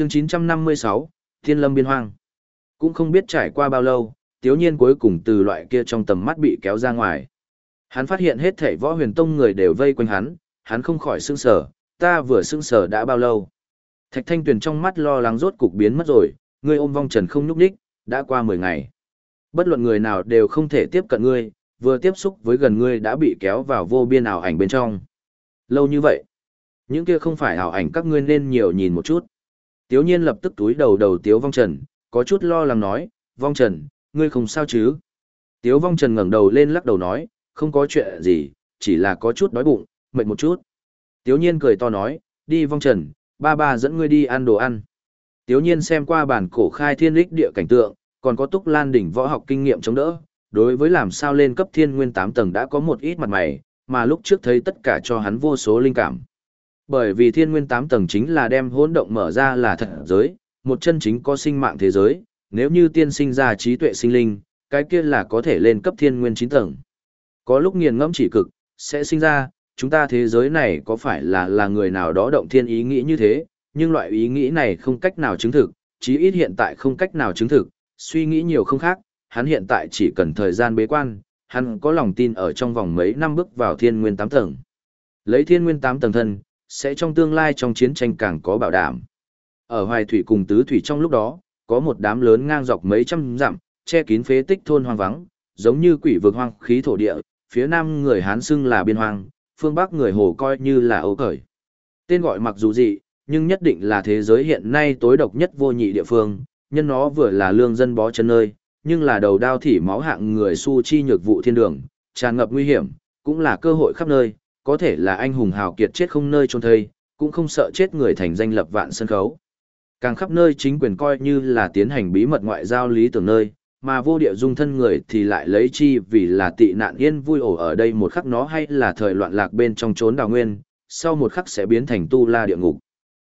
chương 956, Thiên Lâm Biên Hoang. Cũng không biết trải qua bao lâu, tiếu nhiên cuối cùng từ loại kia trong tầm mắt bị kéo ra ngoài. Hắn phát hiện hết thảy võ huyền tông người đều vây quanh hắn, hắn không khỏi sưng sở, ta vừa sưng sở đã bao lâu. Thạch thanh tuyền trong mắt lo lắng rốt cục biến mất rồi, ngươi ôm vong trần không nhúc đích, đã qua 10 ngày. Bất luận người nào đều không thể tiếp cận ngươi, vừa tiếp xúc với gần ngươi đã bị kéo vào vô biên ảo ảnh bên trong. Lâu như vậy, những kia không phải ảo ảnh các ngươi nên nhiều nhìn một chút. Tiếu nhiên lập tức túi đầu đầu tiếu vong trần, có chút lo lắng nói, vong trần, ngươi không sao chứ? Tiếu vong trần ngẩng đầu lên lắc đầu nói, không có chuyện gì, chỉ là có chút đói bụng, mệt một chút. Tiếu nhiên cười to nói, đi vong trần, ba ba dẫn ngươi đi ăn đồ ăn. Tiếu nhiên xem qua bản cổ khai thiên lích địa cảnh tượng, còn có túc lan đỉnh võ học kinh nghiệm chống đỡ, đối với làm sao lên cấp thiên nguyên 8 tầng đã có một ít mặt mày, mà lúc trước thấy tất cả cho hắn vô số linh cảm. Bởi vì thiên nguyên 8 tầng chính là đem hỗn động mở ra là thật giới, một chân chính có sinh mạng thế giới, nếu như tiên sinh ra trí tuệ sinh linh, cái kia là có thể lên cấp thiên nguyên 9 tầng. Có lúc nghiền ngẫm chỉ cực, sẽ sinh ra, chúng ta thế giới này có phải là là người nào đó động thiên ý nghĩ như thế, nhưng loại ý nghĩ này không cách nào chứng thực, chí ít hiện tại không cách nào chứng thực, suy nghĩ nhiều không khác, hắn hiện tại chỉ cần thời gian bế quan, hắn có lòng tin ở trong vòng mấy năm bước vào thiên nguyên 8 tầng. Lấy thiên nguyên 8 tầng thân, sẽ trong tương lai trong chiến tranh càng có bảo đảm. Ở Hoài Thủy cùng Tứ Thủy trong lúc đó, có một đám lớn ngang dọc mấy trăm dặm, che kín phế tích thôn hoang vắng, giống như quỷ vực hoang khí thổ địa, phía nam người Hán xưng là biên hoang, phương bắc người Hồ coi như là ấu cởi. Tên gọi mặc dù dị, nhưng nhất định là thế giới hiện nay tối độc nhất vô nhị địa phương, nhân nó vừa là lương dân bó chân nơi, nhưng là đầu đao thỉ máu hạng người su chi nhược vụ thiên đường, tràn ngập nguy hiểm, cũng là cơ hội khắp nơi, có thể là anh hùng hào kiệt chết không nơi chôn thây, cũng không sợ chết người thành danh lập vạn sân khấu. Càng khắp nơi chính quyền coi như là tiến hành bí mật ngoại giao lý tưởng nơi, mà vô địa dung thân người thì lại lấy chi vì là tị nạn yên vui ổ ở đây một khắc nó hay là thời loạn lạc bên trong trốn đào nguyên, sau một khắc sẽ biến thành tu la địa ngục.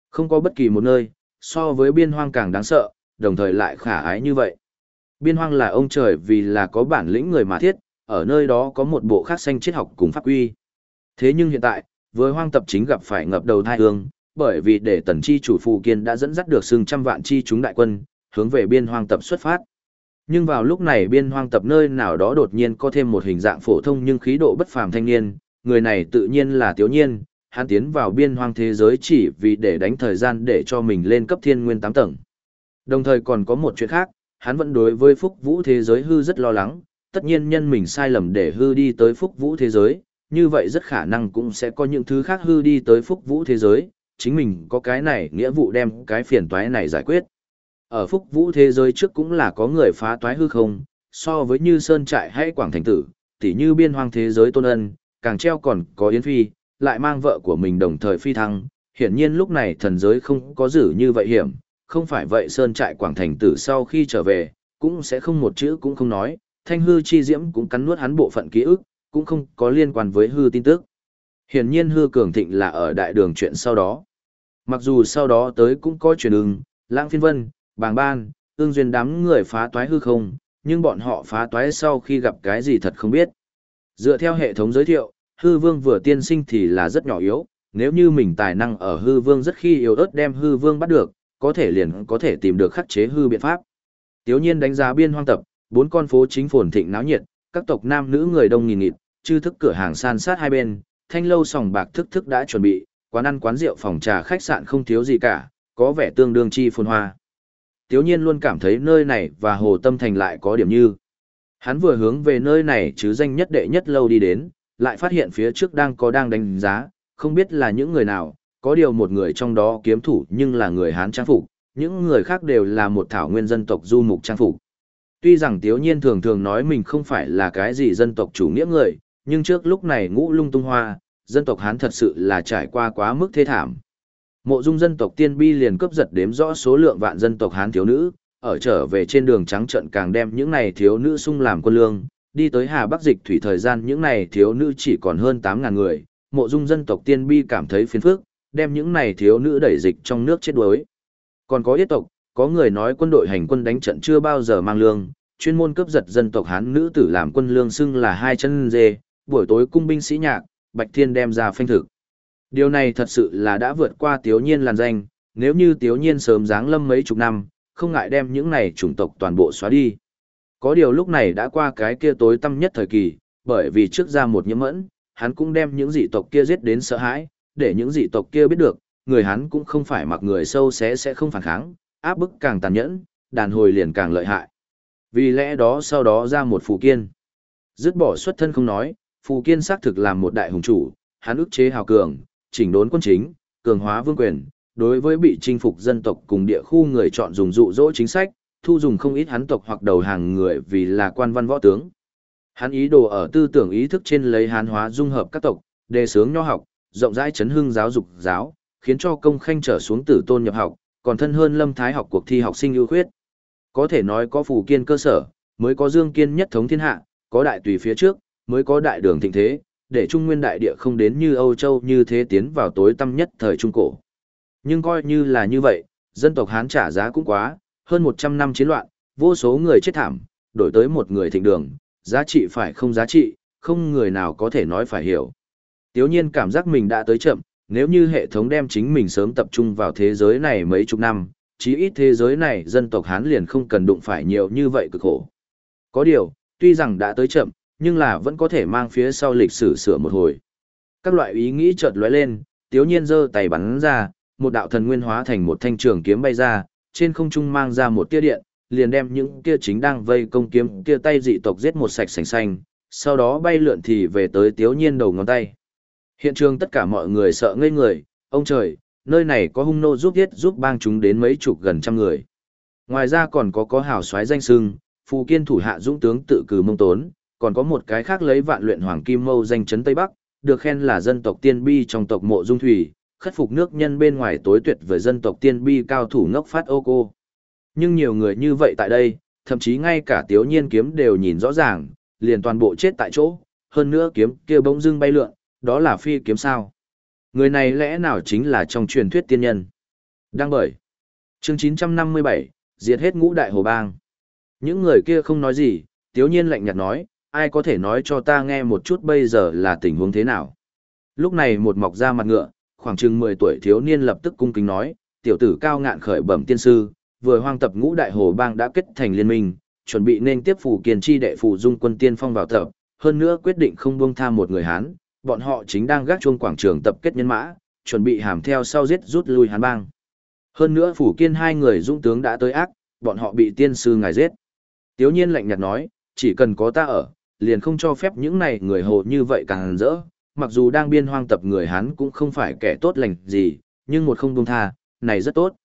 Không có bất kỳ một nơi, so với biên hoang càng đáng sợ, đồng thời lại khả ái như vậy. Biên hoang là ông trời vì là có bản lĩnh người mà thiết, ở nơi đó có một bộ khác xanh triết học cùng pháp quy. Thế nhưng hiện tại, với hoang tập chính gặp phải ngập đầu thai hương, bởi vì để tần chi chủ phụ kiên đã dẫn dắt được xương trăm vạn chi chúng đại quân, hướng về biên hoang tập xuất phát. Nhưng vào lúc này biên hoang tập nơi nào đó đột nhiên có thêm một hình dạng phổ thông nhưng khí độ bất phàm thanh niên, người này tự nhiên là tiểu Nhiên, hắn tiến vào biên hoang thế giới chỉ vì để đánh thời gian để cho mình lên cấp thiên nguyên 8 tầng. Đồng thời còn có một chuyện khác, hắn vẫn đối với phúc vũ thế giới hư rất lo lắng, tất nhiên nhân mình sai lầm để hư đi tới phúc vũ thế giới, như vậy rất khả năng cũng sẽ có những thứ khác hư đi tới phúc vũ thế giới, chính mình có cái này nghĩa vụ đem cái phiền toái này giải quyết. Ở phúc vũ thế giới trước cũng là có người phá toái hư không, so với như Sơn Trại hay Quảng Thành Tử, tỉ như biên hoang thế giới tôn ân, càng treo còn có Yến Phi, lại mang vợ của mình đồng thời phi thăng, hiển nhiên lúc này thần giới không có dữ như vậy hiểm, không phải vậy Sơn Trại Quảng Thành Tử sau khi trở về, cũng sẽ không một chữ cũng không nói, thanh hư chi diễm cũng cắn nuốt hắn bộ phận ký ức, cũng không có liên quan với hư tin tức. Hiển nhiên hư cường thịnh là ở đại đường chuyện sau đó. Mặc dù sau đó tới cũng có truyền ưng, lãng phiên vân, bàng ban, ương duyên đám người phá toái hư không, nhưng bọn họ phá toái sau khi gặp cái gì thật không biết. Dựa theo hệ thống giới thiệu, hư vương vừa tiên sinh thì là rất nhỏ yếu, nếu như mình tài năng ở hư vương rất khi yếu ớt đem hư vương bắt được, có thể liền có thể tìm được khắc chế hư biện pháp. Tiếu nhiên đánh giá biên hoang tập, bốn con phố chính phồn thịnh náo nhiệt, các tộc nam nữ người đông nghìn nghịt, chư thức cửa hàng san sát hai bên, thanh lâu sòng bạc thức thức đã chuẩn bị, quán ăn quán rượu phòng trà khách sạn không thiếu gì cả, có vẻ tương đương chi phồn hoa. Tiếu nhiên luôn cảm thấy nơi này và hồ tâm thành lại có điểm như. Hắn vừa hướng về nơi này chứ danh nhất đệ nhất lâu đi đến, lại phát hiện phía trước đang có đang đánh giá, không biết là những người nào, có điều một người trong đó kiếm thủ nhưng là người Hán trang phục, những người khác đều là một thảo nguyên dân tộc du mục trang phục. Tuy rằng Tiếu Nhiên thường thường nói mình không phải là cái gì dân tộc chủ nghĩa người, nhưng trước lúc này ngũ lung tung hoa, dân tộc Hán thật sự là trải qua quá mức thê thảm. Mộ dung dân tộc tiên bi liền cướp giật đếm rõ số lượng vạn dân tộc Hán thiếu nữ, ở trở về trên đường trắng trận càng đem những này thiếu nữ sung làm quân lương, đi tới Hà Bắc dịch thủy thời gian những này thiếu nữ chỉ còn hơn 8.000 người, mộ dung dân tộc tiên bi cảm thấy phiền phức, đem những này thiếu nữ đẩy dịch trong nước chết đuối. Còn có yết tộc, có người nói quân đội hành quân đánh trận chưa bao giờ mang lương, chuyên môn cướp giật dân tộc Hán nữ tử làm quân lương xưng là hai chân dê, buổi tối cung binh sĩ nhạc, Bạch Thiên đem ra phanh thực. Điều này thật sự là đã vượt qua tiếu nhiên làn danh, nếu như tiếu nhiên sớm giáng lâm mấy chục năm, không ngại đem những này chủng tộc toàn bộ xóa đi. Có điều lúc này đã qua cái kia tối tăm nhất thời kỳ, bởi vì trước ra một nhiễm mẫn, hắn cũng đem những dị tộc kia giết đến sợ hãi, để những dị tộc kia biết được, người hắn cũng không phải mặc người sâu xé sẽ không phản kháng, áp bức càng tàn nhẫn, đàn hồi liền càng lợi hại. Vì lẽ đó sau đó ra một phù kiên. Dứt bỏ xuất thân không nói, phù kiên xác thực làm một đại hùng chủ, hắn ức chế hào cường, chỉnh đốn quân chính, cường hóa vương quyền, đối với bị chinh phục dân tộc cùng địa khu người chọn dùng dụ dỗ chính sách, thu dùng không ít hắn tộc hoặc đầu hàng người vì là quan văn võ tướng. Hắn ý đồ ở tư tưởng ý thức trên lấy hán hóa dung hợp các tộc, đề sướng nho học, rộng rãi chấn hưng giáo dục giáo, khiến cho công khanh trở xuống tử tôn nhập học, còn thân hơn lâm thái học cuộc thi học sinh ưu khuyết. Có thể nói có phù kiên cơ sở, mới có dương kiên nhất thống thiên hạ, có đại tùy phía trước, mới có đại đường thịnh thế, để trung nguyên đại địa không đến như Âu Châu như thế tiến vào tối tăm nhất thời Trung Cổ. Nhưng coi như là như vậy, dân tộc Hán trả giá cũng quá, hơn 100 năm chiến loạn, vô số người chết thảm, đổi tới một người thịnh đường, giá trị phải không giá trị, không người nào có thể nói phải hiểu. Tiếu nhiên cảm giác mình đã tới chậm, nếu như hệ thống đem chính mình sớm tập trung vào thế giới này mấy chục năm, chí ít thế giới này dân tộc Hán liền không cần đụng phải nhiều như vậy cực khổ. Có điều, tuy rằng đã tới chậm, nhưng là vẫn có thể mang phía sau lịch sử sửa một hồi. Các loại ý nghĩ chợt lóe lên, tiếu nhiên giơ tay bắn ra, một đạo thần nguyên hóa thành một thanh trường kiếm bay ra, trên không trung mang ra một tia điện, liền đem những kia chính đang vây công kiếm kia tay dị tộc giết một sạch sành xanh, sau đó bay lượn thì về tới tiếu nhiên đầu ngón tay. Hiện trường tất cả mọi người sợ ngây người, ông trời, nơi này có hung nô giúp giết giúp bang chúng đến mấy chục gần trăm người. Ngoài ra còn có có hào soái danh sưng, phù kiên thủ hạ dũng tướng tự cử mông tốn, còn có một cái khác lấy vạn luyện hoàng kim mâu danh chấn Tây Bắc, được khen là dân tộc tiên bi trong tộc mộ dung thủy, khất phục nước nhân bên ngoài tối tuyệt với dân tộc tiên bi cao thủ ngốc phát ô cô. Nhưng nhiều người như vậy tại đây, thậm chí ngay cả tiếu nhiên kiếm đều nhìn rõ ràng, liền toàn bộ chết tại chỗ, hơn nữa kiếm kia bỗng dưng bay lượn, đó là phi kiếm sao. Người này lẽ nào chính là trong truyền thuyết tiên nhân? Đang bởi. Chương 957, diệt hết ngũ đại hồ bang. Những người kia không nói gì, tiếu nhiên lạnh nhạt nói, ai có thể nói cho ta nghe một chút bây giờ là tình huống thế nào. Lúc này một mọc ra mặt ngựa, khoảng chừng 10 tuổi thiếu niên lập tức cung kính nói, tiểu tử cao ngạn khởi bẩm tiên sư, vừa hoang tập ngũ đại hồ bang đã kết thành liên minh, chuẩn bị nên tiếp phủ kiền chi đệ phủ dung quân tiên phong vào tập, hơn nữa quyết định không buông tha một người Hán, bọn họ chính đang gác chuông quảng trường tập kết nhân mã, chuẩn bị hàm theo sau giết rút lui Hán bang. Hơn nữa phủ kiên hai người dũng tướng đã tới ác, bọn họ bị tiên sư ngài giết. Tiếu nhiên lạnh nhạt nói, chỉ cần có ta ở, liền không cho phép những này người hồ như vậy càng rỡ, mặc dù đang biên hoang tập người Hán cũng không phải kẻ tốt lành gì, nhưng một không buông tha, này rất tốt.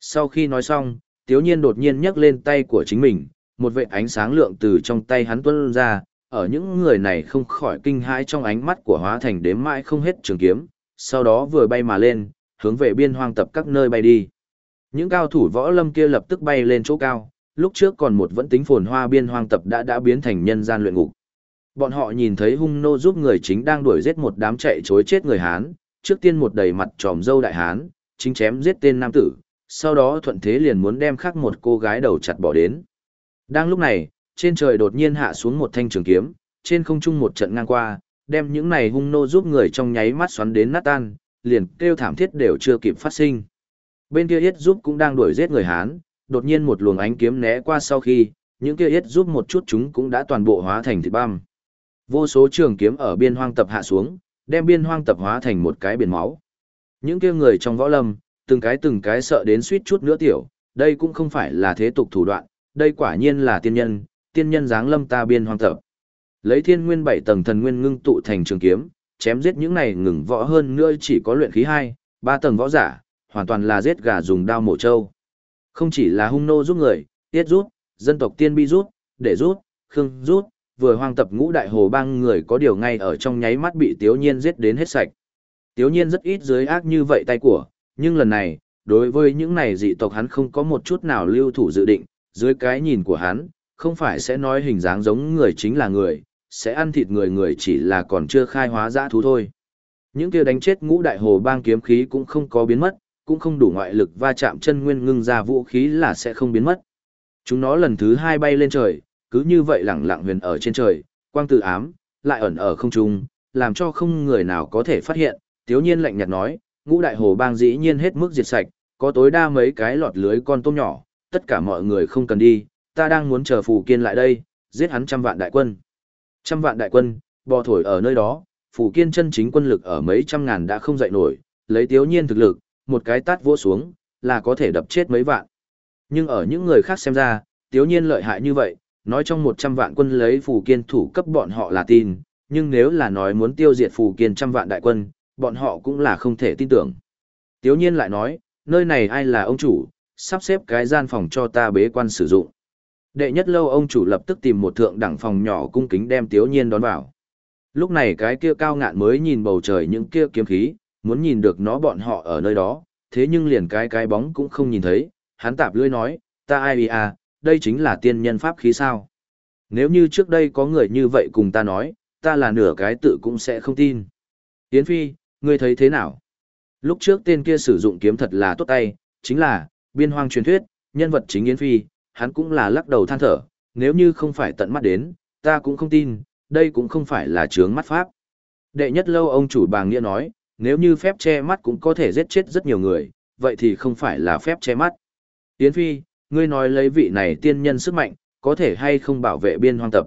Sau khi nói xong, Tiếu Nhiên đột nhiên nhấc lên tay của chính mình, một vệ ánh sáng lượng từ trong tay hắn tuôn ra, ở những người này không khỏi kinh hãi trong ánh mắt của hóa thành đếm mãi không hết trường kiếm, sau đó vừa bay mà lên, hướng về biên hoang tập các nơi bay đi. Những cao thủ võ lâm kia lập tức bay lên chỗ cao, lúc trước còn một vẫn tính phồn hoa biên hoang tập đã đã biến thành nhân gian luyện ngục. Bọn họ nhìn thấy hung nô giúp người chính đang đuổi giết một đám chạy chối chết người Hán, trước tiên một đầy mặt tròm dâu đại Hán, chính chém giết tên nam tử, sau đó thuận thế liền muốn đem khắc một cô gái đầu chặt bỏ đến. Đang lúc này, trên trời đột nhiên hạ xuống một thanh trường kiếm, trên không trung một trận ngang qua, đem những này hung nô giúp người trong nháy mắt xoắn đến nát tan, liền kêu thảm thiết đều chưa kịp phát sinh. Bên kia yết giúp cũng đang đuổi giết người Hán, đột nhiên một luồng ánh kiếm né qua sau khi, những kia yết giúp một chút chúng cũng đã toàn bộ hóa thành thịt băm. Vô số trường kiếm ở biên hoang tập hạ xuống, đem biên hoang tập hóa thành một cái biển máu. Những kia người trong võ lâm, từng cái từng cái sợ đến suýt chút nữa tiểu, đây cũng không phải là thế tục thủ đoạn, đây quả nhiên là tiên nhân, tiên nhân dáng lâm ta biên hoang tập. Lấy thiên nguyên bảy tầng thần nguyên ngưng tụ thành trường kiếm, chém giết những này ngừng võ hơn nữa chỉ có luyện khí 2, 3 tầng võ giả, hoàn toàn là giết gà dùng đao mổ trâu. Không chỉ là hung nô giúp người, tiết rút, dân tộc tiên bi rút, để rút, khương rút, vừa hoang tập ngũ đại hồ bang người có điều ngay ở trong nháy mắt bị tiếu nhiên giết đến hết sạch. Tiếu nhiên rất ít dưới ác như vậy tay của, nhưng lần này, đối với những này dị tộc hắn không có một chút nào lưu thủ dự định, dưới cái nhìn của hắn, không phải sẽ nói hình dáng giống người chính là người, sẽ ăn thịt người người chỉ là còn chưa khai hóa dã thú thôi. Những kia đánh chết ngũ đại hồ bang kiếm khí cũng không có biến mất, cũng không đủ ngoại lực va chạm chân nguyên ngưng ra vũ khí là sẽ không biến mất. Chúng nó lần thứ hai bay lên trời, cứ như vậy lẳng lặng huyền ở trên trời, quang tự ám, lại ẩn ở không trung, làm cho không người nào có thể phát hiện, tiếu nhiên lạnh nhạt nói, ngũ đại hồ bang dĩ nhiên hết mức diệt sạch, có tối đa mấy cái lọt lưới con tôm nhỏ, tất cả mọi người không cần đi, ta đang muốn chờ Phù Kiên lại đây, giết hắn trăm vạn đại quân. Trăm vạn đại quân, bò thổi ở nơi đó, Phù Kiên chân chính quân lực ở mấy trăm ngàn đã không dậy nổi, lấy tiếu nhiên thực lực, một cái tát vỗ xuống, là có thể đập chết mấy vạn. Nhưng ở những người khác xem ra, tiếu nhiên lợi hại như vậy, nói trong 100 vạn quân lấy Phù Kiên thủ cấp bọn họ là tin, nhưng nếu là nói muốn tiêu diệt Phù Kiên trăm vạn đại quân, bọn họ cũng là không thể tin tưởng. Tiếu nhiên lại nói, nơi này ai là ông chủ, sắp xếp cái gian phòng cho ta bế quan sử dụng. Đệ nhất lâu ông chủ lập tức tìm một thượng đẳng phòng nhỏ cung kính đem Tiếu nhiên đón vào. Lúc này cái kia cao ngạn mới nhìn bầu trời những kia kiếm khí, muốn nhìn được nó bọn họ ở nơi đó, thế nhưng liền cái cái bóng cũng không nhìn thấy, hắn tạp lưỡi nói, ta ai à, đây chính là tiên nhân pháp khí sao. Nếu như trước đây có người như vậy cùng ta nói, ta là nửa cái tự cũng sẽ không tin. Yến Phi, ngươi thấy thế nào? Lúc trước tên kia sử dụng kiếm thật là tốt tay, chính là, biên hoang truyền thuyết, nhân vật chính Yến Phi, hắn cũng là lắc đầu than thở, nếu như không phải tận mắt đến, ta cũng không tin, đây cũng không phải là trướng mắt pháp. Đệ nhất lâu ông chủ bàng nghĩa nói, nếu như phép che mắt cũng có thể giết chết rất nhiều người, vậy thì không phải là phép che mắt. Yến Phi, ngươi nói lấy vị này tiên nhân sức mạnh, có thể hay không bảo vệ biên hoang tập.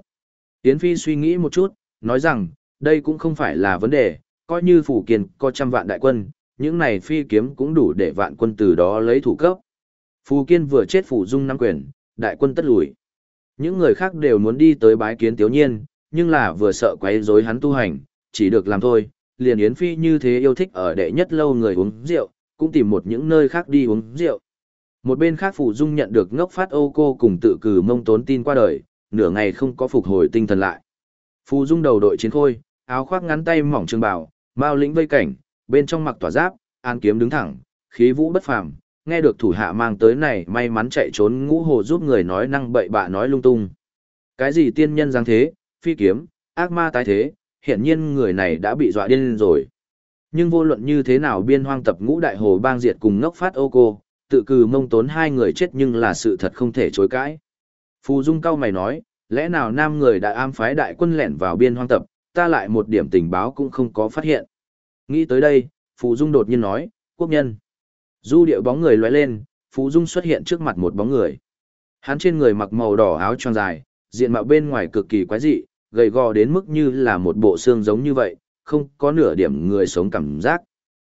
Yến Phi suy nghĩ một chút, nói rằng, đây cũng không phải là vấn đề, coi như phủ kiền có trăm vạn đại quân, những này phi kiếm cũng đủ để vạn quân từ đó lấy thủ cấp. Phù Kiên vừa chết phủ dung năm quyền, đại quân tất lùi. Những người khác đều muốn đi tới bái kiến Tiếu Nhiên, nhưng là vừa sợ quấy rối hắn tu hành, chỉ được làm thôi. Liền Yến Phi như thế yêu thích ở đệ nhất lâu người uống rượu, cũng tìm một những nơi khác đi uống rượu. Một bên khác Phù Dung nhận được ngốc phát ô cô cùng tự cử mông tốn tin qua đời, nửa ngày không có phục hồi tinh thần lại. Phù Dung đầu đội chiến khôi, áo khoác ngắn tay mỏng trường bào, mao lĩnh vây cảnh, bên trong mặc tỏa giáp, an kiếm đứng thẳng, khí vũ bất phàm, nghe được thủ hạ mang tới này may mắn chạy trốn ngũ hồ giúp người nói năng bậy bạ nói lung tung. Cái gì tiên nhân giáng thế, phi kiếm, ác ma tái thế, hiển nhiên người này đã bị dọa điên rồi. Nhưng vô luận như thế nào biên hoang tập ngũ đại hồ bang diệt cùng ngốc phát ô cô, tự cừ mông tốn hai người chết nhưng là sự thật không thể chối cãi. Phù Dung cao mày nói, lẽ nào nam người đã am phái đại quân lẻn vào biên hoang tập, ta lại một điểm tình báo cũng không có phát hiện. Nghĩ tới đây, Phù Dung đột nhiên nói, quốc nhân. Du điệu bóng người lóe lên, Phú Dung xuất hiện trước mặt một bóng người. Hắn trên người mặc màu đỏ áo tròn dài, diện mạo bên ngoài cực kỳ quái dị, gầy gò đến mức như là một bộ xương giống như vậy, không có nửa điểm người sống cảm giác.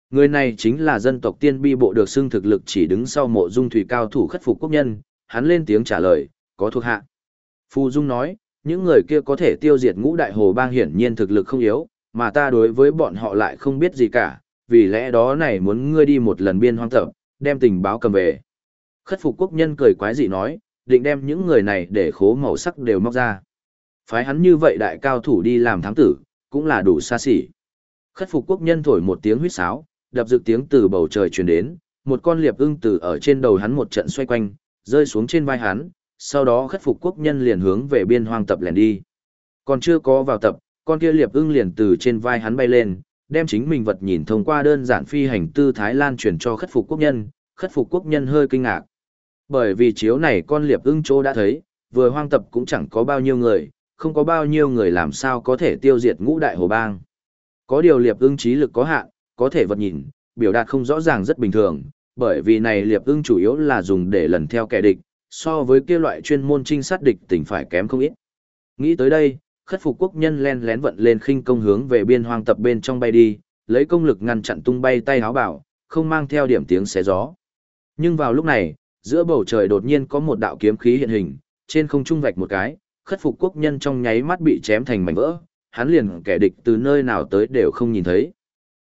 Người này chính là dân tộc tiên bi bộ được xưng thực lực chỉ đứng sau mộ dung thủy cao thủ khất phục quốc nhân, hắn lên tiếng trả lời, có thuộc hạ. Phù Dung nói, những người kia có thể tiêu diệt ngũ đại hồ bang hiển nhiên thực lực không yếu, mà ta đối với bọn họ lại không biết gì cả, vì lẽ đó này muốn ngươi đi một lần biên hoang tập, đem tình báo cầm về. Khất phục quốc nhân cười quái dị nói, định đem những người này để khố màu sắc đều móc ra. Phái hắn như vậy đại cao thủ đi làm thắng tử, cũng là đủ xa xỉ. Khất phục quốc nhân thổi một tiếng huýt sáo, đập dự tiếng từ bầu trời truyền đến, một con liệp ưng từ ở trên đầu hắn một trận xoay quanh, rơi xuống trên vai hắn, sau đó khất phục quốc nhân liền hướng về biên hoang tập lẻn đi. Còn chưa có vào tập, con kia liệp ưng liền từ trên vai hắn bay lên, đem chính mình vật nhìn thông qua đơn giản phi hành tư thái lan truyền cho khất phục quốc nhân, khất phục quốc nhân hơi kinh ngạc. Bởi vì chiếu này con liệp ưng chỗ đã thấy, vừa hoang tập cũng chẳng có bao nhiêu người, không có bao nhiêu người làm sao có thể tiêu diệt ngũ đại hồ bang. Có điều liệp ưng trí lực có hạn, có thể vật nhìn, biểu đạt không rõ ràng rất bình thường, bởi vì này liệp ưng chủ yếu là dùng để lần theo kẻ địch, so với kia loại chuyên môn trinh sát địch tỉnh phải kém không ít. Nghĩ tới đây, khất phục quốc nhân len lén vận lên khinh công hướng về biên hoang tập bên trong bay đi, lấy công lực ngăn chặn tung bay tay háo bảo, không mang theo điểm tiếng xé gió. Nhưng vào lúc này, giữa bầu trời đột nhiên có một đạo kiếm khí hiện hình, trên không trung vạch một cái, khất phục quốc nhân trong nháy mắt bị chém thành mảnh vỡ, hắn liền kẻ địch từ nơi nào tới đều không nhìn thấy.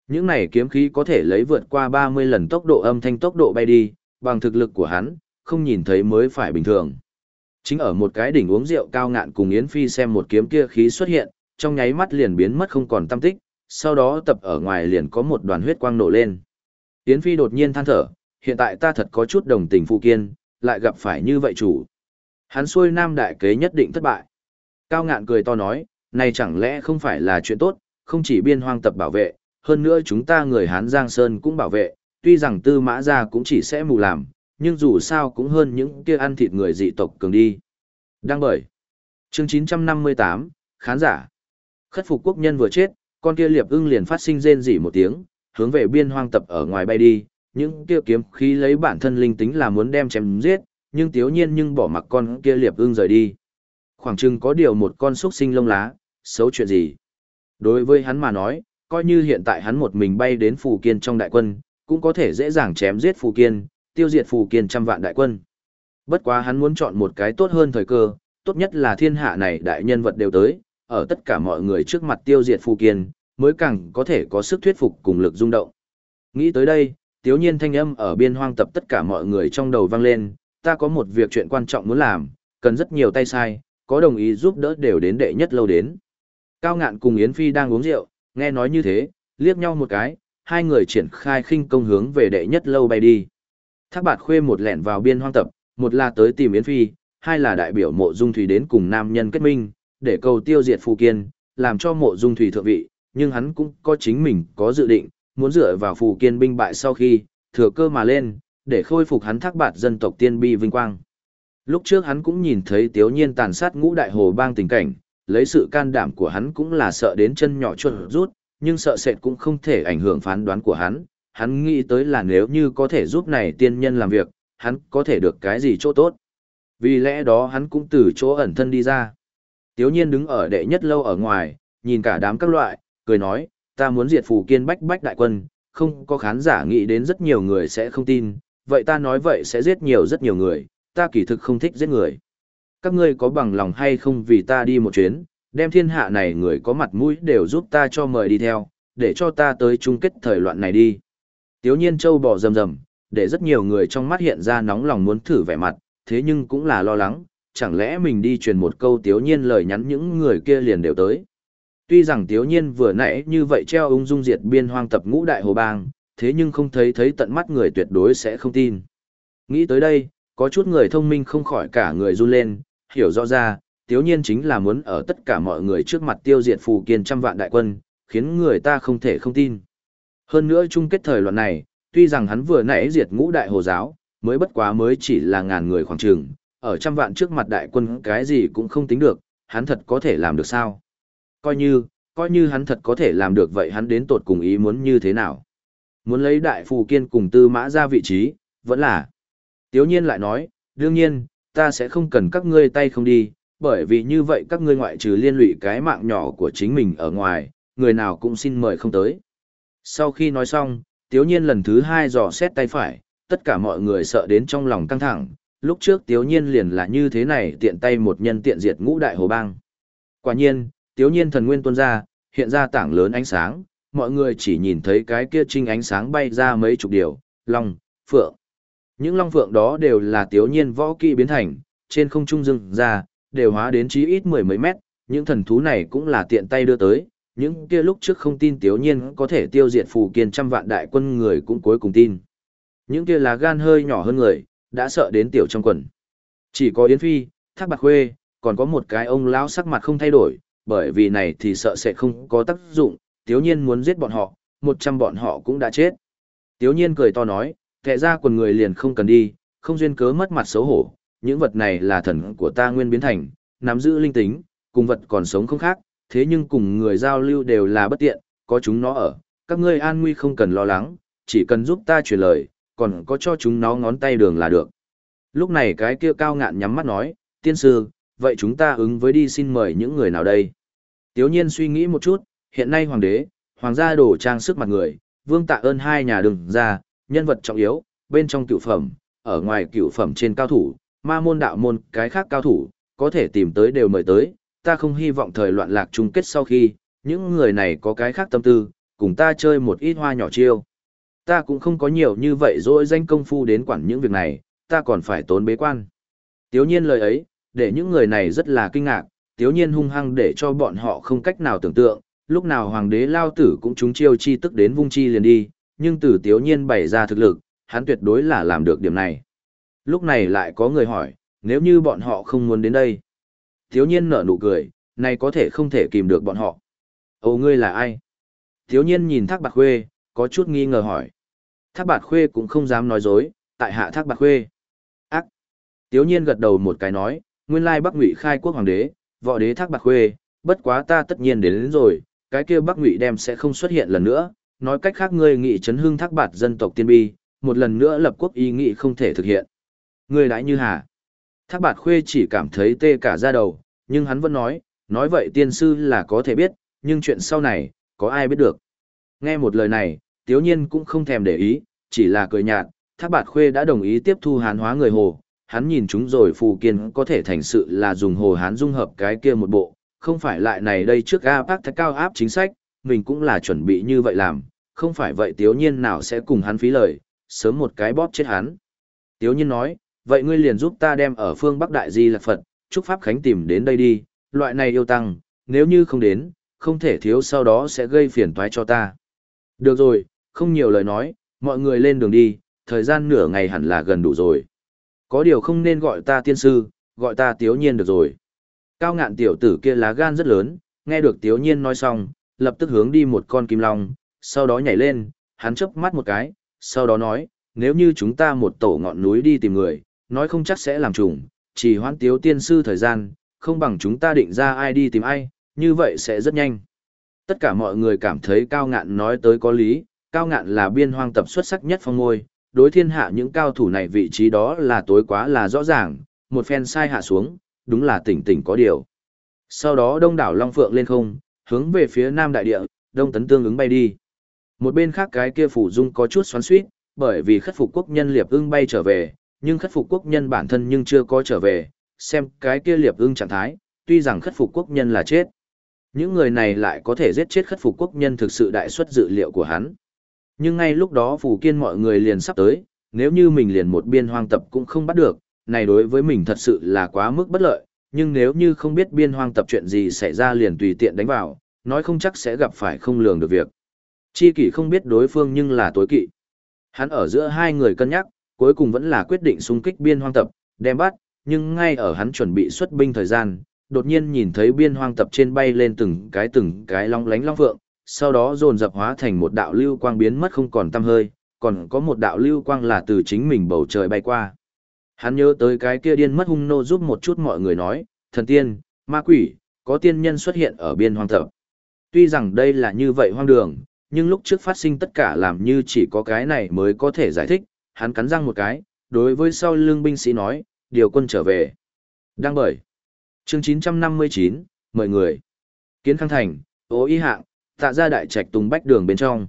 Những này kiếm khí có thể lấy vượt qua 30 lần tốc độ âm thanh tốc độ bay đi, bằng thực lực của hắn, không nhìn thấy mới phải bình thường. Chính ở một cái đỉnh uống rượu cao ngạn cùng Yến Phi xem một kiếm kia khí xuất hiện, trong nháy mắt liền biến mất không còn tâm tích, sau đó tập ở ngoài liền có một đoàn huyết quang nổ lên. Yến Phi đột nhiên than thở, hiện tại ta thật có chút đồng tình phụ kiên, lại gặp phải như vậy chủ. Hắn xuôi nam đại kế nhất định thất bại. Cao ngạn cười to nói, này chẳng lẽ không phải là chuyện tốt, không chỉ biên hoang tập bảo vệ, hơn nữa chúng ta người Hán Giang Sơn cũng bảo vệ, tuy rằng tư mã gia cũng chỉ sẽ mù làm, nhưng dù sao cũng hơn những kia ăn thịt người dị tộc cường đi. Đăng bởi. Chương 958, khán giả. Khất phục quốc nhân vừa chết, con kia liệp ưng liền phát sinh rên rỉ một tiếng, hướng về biên hoang tập ở ngoài bay đi, những kia kiếm khí lấy bản thân linh tính là muốn đem chém giết, nhưng tiếu nhiên nhưng bỏ mặc con kia liệp ưng rời đi. Khoảng chừng có điều một con xúc sinh lông lá, xấu chuyện gì. Đối với hắn mà nói, coi như hiện tại hắn một mình bay đến Phù Kiên trong đại quân, cũng có thể dễ dàng chém giết Phù Kiên, tiêu diệt Phù Kiên trăm vạn đại quân. Bất quá hắn muốn chọn một cái tốt hơn thời cơ, tốt nhất là thiên hạ này đại nhân vật đều tới, ở tất cả mọi người trước mặt tiêu diệt Phù Kiên, mới càng có thể có sức thuyết phục cùng lực rung động. Nghĩ tới đây, tiếu nhiên thanh âm ở biên hoang tập tất cả mọi người trong đầu vang lên, ta có một việc chuyện quan trọng muốn làm, cần rất nhiều tay sai, có đồng ý giúp đỡ đều đến đệ nhất lâu đến. Cao ngạn cùng Yến Phi đang uống rượu, nghe nói như thế, liếc nhau một cái, hai người triển khai khinh công hướng về đệ nhất lâu bay đi. Thác bạt khuê một lẻn vào biên hoang tập, một là tới tìm Yến Phi, hai là đại biểu mộ dung thủy đến cùng nam nhân kết minh, để cầu tiêu diệt phù kiên, làm cho mộ dung thủy thượng vị, nhưng hắn cũng có chính mình có dự định, muốn dựa vào phù kiên binh bại sau khi, thừa cơ mà lên, để khôi phục hắn thác bạt dân tộc tiên bi vinh quang. Lúc trước hắn cũng nhìn thấy tiếu nhiên tàn sát ngũ đại hồ bang tình cảnh, lấy sự can đảm của hắn cũng là sợ đến chân nhỏ chuột rút, nhưng sợ sệt cũng không thể ảnh hưởng phán đoán của hắn. Hắn nghĩ tới là nếu như có thể giúp này tiên nhân làm việc, hắn có thể được cái gì chỗ tốt. Vì lẽ đó hắn cũng từ chỗ ẩn thân đi ra. Tiếu nhiên đứng ở đệ nhất lâu ở ngoài, nhìn cả đám các loại, cười nói, ta muốn diệt phù kiên bách bách đại quân, không có khán giả nghĩ đến rất nhiều người sẽ không tin, vậy ta nói vậy sẽ giết nhiều rất nhiều người, ta kỳ thực không thích giết người. Các ngươi có bằng lòng hay không vì ta đi một chuyến, đem thiên hạ này người có mặt mũi đều giúp ta cho mời đi theo, để cho ta tới chung kết thời loạn này đi. Tiếu nhiên châu bò rầm rầm, để rất nhiều người trong mắt hiện ra nóng lòng muốn thử vẻ mặt, thế nhưng cũng là lo lắng, chẳng lẽ mình đi truyền một câu tiếu nhiên lời nhắn những người kia liền đều tới. Tuy rằng tiếu nhiên vừa nãy như vậy treo ung dung diệt biên hoang tập ngũ đại hồ bang, thế nhưng không thấy thấy tận mắt người tuyệt đối sẽ không tin. Nghĩ tới đây, có chút người thông minh không khỏi cả người run lên, hiểu rõ ra, tiếu nhiên chính là muốn ở tất cả mọi người trước mặt tiêu diệt phù kiên trăm vạn đại quân, khiến người ta không thể không tin. Hơn nữa chung kết thời loạn này, tuy rằng hắn vừa nãy diệt ngũ đại hồ giáo, mới bất quá mới chỉ là ngàn người khoảng trường, ở trăm vạn trước mặt đại quân cái gì cũng không tính được, hắn thật có thể làm được sao? Coi như, coi như hắn thật có thể làm được vậy hắn đến tột cùng ý muốn như thế nào? Muốn lấy đại phù kiên cùng tư mã ra vị trí, vẫn là. Tiếu nhiên lại nói, đương nhiên, ta sẽ không cần các ngươi tay không đi, bởi vì như vậy các ngươi ngoại trừ liên lụy cái mạng nhỏ của chính mình ở ngoài, người nào cũng xin mời không tới. Sau khi nói xong, Tiếu Nhiên lần thứ hai dò xét tay phải, tất cả mọi người sợ đến trong lòng căng thẳng, lúc trước Tiếu Nhiên liền là như thế này tiện tay một nhân tiện diệt ngũ đại hồ bang. Quả nhiên, Tiếu Nhiên thần nguyên tuôn ra, hiện ra tảng lớn ánh sáng, mọi người chỉ nhìn thấy cái kia trinh ánh sáng bay ra mấy chục điều, long, phượng. Những long phượng đó đều là Tiếu Nhiên võ kỹ biến thành, trên không trung dưng ra, đều hóa đến chí ít mười mấy mét, những thần thú này cũng là tiện tay đưa tới, những kia lúc trước không tin Tiếu Nhiên có thể tiêu diệt phù kiên trăm vạn đại quân người cũng cuối cùng tin. Những kia là gan hơi nhỏ hơn người, đã sợ đến tiểu trong quần. Chỉ có Yến Phi, Thác Bạc Khuê, còn có một cái ông lão sắc mặt không thay đổi, bởi vì này thì sợ sẽ không có tác dụng, Tiếu Nhiên muốn giết bọn họ, một trăm bọn họ cũng đã chết. Tiếu Nhiên cười to nói, kẻ ra quần người liền không cần đi, không duyên cớ mất mặt xấu hổ, những vật này là thần của ta nguyên biến thành, nắm giữ linh tính, cùng vật còn sống không khác, thế nhưng cùng người giao lưu đều là bất tiện, có chúng nó ở, các ngươi an nguy không cần lo lắng, chỉ cần giúp ta truyền lời, còn có cho chúng nó ngón tay đường là được. Lúc này cái kia cao ngạn nhắm mắt nói, tiên sư, vậy chúng ta ứng với đi xin mời những người nào đây? Tiếu nhiên suy nghĩ một chút, hiện nay hoàng đế, hoàng gia đổ trang sức mặt người, vương tạ ơn hai nhà đừng ra, nhân vật trọng yếu, bên trong cựu phẩm, ở ngoài cựu phẩm trên cao thủ, ma môn đạo môn cái khác cao thủ, có thể tìm tới đều mời tới, ta không hy vọng thời loạn lạc chung kết sau khi, những người này có cái khác tâm tư, cùng ta chơi một ít hoa nhỏ chiêu. Ta cũng không có nhiều như vậy rồi danh công phu đến quản những việc này, ta còn phải tốn bế quan. Tiếu nhiên lời ấy, để những người này rất là kinh ngạc, tiếu nhiên hung hăng để cho bọn họ không cách nào tưởng tượng, lúc nào hoàng đế lao tử cũng chúng chiêu chi tức đến vung chi liền đi, nhưng từ tiếu nhiên bày ra thực lực, hắn tuyệt đối là làm được điểm này. Lúc này lại có người hỏi, nếu như bọn họ không muốn đến đây. Thiếu nhiên nở nụ cười, này có thể không thể kìm được bọn họ. Ồ ngươi là ai? Thiếu nhiên nhìn thác bạc khuê, có chút nghi ngờ hỏi. Thác bạc khuê cũng không dám nói dối, tại hạ thác bạc khuê. Ác! Thiếu nhiên gật đầu một cái nói, nguyên lai bắc ngụy khai quốc hoàng đế, võ đế thác bạc khuê, bất quá ta tất nhiên đến, đến rồi, cái kia bắc ngụy đem sẽ không xuất hiện lần nữa. Nói cách khác ngươi nghị chấn hương thác bạt dân tộc tiên bi, một lần nữa lập quốc ý nghị không thể thực hiện. ngươi đãi như hà. Thác bạt khuê chỉ cảm thấy tê cả da đầu, nhưng hắn vẫn nói, nói vậy tiên sư là có thể biết, nhưng chuyện sau này, có ai biết được. Nghe một lời này, tiếu nhiên cũng không thèm để ý, chỉ là cười nhạt, thác bạt khuê đã đồng ý tiếp thu hán hóa người hồ, hắn nhìn chúng rồi phù kiên có thể thành sự là dùng hồ hán dung hợp cái kia một bộ, không phải lại này đây trước A bác thái cao áp chính sách, mình cũng là chuẩn bị như vậy làm, không phải vậy tiếu nhiên nào sẽ cùng hắn phí lời, sớm một cái bóp chết hắn. Tiếu nhiên nói, vậy ngươi liền giúp ta đem ở phương Bắc Đại Di Lạc Phật, chúc Pháp Khánh tìm đến đây đi, loại này yêu tăng, nếu như không đến, không thể thiếu sau đó sẽ gây phiền toái cho ta. Được rồi, không nhiều lời nói, mọi người lên đường đi, thời gian nửa ngày hẳn là gần đủ rồi. Có điều không nên gọi ta tiên sư, gọi ta tiếu nhiên được rồi. Cao ngạn tiểu tử kia lá gan rất lớn, nghe được tiếu nhiên nói xong, lập tức hướng đi một con kim long, sau đó nhảy lên, hắn chớp mắt một cái, sau đó nói, nếu như chúng ta một tổ ngọn núi đi tìm người, nói không chắc sẽ làm trùng, chỉ hoãn tiếu tiên sư thời gian, không bằng chúng ta định ra ai đi tìm ai, như vậy sẽ rất nhanh. Tất cả mọi người cảm thấy cao ngạn nói tới có lý, cao ngạn là biên hoang tập xuất sắc nhất phong ngôi, đối thiên hạ những cao thủ này vị trí đó là tối quá là rõ ràng, một phen sai hạ xuống, đúng là tỉnh tỉnh có điều. Sau đó đông đảo Long Phượng lên không, hướng về phía nam đại địa, đông tấn tương ứng bay đi. Một bên khác cái kia phủ dung có chút xoắn suýt, bởi vì khất phục quốc nhân liệp ưng bay trở về, nhưng khất phục quốc nhân bản thân nhưng chưa có trở về, xem cái kia liệp ưng trạng thái, tuy rằng khất phục quốc nhân là chết. Những người này lại có thể giết chết khất phục quốc nhân thực sự đại suất dự liệu của hắn. Nhưng ngay lúc đó phủ kiên mọi người liền sắp tới, nếu như mình liền một biên hoang tập cũng không bắt được, này đối với mình thật sự là quá mức bất lợi, nhưng nếu như không biết biên hoang tập chuyện gì xảy ra liền tùy tiện đánh vào, nói không chắc sẽ gặp phải không lường được việc. Chi kỷ không biết đối phương nhưng là tối kỵ. Hắn ở giữa hai người cân nhắc, cuối cùng vẫn là quyết định xung kích biên hoang tập, đem bắt, nhưng ngay ở hắn chuẩn bị xuất binh thời gian, đột nhiên nhìn thấy biên hoang tập trên bay lên từng cái từng cái long lánh long phượng, sau đó dồn dập hóa thành một đạo lưu quang biến mất không còn tăm hơi, còn có một đạo lưu quang là từ chính mình bầu trời bay qua. Hắn nhớ tới cái kia điên mất hung nô giúp một chút mọi người nói, thần tiên, ma quỷ, có tiên nhân xuất hiện ở biên hoang tập. Tuy rằng đây là như vậy hoang đường, nhưng lúc trước phát sinh tất cả làm như chỉ có cái này mới có thể giải thích, hắn cắn răng một cái, đối với sau lưng binh sĩ nói, điều quân trở về. Đăng bởi. Chương 959, mời người. Kiến Khang Thành, ố y hạng, tạ ra đại trạch tùng bách đường bên trong.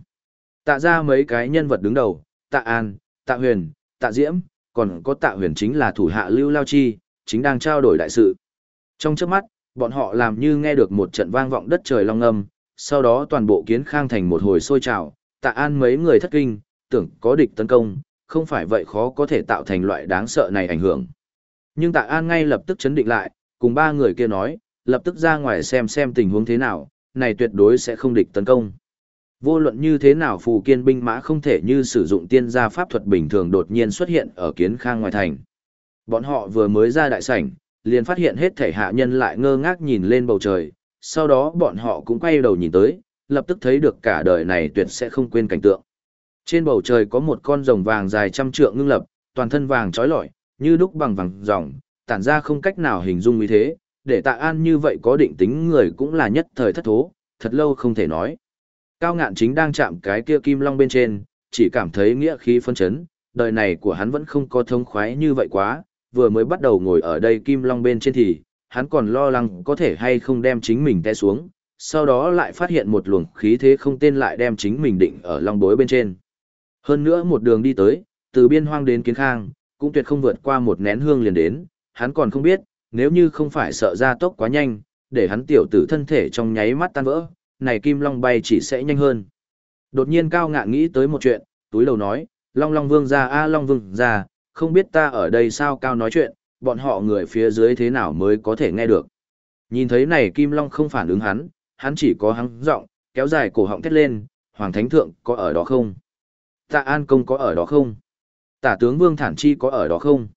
Tạ ra mấy cái nhân vật đứng đầu, tạ an, tạ huyền, tạ diễm, còn có tạ huyền chính là thủ hạ lưu lao chi, chính đang trao đổi đại sự. Trong trước mắt, bọn họ làm như nghe được một trận vang vọng đất trời long âm, sau đó toàn bộ kiến khang thành một hồi sôi trào, tạ an mấy người thất kinh, tưởng có địch tấn công, không phải vậy khó có thể tạo thành loại đáng sợ này ảnh hưởng. Nhưng tạ an ngay lập tức chấn định lại, cùng ba người kia nói, lập tức ra ngoài xem xem tình huống thế nào, này tuyệt đối sẽ không địch tấn công. Vô luận như thế nào phù kiên binh mã không thể như sử dụng tiên gia pháp thuật bình thường đột nhiên xuất hiện ở kiến khang ngoài thành. Bọn họ vừa mới ra đại sảnh, liền phát hiện hết thể hạ nhân lại ngơ ngác nhìn lên bầu trời, sau đó bọn họ cũng quay đầu nhìn tới, lập tức thấy được cả đời này tuyệt sẽ không quên cảnh tượng. Trên bầu trời có một con rồng vàng dài trăm trượng ngưng lập, toàn thân vàng trói lọi, như đúc bằng vàng ròng, tản ra không cách nào hình dung như thế, để tạ an như vậy có định tính người cũng là nhất thời thất thố, thật lâu không thể nói. Cao ngạn chính đang chạm cái kia kim long bên trên, chỉ cảm thấy nghĩa khí phân chấn, đời này của hắn vẫn không có thông khoái như vậy quá, vừa mới bắt đầu ngồi ở đây kim long bên trên thì, hắn còn lo lắng có thể hay không đem chính mình té xuống, sau đó lại phát hiện một luồng khí thế không tên lại đem chính mình định ở long bối bên trên. Hơn nữa một đường đi tới, từ biên hoang đến kiến khang, cũng tuyệt không vượt qua một nén hương liền đến, hắn còn không biết, nếu như không phải sợ ra tốc quá nhanh, để hắn tiểu tử thân thể trong nháy mắt tan vỡ, này kim long bay chỉ sẽ nhanh hơn. Đột nhiên cao ngạn nghĩ tới một chuyện, túi đầu nói, long long vương ra a à, long vương ra, không biết ta ở đây sao cao nói chuyện, bọn họ người phía dưới thế nào mới có thể nghe được. Nhìn thấy này kim long không phản ứng hắn, hắn chỉ có hắn giọng kéo dài cổ họng thét lên, hoàng thánh thượng có ở đó không? Tạ An Công có ở đó không? Tả tướng Vương Thản Chi có ở đó không?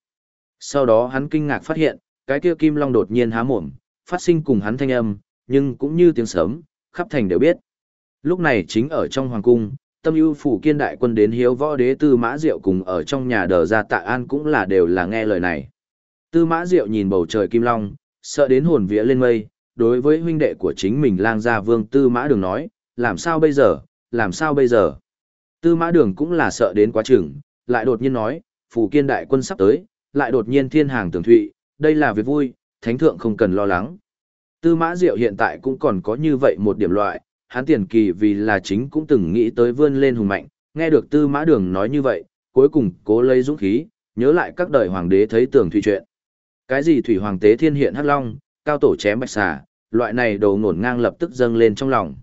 Sau đó hắn kinh ngạc phát hiện, cái kia kim long đột nhiên há mồm, phát sinh cùng hắn thanh âm, nhưng cũng như tiếng sớm, khắp thành đều biết. Lúc này chính ở trong hoàng cung, tâm ưu phủ kiên đại quân đến hiếu võ đế tư mã diệu cùng ở trong nhà đờ ra tạ an cũng là đều là nghe lời này. Tư mã diệu nhìn bầu trời kim long, sợ đến hồn vía lên mây, đối với huynh đệ của chính mình lang gia vương tư mã đường nói, làm sao bây giờ, làm sao bây giờ. Tư mã đường cũng là sợ đến quá chừng, lại đột nhiên nói, phủ kiên đại quân sắp tới, lại đột nhiên thiên hàng tường thụy, đây là việc vui, thánh thượng không cần lo lắng. Tư mã diệu hiện tại cũng còn có như vậy một điểm loại, hắn tiền kỳ vì là chính cũng từng nghĩ tới vươn lên hùng mạnh, nghe được tư mã đường nói như vậy, cuối cùng cố lấy dũng khí, nhớ lại các đời hoàng đế thấy tường Thụy chuyện. Cái gì thủy hoàng tế thiên hiện hắc long, cao tổ chém bạch xà, loại này đầu nổn ngang lập tức dâng lên trong lòng.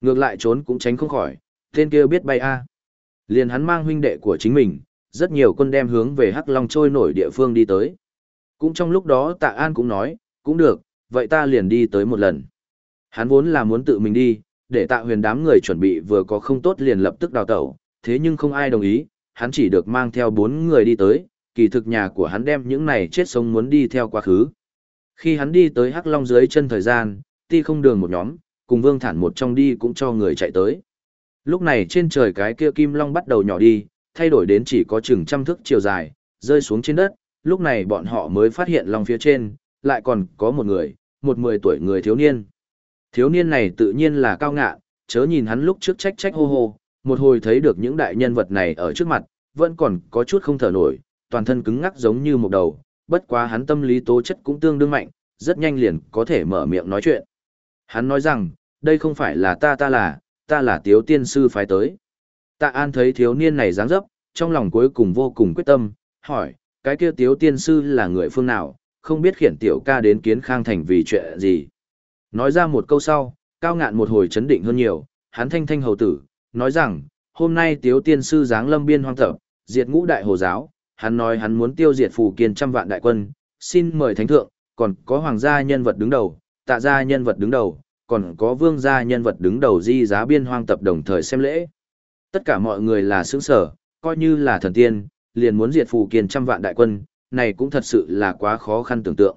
Ngược lại trốn cũng tránh không khỏi, tên kia biết bay a. Liền hắn mang huynh đệ của chính mình, rất nhiều quân đem hướng về hắc long trôi nổi địa phương đi tới. Cũng trong lúc đó tạ an cũng nói, cũng được, vậy ta liền đi tới một lần. Hắn vốn là muốn tự mình đi, để tạ huyền đám người chuẩn bị vừa có không tốt liền lập tức đào tẩu, thế nhưng không ai đồng ý, hắn chỉ được mang theo bốn người đi tới, kỳ thực nhà của hắn đem những này chết sống muốn đi theo quá khứ. Khi hắn đi tới Hắc Long dưới chân thời gian, ti không đường một nhóm, cùng Vương Thản một trong đi cũng cho người chạy tới. Lúc này trên trời cái kia Kim Long bắt đầu nhỏ đi, thay đổi đến chỉ có chừng trăm thước chiều dài, rơi xuống trên đất, lúc này bọn họ mới phát hiện Long phía trên, lại còn có một người, một mười tuổi người thiếu niên. Thiếu niên này tự nhiên là cao ngạ, chớ nhìn hắn lúc trước trách trách hô hô, một hồi thấy được những đại nhân vật này ở trước mặt, vẫn còn có chút không thở nổi, toàn thân cứng ngắc giống như một đầu, bất quá hắn tâm lý tố chất cũng tương đương mạnh, rất nhanh liền có thể mở miệng nói chuyện. Hắn nói rằng, đây không phải là ta ta là, ta là tiếu tiên sư phái tới. Tạ An thấy thiếu niên này dáng dấp, trong lòng cuối cùng vô cùng quyết tâm, hỏi, cái kia tiếu tiên sư là người phương nào, không biết khiển tiểu ca đến kiến khang thành vì chuyện gì. Nói ra một câu sau, cao ngạn một hồi chấn định hơn nhiều, hắn thanh thanh hầu tử, nói rằng, hôm nay tiếu tiên sư giáng lâm biên hoang tập, diệt ngũ đại hồ giáo, hắn nói hắn muốn tiêu diệt phù kiên trăm vạn đại quân, xin mời thánh thượng, còn có hoàng gia nhân vật đứng đầu, tạ gia nhân vật đứng đầu, còn có vương gia nhân vật đứng đầu di giá biên hoang tập đồng thời xem lễ. Tất cả mọi người là sướng sở, coi như là thần tiên, liền muốn diệt phù kiên trăm vạn đại quân, này cũng thật sự là quá khó khăn tưởng tượng.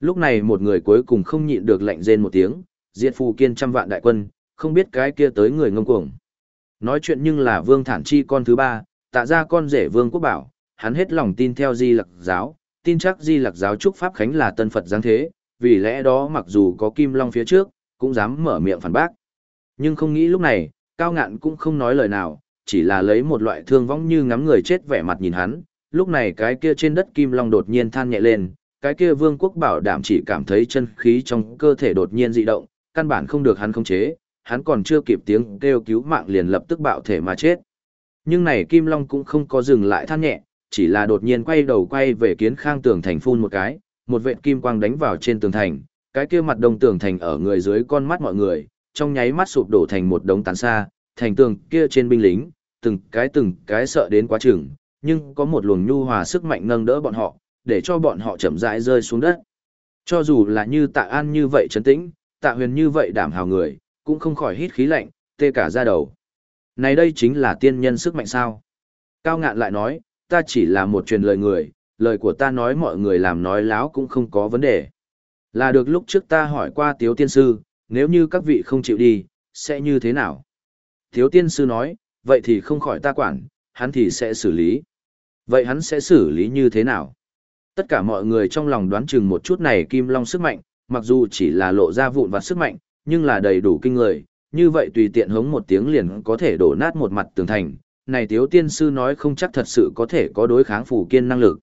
Lúc này một người cuối cùng không nhịn được lạnh rên một tiếng, diệt phù kiên trăm vạn đại quân, không biết cái kia tới người ngông cuồng. Nói chuyện nhưng là vương thản chi con thứ ba, tạ ra con rể vương quốc bảo, hắn hết lòng tin theo di lặc giáo, tin chắc di lặc giáo trúc Pháp Khánh là tân Phật giáng thế, vì lẽ đó mặc dù có kim long phía trước, cũng dám mở miệng phản bác. Nhưng không nghĩ lúc này, cao ngạn cũng không nói lời nào, chỉ là lấy một loại thương vong như ngắm người chết vẻ mặt nhìn hắn, lúc này cái kia trên đất kim long đột nhiên than nhẹ lên, cái kia vương quốc bảo đảm chỉ cảm thấy chân khí trong cơ thể đột nhiên dị động, căn bản không được hắn khống chế, hắn còn chưa kịp tiếng kêu cứu mạng liền lập tức bạo thể mà chết. Nhưng này kim long cũng không có dừng lại than nhẹ, chỉ là đột nhiên quay đầu quay về kiến khang tường thành phun một cái, một vệt kim quang đánh vào trên tường thành, cái kia mặt đông tường thành ở người dưới con mắt mọi người, trong nháy mắt sụp đổ thành một đống tàn xa, thành tường kia trên binh lính, từng cái từng cái sợ đến quá chừng, nhưng có một luồng nhu hòa sức mạnh nâng đỡ bọn họ, để cho bọn họ chậm rãi rơi xuống đất. Cho dù là như tạ an như vậy trấn tĩnh, tạ huyền như vậy đảm hào người, cũng không khỏi hít khí lạnh, tê cả da đầu. Này đây chính là tiên nhân sức mạnh sao? Cao ngạn lại nói, ta chỉ là một truyền lời người, lời của ta nói mọi người làm nói láo cũng không có vấn đề. Là được lúc trước ta hỏi qua Tiếu Tiên Sư, nếu như các vị không chịu đi, sẽ như thế nào? Tiếu Tiên Sư nói, vậy thì không khỏi ta quản, hắn thì sẽ xử lý. Vậy hắn sẽ xử lý như thế nào? Tất cả mọi người trong lòng đoán chừng một chút này Kim Long sức mạnh, mặc dù chỉ là lộ ra vụn vặt sức mạnh, nhưng là đầy đủ kinh người, như vậy tùy tiện hống một tiếng liền có thể đổ nát một mặt tường thành. Này Tiếu Tiên Sư nói không chắc thật sự có thể có đối kháng phủ kiên năng lực.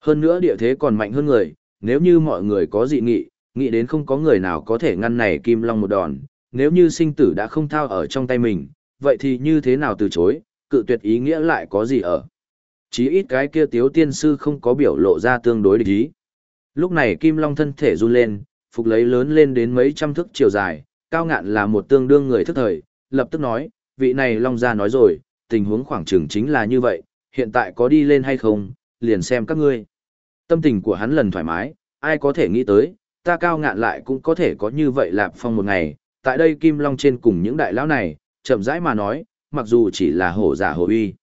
Hơn nữa địa thế còn mạnh hơn người, nếu như mọi người có dị nghị, nghĩ đến không có người nào có thể ngăn này Kim Long một đòn, nếu như sinh tử đã không thao ở trong tay mình, vậy thì như thế nào từ chối, cự tuyệt ý nghĩa lại có gì ở. Chí ít cái kia tiếu tiên sư không có biểu lộ ra tương đối địch ý. Lúc này Kim Long thân thể run lên, phục lấy lớn lên đến mấy trăm thước chiều dài, cao ngạn là một tương đương người thức thời, lập tức nói, vị này Long ra nói rồi, tình huống khoảng trường chính là như vậy, hiện tại có đi lên hay không, liền xem các ngươi. Tâm tình của hắn lần thoải mái, ai có thể nghĩ tới, ta cao ngạn lại cũng có thể có như vậy lạp phong một ngày, tại đây Kim Long trên cùng những đại lão này, chậm rãi mà nói, mặc dù chỉ là hổ giả hổ uy.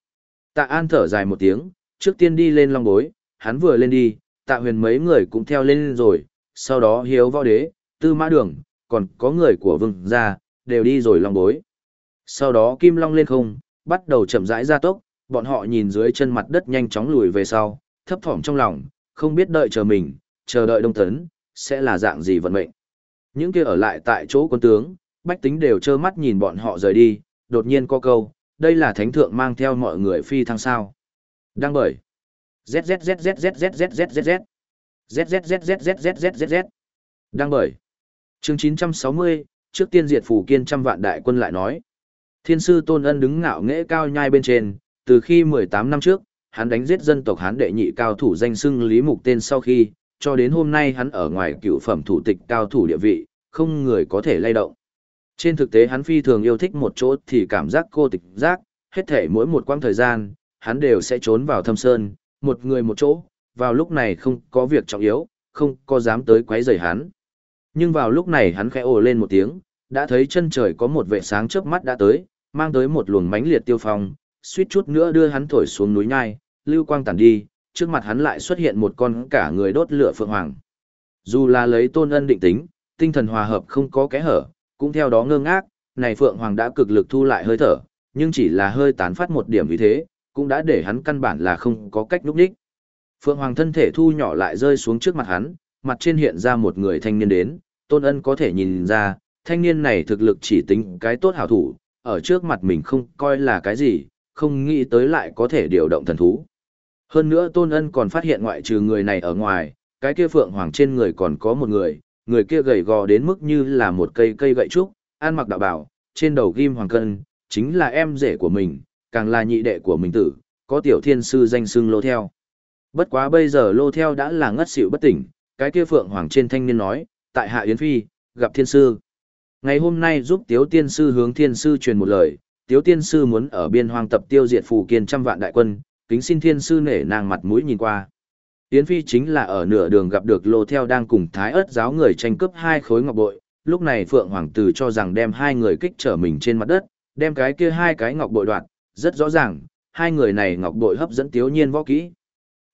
Tạ An thở dài một tiếng, trước tiên đi lên long bối, hắn vừa lên đi, tạ huyền mấy người cũng theo lên rồi, sau đó hiếu võ đế, tư mã đường, còn có người của vương gia, đều đi rồi long bối. Sau đó kim long lên không, bắt đầu chậm rãi ra tốc, bọn họ nhìn dưới chân mặt đất nhanh chóng lùi về sau, thấp thỏm trong lòng, không biết đợi chờ mình, chờ đợi đông tấn, sẽ là dạng gì vận mệnh. Những kia ở lại tại chỗ quân tướng, bách tính đều trơ mắt nhìn bọn họ rời đi, đột nhiên có câu, đây là thánh thượng mang theo mọi người phi thăng sao. Đang bởi. Đang bởi. Chương 960, trước tiên diệt phủ kiên trăm vạn đại quân lại nói. Thiên sư Tôn Ân đứng ngạo nghễ cao nhai bên trên, từ khi 18 năm trước, hắn đánh giết dân tộc Hán đệ nhị cao thủ danh xưng Lý Mục tên sau khi, cho đến hôm nay hắn ở ngoài cựu phẩm thủ tịch cao thủ địa vị, không người có thể lay động. Trên thực tế hắn phi thường yêu thích một chỗ thì cảm giác cô tịch giác, hết thể mỗi một quãng thời gian, hắn đều sẽ trốn vào thâm sơn, một người một chỗ, vào lúc này không có việc trọng yếu, không có dám tới quấy rầy hắn. Nhưng vào lúc này hắn khẽ ồ lên một tiếng, đã thấy chân trời có một vệ sáng trước mắt đã tới, mang tới một luồng mãnh liệt tiêu phong, suýt chút nữa đưa hắn thổi xuống núi nhai, lưu quang Tản đi, trước mặt hắn lại xuất hiện một con cả người đốt lửa phượng hoàng. Dù là lấy tôn ân định tính, tinh thần hòa hợp không có kẽ hở, cũng theo đó ngơ ngác, này phượng hoàng đã cực lực thu lại hơi thở, nhưng chỉ là hơi tán phát một điểm vì thế, cũng đã để hắn căn bản là không có cách núp đích. Phượng hoàng thân thể thu nhỏ lại rơi xuống trước mặt hắn, mặt trên hiện ra một người thanh niên đến, tôn ân có thể nhìn ra, thanh niên này thực lực chỉ tính cái tốt hảo thủ, ở trước mặt mình không coi là cái gì, không nghĩ tới lại có thể điều động thần thú. Hơn nữa tôn ân còn phát hiện ngoại trừ người này ở ngoài, cái kia phượng hoàng trên người còn có một người, người kia gầy gò đến mức như là một cây cây gậy trúc, ăn mặc đạo bảo, trên đầu ghim hoàng cân, chính là em rể của mình, càng là nhị đệ của mình tử, có tiểu thiên sư danh xưng lô theo. Bất quá bây giờ lô theo đã là ngất xỉu bất tỉnh, cái kia phượng hoàng trên thanh niên nói, tại hạ Yến Phi, gặp thiên sư. Ngày hôm nay giúp tiếu tiên sư hướng thiên sư truyền một lời, tiếu tiên sư muốn ở biên hoang tập tiêu diệt phù kiên trăm vạn đại quân, kính xin thiên sư nể nàng mặt mũi nhìn qua. Yến Phi chính là ở nửa đường gặp được lô theo đang cùng thái ớt giáo người tranh cướp hai khối ngọc bội, lúc này Phượng Hoàng Tử cho rằng đem hai người kích trở mình trên mặt đất, đem cái kia hai cái ngọc bội đoạt, rất rõ ràng, hai người này ngọc bội hấp dẫn Tiếu Nhiên võ kỹ.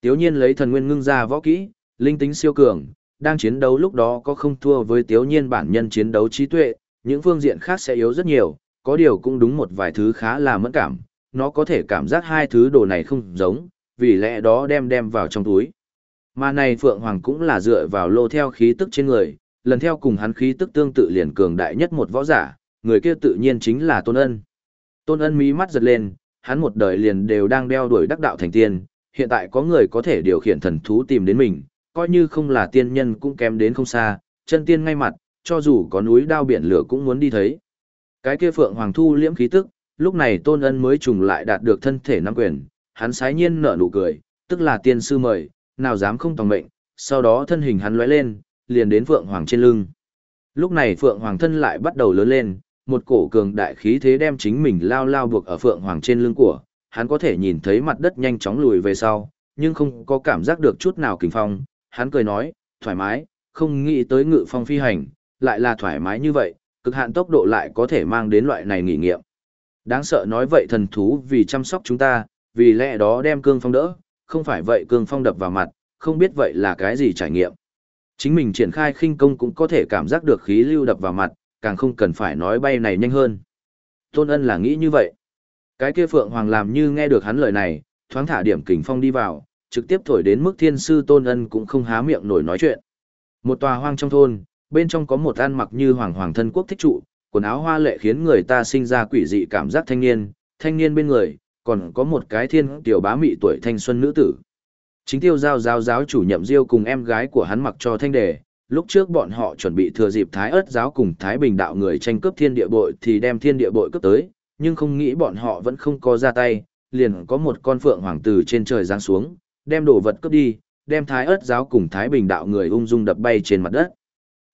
Tiếu Nhiên lấy thần nguyên ngưng ra võ kỹ, linh tính siêu cường, đang chiến đấu lúc đó có không thua với Tiếu Nhiên bản nhân chiến đấu trí tuệ, những phương diện khác sẽ yếu rất nhiều, có điều cũng đúng một vài thứ khá là mẫn cảm, nó có thể cảm giác hai thứ đồ này không giống, vì lẽ đó đem đem vào trong túi. Mà này Phượng Hoàng cũng là dựa vào lô theo khí tức trên người, lần theo cùng hắn khí tức tương tự liền cường đại nhất một võ giả, người kia tự nhiên chính là Tôn Ân. Tôn Ân mí mắt giật lên, hắn một đời liền đều đang đeo đuổi đắc đạo thành tiên, hiện tại có người có thể điều khiển thần thú tìm đến mình, coi như không là tiên nhân cũng kém đến không xa, chân tiên ngay mặt, cho dù có núi đao biển lửa cũng muốn đi thấy. Cái kia Phượng Hoàng thu liễm khí tức, lúc này Tôn Ân mới trùng lại đạt được thân thể năm quyền, hắn sái nhiên nở nụ cười, tức là tiên sư mời, nào dám không tòng mệnh, sau đó thân hình hắn lóe lên, liền đến Phượng Hoàng trên lưng. Lúc này Phượng Hoàng thân lại bắt đầu lớn lên, một cổ cường đại khí thế đem chính mình lao lao buộc ở Phượng Hoàng trên lưng của, hắn có thể nhìn thấy mặt đất nhanh chóng lùi về sau, nhưng không có cảm giác được chút nào kinh phong, hắn cười nói, thoải mái, không nghĩ tới ngự phong phi hành, lại là thoải mái như vậy, cực hạn tốc độ lại có thể mang đến loại này nghỉ nghiệm. Đáng sợ nói vậy thần thú vì chăm sóc chúng ta, vì lẽ đó đem cương phong đỡ, không phải vậy cương phong đập vào mặt, không biết vậy là cái gì trải nghiệm. Chính mình triển khai khinh công cũng có thể cảm giác được khí lưu đập vào mặt, càng không cần phải nói bay này nhanh hơn. Tôn ân là nghĩ như vậy. Cái kia Phượng Hoàng làm như nghe được hắn lời này, thoáng thả điểm kình phong đi vào, trực tiếp thổi đến mức thiên sư Tôn ân cũng không há miệng nổi nói chuyện. Một tòa hoang trong thôn, bên trong có một an mặc như hoàng hoàng thân quốc thích trụ, quần áo hoa lệ khiến người ta sinh ra quỷ dị cảm giác thanh niên, thanh niên bên người, còn có một cái thiên tiểu bá mị tuổi thanh xuân nữ tử. Chính tiêu giao giáo giáo chủ nhậm diêu cùng em gái của hắn mặc cho thanh đề, lúc trước bọn họ chuẩn bị thừa dịp Thái ớt giáo cùng Thái Bình đạo người tranh cướp thiên địa bội thì đem thiên địa bội cướp tới, nhưng không nghĩ bọn họ vẫn không có ra tay, liền có một con phượng hoàng tử trên trời giáng xuống, đem đồ vật cướp đi, đem Thái ớt giáo cùng Thái Bình đạo người ung dung đập bay trên mặt đất.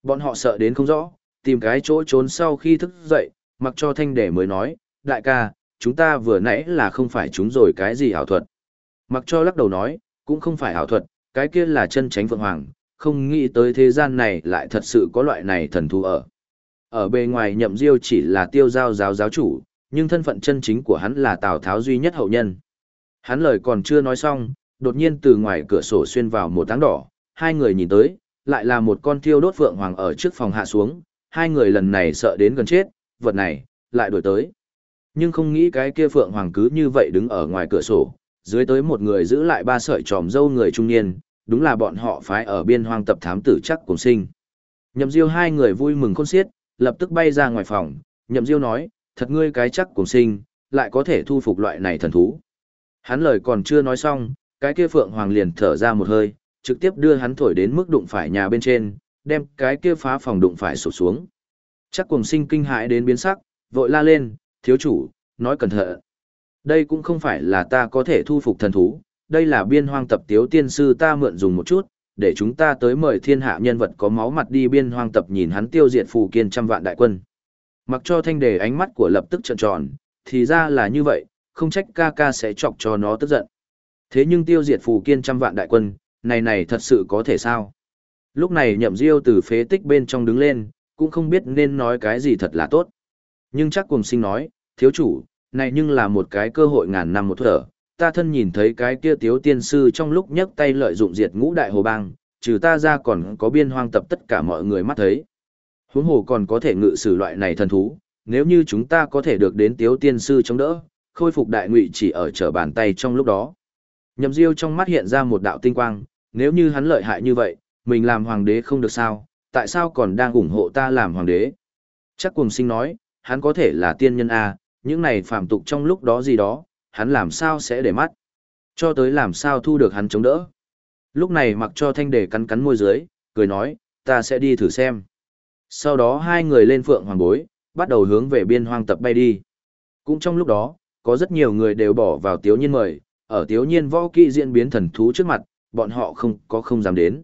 Bọn họ sợ đến không rõ, tìm cái chỗ trốn sau khi thức dậy, mặc cho thanh đề mới nói, đại ca, chúng ta vừa nãy là không phải chúng rồi cái gì ảo thuật. Mặc cho lắc đầu nói, cũng không phải ảo thuật, cái kia là chân tránh phượng hoàng, không nghĩ tới thế gian này lại thật sự có loại này thần thú ở. Ở bề ngoài nhậm diêu chỉ là tiêu giao giáo giáo chủ, nhưng thân phận chân chính của hắn là Tào Tháo duy nhất hậu nhân. Hắn lời còn chưa nói xong, đột nhiên từ ngoài cửa sổ xuyên vào một táng đỏ, hai người nhìn tới, lại là một con thiêu đốt phượng hoàng ở trước phòng hạ xuống, hai người lần này sợ đến gần chết, vật này, lại đổi tới. Nhưng không nghĩ cái kia phượng hoàng cứ như vậy đứng ở ngoài cửa sổ, dưới tới một người giữ lại ba sợi tròm dâu người trung niên, đúng là bọn họ phái ở biên hoang tập thám tử chắc cùng sinh. Nhậm Diêu hai người vui mừng khôn xiết, lập tức bay ra ngoài phòng, Nhậm Diêu nói, thật ngươi cái chắc cùng sinh, lại có thể thu phục loại này thần thú. Hắn lời còn chưa nói xong, cái kia Phượng Hoàng liền thở ra một hơi, trực tiếp đưa hắn thổi đến mức đụng phải nhà bên trên, đem cái kia phá phòng đụng phải sụp xuống. Chắc cùng sinh kinh hãi đến biến sắc, vội la lên, thiếu chủ, nói cẩn thận. Đây cũng không phải là ta có thể thu phục thần thú, đây là biên hoang tập tiếu tiên sư ta mượn dùng một chút, để chúng ta tới mời thiên hạ nhân vật có máu mặt đi biên hoang tập nhìn hắn tiêu diệt phù kiên trăm vạn đại quân. Mặc cho thanh đề ánh mắt của lập tức trợn tròn, thì ra là như vậy, không trách ca ca sẽ chọc cho nó tức giận. Thế nhưng tiêu diệt phù kiên trăm vạn đại quân, này này thật sự có thể sao? Lúc này nhậm diêu từ phế tích bên trong đứng lên, cũng không biết nên nói cái gì thật là tốt. Nhưng chắc cùng sinh nói, thiếu chủ, này nhưng là một cái cơ hội ngàn năm một thở, ta thân nhìn thấy cái kia tiếu tiên sư trong lúc nhấc tay lợi dụng diệt ngũ đại hồ bang, trừ ta ra còn có biên hoang tập tất cả mọi người mắt thấy. Huống hồ còn có thể ngự sử loại này thần thú, nếu như chúng ta có thể được đến tiếu tiên sư chống đỡ, khôi phục đại ngụy chỉ ở trở bàn tay trong lúc đó. Nhậm Diêu trong mắt hiện ra một đạo tinh quang, nếu như hắn lợi hại như vậy, mình làm hoàng đế không được sao, tại sao còn đang ủng hộ ta làm hoàng đế? Chắc cùng sinh nói, hắn có thể là tiên nhân à? những này phạm tục trong lúc đó gì đó, hắn làm sao sẽ để mắt? Cho tới làm sao thu được hắn chống đỡ? Lúc này mặc cho thanh đề cắn cắn môi dưới, cười nói, ta sẽ đi thử xem. Sau đó hai người lên phượng hoàng bối, bắt đầu hướng về biên hoang tập bay đi. Cũng trong lúc đó, có rất nhiều người đều bỏ vào tiếu nhiên mời, ở tiếu nhiên võ kỹ diễn biến thần thú trước mặt, bọn họ không có không dám đến.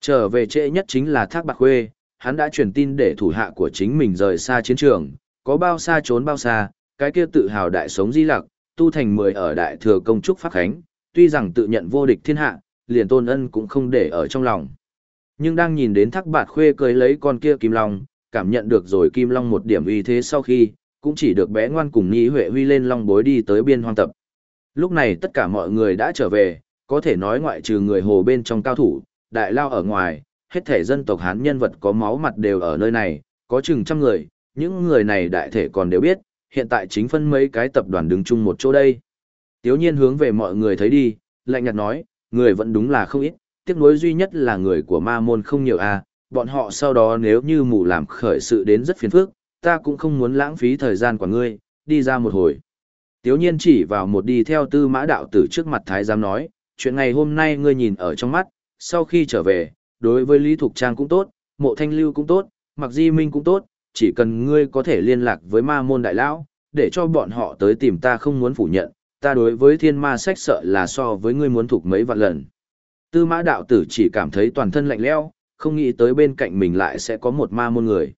Trở về trễ nhất chính là Thác Bạc Khuê, hắn đã truyền tin để thủ hạ của chính mình rời xa chiến trường, có bao xa trốn bao xa, cái kia tự hào đại sống di lặc, tu thành mười ở đại thừa công trúc pháp khánh, tuy rằng tự nhận vô địch thiên hạ, liền tôn ân cũng không để ở trong lòng. Nhưng đang nhìn đến Thác Bạc Khuê cưới lấy con kia Kim Long, cảm nhận được rồi Kim Long một điểm uy thế sau khi, cũng chỉ được bé ngoan cùng Nhĩ Huệ Huy lên long bối đi tới biên hoang tập. Lúc này tất cả mọi người đã trở về, có thể nói ngoại trừ người hồ bên trong cao thủ, đại lao ở ngoài, hết thể dân tộc Hán nhân vật có máu mặt đều ở nơi này, có chừng trăm người, những người này đại thể còn đều biết, hiện tại chính phân mấy cái tập đoàn đứng chung một chỗ đây. Tiếu nhiên hướng về mọi người thấy đi, lạnh nhạt nói, người vẫn đúng là không ít, tiếc nuối duy nhất là người của ma môn không nhiều a bọn họ sau đó nếu như mù làm khởi sự đến rất phiền phức, ta cũng không muốn lãng phí thời gian của ngươi, đi ra một hồi. Tiếu nhiên chỉ vào một đi theo tư mã đạo tử trước mặt thái giám nói, chuyện ngày hôm nay ngươi nhìn ở trong mắt, sau khi trở về, đối với Lý Thục Trang cũng tốt, mộ thanh lưu cũng tốt, mặc di minh cũng tốt, chỉ cần ngươi có thể liên lạc với ma môn đại lão, để cho bọn họ tới tìm ta không muốn phủ nhận, ta đối với thiên ma sách sợ là so với ngươi muốn thuộc mấy vạn lần. Tư mã đạo tử chỉ cảm thấy toàn thân lạnh lẽo, không nghĩ tới bên cạnh mình lại sẽ có một ma môn người.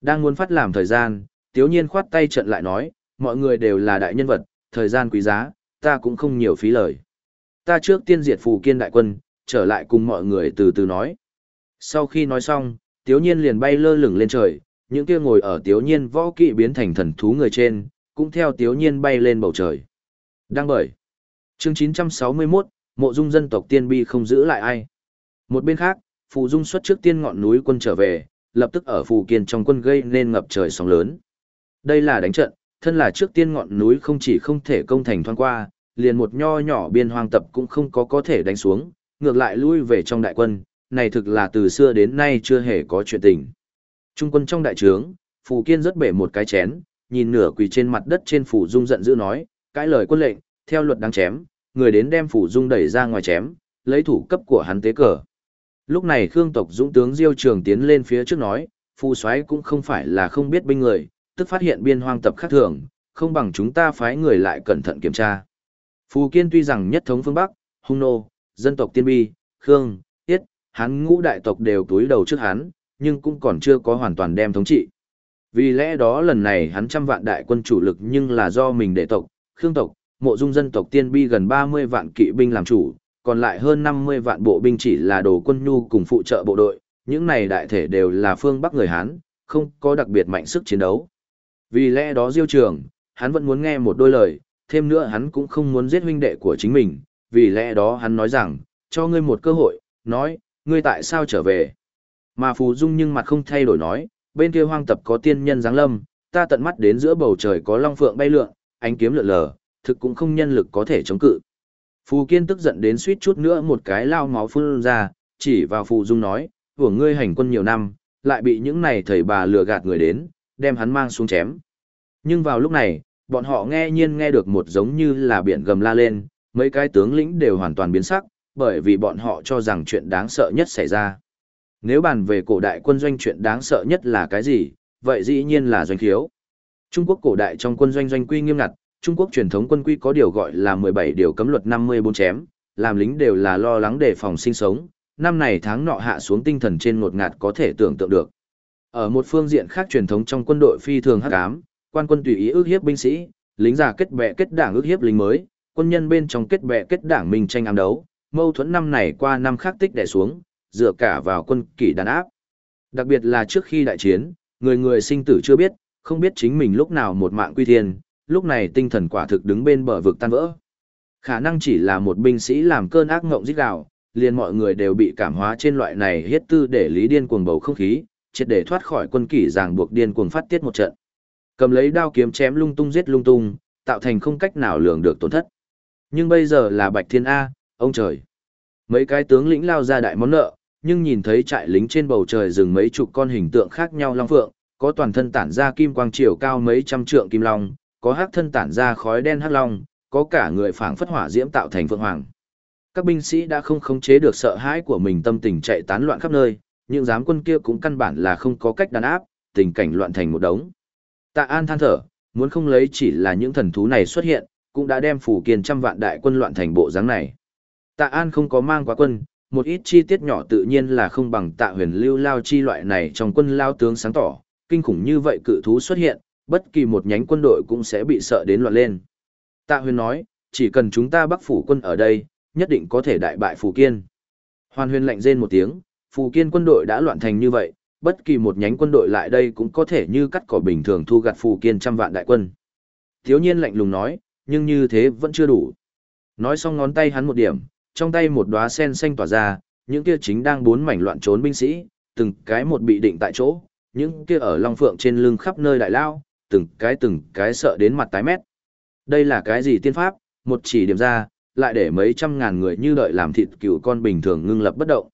Đang muốn phát làm thời gian, tiếu nhiên khoát tay trận lại nói, mọi người đều là đại nhân vật, thời gian quý giá, ta cũng không nhiều phí lời. Ta trước tiên diệt phù kiên đại quân, trở lại cùng mọi người từ từ nói. Sau khi nói xong, tiếu nhiên liền bay lơ lửng lên trời, những kia ngồi ở tiếu nhiên võ kỵ biến thành thần thú người trên, cũng theo tiếu nhiên bay lên bầu trời. Đăng bởi. Chương 961, mộ dung dân tộc tiên bi không giữ lại ai. Một bên khác, phù dung xuất trước tiên ngọn núi quân trở về, lập tức ở phù kiên trong quân gây nên ngập trời sóng lớn. Đây là đánh trận, thân là trước tiên ngọn núi không chỉ không thể công thành thoáng qua, liền một nho nhỏ biên hoang tập cũng không có có thể đánh xuống, ngược lại lui về trong đại quân, này thực là từ xưa đến nay chưa hề có chuyện tình. Trung quân trong đại trướng, Phù Kiên rất bể một cái chén, nhìn nửa quỳ trên mặt đất trên phù Dung giận dữ nói, cãi lời quân lệnh, theo luật đáng chém, người đến đem phù Dung đẩy ra ngoài chém, lấy thủ cấp của hắn tế cờ. Lúc này Khương tộc dũng tướng Diêu Trường tiến lên phía trước nói, Phù soái cũng không phải là không biết binh người, tức phát hiện biên hoang tập khác thường, không bằng chúng ta phái người lại cẩn thận kiểm tra. Phù Kiên tuy rằng nhất thống phương Bắc, hung nô, dân tộc tiên bi, khương, tiết, hắn ngũ đại tộc đều túi đầu trước hắn, nhưng cũng còn chưa có hoàn toàn đem thống trị. Vì lẽ đó lần này hắn trăm vạn đại quân chủ lực nhưng là do mình đệ tộc, khương tộc, mộ dung dân tộc tiên bi gần 30 vạn kỵ binh làm chủ, còn lại hơn 50 vạn bộ binh chỉ là đồ quân nhu cùng phụ trợ bộ đội, những này đại thể đều là phương Bắc người Hán, không có đặc biệt mạnh sức chiến đấu. Vì lẽ đó diêu trường, hắn vẫn muốn nghe một đôi lời, thêm nữa hắn cũng không muốn giết huynh đệ của chính mình, vì lẽ đó hắn nói rằng, cho ngươi một cơ hội, nói, ngươi tại sao trở về. Mà Phù Dung nhưng mặt không thay đổi nói, bên kia hoang tập có tiên nhân giáng lâm, ta tận mắt đến giữa bầu trời có long phượng bay lượn, ánh kiếm lượn lờ, thực cũng không nhân lực có thể chống cự. Phù Kiên tức giận đến suýt chút nữa một cái lao máu phun ra, chỉ vào Phù Dung nói, của ngươi hành quân nhiều năm, lại bị những này thầy bà lừa gạt người đến, đem hắn mang xuống chém. Nhưng vào lúc này, bọn họ nghe nhiên nghe được một giống như là biển gầm la lên, Mấy cái tướng lĩnh đều hoàn toàn biến sắc, bởi vì bọn họ cho rằng chuyện đáng sợ nhất xảy ra. Nếu bàn về cổ đại quân doanh chuyện đáng sợ nhất là cái gì, vậy dĩ nhiên là doanh khiếu. Trung Quốc cổ đại trong quân doanh doanh quy nghiêm ngặt, Trung Quốc truyền thống quân quy có điều gọi là 17 điều cấm luật 54 chém, làm lính đều là lo lắng đề phòng sinh sống, năm này tháng nọ hạ xuống tinh thần trên ngột ngạt có thể tưởng tượng được. Ở một phương diện khác truyền thống trong quân đội phi thường hắc ám, quan quân tùy ý ước hiếp binh sĩ, lính già kết bè kết đảng ước hiếp lính mới, quân nhân bên trong kết bè kết đảng minh tranh ám đấu, mâu thuẫn năm này qua năm khác tích đè xuống, dựa cả vào quân kỷ đàn áp. Đặc biệt là trước khi đại chiến, người người sinh tử chưa biết, không biết chính mình lúc nào một mạng quy thiên, lúc này tinh thần quả thực đứng bên bờ vực tan vỡ. Khả năng chỉ là một binh sĩ làm cơn ác ngộng giết gào, liền mọi người đều bị cảm hóa trên loại này hết tư để lý điên cuồng bầu không khí, triệt để thoát khỏi quân kỷ ràng buộc điên cuồng phát tiết một trận. Cầm lấy đao kiếm chém lung tung giết lung tung, tạo thành không cách nào lường được tổn thất. Nhưng bây giờ là Bạch Thiên A, ông trời. Mấy cái tướng lĩnh lao ra đại món nợ, nhưng nhìn thấy trại lính trên bầu trời dừng mấy chục con hình tượng khác nhau long phượng, có toàn thân tản ra kim quang chiều cao mấy trăm trượng kim long, có hắc thân tản ra khói đen hắc long, có cả người phảng phất hỏa diễm tạo thành phượng hoàng. Các binh sĩ đã không khống chế được sợ hãi của mình tâm tình chạy tán loạn khắp nơi, những giám quân kia cũng căn bản là không có cách đàn áp, tình cảnh loạn thành một đống. Tạ An than thở, muốn không lấy chỉ là những thần thú này xuất hiện, cũng đã đem phủ kiên trăm vạn đại quân loạn thành bộ dáng này. Tạ An không có mang quá quân, một ít chi tiết nhỏ tự nhiên là không bằng tạ huyền lưu lao chi loại này trong quân lao tướng sáng tỏ, kinh khủng như vậy cự thú xuất hiện, bất kỳ một nhánh quân đội cũng sẽ bị sợ đến loạn lên. Tạ huyền nói, chỉ cần chúng ta bắc phủ quân ở đây, nhất định có thể đại bại phủ Kiên. Hoàn huyền lạnh rên một tiếng, phủ Kiên quân đội đã loạn thành như vậy, bất kỳ một nhánh quân đội lại đây cũng có thể như cắt cỏ bình thường thu gặt phủ Kiên trăm vạn đại quân. Thiếu nhiên lạnh lùng nói, nhưng như thế vẫn chưa đủ. Nói xong ngón tay hắn một điểm, trong tay một đóa sen xanh tỏa ra, những kia chính đang bốn mảnh loạn trốn binh sĩ, từng cái một bị định tại chỗ, những kia ở long phượng trên lưng khắp nơi đại lao, từng cái từng cái sợ đến mặt tái mét. Đây là cái gì tiên pháp, một chỉ điểm ra, lại để mấy trăm ngàn người như đợi làm thịt cựu con bình thường ngưng lập bất động.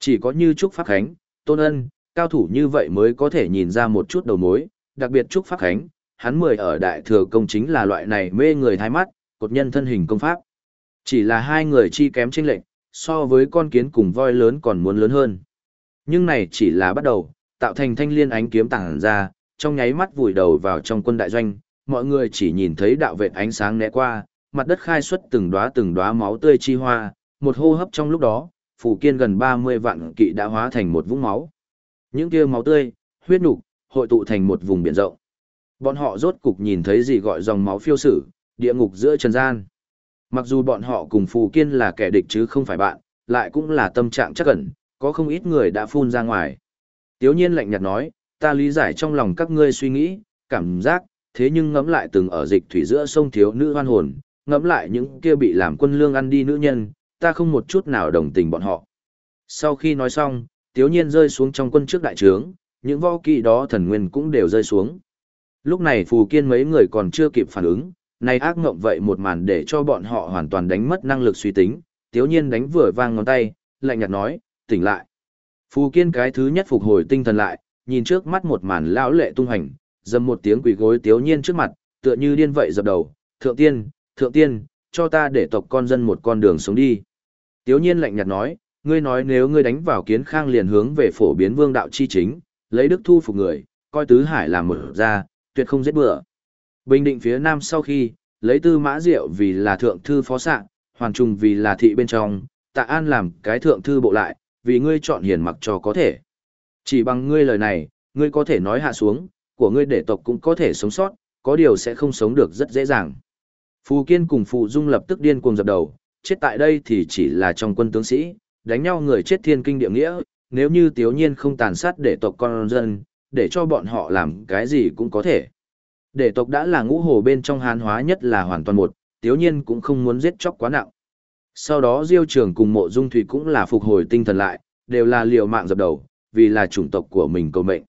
Chỉ có như Trúc Pháp Khánh, Tôn Ân, cao thủ như vậy mới có thể nhìn ra một chút đầu mối, đặc biệt Trúc Pháp Khánh, hắn mười ở đại thừa công chính là loại này mê người thái mắt, cột nhân thân hình công pháp. Chỉ là hai người chi kém chênh lệnh, so với con kiến cùng voi lớn còn muốn lớn hơn. Nhưng này chỉ là bắt đầu, tạo thành thanh liên ánh kiếm tàng ra, trong nháy mắt vùi đầu vào trong quân đại doanh, mọi người chỉ nhìn thấy đạo vệt ánh sáng né qua, mặt đất khai xuất từng đóa từng đóa máu tươi chi hoa, một hô hấp trong lúc đó, phủ kiên gần 30 vạn kỵ đã hóa thành một vũng máu. Những kia máu tươi, huyết nục, hội tụ thành một vùng biển rộng. Bọn họ rốt cục nhìn thấy gì gọi dòng máu phiêu sử, địa ngục giữa trần gian. Mặc dù bọn họ cùng Phù Kiên là kẻ địch chứ không phải bạn, lại cũng là tâm trạng chắc ẩn, có không ít người đã phun ra ngoài. Tiếu nhiên lạnh nhạt nói, ta lý giải trong lòng các ngươi suy nghĩ, cảm giác, thế nhưng ngẫm lại từng ở dịch thủy giữa sông thiếu nữ hoan hồn, ngẫm lại những kia bị làm quân lương ăn đi nữ nhân, ta không một chút nào đồng tình bọn họ. Sau khi nói xong, tiếu nhiên rơi xuống trong quân trước đại trướng, những võ kỵ đó thần nguyên cũng đều rơi xuống. Lúc này phù kiên mấy người còn chưa kịp phản ứng, này ác ngộng vậy một màn để cho bọn họ hoàn toàn đánh mất năng lực suy tính, tiếu nhiên đánh vừa vang ngón tay, lạnh nhạt nói, tỉnh lại. Phù kiên cái thứ nhất phục hồi tinh thần lại, nhìn trước mắt một màn lão lệ tung hành, dầm một tiếng quỳ gối tiếu nhiên trước mặt, tựa như điên vậy dập đầu, thượng tiên, thượng tiên, cho ta để tộc con dân một con đường sống đi. Tiếu nhiên lạnh nhạt nói, ngươi nói nếu ngươi đánh vào kiến khang liền hướng về phổ biến vương đạo chi chính, lấy đức thu phục người, coi tứ hải làm một ra, tuyệt không giết bừa. Bình định phía nam sau khi, lấy tư mã diệu vì là thượng thư phó sạng, hoàn trùng vì là thị bên trong, tạ an làm cái thượng thư bộ lại, vì ngươi chọn hiền mặc cho có thể. Chỉ bằng ngươi lời này, ngươi có thể nói hạ xuống, của ngươi để tộc cũng có thể sống sót, có điều sẽ không sống được rất dễ dàng. Phù Kiên cùng Phù Dung lập tức điên cuồng dập đầu, chết tại đây thì chỉ là trong quân tướng sĩ, đánh nhau người chết thiên kinh địa nghĩa, nếu như tiếu nhiên không tàn sát để tộc con dân, để cho bọn họ làm cái gì cũng có thể. Để tộc đã là ngũ hồ bên trong hán hóa nhất là hoàn toàn một, tiếu nhiên cũng không muốn giết chóc quá nặng. Sau đó Diêu Trường cùng Mộ Dung Thủy cũng là phục hồi tinh thần lại, đều là liều mạng dập đầu, vì là chủng tộc của mình cầu mệnh.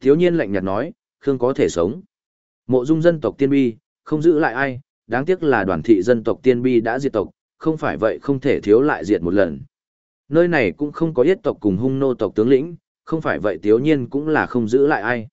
Tiếu nhiên lạnh nhạt nói, Khương có thể sống. Mộ Dung dân tộc tiên bi, không giữ lại ai, đáng tiếc là đoàn thị dân tộc tiên bi đã diệt tộc, không phải vậy không thể thiếu lại diệt một lần. Nơi này cũng không có yết tộc cùng hung nô tộc tướng lĩnh, không phải vậy tiếu nhiên cũng là không giữ lại ai.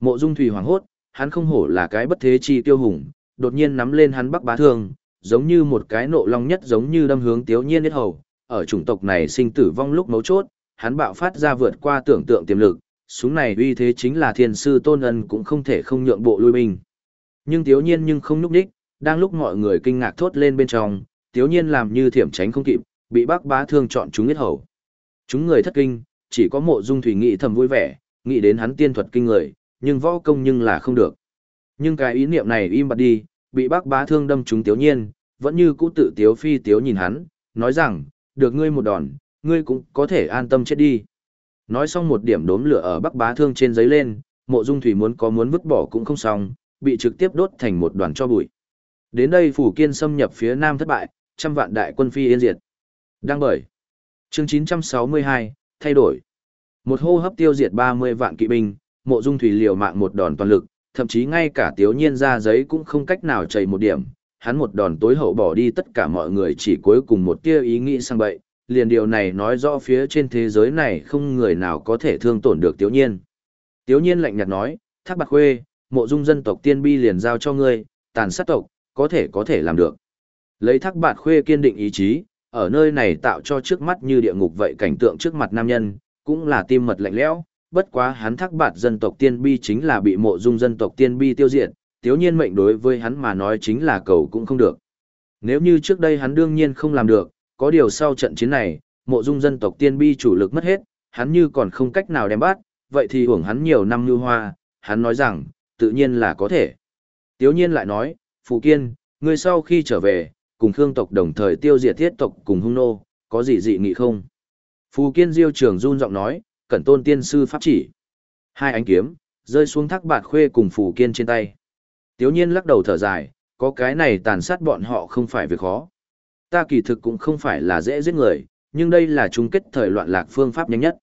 Mộ Dung Thủy hoảng hốt, hắn không hổ là cái bất thế chi tiêu hùng, đột nhiên nắm lên hắn bắc bá thương, giống như một cái nộ long nhất giống như đâm hướng tiếu nhiên hết hầu, ở chủng tộc này sinh tử vong lúc mấu chốt, hắn bạo phát ra vượt qua tưởng tượng tiềm lực, súng này uy thế chính là thiên sư tôn ân cũng không thể không nhượng bộ lui binh. Nhưng tiếu nhiên nhưng không núp đích, đang lúc mọi người kinh ngạc thốt lên bên trong, tiếu nhiên làm như thiểm tránh không kịp, bị bác bá thương chọn chúng hết hầu. Chúng người thất kinh, chỉ có mộ dung thủy nghị thầm vui vẻ, nghĩ đến hắn tiên thuật kinh người, nhưng võ công nhưng là không được. Nhưng cái ý niệm này im bặt đi, bị bác bá thương đâm trúng tiếu nhiên, vẫn như cũ tự tiếu phi tiếu nhìn hắn, nói rằng, được ngươi một đòn, ngươi cũng có thể an tâm chết đi. Nói xong một điểm đốm lửa ở bắc bá thương trên giấy lên, mộ dung thủy muốn có muốn vứt bỏ cũng không xong, bị trực tiếp đốt thành một đoàn cho bụi. Đến đây phủ kiên xâm nhập phía nam thất bại, trăm vạn đại quân phi yên diệt. Đăng bởi. Chương 962, thay đổi. Một hô hấp tiêu diệt 30 vạn kỵ binh, mộ dung thủy liều mạng một đòn toàn lực, thậm chí ngay cả tiếu nhiên ra giấy cũng không cách nào chảy một điểm. Hắn một đòn tối hậu bỏ đi tất cả mọi người chỉ cuối cùng một tia ý nghĩ sang bậy, liền điều này nói rõ phía trên thế giới này không người nào có thể thương tổn được tiếu nhiên. Tiếu nhiên lạnh nhạt nói, thác bạc khuê, mộ dung dân tộc tiên bi liền giao cho ngươi, tàn sát tộc, có thể có thể làm được. Lấy thác bạc khuê kiên định ý chí, ở nơi này tạo cho trước mắt như địa ngục vậy cảnh tượng trước mặt nam nhân, cũng là tim mật lạnh lẽo. bất quá hắn thắc bạt dân tộc tiên bi chính là bị mộ dung dân tộc tiên bi tiêu diệt, tiếu nhiên mệnh đối với hắn mà nói chính là cầu cũng không được. Nếu như trước đây hắn đương nhiên không làm được, có điều sau trận chiến này, mộ dung dân tộc tiên bi chủ lực mất hết, hắn như còn không cách nào đem bắt, vậy thì hưởng hắn nhiều năm như hoa, hắn nói rằng, tự nhiên là có thể. Tiếu nhiên lại nói, Phù Kiên, ngươi sau khi trở về, cùng Khương tộc đồng thời tiêu diệt thiết tộc cùng hung nô, có gì dị nghị không? Phù Kiên diêu trường run giọng nói, cẩn tôn tiên sư pháp chỉ. Hai ánh kiếm, rơi xuống thác bạt khuê cùng Phù Kiên trên tay. Tiếu nhiên lắc đầu thở dài, có cái này tàn sát bọn họ không phải việc khó. Ta kỳ thực cũng không phải là dễ giết người, nhưng đây là chung kết thời loạn lạc phương pháp nhanh nhất.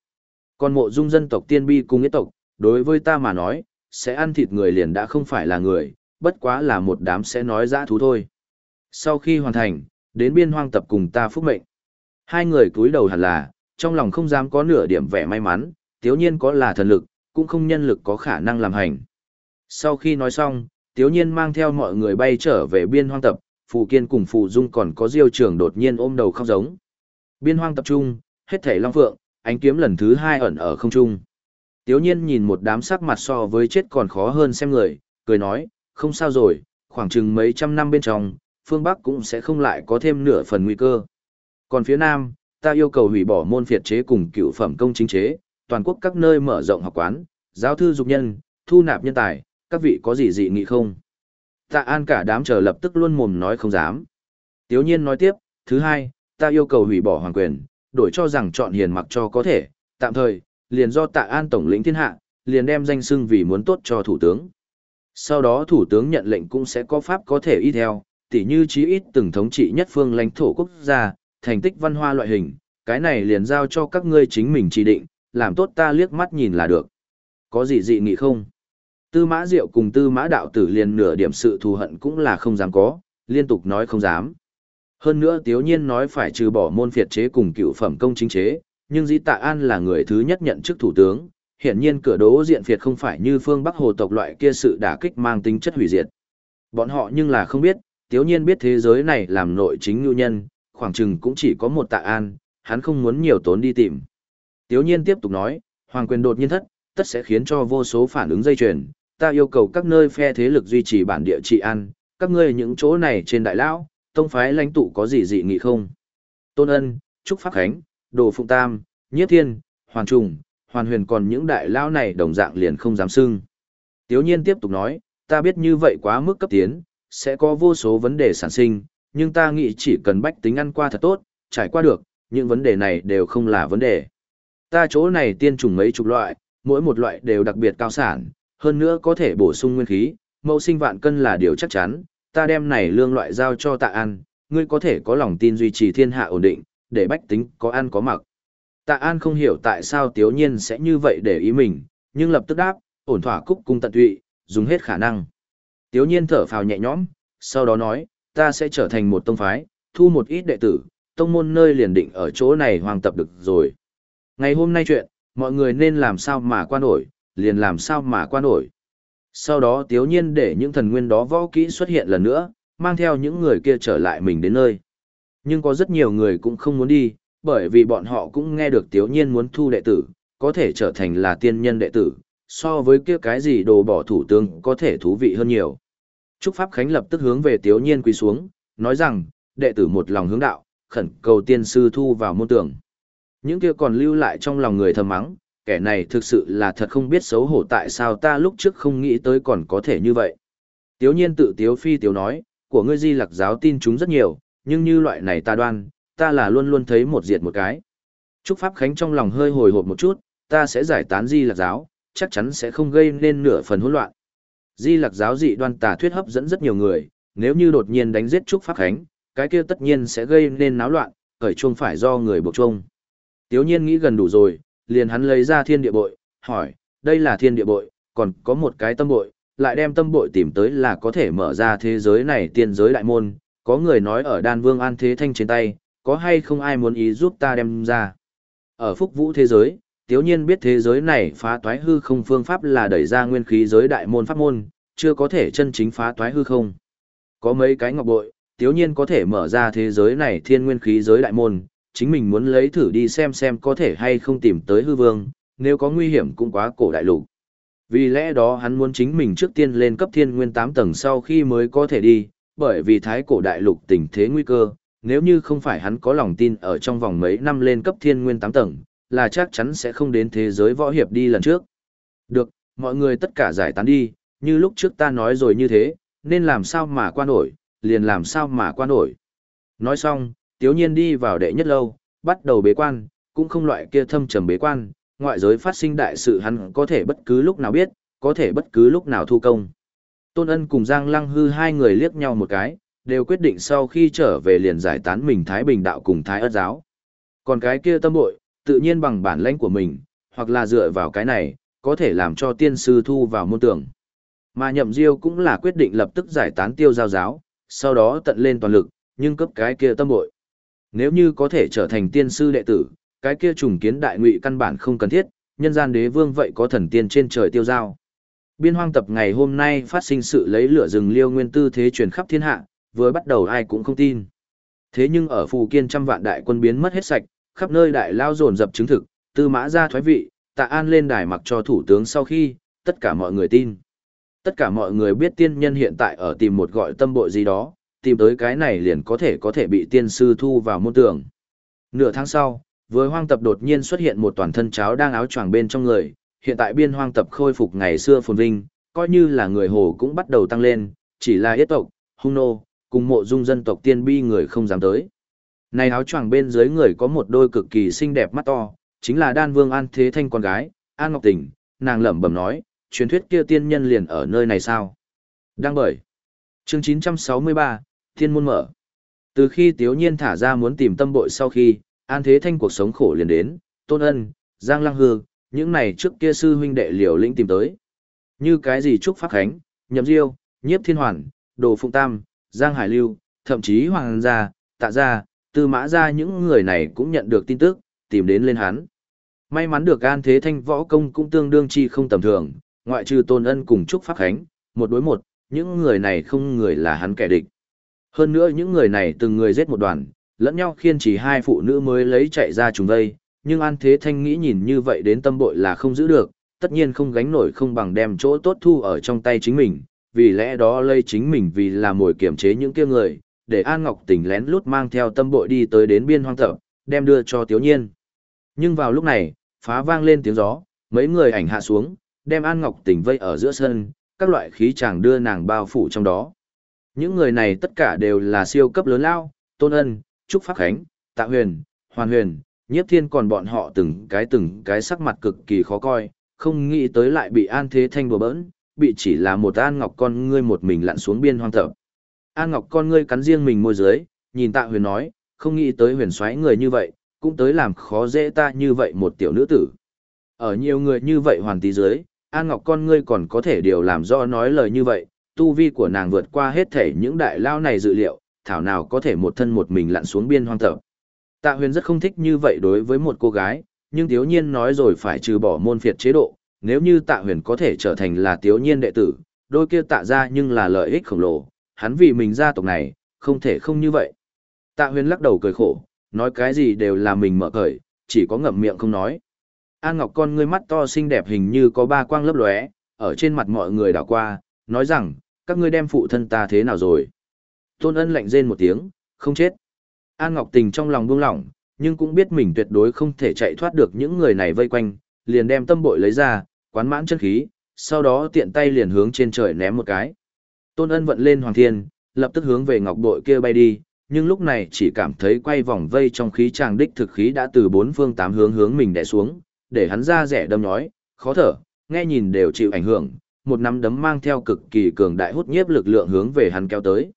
Còn mộ dung dân tộc tiên bi cùng nghĩa tộc, đối với ta mà nói, sẽ ăn thịt người liền đã không phải là người, bất quá là một đám sẽ nói dã thú thôi. Sau khi hoàn thành, đến biên hoang tập cùng ta phúc mệnh. Hai người cúi đầu hẳn là, trong lòng không dám có nửa điểm vẻ may mắn, tiếu nhiên có là thần lực, cũng không nhân lực có khả năng làm hành. Sau khi nói xong, tiếu nhiên mang theo mọi người bay trở về biên hoang tập, Phù Kiên cùng Phù Dung còn có Diêu Trường đột nhiên ôm đầu khóc giống. Biên hoang tập trung, hết thể long phượng, ánh kiếm lần thứ hai ẩn ở không trung. Tiếu nhiên nhìn một đám sắc mặt so với chết còn khó hơn xem người, cười nói, không sao rồi, khoảng chừng mấy trăm năm bên trong, phương Bắc cũng sẽ không lại có thêm nửa phần nguy cơ. Còn phía Nam, ta yêu cầu hủy bỏ môn phiệt chế cùng cựu phẩm công chính chế, toàn quốc các nơi mở rộng học quán, giáo thư dục nhân, thu nạp nhân tài, các vị có gì dị nghị không? Tạ An cả đám chờ lập tức luôn mồm nói không dám. Tiếu nhiên nói tiếp, thứ hai, ta yêu cầu hủy bỏ hoàng quyền, đổi cho rằng chọn hiền mặc cho có thể, tạm thời, liền do Tạ An tổng lĩnh thiên hạ, liền đem danh xưng vì muốn tốt cho thủ tướng. Sau đó thủ tướng nhận lệnh cũng sẽ có pháp có thể y theo, tỉ như chí ít từng thống trị nhất phương lãnh thổ quốc gia, thành tích văn hoa loại hình, cái này liền giao cho các ngươi chính mình chỉ định, làm tốt ta liếc mắt nhìn là được. Có gì dị nghị không? Tư mã diệu cùng tư mã đạo tử liền nửa điểm sự thù hận cũng là không dám có, liên tục nói không dám. Hơn nữa tiếu nhiên nói phải trừ bỏ môn phiệt chế cùng cựu phẩm công chính chế, nhưng dĩ tạ an là người thứ nhất nhận chức thủ tướng, hiện nhiên cửa đố diện phiệt không phải như phương Bắc Hồ tộc loại kia sự đả kích mang tính chất hủy diệt. Bọn họ nhưng là không biết, tiếu nhiên biết thế giới này làm nội chính nhu nhân, khoảng chừng cũng chỉ có một tạ an, hắn không muốn nhiều tốn đi tìm. Tiếu nhiên tiếp tục nói, hoàng quyền đột nhiên thất, tất sẽ khiến cho vô số phản ứng dây chuyền, ta yêu cầu các nơi phe thế lực duy trì bản địa trị an, các ngươi những chỗ này trên đại lão, tông phái lãnh tụ có gì dị nghị không? Tôn Ân, Trúc Pháp Khánh, Đồ Phụng Tam, Nhiếp Thiên, Hoàn Trùng, Hoàn Huyền còn những đại lão này đồng dạng liền không dám xưng. Tiếu nhiên tiếp tục nói, ta biết như vậy quá mức cấp tiến, sẽ có vô số vấn đề sản sinh, nhưng ta nghĩ chỉ cần bách tính ăn qua thật tốt, trải qua được, những vấn đề này đều không là vấn đề. Ta chỗ này tiên trùng mấy chục loại, mỗi một loại đều đặc biệt cao sản, hơn nữa có thể bổ sung nguyên khí, mẫu sinh vạn cân là điều chắc chắn, ta đem này lương loại giao cho tạ an, ngươi có thể có lòng tin duy trì thiên hạ ổn định, để bách tính có ăn có mặc. Tạ an không hiểu tại sao tiếu nhiên sẽ như vậy để ý mình, nhưng lập tức đáp, ổn thỏa cúc cung tận tụy, dùng hết khả năng. Tiếu nhiên thở phào nhẹ nhõm, sau đó nói, ta sẽ trở thành một tông phái, thu một ít đệ tử, tông môn nơi liền định ở chỗ này hoàng tập được rồi. Ngày hôm nay chuyện, mọi người nên làm sao mà qua ổi, liền làm sao mà qua ổi. Sau đó tiếu nhiên để những thần nguyên đó võ kỹ xuất hiện lần nữa, mang theo những người kia trở lại mình đến nơi. Nhưng có rất nhiều người cũng không muốn đi, bởi vì bọn họ cũng nghe được Tiếu Nhiên muốn thu đệ tử, có thể trở thành là tiên nhân đệ tử, so với kia cái gì đồ bỏ thủ tướng có thể thú vị hơn nhiều. Trúc Pháp Khánh lập tức hướng về Tiếu Nhiên quỳ xuống, nói rằng, đệ tử một lòng hướng đạo, khẩn cầu tiên sư thu vào môn tưởng. Những kia còn lưu lại trong lòng người thầm mắng, kẻ này thực sự là thật không biết xấu hổ tại sao ta lúc trước không nghĩ tới còn có thể như vậy. Tiếu nhiên tự tiếu phi tiếu nói, của ngươi di lạc giáo tin chúng rất nhiều, nhưng như loại này ta đoan, ta là luôn luôn thấy một diệt một cái. Trúc Pháp Khánh trong lòng hơi hồi hộp một chút, ta sẽ giải tán di lạc giáo, chắc chắn sẽ không gây nên nửa phần hỗn loạn. Di lặc giáo dị đoan tà thuyết hấp dẫn rất nhiều người, nếu như đột nhiên đánh giết Trúc Pháp Khánh, cái kia tất nhiên sẽ gây nên náo loạn, Cởi chuông phải do người buộc chuông. Tiếu nhiên nghĩ gần đủ rồi, liền hắn lấy ra thiên địa bội, hỏi, đây là thiên địa bội, còn có một cái tâm bội, lại đem tâm bội tìm tới là có thể mở ra thế giới này tiên giới đại môn, có người nói ở đan vương an thế thanh trên tay, có hay không ai muốn ý giúp ta đem ra. Ở phúc vũ thế giới, tiếu nhiên biết thế giới này phá toái hư không phương pháp là đẩy ra nguyên khí giới đại môn pháp môn, chưa có thể chân chính phá toái hư không. Có mấy cái ngọc bội, tiếu nhiên có thể mở ra thế giới này thiên nguyên khí giới đại môn, chính mình muốn lấy thử đi xem xem có thể hay không tìm tới hư vương, nếu có nguy hiểm cũng quá cổ đại lục. Vì lẽ đó hắn muốn chính mình trước tiên lên cấp thiên nguyên 8 tầng sau khi mới có thể đi, bởi vì thái cổ đại lục tình thế nguy cơ, nếu như không phải hắn có lòng tin ở trong vòng mấy năm lên cấp thiên nguyên 8 tầng, là chắc chắn sẽ không đến thế giới võ hiệp đi lần trước. Được, mọi người tất cả giải tán đi, như lúc trước ta nói rồi như thế, nên làm sao mà qua nổi, liền làm sao mà qua nổi. Nói xong, Tiếu Nhiên đi vào đệ nhất lâu, bắt đầu bế quan, cũng không loại kia thâm trầm bế quan, ngoại giới phát sinh đại sự hắn có thể bất cứ lúc nào biết, có thể bất cứ lúc nào thu công. Tôn Ân cùng Giang Lăng Hư hai người liếc nhau một cái, đều quyết định sau khi trở về liền giải tán mình Thái Bình đạo cùng Thái Ất giáo. Còn cái kia tâm bội, tự nhiên bằng bản lãnh của mình, hoặc là dựa vào cái này, có thể làm cho tiên sư thu vào môn tưởng. Mà nhậm diêu cũng là quyết định lập tức giải tán tiêu giao giáo, sau đó tận lên toàn lực, nhưng cấp cái kia tâm bội. Nếu như có thể trở thành tiên sư đệ tử, cái kia trùng kiến đại ngụy căn bản không cần thiết, nhân gian đế vương vậy có thần tiên trên trời tiêu giao. Biên hoang tập ngày hôm nay phát sinh sự lấy lửa rừng liêu nguyên tư thế truyền khắp thiên hạ, vừa bắt đầu ai cũng không tin. Thế nhưng ở phù kiên trăm vạn đại quân biến mất hết sạch, khắp nơi đại lao dồn dập chứng thực, tư mã ra thoái vị, tạ an lên đài mặc cho thủ tướng sau khi, tất cả mọi người tin. Tất cả mọi người biết tiên nhân hiện tại ở tìm một gọi tâm bội gì đó, tìm tới cái này liền có thể có thể bị tiên sư thu vào môn tưởng. Nửa tháng sau, với hoang tập đột nhiên xuất hiện một toàn thân cháo đang áo choàng bên trong người, hiện tại biên hoang tập khôi phục ngày xưa phồn vinh, coi như là người hồ cũng bắt đầu tăng lên, chỉ là yết tộc, hung nô, cùng mộ dung dân tộc tiên bi người không dám tới. Này áo choàng bên dưới người có một đôi cực kỳ xinh đẹp mắt to, chính là đan vương An Thế Thanh con gái, An Ngọc Tình, nàng lẩm bẩm nói, truyền thuyết kia tiên nhân liền ở nơi này sao? Đang bởi. Chương 963, Thiên môn mở. Từ khi Tiếu Nhiên thả ra muốn tìm tâm bội sau khi, An Thế Thanh cuộc sống khổ liền đến, Tôn Ân, Giang Lăng Hương, những này trước kia sư huynh đệ liều lĩnh tìm tới. Như cái gì Trúc Pháp Khánh, Nhậm Diêu, Nhiếp Thiên Hoàn, Đồ Phụng Tam, Giang Hải Lưu, thậm chí Hoàng Gia, Tạ Gia, Tư Mã ra những người này cũng nhận được tin tức, tìm đến lên hắn. May mắn được An Thế Thanh võ công cũng tương đương chi không tầm thường, ngoại trừ Tôn Ân cùng Trúc Pháp Khánh, một đối một, những người này không người là hắn kẻ địch. Hơn nữa những người này từng người giết một đoàn, lẫn nhau khiên chỉ hai phụ nữ mới lấy chạy ra chúng đây, nhưng An Thế Thanh nghĩ nhìn như vậy đến tâm bội là không giữ được, tất nhiên không gánh nổi không bằng đem chỗ tốt thu ở trong tay chính mình, vì lẽ đó lây chính mình vì là mồi kiểm chế những kia người, để An Ngọc Tình lén lút mang theo tâm bội đi tới đến biên hoang tập, đem đưa cho Tiếu Nhiên. Nhưng vào lúc này, phá vang lên tiếng gió, mấy người ảnh hạ xuống, đem An Ngọc Tình vây ở giữa sân, các loại khí chàng đưa nàng bao phủ trong đó. Những người này tất cả đều là siêu cấp lớn lao, Tôn Ân, Trúc Pháp Khánh, Tạ Huyền, Hoàn Huyền, Nhiếp Thiên còn bọn họ từng cái từng cái sắc mặt cực kỳ khó coi, không nghĩ tới lại bị An Thế Thanh đùa bỡn, bị chỉ là một An Ngọc con ngươi một mình lặn xuống biên hoang thập. An Ngọc con ngươi cắn riêng mình môi dưới, nhìn Tạ Huyền nói, không nghĩ tới huyền xoáy người như vậy, cũng tới làm khó dễ ta như vậy một tiểu nữ tử. Ở nhiều người như vậy hoàn tí dưới, An Ngọc con ngươi còn có thể điều làm do nói lời như vậy, tu vi của nàng vượt qua hết thể những đại lao này dự liệu, thảo nào có thể một thân một mình lặn xuống biên hoang tập. Tạ huyền rất không thích như vậy đối với một cô gái, nhưng tiếu nhiên nói rồi phải trừ bỏ môn phiệt chế độ, nếu như tạ huyền có thể trở thành là tiếu nhiên đệ tử, đôi kia tạ ra nhưng là lợi ích khổng lồ, hắn vì mình gia tộc này, không thể không như vậy. Tạ huyền lắc đầu cười khổ, nói cái gì đều là mình mở cởi, chỉ có ngậm miệng không nói. An Ngọc con ngươi mắt to xinh đẹp hình như có ba quang lấp lóe, ở trên mặt mọi người đảo qua, nói rằng, các ngươi đem phụ thân ta thế nào rồi? Tôn ân lạnh rên một tiếng, không chết. An Ngọc Tình trong lòng buông lỏng, nhưng cũng biết mình tuyệt đối không thể chạy thoát được những người này vây quanh, liền đem tâm bội lấy ra, quán mãn chân khí, sau đó tiện tay liền hướng trên trời ném một cái. Tôn ân vận lên hoàng thiên, lập tức hướng về ngọc bội kia bay đi, nhưng lúc này chỉ cảm thấy quay vòng vây trong khí tràng đích thực khí đã từ bốn phương tám hướng hướng mình đè xuống, để hắn ra rẻ đâm nhói, khó thở, nghe nhìn đều chịu ảnh hưởng, một nắm đấm mang theo cực kỳ cường đại hút nhiếp lực lượng hướng về hắn kéo tới.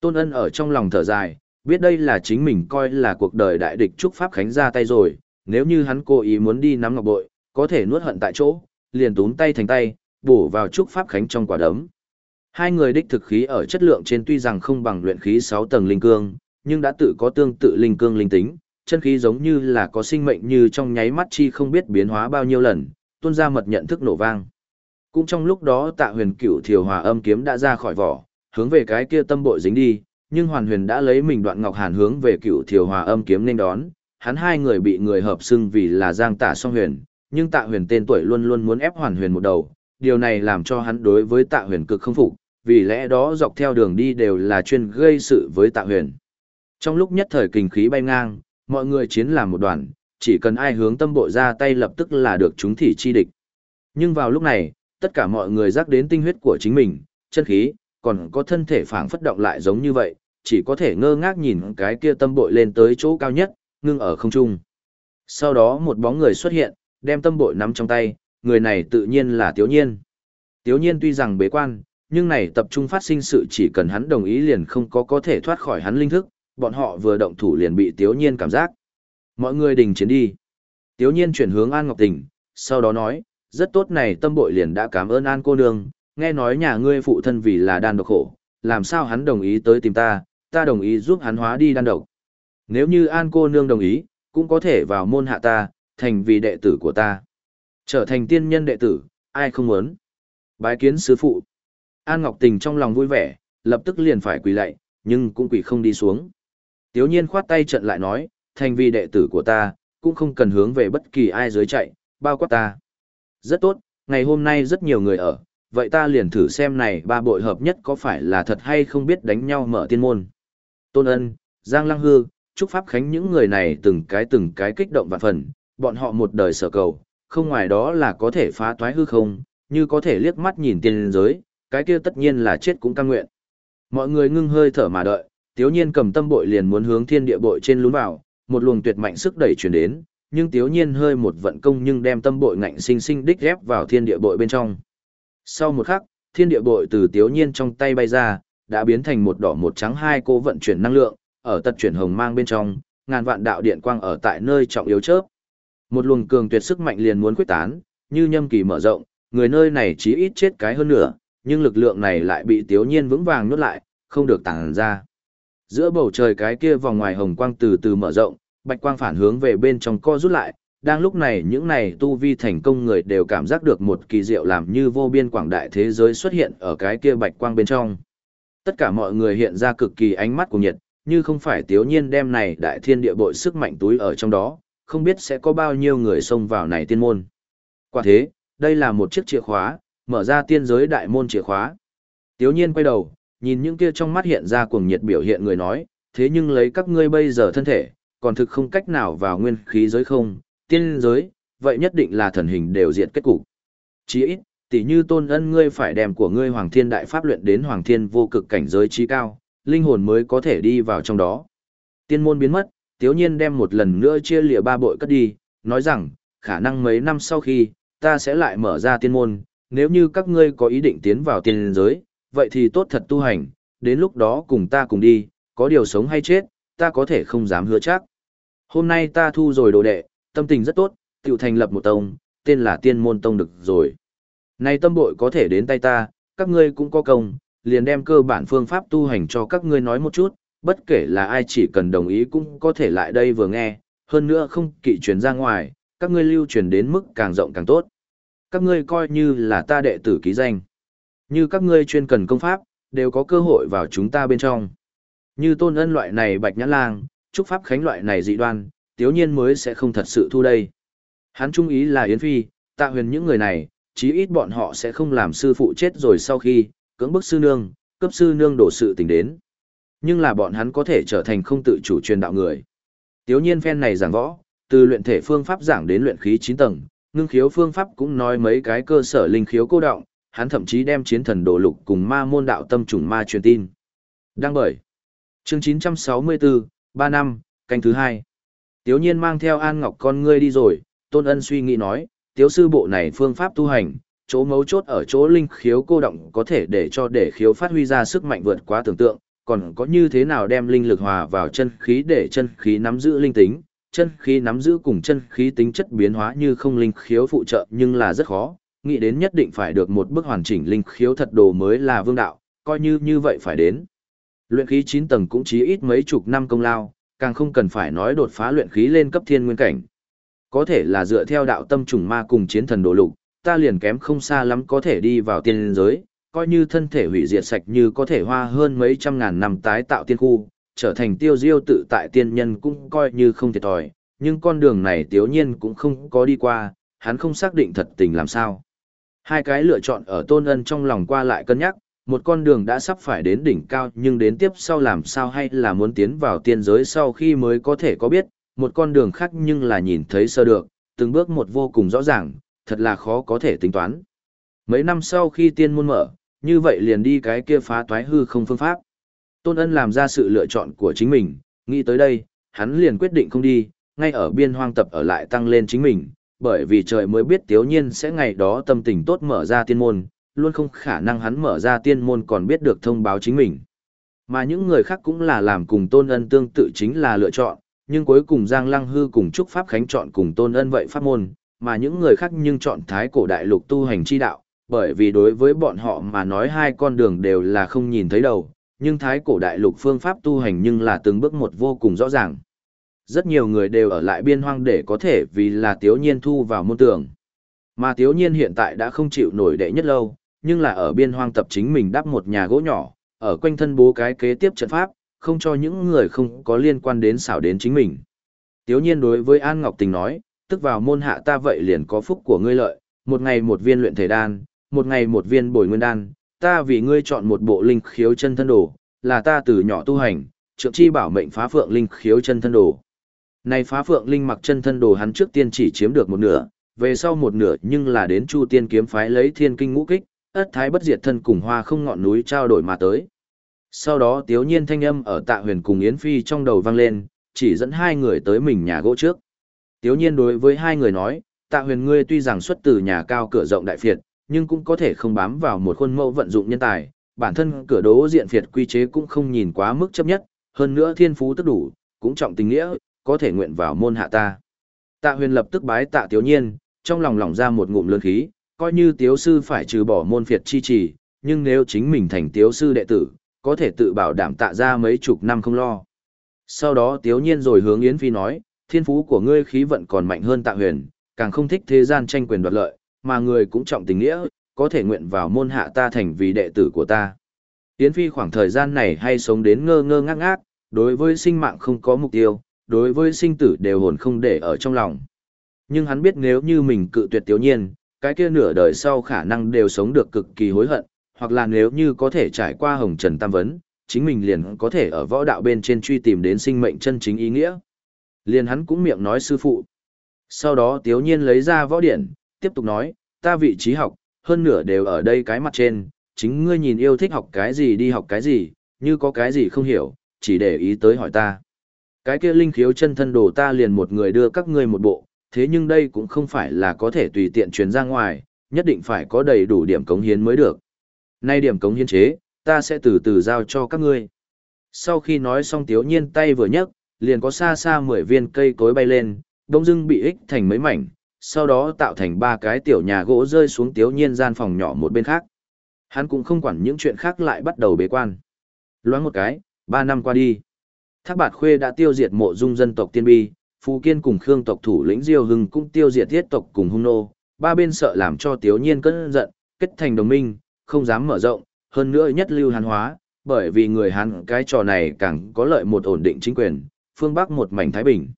Tôn ân ở trong lòng thở dài, biết đây là chính mình coi là cuộc đời đại địch trúc pháp khánh ra tay rồi, nếu như hắn cố ý muốn đi nắm ngọc bội, có thể nuốt hận tại chỗ, liền túm tay thành tay, bổ vào trúc pháp khánh trong quả đấm. Hai người đích thực khí ở chất lượng trên tuy rằng không bằng luyện khí 6 tầng linh cương, nhưng đã tự có tương tự linh cương linh tính, chân khí giống như là có sinh mệnh như trong nháy mắt chi không biết biến hóa bao nhiêu lần, tuôn ra mật nhận thức nổ vang. Cũng trong lúc đó Tạ Huyền Cửu Thiều Hòa Âm kiếm đã ra khỏi vỏ, hướng về cái kia tâm bội dính đi, nhưng Hoàn Huyền đã lấy mình đoạn ngọc hàn hướng về Cửu Thiều Hòa Âm kiếm nên đón, hắn hai người bị người hợp xưng vì là Giang Tạ Song Huyền, nhưng Tạ Huyền tên tuổi luôn luôn muốn ép Hoàn Huyền một đầu, điều này làm cho hắn đối với Tạ Huyền cực không phục, vì lẽ đó dọc theo đường đi đều là chuyên gây sự với Tạ Huyền. Trong lúc nhất thời kinh khí bay ngang, mọi người chiến làm một đoàn, chỉ cần ai hướng tâm bộ ra tay lập tức là được chúng thị chi địch. Nhưng vào lúc này, tất cả mọi người rắc đến tinh huyết của chính mình, chân khí, còn có thân thể phảng phất động lại giống như vậy, chỉ có thể ngơ ngác nhìn cái kia tâm bội lên tới chỗ cao nhất, ngưng ở không trung. Sau đó một bóng người xuất hiện, đem tâm bội nắm trong tay, người này tự nhiên là Tiếu Nhiên. Tiếu Nhiên tuy rằng bế quan, nhưng này tập trung phát sinh sự chỉ cần hắn đồng ý liền không có có thể thoát khỏi hắn linh thức, bọn họ vừa động thủ liền bị Tiếu Nhiên cảm giác. Mọi người đình chiến đi. Tiếu Nhiên chuyển hướng An Ngọc Tình, sau đó nói, rất tốt này tâm bội liền đã cảm ơn An cô nương, nghe nói nhà ngươi phụ thân vì là đan độc khổ, làm sao hắn đồng ý tới tìm ta, ta đồng ý giúp hắn hóa đi đan độc. Nếu như An cô nương đồng ý, cũng có thể vào môn hạ ta, thành vì đệ tử của ta. Trở thành tiên nhân đệ tử, ai không muốn. Bái kiến sư phụ. An Ngọc Tình trong lòng vui vẻ, lập tức liền phải quỳ lạy, nhưng cũng quỳ không đi xuống. Tiếu nhiên khoát tay trận lại nói, thành vì đệ tử của ta, cũng không cần hướng về bất kỳ ai dưới chạy, bao quát ta. Rất tốt, ngày hôm nay rất nhiều người ở, vậy ta liền thử xem này ba bội hợp nhất có phải là thật hay không biết đánh nhau mở tiên môn. Tôn ân, Giang Lăng Hư, Trúc Pháp Khánh những người này từng cái từng cái kích động vạn phần, bọn họ một đời sở cầu, không ngoài đó là có thể phá toái hư không, như có thể liếc mắt nhìn tiên giới, cái kia tất nhiên là chết cũng cam nguyện. Mọi người ngưng hơi thở mà đợi, Tiếu Nhiên cầm tâm bội liền muốn hướng thiên địa bội trên lún vào, một luồng tuyệt mạnh sức đẩy truyền đến, nhưng Tiếu Nhiên hơi một vận công nhưng đem tâm bội ngạnh sinh sinh đích ghép vào thiên địa bội bên trong. Sau một khắc, thiên địa bội từ Tiếu Nhiên trong tay bay ra, đã biến thành một đỏ một trắng hai cô vận chuyển năng lượng, ở tật chuyển hồng mang bên trong, ngàn vạn đạo điện quang ở tại nơi trọng yếu chớp. Một luồng cường tuyệt sức mạnh liền muốn quyết tán, như nhâm kỳ mở rộng, người nơi này chí ít chết cái hơn nửa, nhưng lực lượng này lại bị Tiếu Nhiên vững vàng nuốt lại, không được tản ra. Giữa bầu trời cái kia vòng ngoài hồng quang từ từ mở rộng, bạch quang phản hướng về bên trong co rút lại, đang lúc này những này tu vi thành công người đều cảm giác được một kỳ diệu làm như vô biên quảng đại thế giới xuất hiện ở cái kia bạch quang bên trong. Tất cả mọi người hiện ra cực kỳ ánh mắt của nhiệt, như không phải tiếu nhiên đem này đại thiên địa bội sức mạnh túi ở trong đó, không biết sẽ có bao nhiêu người xông vào này tiên môn. Quả thế, đây là một chiếc chìa khóa, mở ra tiên giới đại môn chìa khóa. Tiếu nhiên quay đầu, nhìn những kia trong mắt hiện ra cuồng nhiệt biểu hiện người nói, thế nhưng lấy các ngươi bây giờ thân thể, còn thực không cách nào vào nguyên khí giới không, tiên giới, vậy nhất định là thần hình đều diện kết cục. Chỉ ít, tỷ như tôn ân ngươi phải đem của ngươi hoàng thiên đại pháp luyện đến hoàng thiên vô cực cảnh giới trí cao, linh hồn mới có thể đi vào trong đó. Tiên môn biến mất, tiếu nhiên đem một lần nữa chia lìa ba bội cất đi, nói rằng, khả năng mấy năm sau khi, ta sẽ lại mở ra tiên môn, nếu như các ngươi có ý định tiến vào tiên giới, vậy thì tốt thật tu hành, đến lúc đó cùng ta cùng đi, có điều sống hay chết, ta có thể không dám hứa chắc. Hôm nay ta thu rồi đồ đệ, tâm tình rất tốt, tiểu thành lập một tông, tên là tiên môn tông được rồi. nay tâm bội có thể đến tay ta, các ngươi cũng có công, liền đem cơ bản phương pháp tu hành cho các ngươi nói một chút, bất kể là ai chỉ cần đồng ý cũng có thể lại đây vừa nghe, hơn nữa không kỵ truyền ra ngoài, các ngươi lưu truyền đến mức càng rộng càng tốt. Các ngươi coi như là ta đệ tử ký danh. Như các ngươi chuyên cần công pháp, đều có cơ hội vào chúng ta bên trong. Như tôn ân loại này bạch nhãn lang, trúc pháp khánh loại này dị đoan, tiếu nhiên mới sẽ không thật sự thu đây. Hắn trung ý là Yến Phi, tạ huyền những người này, chí ít bọn họ sẽ không làm sư phụ chết rồi sau khi, cưỡng bức sư nương, cấp sư nương đổ sự tình đến. Nhưng là bọn hắn có thể trở thành không tự chủ truyền đạo người. Tiếu nhiên phen này giảng võ, từ luyện thể phương pháp giảng đến luyện khí 9 tầng, ngưng khiếu phương pháp cũng nói mấy cái cơ sở linh khiếu cô động, hắn thậm chí đem chiến thần đồ lục cùng ma môn đạo tâm trùng ma truyền tin. Đăng bởi. Chương 964, 3 năm, canh thứ hai. Tiếu nhiên mang theo An Ngọc con ngươi đi rồi, Tôn Ân suy nghĩ nói, tiếu sư bộ này phương pháp tu hành, chỗ mấu chốt ở chỗ linh khiếu cô động có thể để cho để khiếu phát huy ra sức mạnh vượt quá tưởng tượng, còn có như thế nào đem linh lực hòa vào chân khí để chân khí nắm giữ linh tính, chân khí nắm giữ cùng chân khí tính chất biến hóa như không linh khiếu phụ trợ nhưng là rất khó, nghĩ đến nhất định phải được một bước hoàn chỉnh linh khiếu thật đồ mới là vương đạo, coi như như vậy phải đến. Luyện khí 9 tầng cũng chỉ ít mấy chục năm công lao, càng không cần phải nói đột phá luyện khí lên cấp thiên nguyên cảnh. Có thể là dựa theo đạo tâm trùng ma cùng chiến thần đồ lục, ta liền kém không xa lắm có thể đi vào tiên giới, coi như thân thể hủy diệt sạch như có thể hoa hơn mấy trăm ngàn năm tái tạo tiên khu, trở thành tiêu diêu tự tại tiên nhân cũng coi như không thiệt thòi, nhưng con đường này tiếu nhiên cũng không có đi qua, hắn không xác định thật tình làm sao. Hai cái lựa chọn ở tôn ân trong lòng qua lại cân nhắc, một con đường đã sắp phải đến đỉnh cao nhưng đến tiếp sau làm sao hay là muốn tiến vào tiên giới sau khi mới có thể có biết, một con đường khác nhưng là nhìn thấy sơ được, từng bước một vô cùng rõ ràng, thật là khó có thể tính toán. Mấy năm sau khi tiên môn mở, như vậy liền đi cái kia phá toái hư không phương pháp. Tôn ân làm ra sự lựa chọn của chính mình, nghĩ tới đây, hắn liền quyết định không đi, ngay ở biên hoang tập ở lại tăng lên chính mình, bởi vì trời mới biết tiếu nhiên sẽ ngày đó tâm tình tốt mở ra tiên môn, luôn không khả năng hắn mở ra tiên môn còn biết được thông báo chính mình. Mà những người khác cũng là làm cùng tôn ân tương tự chính là lựa chọn, nhưng cuối cùng Giang Lăng Hư cùng Trúc Pháp Khánh chọn cùng tôn ân vậy pháp môn, mà những người khác nhưng chọn thái cổ đại lục tu hành chi đạo, bởi vì đối với bọn họ mà nói hai con đường đều là không nhìn thấy đầu, nhưng thái cổ đại lục phương pháp tu hành nhưng là từng bước một vô cùng rõ ràng. Rất nhiều người đều ở lại biên hoang để có thể vì là tiếu nhiên thu vào môn tường. Mà tiếu nhiên hiện tại đã không chịu nổi đệ nhất lâu, nhưng là ở biên hoang tập chính mình đắp một nhà gỗ nhỏ, ở quanh thân bố cái kế tiếp trận pháp, không cho những người không có liên quan đến xảo đến chính mình. Tiếu nhiên đối với An Ngọc Tình nói, tức vào môn hạ ta vậy liền có phúc của ngươi lợi, một ngày một viên luyện thể đan, một ngày một viên bồi nguyên đan, ta vì ngươi chọn một bộ linh khiếu chân thân đồ, là ta từ nhỏ tu hành, trượng chi bảo mệnh phá phượng linh khiếu chân thân đồ. Này phá phượng linh mặc chân thân đồ hắn trước tiên chỉ chiếm được một nửa, về sau một nửa nhưng là đến Chu Tiên kiếm phái lấy thiên kinh ngũ kích, ất thái bất diệt thân cùng hoa không ngọn núi trao đổi mà tới. Sau đó tiếu nhiên thanh âm ở tạ huyền cùng Yến Phi trong đầu vang lên, chỉ dẫn hai người tới mình nhà gỗ trước. Tiếu nhiên đối với hai người nói, tạ huyền ngươi tuy rằng xuất từ nhà cao cửa rộng đại phiệt, nhưng cũng có thể không bám vào một khuôn mẫu vận dụng nhân tài, bản thân cửa đố diện phiệt quy chế cũng không nhìn quá mức chấp nhất, hơn nữa thiên phú tức đủ, cũng trọng tình nghĩa, có thể nguyện vào môn hạ ta. Tạ huyền lập tức bái tạ tiểu nhiên, trong lòng lỏng ra một ngụm lươn khí, coi như tiếu sư phải trừ bỏ môn phiệt chi trì, nhưng nếu chính mình thành tiếu sư đệ tử, có thể tự bảo đảm tạ ra mấy chục năm không lo. Sau đó tiếu nhiên rồi hướng Yến Phi nói, thiên phú của ngươi khí vận còn mạnh hơn tạ huyền, càng không thích thế gian tranh quyền đoạt lợi, mà người cũng trọng tình nghĩa, có thể nguyện vào môn hạ ta thành vì đệ tử của ta. Yến Phi khoảng thời gian này hay sống đến ngơ ngơ ngác ngác, đối với sinh mạng không có mục tiêu, đối với sinh tử đều hồn không để ở trong lòng. Nhưng hắn biết nếu như mình cự tuyệt tiểu nhiên, cái kia nửa đời sau khả năng đều sống được cực kỳ hối hận, hoặc là nếu như có thể trải qua hồng trần tam vấn, chính mình liền có thể ở võ đạo bên trên truy tìm đến sinh mệnh chân chính ý nghĩa. Liền hắn cũng miệng nói sư phụ. Sau đó tiểu nhiên lấy ra võ điển, tiếp tục nói, ta vị trí học, hơn nửa đều ở đây cái mặt trên, chính ngươi nhìn yêu thích học cái gì đi học cái gì, như có cái gì không hiểu, chỉ để ý tới hỏi ta. Cái kia linh khiếu chân thân đồ ta liền một người đưa các ngươi một bộ, thế nhưng đây cũng không phải là có thể tùy tiện truyền ra ngoài, nhất định phải có đầy đủ điểm cống hiến mới được. Nay điểm cống hiến chế, ta sẽ từ từ giao cho các ngươi. Sau khi nói xong tiếu nhiên tay vừa nhấc, liền có xa xa 10 viên cây cối bay lên, đông dưng bị ích thành mấy mảnh, sau đó tạo thành ba cái tiểu nhà gỗ rơi xuống tiếu nhiên gian phòng nhỏ một bên khác. Hắn cũng không quản những chuyện khác lại bắt đầu bế quan. Loáng một cái, ba năm qua đi. Thác bạt khuê đã tiêu diệt mộ dung dân tộc tiên bi, Phù Kiên cùng Khương tộc thủ lĩnh Diêu Hưng cũng tiêu diệt thiết tộc cùng hung nô, ba bên sợ làm cho tiếu nhiên cơn giận, kết thành đồng minh, không dám mở rộng, hơn nữa nhất lưu hán hóa, bởi vì người Hán cái trò này càng có lợi một ổn định chính quyền, phương Bắc một mảnh Thái Bình.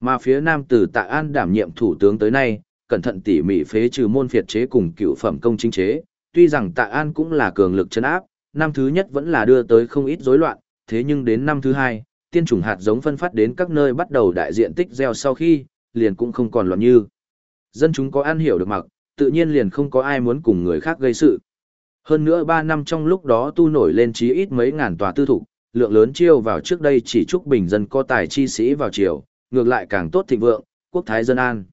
Mà phía Nam từ Tạ An đảm nhiệm thủ tướng tới nay, cẩn thận tỉ mỉ phế trừ môn phiệt chế cùng cựu phẩm công chính chế, tuy rằng Tạ An cũng là cường lực chấn áp, năm thứ nhất vẫn là đưa tới không ít rối loạn, thế nhưng đến năm thứ hai, tiên chủng hạt giống phân phát đến các nơi bắt đầu đại diện tích gieo sau khi, liền cũng không còn loạn như. Dân chúng có ăn hiểu được mặc, tự nhiên liền không có ai muốn cùng người khác gây sự. Hơn nữa 3 năm trong lúc đó tu nổi lên chí ít mấy ngàn tòa tư thủ, lượng lớn chiêu vào trước đây chỉ chúc bình dân có tài chi sĩ vào triều, ngược lại càng tốt thịnh vượng, quốc thái dân an.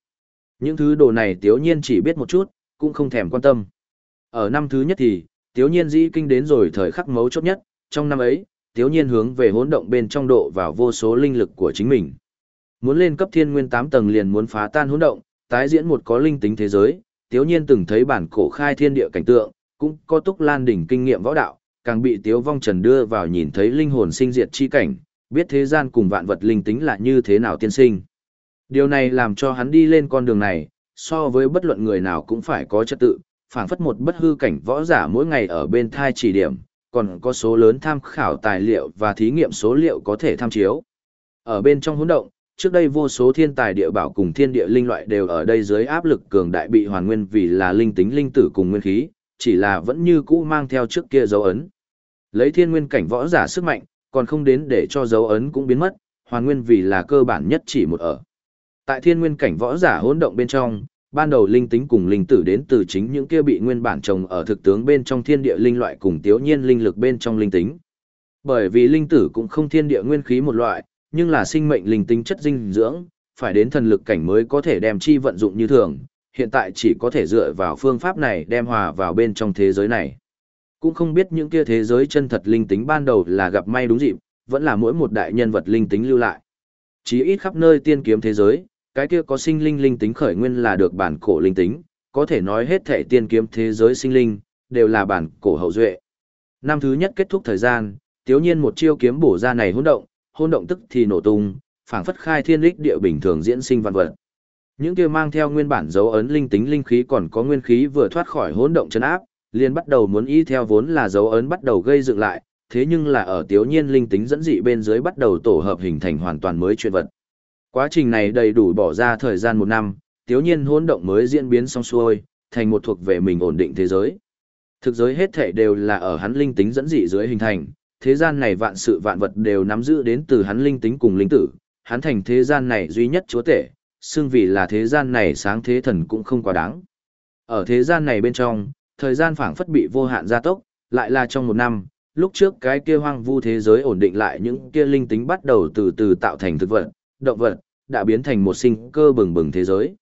Những thứ đồ này tiếu nhiên chỉ biết một chút, cũng không thèm quan tâm. Ở năm thứ nhất thì, tiếu nhiên dĩ kinh đến rồi thời khắc mấu chốt nhất, trong năm ấy, tiếu nhiên hướng về hỗn động bên trong độ vào vô số linh lực của chính mình. Muốn lên cấp thiên nguyên 8 tầng liền muốn phá tan hỗn động, tái diễn một có linh tính thế giới, tiếu nhiên từng thấy bản cổ khai thiên địa cảnh tượng, cũng có túc lan đỉnh kinh nghiệm võ đạo, càng bị tiếu vong trần đưa vào nhìn thấy linh hồn sinh diệt chi cảnh, biết thế gian cùng vạn vật linh tính là như thế nào tiên sinh. Điều này làm cho hắn đi lên con đường này, so với bất luận người nào cũng phải có trật tự, phảng phất một bất hư cảnh võ giả mỗi ngày ở bên thai chỉ điểm, còn có số lớn tham khảo tài liệu và thí nghiệm số liệu có thể tham chiếu. Ở bên trong hỗn động, trước đây vô số thiên tài địa bảo cùng thiên địa linh loại đều ở đây dưới áp lực cường đại bị hoàn nguyên vì là linh tính linh tử cùng nguyên khí, chỉ là vẫn như cũ mang theo trước kia dấu ấn. Lấy thiên nguyên cảnh võ giả sức mạnh, còn không đến để cho dấu ấn cũng biến mất, hoàn nguyên vì là cơ bản nhất chỉ một ở. Tại thiên nguyên cảnh võ giả hỗn động bên trong, ban đầu linh tính cùng linh tử đến từ chính những kia bị nguyên bản trồng ở thực tướng bên trong thiên địa linh loại cùng tiếu nhiên linh lực bên trong linh tính. Bởi vì linh tử cũng không thiên địa nguyên khí một loại, nhưng là sinh mệnh linh tính chất dinh dưỡng, phải đến thần lực cảnh mới có thể đem chi vận dụng như thường, hiện tại chỉ có thể dựa vào phương pháp này đem hòa vào bên trong thế giới này. Cũng không biết những kia thế giới chân thật linh tính ban đầu là gặp may đúng dịp, vẫn là mỗi một đại nhân vật linh tính lưu lại. Chỉ ít khắp nơi tiên kiếm thế giới, cái kia có sinh linh linh tính khởi nguyên là được bản cổ linh tính, có thể nói hết thể tiên kiếm thế giới sinh linh, đều là bản cổ hậu duệ. Năm thứ nhất kết thúc thời gian, tiếu nhiên một chiêu kiếm bổ ra này hỗn động, hỗn động tức thì nổ tung, phảng phất khai thiên lích địa bình thường diễn sinh văn vật. Những kia mang theo nguyên bản dấu ấn linh tính linh khí còn có nguyên khí vừa thoát khỏi hỗn động chân áp, liền bắt đầu muốn y theo vốn là dấu ấn bắt đầu gây dựng lại, thế nhưng là ở tiếu nhiên linh tính dẫn dị bên dưới bắt đầu tổ hợp hình thành hoàn toàn mới chuyện vật. Quá trình này đầy đủ bỏ ra thời gian một năm, tiếu nhiên hỗn động mới diễn biến xong xuôi, thành một thuộc về mình ổn định thế giới. Thực giới hết thể đều là ở hắn linh tính dẫn dị dưới hình thành, thế gian này vạn sự vạn vật đều nắm giữ đến từ hắn linh tính cùng linh tử, hắn thành thế gian này duy nhất chúa tể, xưng vì là thế gian này sáng thế thần cũng không quá đáng. Ở thế gian này bên trong, thời gian phảng phất bị vô hạn gia tốc, lại là trong một năm, lúc trước cái kia hoang vu thế giới ổn định lại những kia linh tính bắt đầu từ từ tạo thành thực vật, động vật, đã biến thành một sinh cơ bừng bừng thế giới.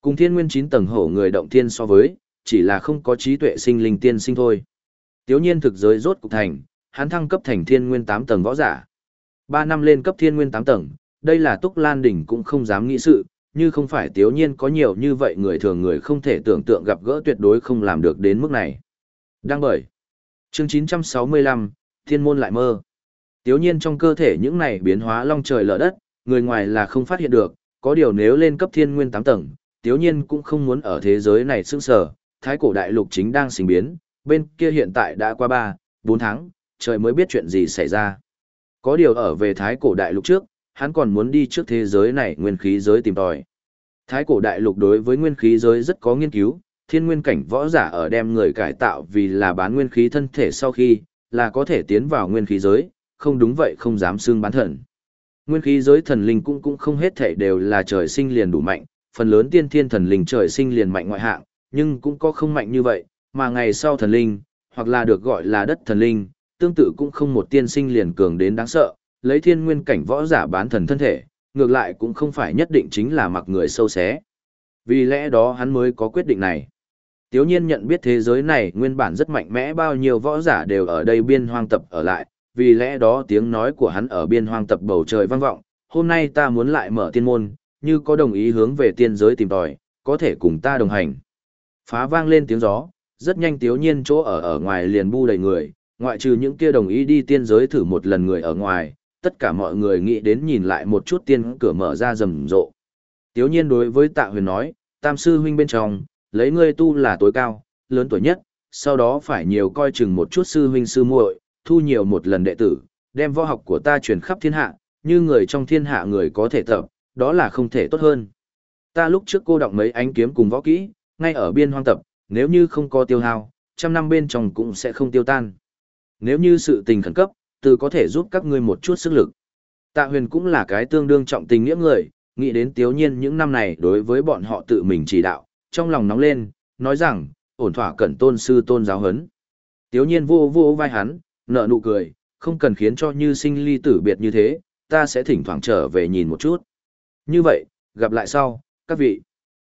Cùng thiên nguyên 9 tầng hổ người động thiên so với, chỉ là không có trí tuệ sinh linh tiên sinh thôi. Tiếu nhiên thực giới rốt cục thành, hắn thăng cấp thành thiên nguyên 8 tầng võ giả. 3 năm lên cấp thiên nguyên 8 tầng, đây là Túc Lan Đỉnh cũng không dám nghĩ sự, như không phải tiếu nhiên có nhiều như vậy người thường người không thể tưởng tượng gặp gỡ tuyệt đối không làm được đến mức này. Đang bởi. Chương 965, Thiên môn lại mơ. Tiếu nhiên trong cơ thể những này biến hóa long trời lở đất, người ngoài là không phát hiện được, có điều nếu lên cấp thiên nguyên 8 tầng, tiếu nhiên cũng không muốn ở thế giới này sững sờ, thái cổ đại lục chính đang sinh biến, bên kia hiện tại đã qua 3, 4 tháng, trời mới biết chuyện gì xảy ra. Có điều ở về thái cổ đại lục trước, hắn còn muốn đi trước thế giới này nguyên khí giới tìm tòi. Thái cổ đại lục đối với nguyên khí giới rất có nghiên cứu, thiên nguyên cảnh võ giả ở đem người cải tạo vì là bán nguyên khí thân thể sau khi, là có thể tiến vào nguyên khí giới, không đúng vậy không dám xương bán thần. Nguyên khí giới thần linh cũng cũng không hết thể đều là trời sinh liền đủ mạnh, phần lớn tiên thiên thần linh trời sinh liền mạnh ngoại hạng, nhưng cũng có không mạnh như vậy, mà ngày sau thần linh, hoặc là được gọi là đất thần linh, tương tự cũng không một tiên sinh liền cường đến đáng sợ, lấy thiên nguyên cảnh võ giả bán thần thân thể, ngược lại cũng không phải nhất định chính là mặc người sâu xé. Vì lẽ đó hắn mới có quyết định này. Tiếu nhiên nhận biết thế giới này nguyên bản rất mạnh mẽ bao nhiêu võ giả đều ở đây biên hoang tập ở lại, vì lẽ đó tiếng nói của hắn ở biên hoang tập bầu trời vang vọng, hôm nay ta muốn lại mở tiên môn, như có đồng ý hướng về tiên giới tìm tòi, có thể cùng ta đồng hành. Phá vang lên tiếng gió, rất nhanh tiếu nhiên chỗ ở ở ngoài liền bu đầy người, ngoại trừ những kia đồng ý đi tiên giới thử một lần người ở ngoài, tất cả mọi người nghĩ đến nhìn lại một chút tiên cửa mở ra rầm rộ. Tiếu nhiên đối với tạ huyền nói, tam sư huynh bên trong, lấy ngươi tu là tối cao, lớn tuổi nhất, sau đó phải nhiều coi chừng một chút sư huynh sư muội, thu nhiều một lần đệ tử, đem võ học của ta truyền khắp thiên hạ, như người trong thiên hạ người có thể tập, đó là không thể tốt hơn. Ta lúc trước cô đọc mấy ánh kiếm cùng võ kỹ, ngay ở biên hoang tập, nếu như không có tiêu hao, trăm năm bên trong cũng sẽ không tiêu tan. Nếu như sự tình khẩn cấp, từ có thể giúp các ngươi một chút sức lực. Tạ huyền cũng là cái tương đương trọng tình nghĩa người, nghĩ đến tiếu nhiên những năm này đối với bọn họ tự mình chỉ đạo, trong lòng nóng lên, nói rằng, ổn thỏa cẩn tôn sư tôn giáo hấn. Tiếu nhiên vô vô vai hắn, nợ nụ cười, không cần khiến cho như sinh ly tử biệt như thế, ta sẽ thỉnh thoảng trở về nhìn một chút. Như vậy, gặp lại sau, các vị.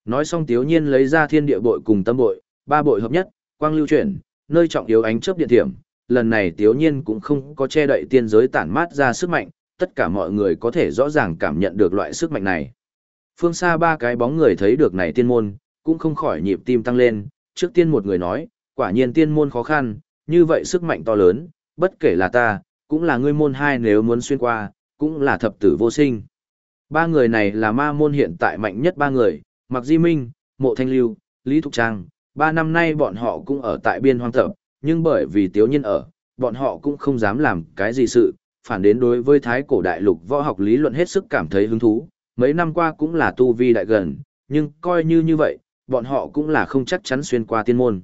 Nói xong tiếu nhiên lấy ra thiên địa bội cùng tâm bội, ba bội hợp nhất, quang lưu chuyển, nơi trọng yếu ánh chớp điện thiểm. Lần này tiếu nhiên cũng không có che đậy tiên giới tản mát ra sức mạnh, tất cả mọi người có thể rõ ràng cảm nhận được loại sức mạnh này. Phương xa ba cái bóng người thấy được này tiên môn, cũng không khỏi nhịp tim tăng lên, trước tiên một người nói, quả nhiên tiên môn khó khăn, như vậy sức mạnh to lớn, bất kể là ta, cũng là ngươi môn hai nếu muốn xuyên qua, cũng là thập tử vô sinh. Ba người này là ma môn hiện tại mạnh nhất ba người, Mạc Di Minh, Mộ Thanh Lưu, Lý Thục Trang, ba năm nay bọn họ cũng ở tại biên hoang thập, nhưng bởi vì tiếu nhiên ở, bọn họ cũng không dám làm cái gì sự, phản đến đối với thái cổ đại lục võ học lý luận hết sức cảm thấy hứng thú, mấy năm qua cũng là tu vi đại gần, nhưng coi như như vậy, bọn họ cũng là không chắc chắn xuyên qua tiên môn.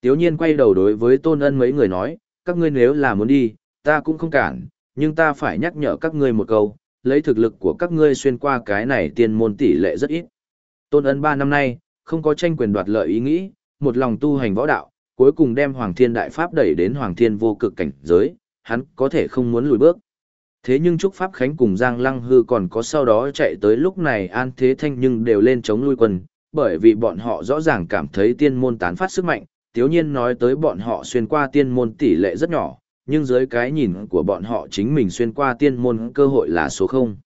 Tiếu nhiên quay đầu đối với tôn ân mấy người nói, các ngươi nếu là muốn đi, ta cũng không cản, nhưng ta phải nhắc nhở các ngươi một câu, lấy thực lực của các ngươi xuyên qua cái này tiên môn tỷ lệ rất ít. Tôn ân ba năm nay, không có tranh quyền đoạt lợi ý nghĩ, một lòng tu hành võ đạo, cuối cùng đem Hoàng Thiên Đại Pháp đẩy đến Hoàng Thiên vô cực cảnh giới, hắn có thể không muốn lùi bước. Thế nhưng Trúc Pháp Khánh cùng Giang Lăng Hư còn có sau đó chạy tới lúc này An Thế Thanh nhưng đều lên chống lui quân, bởi vì bọn họ rõ ràng cảm thấy tiên môn tán phát sức mạnh, tiếu nhiên nói tới bọn họ xuyên qua tiên môn tỷ lệ rất nhỏ, nhưng dưới cái nhìn của bọn họ chính mình xuyên qua tiên môn cơ hội là số 0.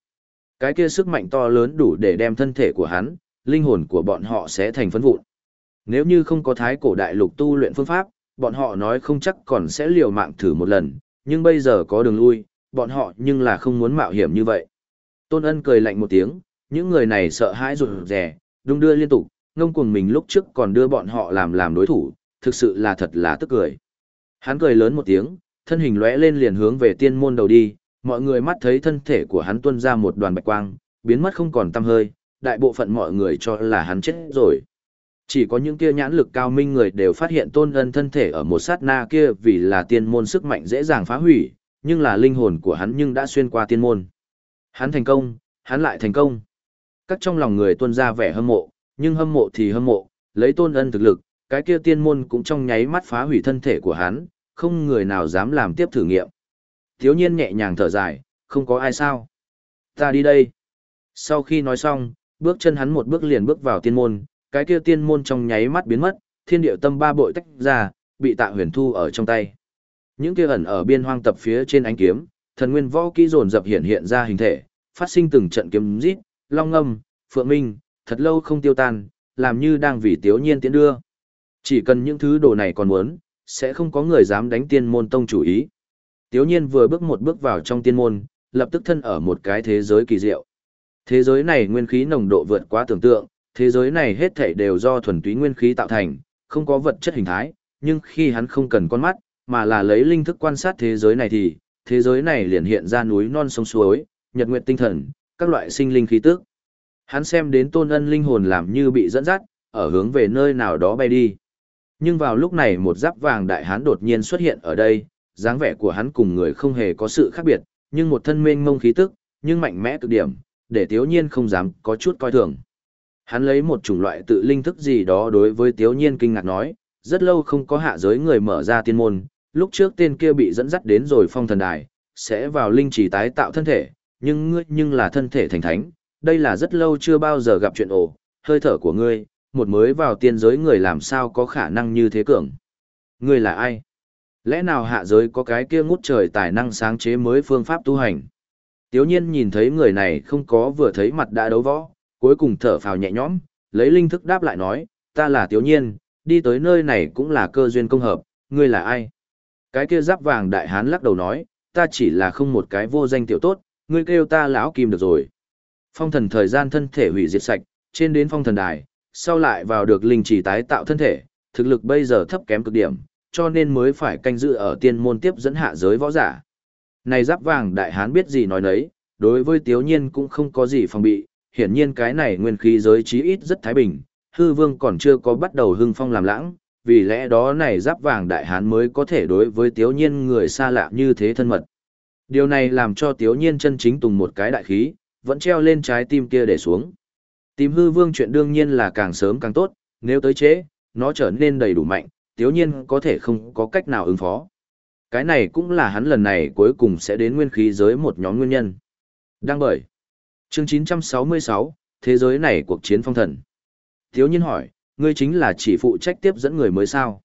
Cái kia sức mạnh to lớn đủ để đem thân thể của hắn, linh hồn của bọn họ sẽ thành phấn vụn. Nếu như không có thái cổ đại lục tu luyện phương pháp, bọn họ nói không chắc còn sẽ liều mạng thử một lần, nhưng bây giờ có đường lui, bọn họ nhưng là không muốn mạo hiểm như vậy. Tôn ân cười lạnh một tiếng, những người này sợ hãi rụt rè, đung đưa liên tục, ngông cuồng mình lúc trước còn đưa bọn họ làm làm đối thủ, thực sự là thật là tức cười. Hắn cười lớn một tiếng, thân hình lóe lên liền hướng về tiên môn đầu đi, mọi người mắt thấy thân thể của hắn tuôn ra một đoàn bạch quang, biến mất không còn tăm hơi, đại bộ phận mọi người cho là hắn chết rồi. Chỉ có những kia nhãn lực cao minh người đều phát hiện tôn ân thân thể ở một sát na kia vì là tiên môn sức mạnh dễ dàng phá hủy, nhưng là linh hồn của hắn nhưng đã xuyên qua tiên môn. Hắn thành công, hắn lại thành công. Các trong lòng người tuôn ra vẻ hâm mộ, nhưng hâm mộ thì hâm mộ, lấy tôn ân thực lực, cái kia tiên môn cũng trong nháy mắt phá hủy thân thể của hắn, không người nào dám làm tiếp thử nghiệm. Thiếu nhiên nhẹ nhàng thở dài, không có ai sao. Ta đi đây. Sau khi nói xong, bước chân hắn một bước liền bước vào tiên môn, cái kia tiên môn trong nháy mắt biến mất, thiên điệu tâm ba bội tách ra, bị tạ huyền thu ở trong tay. Những kia ẩn ở biên hoang tập phía trên ánh kiếm, thần nguyên võ kỹ dồn dập hiện hiện ra hình thể, phát sinh từng trận kiếm rít, long ngâm, phượng minh, thật lâu không tiêu tan, làm như đang vì tiếu nhiên tiến đưa. Chỉ cần những thứ đồ này còn muốn, sẽ không có người dám đánh tiên môn tông chủ ý. Tiếu nhiên vừa bước một bước vào trong tiên môn, lập tức thân ở một cái thế giới kỳ diệu. Thế giới này nguyên khí nồng độ vượt quá tưởng tượng, thế giới này hết thảy đều do thuần túy nguyên khí tạo thành, không có vật chất hình thái, nhưng khi hắn không cần con mắt, mà là lấy linh thức quan sát thế giới này thì, thế giới này liền hiện ra núi non sông suối, nhật nguyệt tinh thần, các loại sinh linh khí tức. Hắn xem đến tôn ân linh hồn làm như bị dẫn dắt, ở hướng về nơi nào đó bay đi. Nhưng vào lúc này một giáp vàng đại hán đột nhiên xuất hiện ở đây, dáng vẻ của hắn cùng người không hề có sự khác biệt, nhưng một thân mênh mông khí tức, nhưng mạnh mẽ cực điểm, để thiếu Nhiên không dám có chút coi thường. Hắn lấy một chủng loại tự linh thức gì đó đối với Tiếu Nhiên kinh ngạc nói, rất lâu không có hạ giới người mở ra tiên môn, lúc trước tên kia bị dẫn dắt đến rồi phong thần đài, sẽ vào linh chỉ tái tạo thân thể, nhưng ngươi nhưng là thân thể thành thánh, đây là rất lâu chưa bao giờ gặp chuyện ổ, hơi thở của ngươi, một mới vào tiên giới người làm sao có khả năng như thế cường. Ngươi là ai? Lẽ nào hạ giới có cái kia ngút trời tài năng sáng chế mới phương pháp tu hành? Tiếu nhiên nhìn thấy người này không có vừa thấy mặt đã đấu võ, cuối cùng thở phào nhẹ nhõm, lấy linh thức đáp lại nói, ta là Tiếu nhiên, đi tới nơi này cũng là cơ duyên công hợp, ngươi là ai? Cái kia giáp vàng đại hán lắc đầu nói, ta chỉ là không một cái vô danh tiểu tốt, ngươi kêu ta lão kim được rồi. Phong thần thời gian thân thể hủy diệt sạch, trên đến phong thần đài, sau lại vào được linh chỉ tái tạo thân thể, thực lực bây giờ thấp kém cực điểm, cho nên mới phải canh giữ ở tiên môn tiếp dẫn hạ giới võ giả. Này giáp vàng đại hán biết gì nói nấy, đối với tiếu nhiên cũng không có gì phòng bị, hiển nhiên cái này nguyên khí giới chí ít rất thái bình, hư vương còn chưa có bắt đầu hưng phong làm lãng, vì lẽ đó này giáp vàng đại hán mới có thể đối với tiếu nhiên người xa lạ như thế thân mật. Điều này làm cho tiếu nhiên chân chính tùng một cái đại khí, vẫn treo lên trái tim kia để xuống. Tìm hư vương chuyện đương nhiên là càng sớm càng tốt, nếu tới chế, nó trở nên đầy đủ mạnh, tiếu nhiên có thể không có cách nào ứng phó. Cái này cũng là hắn lần này cuối cùng sẽ đến nguyên khí giới một nhóm nguyên nhân. Đăng bởi. Chương 966, Thế giới này cuộc chiến phong thần. Thiếu nhiên hỏi, ngươi chính là chỉ phụ trách tiếp dẫn người mới sao?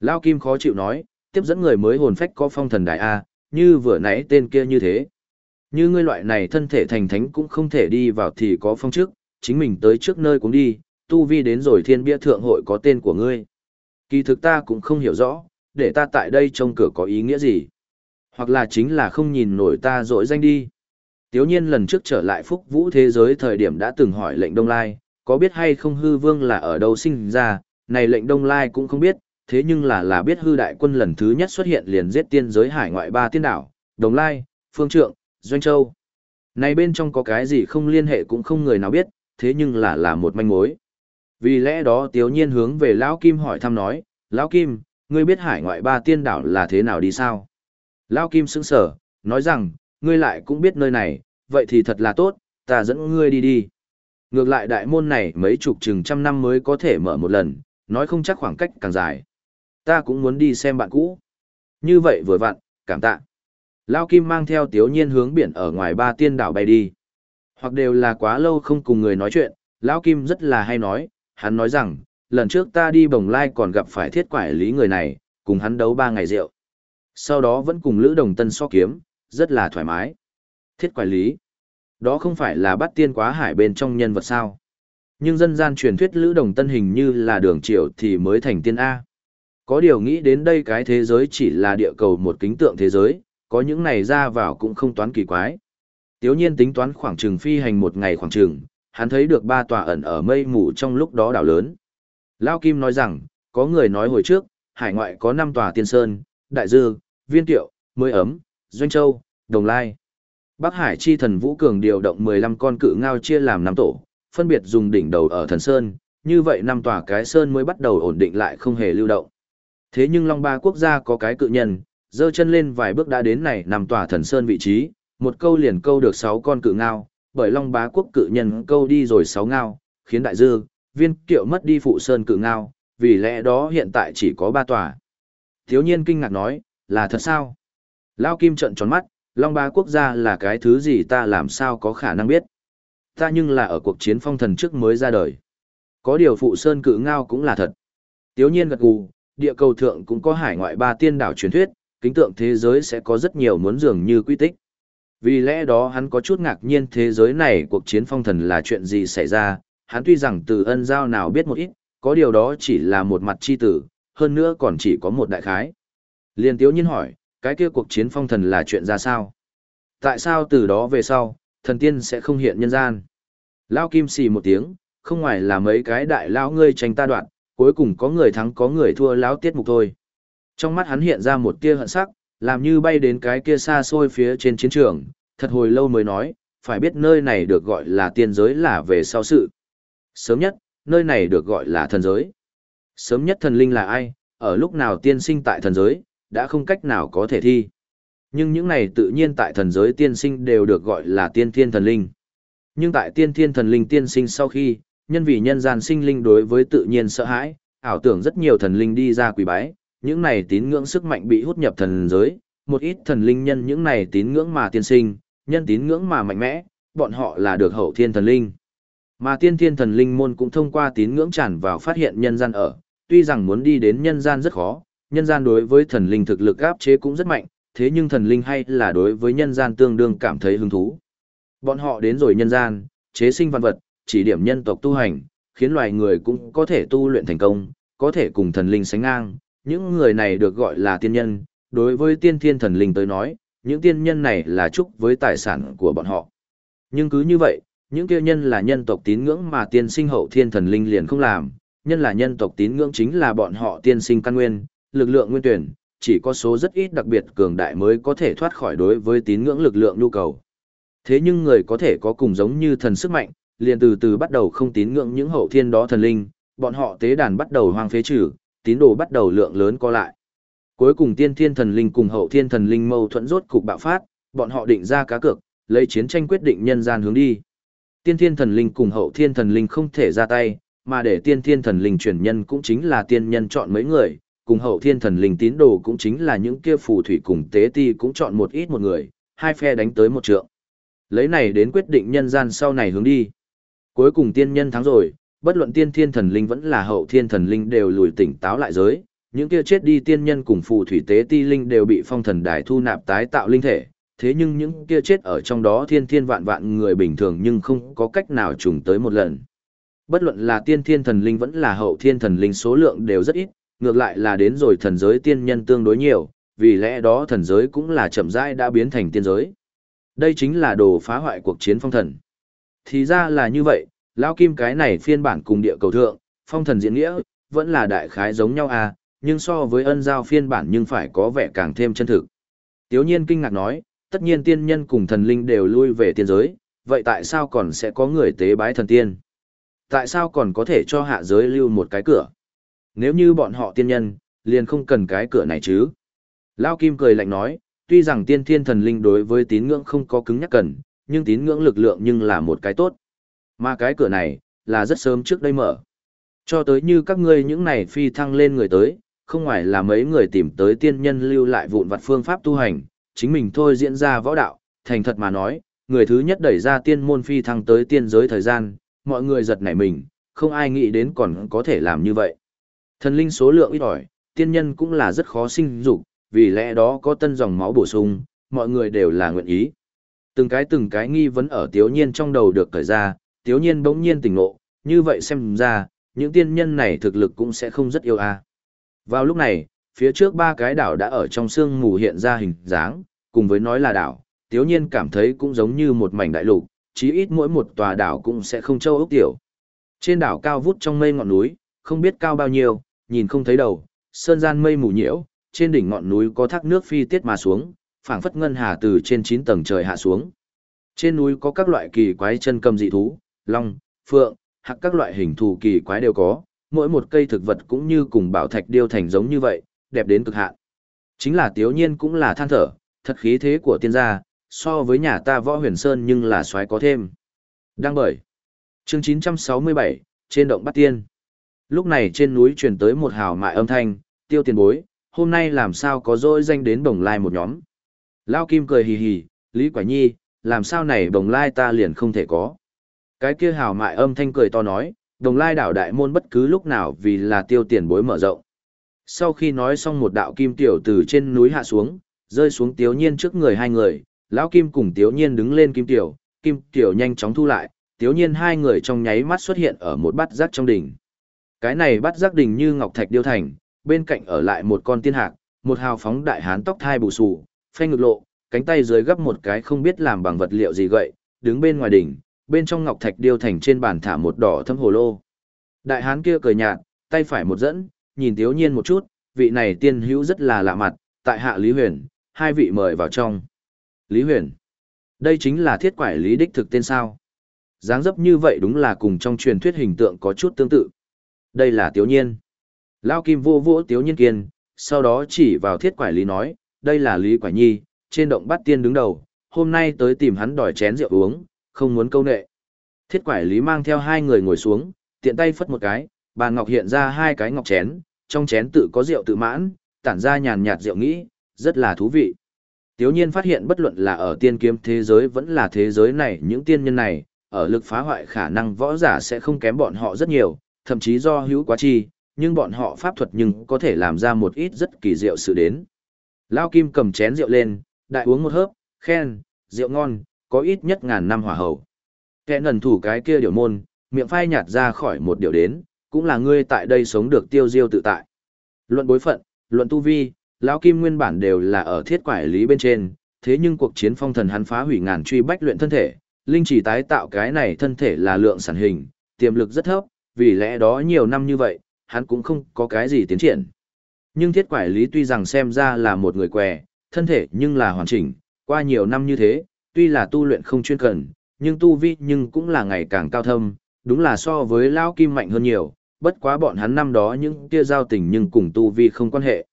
Lao Kim khó chịu nói, tiếp dẫn người mới hồn phách có phong thần đại A, như vừa nãy tên kia như thế. Như ngươi loại này thân thể thành thánh cũng không thể đi vào thì có phong trước, chính mình tới trước nơi cũng đi, tu vi đến rồi thiên bia thượng hội có tên của ngươi. Kỳ thực ta cũng không hiểu rõ, để ta tại đây trông cửa có ý nghĩa gì. Hoặc là chính là không nhìn nổi ta dội danh đi. Tiếu nhiên lần trước trở lại phúc vũ thế giới thời điểm đã từng hỏi lệnh Đông Lai, có biết hay không hư vương là ở đâu sinh ra, này lệnh Đông Lai cũng không biết, thế nhưng là là biết hư đại quân lần thứ nhất xuất hiện liền giết tiên giới hải ngoại ba tiên đảo, Đồng Lai, Phương Trượng, Doanh Châu. Này bên trong có cái gì không liên hệ cũng không người nào biết, thế nhưng là là một manh mối. Vì lẽ đó Tiếu Nhiên hướng về Lão Kim hỏi thăm nói, Lão Kim, ngươi biết hải ngoại ba tiên đảo là thế nào đi sao? Lão Kim sững sở, nói rằng, ngươi lại cũng biết nơi này, vậy thì thật là tốt, ta dẫn ngươi đi đi. Ngược lại đại môn này mấy chục chừng trăm năm mới có thể mở một lần, nói không chắc khoảng cách càng dài. Ta cũng muốn đi xem bạn cũ. Như vậy vừa vặn, cảm tạ. Lao Kim mang theo Tiếu Nhiên hướng biển ở ngoài ba tiên đảo bay đi. Hoặc đều là quá lâu không cùng người nói chuyện, Lão Kim rất là hay nói, hắn nói rằng, lần trước ta đi bồng lai còn gặp phải thiết quải lý người này, cùng hắn đấu ba ngày rượu. Sau đó vẫn cùng Lữ Đồng Tân so kiếm, rất là thoải mái. Thiết quái lý. Đó không phải là bắt tiên quá hải bên trong nhân vật sao. Nhưng dân gian truyền thuyết Lữ Đồng Tân hình như là đường triệu thì mới thành tiên A. Có điều nghĩ đến đây cái thế giới chỉ là địa cầu một kính tượng thế giới, có những này ra vào cũng không toán kỳ quái. Tiếu nhiên tính toán khoảng trường phi hành một ngày khoảng trường, hắn thấy được ba tòa ẩn ở mây mù trong lúc đó đảo lớn. Lao Kim nói rằng, có người nói hồi trước, hải ngoại có năm tòa tiên sơn, đại dư, viên tiệu, mới ấm, doanh châu, đồng lai. Bắc Hải chi thần Vũ Cường điều động 15 con cự ngao chia làm 5 tổ, phân biệt dùng đỉnh đầu ở thần sơn, như vậy năm tòa cái sơn mới bắt đầu ổn định lại không hề lưu động. Thế nhưng Long Ba quốc gia có cái cự nhân, dơ chân lên vài bước đã đến này nằm tòa thần sơn vị trí, một câu liền câu được 6 con cự ngao, bởi Long Bá quốc cự nhân câu đi rồi 6 ngao, khiến đại dư, viên kiệu mất đi phụ sơn cự ngao, vì lẽ đó hiện tại chỉ có 3 tòa. Thiếu nhiên kinh ngạc nói, là thật sao? Lao Kim trận tròn mắt, Long ba quốc gia là cái thứ gì ta làm sao có khả năng biết. Ta nhưng là ở cuộc chiến phong thần trước mới ra đời. Có điều phụ sơn cự ngao cũng là thật. Tiếu nhiên gật gù, địa cầu thượng cũng có hải ngoại ba tiên đảo truyền thuyết, kính tượng thế giới sẽ có rất nhiều muốn dường như quy tích. Vì lẽ đó hắn có chút ngạc nhiên thế giới này cuộc chiến phong thần là chuyện gì xảy ra, hắn tuy rằng từ ân giao nào biết một ít, có điều đó chỉ là một mặt chi tử, hơn nữa còn chỉ có một đại khái. Liên tiếu nhiên hỏi, cái kia cuộc chiến phong thần là chuyện ra sao? Tại sao từ đó về sau, thần tiên sẽ không hiện nhân gian? Lao kim xì một tiếng, không ngoài là mấy cái đại lão ngươi tranh ta đoạn, cuối cùng có người thắng có người thua lão tiết mục thôi. Trong mắt hắn hiện ra một tia hận sắc, làm như bay đến cái kia xa xôi phía trên chiến trường, thật hồi lâu mới nói, phải biết nơi này được gọi là tiên giới là về sau sự. Sớm nhất, nơi này được gọi là thần giới. Sớm nhất thần linh là ai, ở lúc nào tiên sinh tại thần giới, đã không cách nào có thể thi. Nhưng những này tự nhiên tại thần giới tiên sinh đều được gọi là tiên thiên thần linh. Nhưng tại tiên thiên thần linh tiên sinh sau khi, nhân vì nhân gian sinh linh đối với tự nhiên sợ hãi, ảo tưởng rất nhiều thần linh đi ra quỳ bái, những này tín ngưỡng sức mạnh bị hút nhập thần giới, một ít thần linh nhân những này tín ngưỡng mà tiên sinh, nhân tín ngưỡng mà mạnh mẽ, bọn họ là được hậu thiên thần linh. Mà tiên thiên thần linh môn cũng thông qua tín ngưỡng tràn vào phát hiện nhân gian ở, tuy rằng muốn đi đến nhân gian rất khó, nhân gian đối với thần linh thực lực áp chế cũng rất mạnh, thế nhưng thần linh hay là đối với nhân gian tương đương cảm thấy hứng thú. Bọn họ đến rồi nhân gian, chế sinh văn vật, chỉ điểm nhân tộc tu hành, khiến loài người cũng có thể tu luyện thành công, có thể cùng thần linh sánh ngang, những người này được gọi là tiên nhân, đối với tiên thiên thần linh tới nói, những tiên nhân này là chúc với tài sản của bọn họ. Nhưng cứ như vậy, những kia nhân là nhân tộc tín ngưỡng mà tiên sinh hậu thiên thần linh liền không làm, nhân là nhân tộc tín ngưỡng chính là bọn họ tiên sinh căn nguyên, lực lượng nguyên tuyển, chỉ có số rất ít đặc biệt cường đại mới có thể thoát khỏi đối với tín ngưỡng lực lượng nhu cầu. Thế nhưng người có thể có cùng giống như thần sức mạnh, liền từ từ bắt đầu không tín ngưỡng những hậu thiên đó thần linh, bọn họ tế đàn bắt đầu hoang phế trừ, tín đồ bắt đầu lượng lớn co lại. Cuối cùng tiên thiên thần linh cùng hậu thiên thần linh mâu thuẫn rốt cục bạo phát, bọn họ định ra cá cược, lấy chiến tranh quyết định nhân gian hướng đi. Tiên thiên thần linh cùng hậu thiên thần linh không thể ra tay, mà để tiên thiên thần linh truyền nhân cũng chính là tiên nhân chọn mấy người, cùng hậu thiên thần linh tín đồ cũng chính là những kia phù thủy cùng tế ti cũng chọn một ít một người, hai phe đánh tới một trượng. Lấy này đến quyết định nhân gian sau này hướng đi. Cuối cùng tiên nhân thắng rồi, bất luận tiên thiên thần linh vẫn là hậu thiên thần linh đều lùi tỉnh táo lại giới, những kia chết đi tiên nhân cùng phù thủy tế ti linh đều bị phong thần đài thu nạp tái tạo linh thể, thế nhưng những kia chết ở trong đó thiên thiên vạn vạn người bình thường nhưng không có cách nào trùng tới một lần. Bất luận là tiên thiên thần linh vẫn là hậu thiên thần linh số lượng đều rất ít, ngược lại là đến rồi thần giới tiên nhân tương đối nhiều, vì lẽ đó thần giới cũng là chậm rãi đã biến thành tiên giới. Đây chính là đồ phá hoại cuộc chiến phong thần. Thì ra là như vậy, Lão Kim cái này phiên bản cùng địa cầu thượng, phong thần diễn nghĩa, vẫn là đại khái giống nhau à, nhưng so với ân giao phiên bản nhưng phải có vẻ càng thêm chân thực. Tiếu nhiên kinh ngạc nói, tất nhiên tiên nhân cùng thần linh đều lui về tiên giới, vậy tại sao còn sẽ có người tế bái thần tiên? Tại sao còn có thể cho hạ giới lưu một cái cửa? Nếu như bọn họ tiên nhân, liền không cần cái cửa này chứ? Lao Kim cười lạnh nói, tuy rằng tiên thiên thần linh đối với tín ngưỡng không có cứng nhắc cần, nhưng tín ngưỡng lực lượng nhưng là một cái tốt. Mà cái cửa này, là rất sớm trước đây mở. Cho tới như các ngươi những này phi thăng lên người tới, không ngoài là mấy người tìm tới tiên nhân lưu lại vụn vặt phương pháp tu hành, chính mình thôi diễn ra võ đạo, thành thật mà nói, người thứ nhất đẩy ra tiên môn phi thăng tới tiên giới thời gian, mọi người giật nảy mình, không ai nghĩ đến còn có thể làm như vậy. Thần linh số lượng ít ỏi, tiên nhân cũng là rất khó sinh dục, vì lẽ đó có tân dòng máu bổ sung, mọi người đều là nguyện ý. Từng cái từng cái nghi vấn ở tiếu nhiên trong đầu được cởi ra, tiếu nhiên bỗng nhiên tỉnh ngộ, như vậy xem ra, những tiên nhân này thực lực cũng sẽ không rất yêu a. Vào lúc này, phía trước ba cái đảo đã ở trong sương mù hiện ra hình dáng, cùng với nói là đảo, tiếu nhiên cảm thấy cũng giống như một mảnh đại lục, chí ít mỗi một tòa đảo cũng sẽ không châu ốc tiểu. Trên đảo cao vút trong mây ngọn núi, không biết cao bao nhiêu, nhìn không thấy đầu, sơn gian mây mù nhiễu, trên đỉnh ngọn núi có thác nước phi tiết mà xuống, phảng phất ngân hà từ trên 9 tầng trời hạ xuống. Trên núi có các loại kỳ quái chân cầm dị thú, long, phượng, hoặc các loại hình thù kỳ quái đều có, mỗi một cây thực vật cũng như cùng bảo thạch điêu thành giống như vậy, đẹp đến cực hạn. Chính là Tiếu Nhiên cũng là than thở, thật khí thế của tiên gia, so với nhà ta võ huyền sơn nhưng là xoái có thêm. Đăng bởi. Chương 967, trên động bắt tiên. Lúc này trên núi truyền tới một hào mại âm thanh, tiêu tiền bối, hôm nay làm sao có dôi danh đến bồng lai một nhóm. Lao Kim cười hì hì, Lý Quả Nhi, làm sao này bồng lai ta liền không thể có. Cái kia hào mại âm thanh cười to nói, đồng lai đảo đại môn bất cứ lúc nào vì là tiêu tiền bối mở rộng. Sau khi nói xong một đạo kim tiểu từ trên núi hạ xuống, rơi xuống tiếu nhiên trước người hai người, lão kim cùng tiếu nhiên đứng lên kim tiểu, kim tiểu nhanh chóng thu lại, tiếu nhiên hai người trong nháy mắt xuất hiện ở một bát giác trong đỉnh. Cái này bắt giác đỉnh như ngọc thạch điêu thành, bên cạnh ở lại một con tiên hạc, một hào phóng đại hán tóc thai bù xù, phanh ngực lộ, cánh tay dưới gấp một cái không biết làm bằng vật liệu gì gậy, đứng bên ngoài đỉnh, bên trong ngọc thạch điêu thành trên bàn thả một đỏ thâm hồ lô. Đại hán kia cười nhạt, tay phải một dẫn, nhìn Tiếu Nhiên một chút, vị này tiên hữu rất là lạ mặt, tại hạ Lý Huyền, hai vị mời vào trong. Lý Huyền, đây chính là thiết quải lý đích thực tên sao. dáng dấp như vậy đúng là cùng trong truyền thuyết hình tượng có chút tương tự. Đây là Tiếu Nhiên. Lao Kim vô vỗ Tiếu Nhiên kiên, sau đó chỉ vào thiết quải lý nói, đây là Lý Quải Nhi, trên động bát tiên đứng đầu, hôm nay tới tìm hắn đòi chén rượu uống, không muốn câu nệ. Thiết quải lý mang theo hai người ngồi xuống, tiện tay phất một cái, bà Ngọc hiện ra hai cái ngọc chén, trong chén tự có rượu tự mãn, tản ra nhàn nhạt rượu nghĩ, rất là thú vị. Tiếu nhiên phát hiện bất luận là ở tiên kiếm thế giới vẫn là thế giới này những tiên nhân này, ở lực phá hoại khả năng võ giả sẽ không kém bọn họ rất nhiều, thậm chí do hữu quá chi, nhưng bọn họ pháp thuật nhưng có thể làm ra một ít rất kỳ diệu sự đến. Lao Kim cầm chén rượu lên, đại uống một hớp, khen, rượu ngon, có ít nhất ngàn năm hỏa hậu. Kẻ nần thủ cái kia điều môn, miệng phai nhạt ra khỏi một điều đến, cũng là ngươi tại đây sống được tiêu diêu tự tại. Luận bối phận, luận tu vi, lão kim nguyên bản đều là ở thiết quải lý bên trên, thế nhưng cuộc chiến phong thần hắn phá hủy ngàn truy bách luyện thân thể, linh chỉ tái tạo cái này thân thể là lượng sản hình, tiềm lực rất thấp, vì lẽ đó nhiều năm như vậy, hắn cũng không có cái gì tiến triển. Nhưng thiết quải lý tuy rằng xem ra là một người què, thân thể nhưng là hoàn chỉnh, qua nhiều năm như thế, tuy là tu luyện không chuyên cần, nhưng tu vi nhưng cũng là ngày càng cao thâm, đúng là so với Lao Kim mạnh hơn nhiều, bất quá bọn hắn năm đó những kia giao tình nhưng cùng tu vi không quan hệ.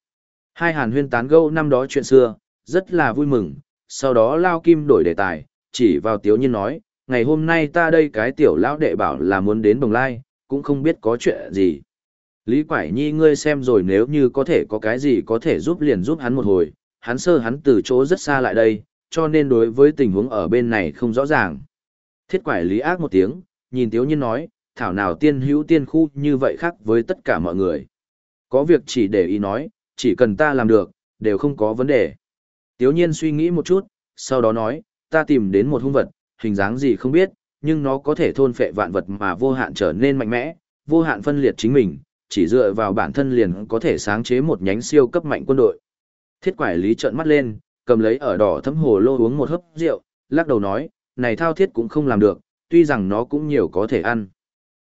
Hai hàn huyên tán gẫu năm đó chuyện xưa, rất là vui mừng, sau đó Lao Kim đổi đề tài, chỉ vào tiếu nhiên nói, ngày hôm nay ta đây cái tiểu lão đệ bảo là muốn đến Bồng Lai, cũng không biết có chuyện gì. Lý Quải Nhi ngươi xem rồi nếu như có thể có cái gì có thể giúp liền giúp hắn một hồi, hắn sơ hắn từ chỗ rất xa lại đây, cho nên đối với tình huống ở bên này không rõ ràng. Thiết Quải Lý ác một tiếng, nhìn Tiếu Nhiên nói, thảo nào tiên hữu tiên khu như vậy khác với tất cả mọi người. Có việc chỉ để ý nói, chỉ cần ta làm được, đều không có vấn đề. Tiếu Nhiên suy nghĩ một chút, sau đó nói, ta tìm đến một hung vật, hình dáng gì không biết, nhưng nó có thể thôn phệ vạn vật mà vô hạn trở nên mạnh mẽ, vô hạn phân liệt chính mình, chỉ dựa vào bản thân liền có thể sáng chế một nhánh siêu cấp mạnh quân đội. Thiết quải lý trợn mắt lên, cầm lấy ở đỏ thấm hồ lô uống một hớp rượu, lắc đầu nói, này thao thiết cũng không làm được, tuy rằng nó cũng nhiều có thể ăn.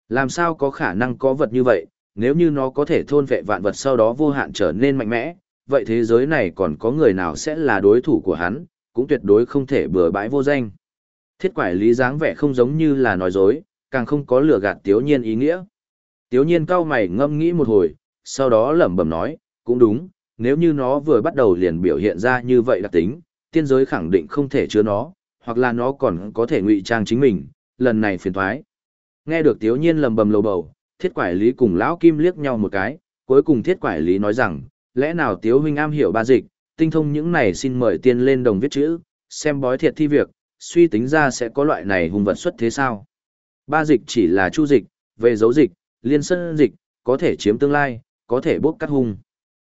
Làm sao có khả năng có vật như vậy, nếu như nó có thể thôn vệ vạn vật sau đó vô hạn trở nên mạnh mẽ, vậy thế giới này còn có người nào sẽ là đối thủ của hắn, cũng tuyệt đối không thể bừa bãi vô danh. Thiết quải lý dáng vẻ không giống như là nói dối, càng không có lừa gạt tiếu nhiên ý nghĩa. Tiếu nhiên cao mày ngâm nghĩ một hồi, sau đó lẩm bẩm nói, cũng đúng, nếu như nó vừa bắt đầu liền biểu hiện ra như vậy đặc tính, tiên giới khẳng định không thể chứa nó, hoặc là nó còn có thể ngụy trang chính mình, lần này phiền thoái. Nghe được tiếu nhiên lầm bầm lầu bầu, thiết quải lý cùng lão kim liếc nhau một cái, cuối cùng thiết quải lý nói rằng, lẽ nào tiếu huynh am hiểu ba dịch, tinh thông những này xin mời tiên lên đồng viết chữ, xem bói thiệt thi việc, suy tính ra sẽ có loại này hung vật xuất thế sao. Ba dịch chỉ là chu dịch, về dấu dịch, liên sân dịch, có thể chiếm tương lai, có thể bốc cắt hung.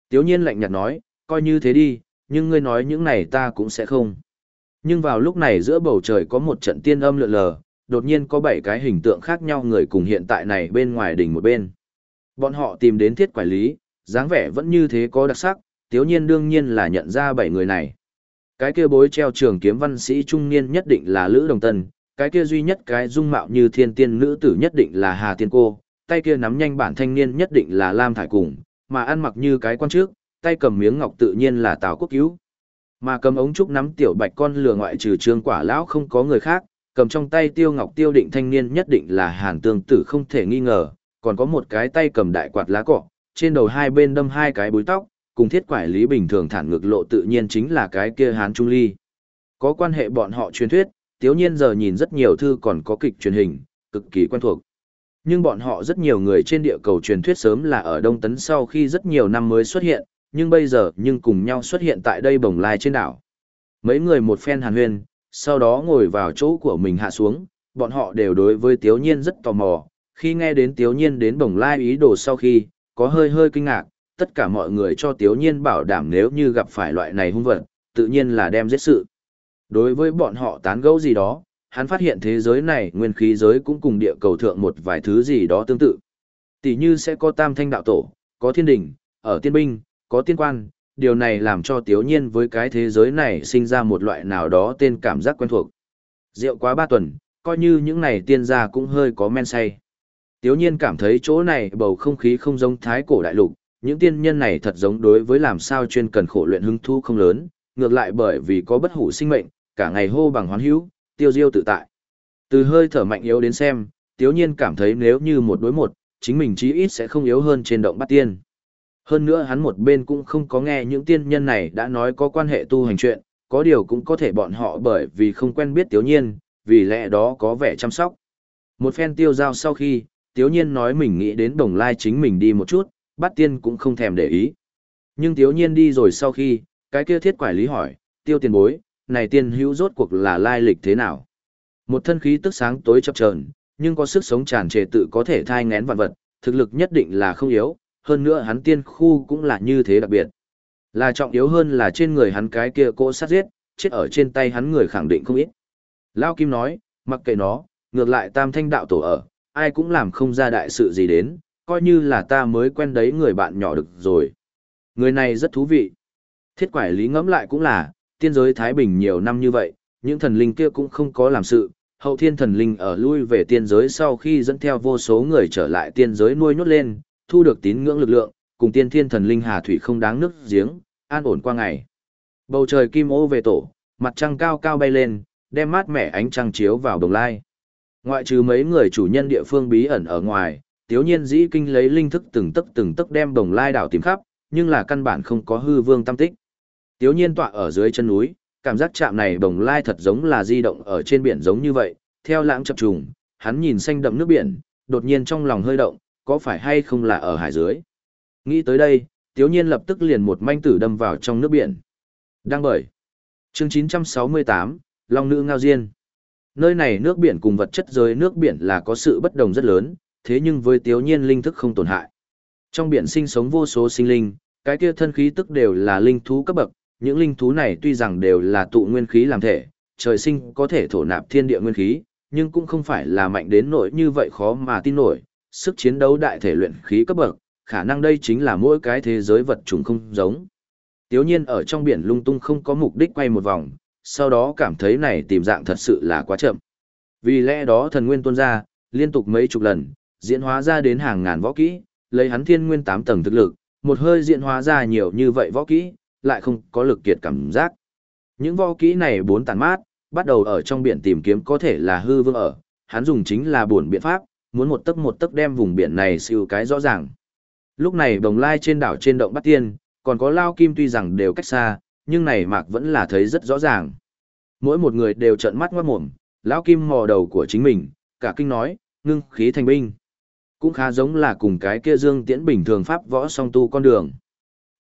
Tiếu nhiên lạnh nhạt nói, coi như thế đi, nhưng ngươi nói những này ta cũng sẽ không. Nhưng vào lúc này giữa bầu trời có một trận tiên âm lượn lờ, đột nhiên có bảy cái hình tượng khác nhau người cùng hiện tại này bên ngoài đỉnh một bên. Bọn họ tìm đến thiết quản lý, dáng vẻ vẫn như thế có đặc sắc, tiếu nhiên đương nhiên là nhận ra bảy người này. Cái kia bối treo trường kiếm văn sĩ trung niên nhất định là Lữ Đồng Tân, cái kia duy nhất cái dung mạo như thiên tiên nữ tử nhất định là Hà Tiên Cô, tay kia nắm nhanh bản thanh niên nhất định là Lam Thải Cùng, mà ăn mặc như cái quan trước, tay cầm miếng ngọc tự nhiên là Tào Quốc Cứu. Mà cầm ống trúc nắm tiểu bạch con lừa ngoại trừ trương quả lão không có người khác, cầm trong tay tiêu ngọc tiêu định thanh niên nhất định là hàn tương tử không thể nghi ngờ, còn có một cái tay cầm đại quạt lá cọ, trên đầu hai bên đâm hai cái búi tóc, cùng thiết quải lý bình thường thản ngược lộ tự nhiên chính là cái kia hán trung ly. Có quan hệ bọn họ truyền thuyết, tiếu nhiên giờ nhìn rất nhiều thư còn có kịch truyền hình, cực kỳ quen thuộc. Nhưng bọn họ rất nhiều người trên địa cầu truyền thuyết sớm là ở Đông Tấn sau khi rất nhiều năm mới xuất hiện, nhưng bây giờ nhưng cùng nhau xuất hiện tại đây bồng lai trên đảo. Mấy người một phen hàn huyên, sau đó ngồi vào chỗ của mình hạ xuống, bọn họ đều đối với Tiếu Nhiên rất tò mò, khi nghe đến Tiếu Nhiên đến bồng lai ý đồ sau khi, có hơi hơi kinh ngạc, tất cả mọi người cho Tiếu Nhiên bảo đảm nếu như gặp phải loại này hung vật, tự nhiên là đem giết sự. Đối với bọn họ tán gẫu gì đó, hắn phát hiện thế giới này nguyên khí giới cũng cùng địa cầu thượng một vài thứ gì đó tương tự. Tỷ như sẽ có tam thanh đạo tổ, có thiên đình, ở tiên binh, có tiên quan, điều này làm cho tiếu nhiên với cái thế giới này sinh ra một loại nào đó tên cảm giác quen thuộc. Rượu quá ba tuần, coi như những này tiên gia cũng hơi có men say. Tiếu nhiên cảm thấy chỗ này bầu không khí không giống thái cổ đại lục, những tiên nhân này thật giống đối với làm sao chuyên cần khổ luyện hứng thu không lớn, ngược lại bởi vì có bất hủ sinh mệnh, cả ngày hô bằng hoán hữu, tiêu diêu tự tại. Từ hơi thở mạnh yếu đến xem, tiếu nhiên cảm thấy nếu như một đối một, chính mình chí ít sẽ không yếu hơn trên động bát tiên. Hơn nữa hắn một bên cũng không có nghe những tiên nhân này đã nói có quan hệ tu hành chuyện, có điều cũng có thể bọn họ bởi vì không quen biết tiếu nhiên, vì lẽ đó có vẻ chăm sóc. Một phen tiêu giao sau khi, tiếu nhiên nói mình nghĩ đến đồng lai chính mình đi một chút, Bát tiên cũng không thèm để ý. Nhưng tiếu nhiên đi rồi sau khi, cái kia thiết quải lý hỏi, tiêu tiền bối, này tiên hữu rốt cuộc là lai lịch thế nào? Một thân khí tức sáng tối chập chờn, nhưng có sức sống tràn trề tự có thể thai ngén vạn vật, thực lực nhất định là không yếu, hơn nữa hắn tiên khu cũng là như thế đặc biệt. Là trọng yếu hơn là trên người hắn cái kia cỗ sát giết, chết ở trên tay hắn người khẳng định không ít. Lao Kim nói, mặc kệ nó, ngược lại tam thanh đạo tổ ở, ai cũng làm không ra đại sự gì đến, coi như là ta mới quen đấy người bạn nhỏ được rồi. Người này rất thú vị. Thiết quải lý ngẫm lại cũng là, tiên giới Thái Bình nhiều năm như vậy, những thần linh kia cũng không có làm sự, hậu thiên thần linh ở lui về tiên giới sau khi dẫn theo vô số người trở lại tiên giới nuôi nhốt lên, thu được tín ngưỡng lực lượng, cùng tiên thiên thần linh hà thủy không đáng nước giếng, an ổn qua ngày. Bầu trời kim ô về tổ, mặt trăng cao cao bay lên, đem mát mẻ ánh trăng chiếu vào đồng lai. Ngoại trừ mấy người chủ nhân địa phương bí ẩn ở ngoài, tiếu nhiên dĩ kinh lấy linh thức từng tức từng tức đem đồng lai đảo tìm khắp, nhưng là căn bản không có hư vương tâm tích. Tiếu nhiên tọa ở dưới chân núi, cảm giác chạm này đồng lai thật giống là di động ở trên biển giống như vậy, theo lãng chập trùng, hắn nhìn xanh đậm nước biển, đột nhiên trong lòng hơi động, có phải hay không là ở hải dưới. Nghĩ tới đây, tiếu nhiên lập tức liền một manh tử đâm vào trong nước biển. Đang bởi. Chương 968, Long Nữ Ngao Diên. Nơi này nước biển cùng vật chất giới nước biển là có sự bất đồng rất lớn, thế nhưng với tiếu nhiên linh thức không tổn hại. Trong biển sinh sống vô số sinh linh, cái kia thân khí tức đều là linh thú cấp bậc, những linh thú này tuy rằng đều là tụ nguyên khí làm thể, trời sinh có thể thổ nạp thiên địa nguyên khí, nhưng cũng không phải là mạnh đến nỗi như vậy khó mà tin nổi, sức chiến đấu đại thể luyện khí cấp bậc, khả năng đây chính là mỗi cái thế giới vật chủng không giống. Tiếu nhiên ở trong biển lung tung không có mục đích quay một vòng, sau đó cảm thấy này tìm dạng thật sự là quá chậm. Vì lẽ đó thần nguyên tuôn ra, liên tục mấy chục lần, diễn hóa ra đến hàng ngàn võ kỹ, lấy hắn thiên nguyên 8 tầng thực lực, một hơi diễn hóa ra nhiều như vậy võ kỹ, lại không có lực kiệt cảm giác. Những võ kỹ này bốn tàn mát, bắt đầu ở trong biển tìm kiếm có thể là hư vương ở, hắn dùng chính là buồn biện pháp, muốn một tấc một tấc đem vùng biển này siêu cái rõ ràng. Lúc này đồng lai trên đảo trên động bắt Tiên, còn có lao kim tuy rằng đều cách xa, nhưng này mạc vẫn là thấy rất rõ ràng. Mỗi một người đều trợn mắt ngoát mồm, lão kim mò đầu của chính mình, cả kinh nói, ngưng khí thành binh. Cũng khá giống là cùng cái kia dương tiễn bình thường pháp võ song tu con đường.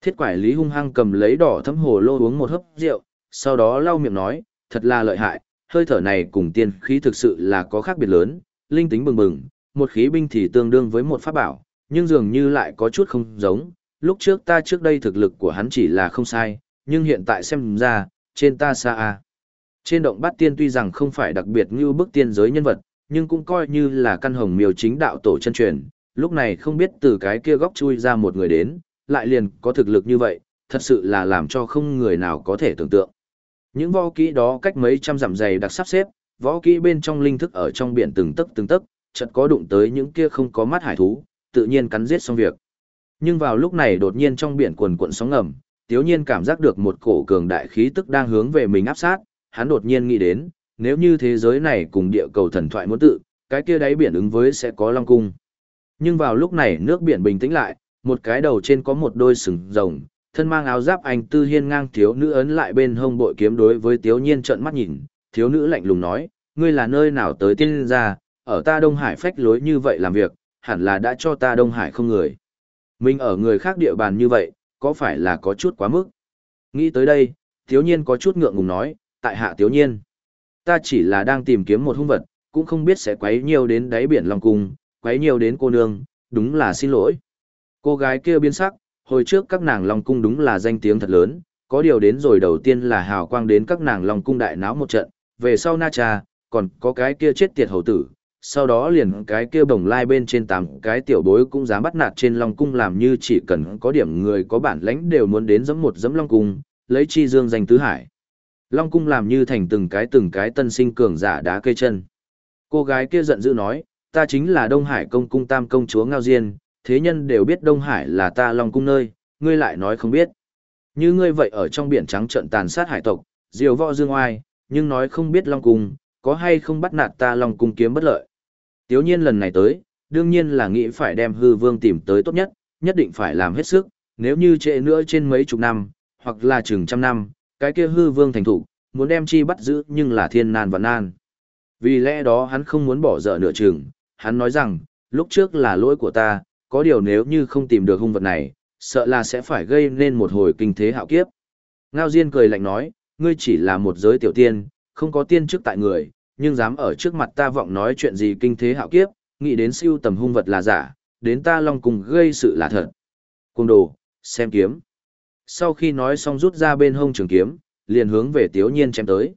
Thiết quải lý hung hăng cầm lấy đỏ thấm hồ lô uống một hớp rượu, sau đó lau miệng nói, thật là lợi hại, hơi thở này cùng tiên khí thực sự là có khác biệt lớn, linh tính bừng bừng, một khí binh thì tương đương với một pháp bảo, nhưng dường như lại có chút không giống, lúc trước ta trước đây thực lực của hắn chỉ là không sai, nhưng hiện tại xem ra, trên ta xa a. Trên động bát tiên tuy rằng không phải đặc biệt như bức tiên giới nhân vật, nhưng cũng coi như là căn hồng miêu chính đạo tổ chân truyền, lúc này không biết từ cái kia góc chui ra một người đến, lại liền có thực lực như vậy, thật sự là làm cho không người nào có thể tưởng tượng. Những võ kỹ đó cách mấy trăm dặm dày đặc sắp xếp, võ kỹ bên trong linh thức ở trong biển từng tấc từng tấc, chợt có đụng tới những kia không có mắt hải thú, tự nhiên cắn giết xong việc. Nhưng vào lúc này đột nhiên trong biển cuồn cuộn sóng ngầm, Tiếu Nhiên cảm giác được một cổ cường đại khí tức đang hướng về mình áp sát, hắn đột nhiên nghĩ đến, nếu như thế giới này cùng địa cầu thần thoại muốn tự, cái kia đáy biển ứng với sẽ có long cung. Nhưng vào lúc này nước biển bình tĩnh lại, một cái đầu trên có một đôi sừng rồng, thân mang áo giáp anh tư hiên ngang thiếu nữ ấn lại bên hông bội kiếm đối với thiếu Nhiên trợn mắt nhìn, thiếu nữ lạnh lùng nói, ngươi là nơi nào tới tiên ra, ở ta Đông Hải phách lối như vậy làm việc, hẳn là đã cho ta Đông Hải không người. Mình ở người khác địa bàn như vậy, có phải là có chút quá mức? Nghĩ tới đây, thiếu Nhiên có chút ngượng ngùng nói, tại hạ thiếu Nhiên. Ta chỉ là đang tìm kiếm một hung vật, cũng không biết sẽ quấy nhiều đến đáy biển Long Cung, quấy nhiều đến cô nương, đúng là xin lỗi. Cô gái kia biến sắc, hồi trước các nàng Long Cung đúng là danh tiếng thật lớn, có điều đến rồi đầu tiên là hào quang đến các nàng Long Cung đại náo một trận, về sau Na Cha, còn có cái kia chết tiệt hầu tử, sau đó liền cái kia bồng lai bên trên tám cái tiểu bối cũng dám bắt nạt trên Long Cung làm như chỉ cần có điểm người có bản lãnh đều muốn đến giẫm một giẫm Long Cung, lấy chi dương danh tứ hải. Long Cung làm như thành từng cái từng cái tân sinh cường giả đá cây chân. Cô gái kia giận dữ nói, ta chính là Đông Hải công cung tam công chúa Ngao Diên, thế nhân đều biết Đông Hải là ta Long Cung nơi, ngươi lại nói không biết. Như ngươi vậy ở trong biển trắng trận tàn sát hải tộc, diều võ dương oai, nhưng nói không biết Long Cung, có hay không bắt nạt ta Long Cung kiếm bất lợi. Tiếu nhiên lần này tới, đương nhiên là nghĩ phải đem hư vương tìm tới tốt nhất, nhất định phải làm hết sức, nếu như trễ nữa trên mấy chục năm, hoặc là chừng trăm năm, cái kia hư vương thành thủ, muốn đem chi bắt giữ nhưng là thiên nan và nan. Vì lẽ đó hắn không muốn bỏ dở nửa chừng, hắn nói rằng, lúc trước là lỗi của ta, có điều nếu như không tìm được hung vật này, sợ là sẽ phải gây nên một hồi kinh thế hạo kiếp. Ngao Diên cười lạnh nói, ngươi chỉ là một giới tiểu tiên, không có tiên chức tại người, nhưng dám ở trước mặt ta vọng nói chuyện gì kinh thế hạo kiếp, nghĩ đến siêu tầm hung vật là giả, đến ta long cùng gây sự là thật. Cung đồ, xem kiếm. Sau khi nói xong rút ra bên hông trường kiếm, liền hướng về Tiếu Nhiên chém tới.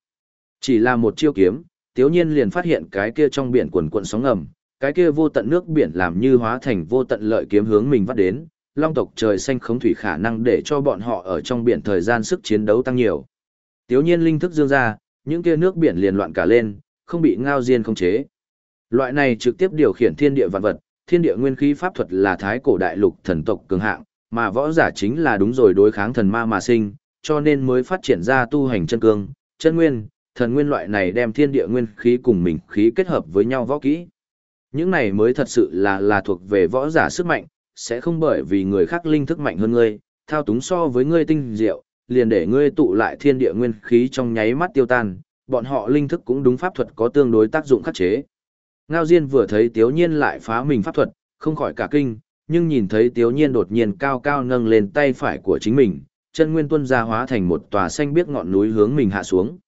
Chỉ là một chiêu kiếm, Tiếu Nhiên liền phát hiện cái kia trong biển quần cuộn sóng ngầm, cái kia vô tận nước biển làm như hóa thành vô tận lợi kiếm hướng mình vắt đến, long tộc trời xanh khống thủy khả năng để cho bọn họ ở trong biển thời gian sức chiến đấu tăng nhiều. Tiếu Nhiên linh thức dương ra, những kia nước biển liền loạn cả lên, không bị ngao diên khống chế. Loại này trực tiếp điều khiển thiên địa vạn vật, thiên địa nguyên khí pháp thuật là thái cổ đại lục thần tộc cường hạng, mà võ giả chính là đúng rồi đối kháng thần ma mà sinh, cho nên mới phát triển ra tu hành chân cương, chân nguyên, thần nguyên loại này đem thiên địa nguyên khí cùng mình khí kết hợp với nhau võ kỹ. Những này mới thật sự là là thuộc về võ giả sức mạnh, sẽ không bởi vì người khác linh thức mạnh hơn ngươi, thao túng so với ngươi tinh diệu, liền để ngươi tụ lại thiên địa nguyên khí trong nháy mắt tiêu tan, bọn họ linh thức cũng đúng pháp thuật có tương đối tác dụng khắc chế. Ngao Diên vừa thấy Tiếu Nhiên lại phá mình pháp thuật, không khỏi cả kinh, nhưng nhìn thấy Tiếu Nhiên đột nhiên cao cao nâng lên tay phải của chính mình, chân nguyên tuân ra hóa thành một tòa xanh biếc ngọn núi hướng mình hạ xuống.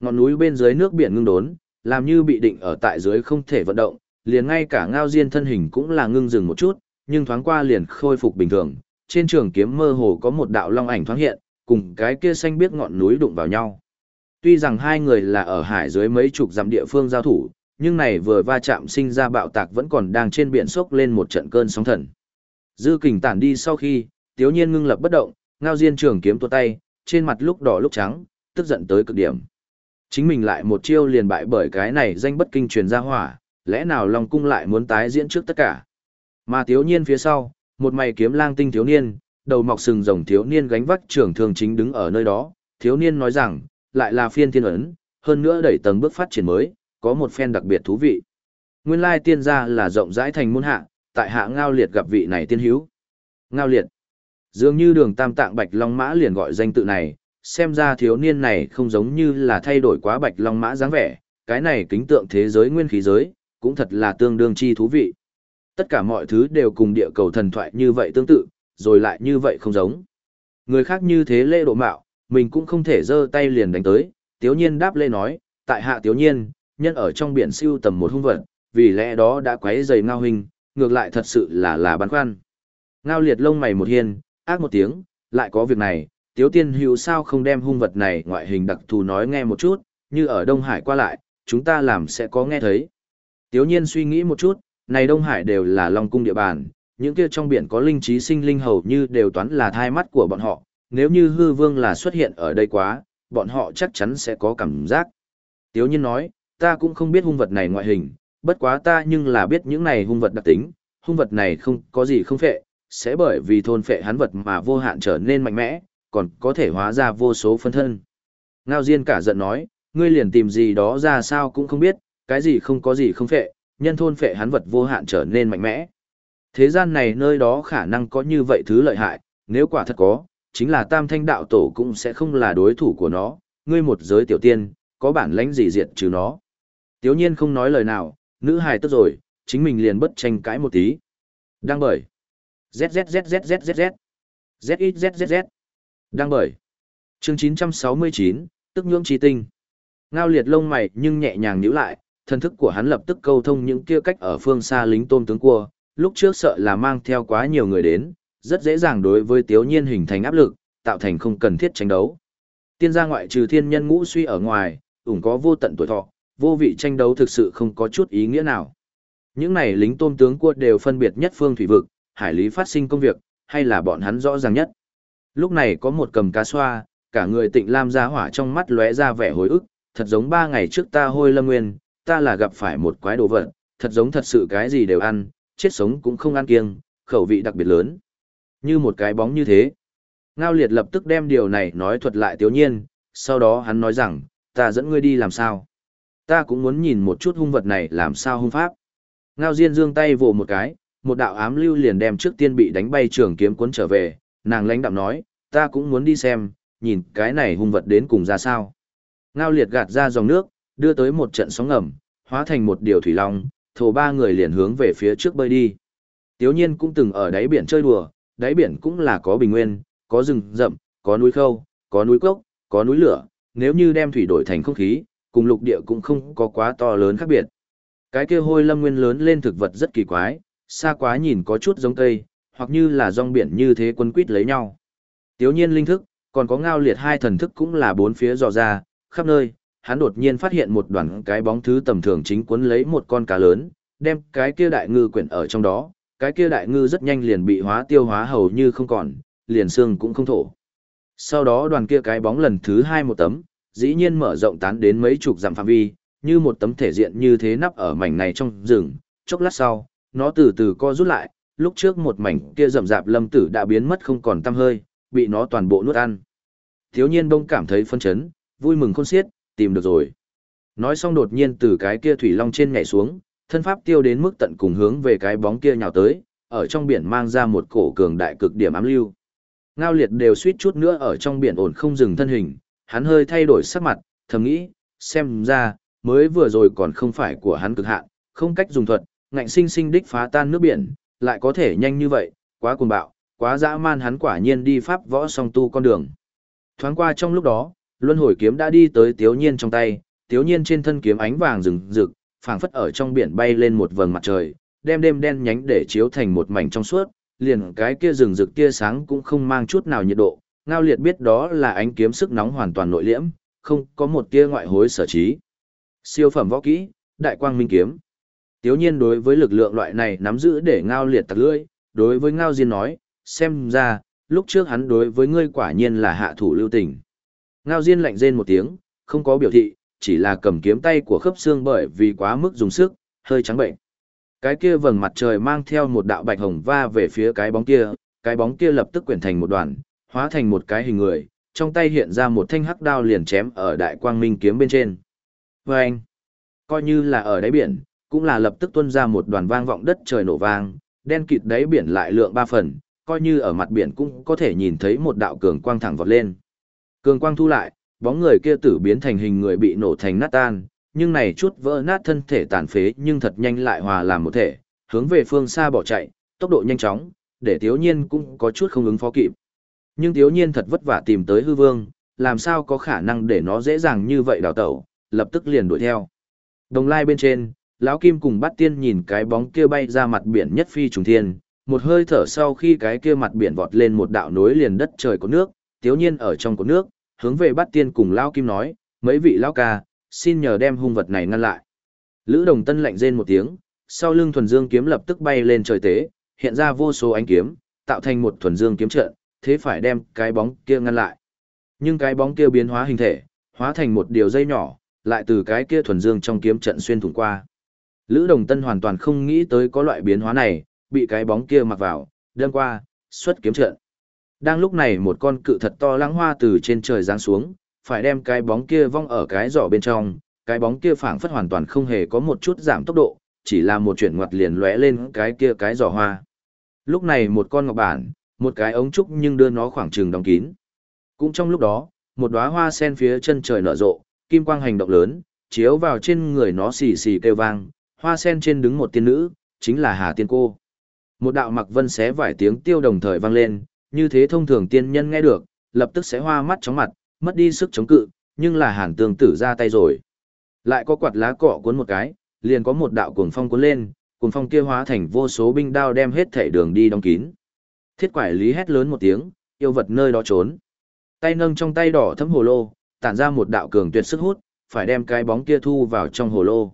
Ngọn núi bên dưới nước biển ngưng đốn, làm như bị định ở tại dưới không thể vận động, liền ngay cả Ngao Diên thân hình cũng là ngưng dừng một chút, nhưng thoáng qua liền khôi phục bình thường. Trên trường kiếm mơ hồ có một đạo long ảnh thoáng hiện, cùng cái kia xanh biếc ngọn núi đụng vào nhau. Tuy rằng hai người là ở hải dưới mấy chục dặm địa phương giao thủ, nhưng này vừa va chạm sinh ra bạo tạc vẫn còn đang trên biển sốc lên một trận cơn sóng thần. Dư kình tản đi sau khi, tiếu nhiên ngưng lập bất động, ngao diên trường kiếm tuột tay, trên mặt lúc đỏ lúc trắng, tức giận tới cực điểm. Chính mình lại một chiêu liền bại bởi cái này danh bất kinh truyền ra hỏa, lẽ nào Long cung lại muốn tái diễn trước tất cả. Mà tiếu nhiên phía sau, một mày kiếm lang tinh thiếu niên, đầu mọc sừng rồng thiếu niên gánh vác trưởng thường chính đứng ở nơi đó, thiếu niên nói rằng, lại là phiên thiên ấn, hơn nữa đẩy tầng bước phát triển mới, có một phen đặc biệt thú vị. Nguyên lai tiên gia là rộng rãi thành môn hạ, tại hạ ngao liệt gặp vị này tiên hữu. Ngao liệt. Dường như đường tam tạng bạch long mã liền gọi danh tự này, xem ra thiếu niên này không giống như là thay đổi quá bạch long mã dáng vẻ, cái này kính tượng thế giới nguyên khí giới, cũng thật là tương đương chi thú vị. Tất cả mọi thứ đều cùng địa cầu thần thoại như vậy tương tự, rồi lại như vậy không giống. Người khác như thế lễ độ mạo, mình cũng không thể giơ tay liền đánh tới, tiếu nhiên đáp lê nói, tại hạ tiếu nhiên, nhân ở trong biển siêu tầm một hung vật, vì lẽ đó đã quấy dày ngao hình, ngược lại thật sự là là băn khoăn. Ngao liệt lông mày một hiên, ác một tiếng, lại có việc này, tiếu tiên hữu sao không đem hung vật này ngoại hình đặc thù nói nghe một chút, như ở Đông Hải qua lại, chúng ta làm sẽ có nghe thấy. Tiếu nhiên suy nghĩ một chút, này Đông Hải đều là Long cung địa bàn, những kia trong biển có linh trí sinh linh hầu như đều toán là thai mắt của bọn họ, nếu như hư vương là xuất hiện ở đây quá, bọn họ chắc chắn sẽ có cảm giác. Tiếu nhiên nói, ta cũng không biết hung vật này ngoại hình, bất quá ta nhưng là biết những này hung vật đặc tính, hung vật này không có gì không phệ, sẽ bởi vì thôn phệ hắn vật mà vô hạn trở nên mạnh mẽ, còn có thể hóa ra vô số phân thân. Ngao Diên cả giận nói, ngươi liền tìm gì đó ra sao cũng không biết, cái gì không có gì không phệ, nhân thôn phệ hắn vật vô hạn trở nên mạnh mẽ. Thế gian này nơi đó khả năng có như vậy thứ lợi hại, nếu quả thật có, chính là tam thanh đạo tổ cũng sẽ không là đối thủ của nó, ngươi một giới tiểu tiên, có bản lãnh gì diệt trừ nó. Tiếu nhiên không nói lời nào, nữ hài tức rồi, chính mình liền bất tranh cãi một tí. Đang bởi. ZZZZZZZ. ZXZZZ. Đang bởi. Chương 969, tức nhưỡng trí tinh. Ngao liệt lông mày nhưng nhẹ nhàng nhíu lại, thân thức của hắn lập tức câu thông những kia cách ở phương xa lính tôm tướng cua, lúc trước sợ là mang theo quá nhiều người đến, rất dễ dàng đối với tiếu nhiên hình thành áp lực, tạo thành không cần thiết tranh đấu. Tiên gia ngoại trừ thiên nhân ngũ suy ở ngoài, ủng có vô tận tuổi thọ, vô vị tranh đấu thực sự không có chút ý nghĩa nào. Những này lính tôm tướng quân đều phân biệt nhất phương thủy vực, hải lý phát sinh công việc, hay là bọn hắn rõ ràng nhất. Lúc này có một cầm cá xoa, cả người tịnh lam ra hỏa trong mắt lóe ra vẻ hối ức, thật giống ba ngày trước ta hôi lâm nguyên, ta là gặp phải một quái đồ vật, thật giống thật sự cái gì đều ăn, chết sống cũng không ăn kiêng, khẩu vị đặc biệt lớn. Như một cái bóng như thế. Ngao liệt lập tức đem điều này nói thuật lại tiếu nhiên, sau đó hắn nói rằng, ta dẫn ngươi đi làm sao. Ta cũng muốn nhìn một chút hung vật này làm sao hung pháp. Ngao Diên dương tay vồ một cái, một đạo ám lưu liền đem trước tiên bị đánh bay trường kiếm cuốn trở về, nàng lãnh đạm nói, ta cũng muốn đi xem, nhìn cái này hung vật đến cùng ra sao. Ngao liệt gạt ra dòng nước, đưa tới một trận sóng ngầm, hóa thành một điều thủy long, thổ ba người liền hướng về phía trước bơi đi. Tiếu nhiên cũng từng ở đáy biển chơi đùa, đáy biển cũng là có bình nguyên, có rừng rậm, có núi khâu, có núi cốc, có núi lửa, nếu như đem thủy đổi thành không khí, cùng lục địa cũng không có quá to lớn khác biệt. Cái kia hôi lâm nguyên lớn lên thực vật rất kỳ quái, xa quá nhìn có chút giống cây, hoặc như là rong biển như thế quân quýt lấy nhau. Tiếu nhiên linh thức, còn có ngao liệt hai thần thức cũng là bốn phía dò ra, khắp nơi, hắn đột nhiên phát hiện một đoàn cái bóng thứ tầm thường chính cuốn lấy một con cá lớn, đem cái kia đại ngư quyển ở trong đó, cái kia đại ngư rất nhanh liền bị hóa tiêu hóa hầu như không còn, liền xương cũng không thổ. Sau đó đoàn kia cái bóng lần thứ hai một tấm, dĩ nhiên mở rộng tán đến mấy chục dặm phạm vi, như một tấm thể diện như thế nắp ở mảnh này trong rừng, chốc lát sau, nó từ từ co rút lại, lúc trước một mảnh kia rậm rạp lâm tử đã biến mất không còn tăm hơi, bị nó toàn bộ nuốt ăn. Thiếu nhiên đông cảm thấy phân chấn, vui mừng khôn xiết, tìm được rồi. Nói xong đột nhiên từ cái kia thủy long trên nhảy xuống, thân pháp tiêu đến mức tận cùng hướng về cái bóng kia nhào tới, ở trong biển mang ra một cổ cường đại cực điểm ám lưu. Ngao liệt đều suýt chút nữa ở trong biển ổn không dừng thân hình, hắn hơi thay đổi sắc mặt, thầm nghĩ, xem ra, mới vừa rồi còn không phải của hắn cực hạn, không cách dùng thuật, ngạnh sinh sinh đích phá tan nước biển, lại có thể nhanh như vậy, quá cuồng bạo, quá dã man hắn quả nhiên đi pháp võ song tu con đường. Thoáng qua trong lúc đó, luân hồi kiếm đã đi tới Tiếu Nhiên trong tay, Tiếu Nhiên trên thân kiếm ánh vàng rừng rực, phảng phất ở trong biển bay lên một vầng mặt trời, đem đêm đen nhánh để chiếu thành một mảnh trong suốt, liền cái kia rừng rực tia sáng cũng không mang chút nào nhiệt độ, Ngao Liệt biết đó là ánh kiếm sức nóng hoàn toàn nội liễm, không có một tia ngoại hối sở trí. Siêu phẩm võ kỹ, Đại Quang Minh kiếm. Tiếu nhiên đối với lực lượng loại này nắm giữ để ngao liệt tặc lưỡi, đối với ngao diên nói, xem ra, lúc trước hắn đối với ngươi quả nhiên là hạ thủ lưu tình. Ngao diên lạnh rên một tiếng, không có biểu thị, chỉ là cầm kiếm tay của khớp xương bởi vì quá mức dùng sức, hơi trắng bệnh. Cái kia vầng mặt trời mang theo một đạo bạch hồng va về phía cái bóng kia, cái bóng kia lập tức quyển thành một đoàn, hóa thành một cái hình người, trong tay hiện ra một thanh hắc đao liền chém ở đại quang minh kiếm bên trên. Và anh, coi như là ở đáy biển, cũng là lập tức tuôn ra một đoàn vang vọng đất trời nổ vang, đen kịt đáy biển lại lượng ba phần, coi như ở mặt biển cũng có thể nhìn thấy một đạo cường quang thẳng vọt lên. Cường quang thu lại, bóng người kia tử biến thành hình người bị nổ thành nát tan, nhưng này chút vỡ nát thân thể tàn phế nhưng thật nhanh lại hòa làm một thể, hướng về phương xa bỏ chạy, tốc độ nhanh chóng, để thiếu Nhiên cũng có chút không ứng phó kịp. Nhưng thiếu Nhiên thật vất vả tìm tới hư vương, làm sao có khả năng để nó dễ dàng như vậy đào tẩu, lập tức liền đuổi theo. Đồng lai bên trên, lão kim cùng bắt tiên nhìn cái bóng kia bay ra mặt biển nhất phi trùng thiên, một hơi thở sau khi cái kia mặt biển vọt lên một đạo nối liền đất trời có nước, thiếu nhiên ở trong có nước, hướng về bắt tiên cùng lão kim nói, mấy vị lão ca, xin nhờ đem hung vật này ngăn lại. Lữ đồng tân lạnh rên một tiếng, sau lưng thuần dương kiếm lập tức bay lên trời tế, hiện ra vô số ánh kiếm, tạo thành một thuần dương kiếm trận, thế phải đem cái bóng kia ngăn lại. Nhưng cái bóng kia biến hóa hình thể, hóa thành một điều dây nhỏ, lại từ cái kia thuần dương trong kiếm trận xuyên thủng qua. Lữ Đồng Tân hoàn toàn không nghĩ tới có loại biến hóa này, bị cái bóng kia mặc vào, đâm qua, xuất kiếm trận. Đang lúc này một con cự thật to lãng hoa từ trên trời giáng xuống, phải đem cái bóng kia vong ở cái giỏ bên trong, cái bóng kia phảng phất hoàn toàn không hề có một chút giảm tốc độ, chỉ là một chuyển ngoặt liền lóe lên cái kia cái giỏ hoa. Lúc này một con ngọc bản, một cái ống trúc nhưng đưa nó khoảng trừng đóng kín. Cũng trong lúc đó, một đóa hoa sen phía chân trời nở rộ, kim quang hành động lớn, chiếu vào trên người nó xì xì kêu vang, hoa sen trên đứng một tiên nữ, chính là Hà Tiên Cô. Một đạo mặc vân xé vài tiếng tiêu đồng thời vang lên, như thế thông thường tiên nhân nghe được, lập tức sẽ hoa mắt chóng mặt, mất đi sức chống cự, nhưng là Hàn tường Tử ra tay rồi. Lại có quạt lá cọ cuốn một cái, liền có một đạo cuồng phong cuốn lên, cuồng phong kia hóa thành vô số binh đao đem hết thể đường đi đóng kín. Thiết quải lý hét lớn một tiếng, yêu vật nơi đó trốn. Tay nâng trong tay đỏ thấm hồ lô, tản ra một đạo cường tuyệt sức hút, phải đem cái bóng kia thu vào trong hồ lô.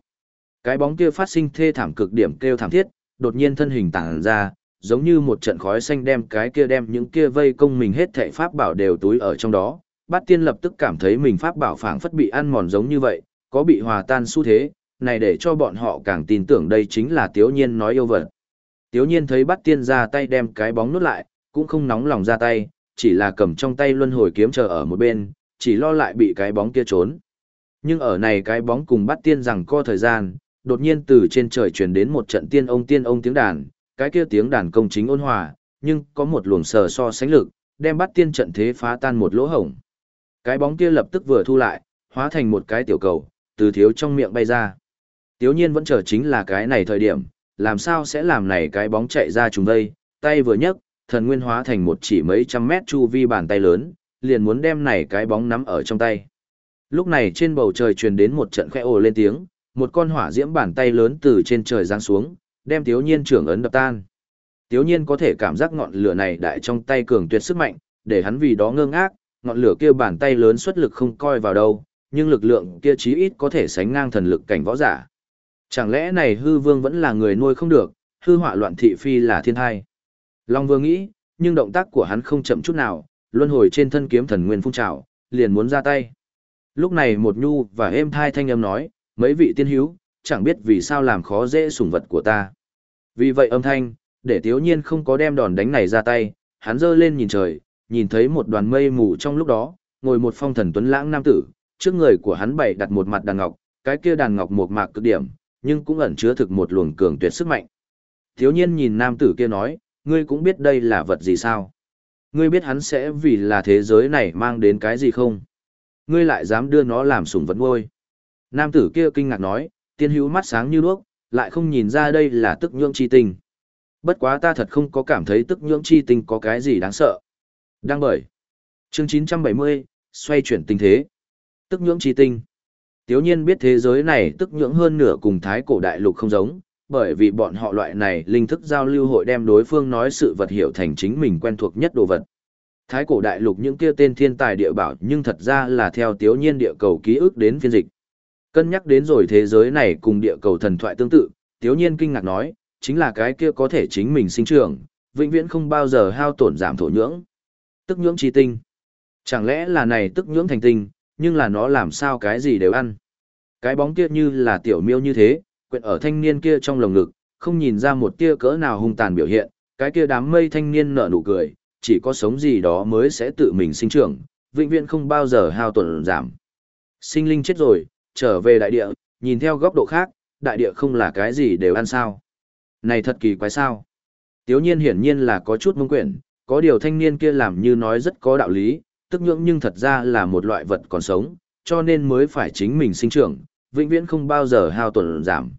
Cái bóng kia phát sinh thê thảm cực điểm kêu thảm thiết, đột nhiên thân hình tản ra, giống như một trận khói xanh đem cái kia đem những kia vây công mình hết thảy pháp bảo đều túi ở trong đó. Bát tiên lập tức cảm thấy mình pháp bảo phảng phất bị ăn mòn giống như vậy, có bị hòa tan xu thế, này để cho bọn họ càng tin tưởng đây chính là Tiếu Nhiên nói yêu vật. Tiếu Nhiên thấy Bát tiên ra tay đem cái bóng nuốt lại, cũng không nóng lòng ra tay, chỉ là cầm trong tay luân hồi kiếm chờ ở một bên, chỉ lo lại bị cái bóng kia trốn. Nhưng ở này cái bóng cùng Bát tiên rằng co thời gian, đột nhiên từ trên trời truyền đến một trận tiên ông tiên ông tiếng đàn, cái kia tiếng đàn công chính ôn hòa, nhưng có một luồng sờ so sánh lực, đem bắt tiên trận thế phá tan một lỗ hổng. Cái bóng kia lập tức vừa thu lại, hóa thành một cái tiểu cầu, từ thiếu trong miệng bay ra. Tiếu nhiên vẫn chờ chính là cái này thời điểm, làm sao sẽ làm này cái bóng chạy ra trùng đây, tay vừa nhấc, thần nguyên hóa thành một chỉ mấy trăm mét chu vi bàn tay lớn, liền muốn đem này cái bóng nắm ở trong tay. Lúc này trên bầu trời truyền đến một trận khẽ ồ lên tiếng, một con hỏa diễm bàn tay lớn từ trên trời giáng xuống, đem Tiếu Nhiên trưởng ấn đập tan. Tiếu Nhiên có thể cảm giác ngọn lửa này đại trong tay cường tuyệt sức mạnh, để hắn vì đó ngơ ngác, ngọn lửa kia bàn tay lớn xuất lực không coi vào đâu, nhưng lực lượng kia chí ít có thể sánh ngang thần lực cảnh võ giả. Chẳng lẽ này hư vương vẫn là người nuôi không được, hư họa loạn thị phi là thiên thai. Long vương nghĩ, nhưng động tác của hắn không chậm chút nào, luân hồi trên thân kiếm thần nguyên phun trào, liền muốn ra tay. Lúc này một nhu và êm thai thanh âm nói, mấy vị tiên hữu, chẳng biết vì sao làm khó dễ sủng vật của ta. Vì vậy âm thanh, để thiếu nhiên không có đem đòn đánh này ra tay, hắn giơ lên nhìn trời, nhìn thấy một đoàn mây mù trong lúc đó, ngồi một phong thần tuấn lãng nam tử, trước người của hắn bày đặt một mặt đàn ngọc, cái kia đàn ngọc một mạc cực điểm, nhưng cũng ẩn chứa thực một luồng cường tuyệt sức mạnh. Thiếu nhiên nhìn nam tử kia nói, ngươi cũng biết đây là vật gì sao? Ngươi biết hắn sẽ vì là thế giới này mang đến cái gì không? Ngươi lại dám đưa nó làm sủng vật ngôi. Nam tử kia kinh ngạc nói, tiên hữu mắt sáng như đuốc, lại không nhìn ra đây là tức nhưỡng chi tình. Bất quá ta thật không có cảm thấy tức nhưỡng chi tình có cái gì đáng sợ. Đang bởi. Chương 970, xoay chuyển tình thế. Tức nhưỡng chi tinh. Tiếu nhiên biết thế giới này tức nhưỡng hơn nửa cùng thái cổ đại lục không giống, bởi vì bọn họ loại này linh thức giao lưu hội đem đối phương nói sự vật hiểu thành chính mình quen thuộc nhất đồ vật. Thái cổ đại lục những kia tên thiên tài địa bảo nhưng thật ra là theo tiếu nhiên địa cầu ký ức đến phiên dịch. Cân nhắc đến rồi thế giới này cùng địa cầu thần thoại tương tự, tiếu nhiên kinh ngạc nói, chính là cái kia có thể chính mình sinh trưởng, vĩnh viễn không bao giờ hao tổn giảm thổ nhưỡng. Tức nhưỡng chi tinh. Chẳng lẽ là này tức nhưỡng thành tinh, nhưng là nó làm sao cái gì đều ăn. Cái bóng kia như là tiểu miêu như thế, quyện ở thanh niên kia trong lồng ngực, không nhìn ra một tia cỡ nào hung tàn biểu hiện, cái kia đám mây thanh niên nở nụ cười, chỉ có sống gì đó mới sẽ tự mình sinh trưởng, vĩnh viễn không bao giờ hao tổn giảm. Sinh linh chết rồi, trở về đại địa, nhìn theo góc độ khác, đại địa không là cái gì đều ăn sao. Này thật kỳ quái sao. Tiếu nhiên hiển nhiên là có chút mông quyển, có điều thanh niên kia làm như nói rất có đạo lý, tức nhưỡng nhưng thật ra là một loại vật còn sống, cho nên mới phải chính mình sinh trưởng, vĩnh viễn không bao giờ hao tổn giảm.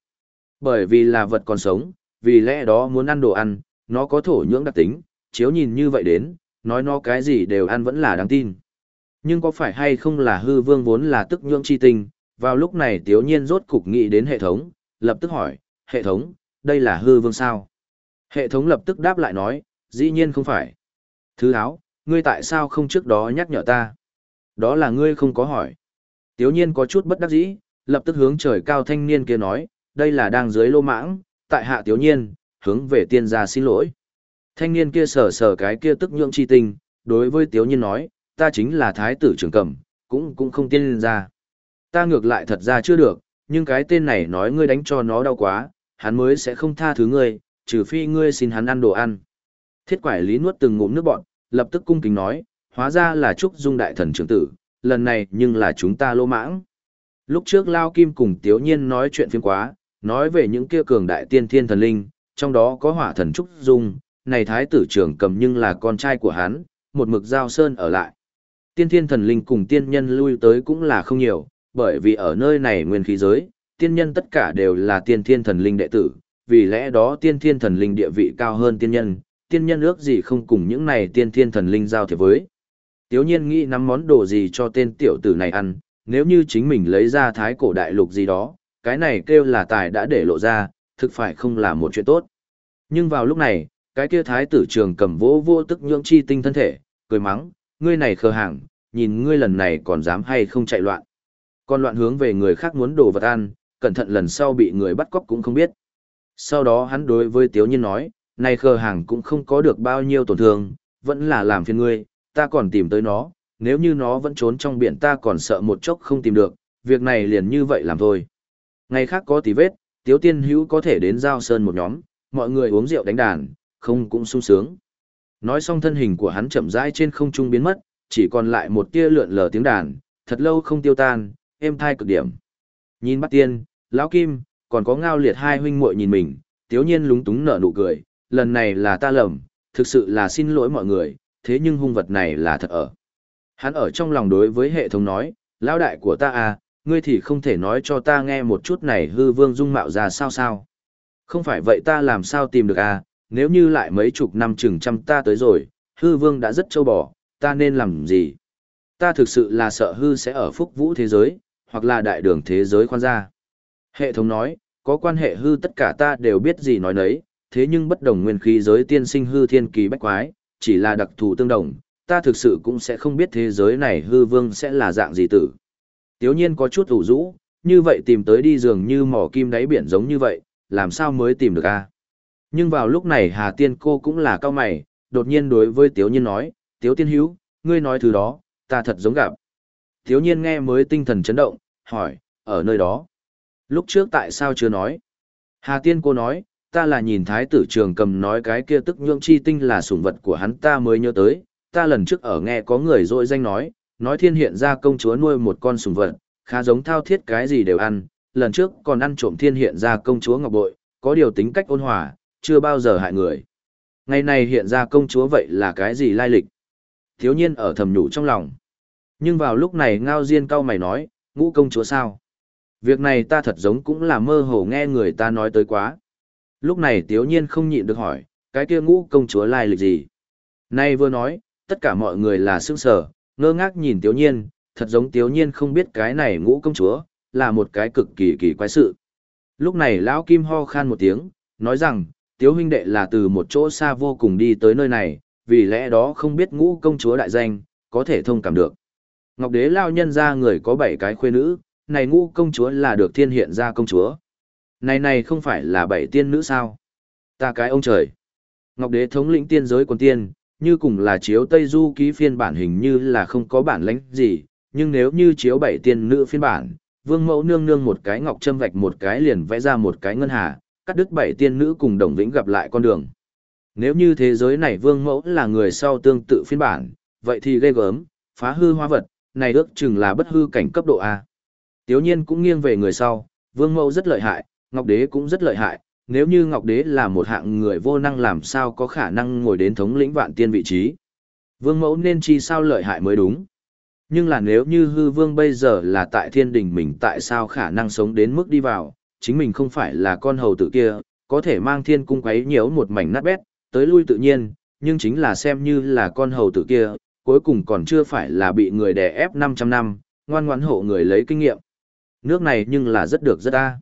Bởi vì là vật còn sống, vì lẽ đó muốn ăn đồ ăn, nó có thổ nhưỡng đặc tính, chiếu nhìn như vậy đến, nói nó cái gì đều ăn vẫn là đáng tin. Nhưng có phải hay không là hư vương vốn là tức nhưỡng chi tinh, vào lúc này tiếu nhiên rốt cục nghĩ đến hệ thống, lập tức hỏi, hệ thống, đây là hư vương sao? Hệ thống lập tức đáp lại nói, dĩ nhiên không phải. Thứ áo, ngươi tại sao không trước đó nhắc nhở ta? Đó là ngươi không có hỏi. Tiếu nhiên có chút bất đắc dĩ, lập tức hướng trời cao thanh niên kia nói, đây là đang dưới lô mãng, tại hạ tiếu nhiên, hướng về tiên gia xin lỗi. Thanh niên kia sờ sờ cái kia tức nhượng chi tình, đối với tiếu nhiên nói, ta chính là thái tử trưởng cẩm, cũng cũng không tiên gia. Ta ngược lại thật ra chưa được, nhưng cái tên này nói ngươi đánh cho nó đau quá, hắn mới sẽ không tha thứ ngươi, trừ phi ngươi xin hắn ăn đồ ăn. Thiết quải lý nuốt từng ngụm nước bọn, lập tức cung kính nói, hóa ra là Trúc Dung đại thần trưởng tử, lần này nhưng là chúng ta lô mãng. Lúc trước Lao Kim cùng Tiếu Nhiên nói chuyện phiếm quá, nói về những kia cường đại tiên thiên thần linh, trong đó có hỏa thần Trúc Dung, này thái tử trưởng cầm nhưng là con trai của hắn, một mực giao sơn ở lại. Tiên thiên thần linh cùng tiên nhân lui tới cũng là không nhiều, bởi vì ở nơi này nguyên khí giới, tiên nhân tất cả đều là tiên thiên thần linh đệ tử, vì lẽ đó tiên thiên thần linh địa vị cao hơn tiên nhân, tiên nhân ước gì không cùng những này tiên thiên thần linh giao thiệp với. Tiếu nhiên nghĩ nắm món đồ gì cho tên tiểu tử này ăn, nếu như chính mình lấy ra thái cổ đại lục gì đó, cái này kêu là tài đã để lộ ra, thực phải không là một chuyện tốt. Nhưng vào lúc này, cái kia thái tử trường cầm vỗ vô tức nhưỡng chi tinh thân thể, cười mắng, ngươi này khờ hàng, nhìn ngươi lần này còn dám hay không chạy loạn. Còn loạn hướng về người khác muốn đồ vật ăn, cẩn thận lần sau bị người bắt cóc cũng không biết. Sau đó hắn đối với Tiếu Nhiên nói, này khờ hàng cũng không có được bao nhiêu tổn thương, vẫn là làm phiền ngươi, ta còn tìm tới nó, nếu như nó vẫn trốn trong biển ta còn sợ một chốc không tìm được, việc này liền như vậy làm thôi. Ngày khác có tí vết, Tiếu Tiên Hữu có thể đến giao sơn một nhóm, mọi người uống rượu đánh đàn, không cũng sung sướng. Nói xong thân hình của hắn chậm rãi trên không trung biến mất, chỉ còn lại một tia lượn lờ tiếng đàn, thật lâu không tiêu tan, êm thai cực điểm. Nhìn bắt tiên, lão kim, còn có ngao liệt hai huynh muội nhìn mình, tiếu nhiên lúng túng nở nụ cười, lần này là ta lầm, thực sự là xin lỗi mọi người, thế nhưng hung vật này là thật ở. Hắn ở trong lòng đối với hệ thống nói, lão đại của ta à, ngươi thì không thể nói cho ta nghe một chút này hư vương dung mạo ra sao sao. Không phải vậy ta làm sao tìm được à, nếu như lại mấy chục năm chừng trăm ta tới rồi, hư vương đã rất châu bò, ta nên làm gì? Ta thực sự là sợ hư sẽ ở phúc vũ thế giới, hoặc là đại đường thế giới khoan ra. Hệ thống nói, có quan hệ hư tất cả ta đều biết gì nói nấy, thế nhưng bất đồng nguyên khí giới tiên sinh hư thiên kỳ bách quái, chỉ là đặc thù tương đồng, ta thực sự cũng sẽ không biết thế giới này hư vương sẽ là dạng gì tử. Tiếu nhiên có chút ủ rũ, như vậy tìm tới đi dường như mỏ kim đáy biển giống như vậy, làm sao mới tìm được a? Nhưng vào lúc này Hà Tiên cô cũng là cao mày, đột nhiên đối với Tiếu nhiên nói, Tiếu tiên hữu, ngươi nói thứ đó, ta thật giống gặp. Tiếu nhiên nghe mới tinh thần chấn động, hỏi, ở nơi đó. Lúc trước tại sao chưa nói? Hà Tiên cô nói, ta là nhìn thái tử trường cầm nói cái kia tức nhượng chi tinh là sủng vật của hắn ta mới nhớ tới, ta lần trước ở nghe có người dội danh nói, nói thiên hiện ra công chúa nuôi một con sủng vật, khá giống thao thiết cái gì đều ăn, lần trước còn ăn trộm thiên hiện ra công chúa ngọc bội, có điều tính cách ôn hòa, chưa bao giờ hại người. Ngày này hiện ra công chúa vậy là cái gì lai lịch? Thiếu nhiên ở thầm nhủ trong lòng. Nhưng vào lúc này ngao diên cao mày nói, ngũ công chúa sao? Việc này ta thật giống cũng là mơ hồ nghe người ta nói tới quá. Lúc này tiếu nhiên không nhịn được hỏi, cái kia ngũ công chúa lai lịch gì? Nay vừa nói, tất cả mọi người là sương sở, ngơ ngác nhìn tiếu nhiên, thật giống tiếu nhiên không biết cái này ngũ công chúa, là một cái cực kỳ kỳ quái sự. Lúc này lão Kim ho khan một tiếng, nói rằng, tiếu huynh đệ là từ một chỗ xa vô cùng đi tới nơi này, vì lẽ đó không biết ngũ công chúa đại danh, có thể thông cảm được. Ngọc đế lao nhân ra người có bảy cái khuê nữ, này ngũ công chúa là được thiên hiện ra công chúa. Này này không phải là bảy tiên nữ sao? Ta cái ông trời. Ngọc đế thống lĩnh tiên giới quần tiên, như cùng là chiếu Tây Du ký phiên bản hình như là không có bản lãnh gì, nhưng nếu như chiếu bảy tiên nữ phiên bản, vương mẫu nương nương một cái ngọc châm vạch một cái liền vẽ ra một cái ngân hà, cắt đứt bảy tiên nữ cùng đồng vĩnh gặp lại con đường. Nếu như thế giới này vương mẫu là người sau tương tự phiên bản, vậy thì ghê gớm, phá hư hoa vật, này ước chừng là bất hư cảnh cấp độ A. Tiếu nhiên cũng nghiêng về người sau, vương mẫu rất lợi hại, ngọc đế cũng rất lợi hại, nếu như ngọc đế là một hạng người vô năng làm sao có khả năng ngồi đến thống lĩnh vạn tiên vị trí. Vương mẫu nên chi sao lợi hại mới đúng. Nhưng là nếu như hư vương bây giờ là tại thiên đình mình tại sao khả năng sống đến mức đi vào, chính mình không phải là con hầu tử kia, có thể mang thiên cung quấy nhiễu một mảnh nát bét, tới lui tự nhiên, nhưng chính là xem như là con hầu tử kia, cuối cùng còn chưa phải là bị người đè ép 500 năm, ngoan ngoãn hộ người lấy kinh nghiệm. Nước này nhưng là rất được rất a.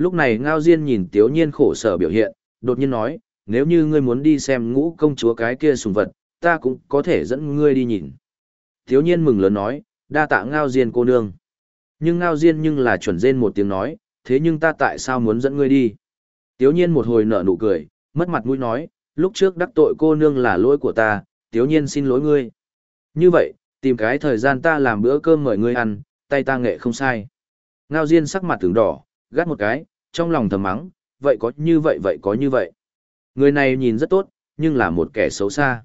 Lúc này Ngao Diên nhìn Tiếu Nhiên khổ sở biểu hiện, đột nhiên nói, nếu như ngươi muốn đi xem ngũ công chúa cái kia sùng vật, ta cũng có thể dẫn ngươi đi nhìn. Tiếu Nhiên mừng lớn nói, đa tạ Ngao Diên cô nương. Nhưng Ngao Diên nhưng là chuẩn rên một tiếng nói, thế nhưng ta tại sao muốn dẫn ngươi đi? Tiếu Nhiên một hồi nở nụ cười, mất mặt mũi nói, lúc trước đắc tội cô nương là lỗi của ta, Tiếu Nhiên xin lỗi ngươi. Như vậy, tìm cái thời gian ta làm bữa cơm mời ngươi ăn, tay ta nghệ không sai. Ngao Diên sắc mặt tưởng đỏ, gắt một cái, trong lòng thầm mắng, vậy có như vậy vậy có như vậy. Người này nhìn rất tốt, nhưng là một kẻ xấu xa.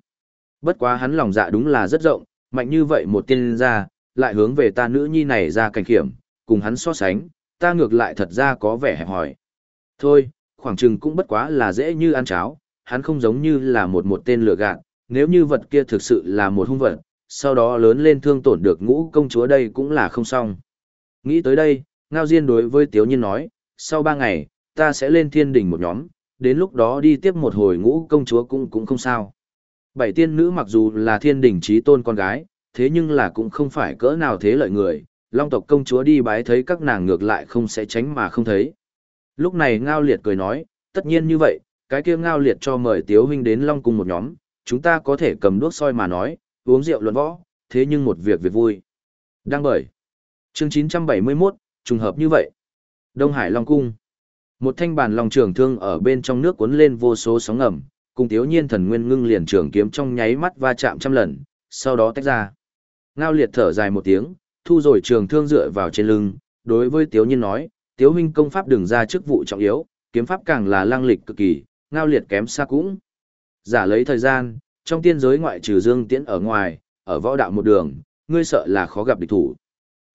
Bất quá hắn lòng dạ đúng là rất rộng, mạnh như vậy một tiên ra, lại hướng về ta nữ nhi này ra cảnh khiểm, cùng hắn so sánh, ta ngược lại thật ra có vẻ hẹp hỏi. Thôi, khoảng chừng cũng bất quá là dễ như ăn cháo, hắn không giống như là một một tên lừa gạt, nếu như vật kia thực sự là một hung vật, sau đó lớn lên thương tổn được ngũ công chúa đây cũng là không xong. Nghĩ tới đây, Ngao Diên đối với Tiếu Nhiên nói, sau ba ngày, ta sẽ lên thiên đình một nhóm, đến lúc đó đi tiếp một hồi ngũ công chúa cũng cũng không sao. Bảy tiên nữ mặc dù là thiên đình trí tôn con gái, thế nhưng là cũng không phải cỡ nào thế lợi người, long tộc công chúa đi bái thấy các nàng ngược lại không sẽ tránh mà không thấy. Lúc này Ngao Liệt cười nói, tất nhiên như vậy, cái kia Ngao Liệt cho mời Tiếu Huynh đến long cung một nhóm, chúng ta có thể cầm đuốc soi mà nói, uống rượu luận võ, thế nhưng một việc việc vui. Đang bởi. Chương 971, trùng hợp như vậy. Đông Hải Long Cung. Một thanh bàn long trường thương ở bên trong nước cuốn lên vô số sóng ngầm, cùng tiếu nhiên thần nguyên ngưng liền trường kiếm trong nháy mắt va chạm trăm lần, sau đó tách ra. Ngao liệt thở dài một tiếng, thu rồi trường thương dựa vào trên lưng, đối với tiếu nhiên nói, tiếu huynh công pháp đừng ra chức vụ trọng yếu, kiếm pháp càng là lang lịch cực kỳ, ngao liệt kém xa cũng. Giả lấy thời gian, trong tiên giới ngoại trừ dương tiễn ở ngoài, ở võ đạo một đường, ngươi sợ là khó gặp địch thủ.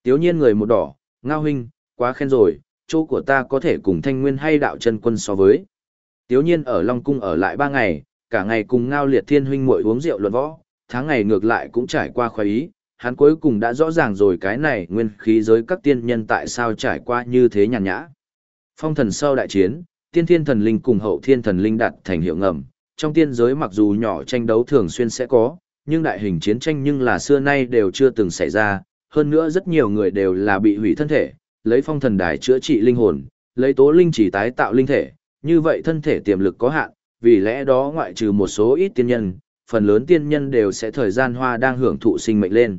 Tiếu nhiên người một đỏ, ngao huynh, quá khen rồi, chỗ của ta có thể cùng thanh nguyên hay đạo chân quân so với. Tiếu nhiên ở Long Cung ở lại ba ngày, cả ngày cùng ngao liệt thiên huynh muội uống rượu luận võ, tháng ngày ngược lại cũng trải qua khoái ý, hắn cuối cùng đã rõ ràng rồi cái này nguyên khí giới các tiên nhân tại sao trải qua như thế nhàn nhã. Phong thần sau đại chiến, tiên thiên thần linh cùng hậu thiên thần linh đặt thành hiệu ngầm, trong tiên giới mặc dù nhỏ tranh đấu thường xuyên sẽ có, nhưng đại hình chiến tranh nhưng là xưa nay đều chưa từng xảy ra, hơn nữa rất nhiều người đều là bị hủy thân thể, lấy phong thần đài chữa trị linh hồn, lấy tố linh chỉ tái tạo linh thể, như vậy thân thể tiềm lực có hạn, vì lẽ đó ngoại trừ một số ít tiên nhân, phần lớn tiên nhân đều sẽ thời gian hoa đang hưởng thụ sinh mệnh lên.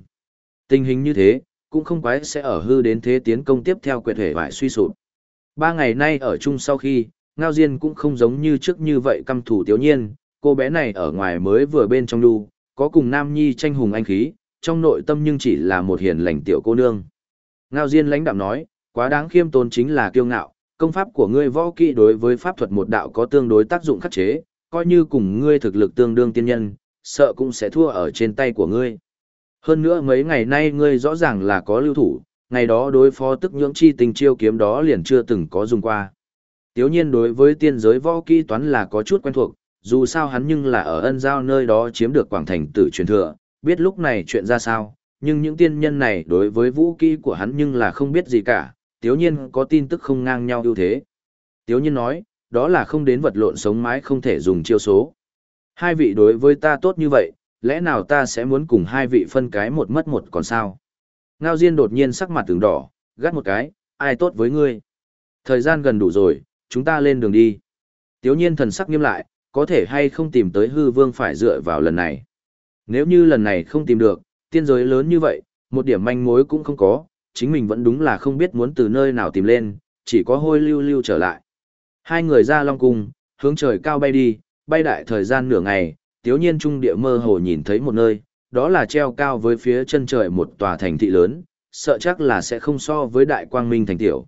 Tình hình như thế, cũng không quái sẽ ở hư đến thế tiến công tiếp theo quyệt hệ vải suy sụp. Ba ngày nay ở chung sau khi, Ngao Diên cũng không giống như trước như vậy căm thủ tiểu nhiên, cô bé này ở ngoài mới vừa bên trong đu, có cùng Nam Nhi tranh hùng anh khí, trong nội tâm nhưng chỉ là một hiền lành tiểu cô nương. Ngao Diên lãnh đạm nói, Quá đáng khiêm tốn chính là kiêu ngạo, công pháp của ngươi võ kỹ đối với pháp thuật một đạo có tương đối tác dụng khắc chế, coi như cùng ngươi thực lực tương đương tiên nhân, sợ cũng sẽ thua ở trên tay của ngươi. Hơn nữa mấy ngày nay ngươi rõ ràng là có lưu thủ, ngày đó đối phó tức nhưỡng chi tình chiêu kiếm đó liền chưa từng có dùng qua. Tiếu nhiên đối với tiên giới võ kỹ toán là có chút quen thuộc, dù sao hắn nhưng là ở ân giao nơi đó chiếm được quảng thành tử truyền thừa, biết lúc này chuyện ra sao, nhưng những tiên nhân này đối với vũ kỹ của hắn nhưng là không biết gì cả, tiếu nhiên có tin tức không ngang nhau ưu thế. Tiếu nhiên nói, đó là không đến vật lộn sống mái không thể dùng chiêu số. Hai vị đối với ta tốt như vậy, lẽ nào ta sẽ muốn cùng hai vị phân cái một mất một còn sao? Ngao Diên đột nhiên sắc mặt từng đỏ, gắt một cái, ai tốt với ngươi? Thời gian gần đủ rồi, chúng ta lên đường đi. Tiếu nhiên thần sắc nghiêm lại, có thể hay không tìm tới hư vương phải dựa vào lần này. Nếu như lần này không tìm được, tiên giới lớn như vậy, một điểm manh mối cũng không có, chính mình vẫn đúng là không biết muốn từ nơi nào tìm lên, chỉ có hôi lưu lưu trở lại. Hai người ra long cung, hướng trời cao bay đi, bay đại thời gian nửa ngày, tiếu nhiên trung địa mơ hồ nhìn thấy một nơi, đó là treo cao với phía chân trời một tòa thành thị lớn, sợ chắc là sẽ không so với đại quang minh thành tiểu.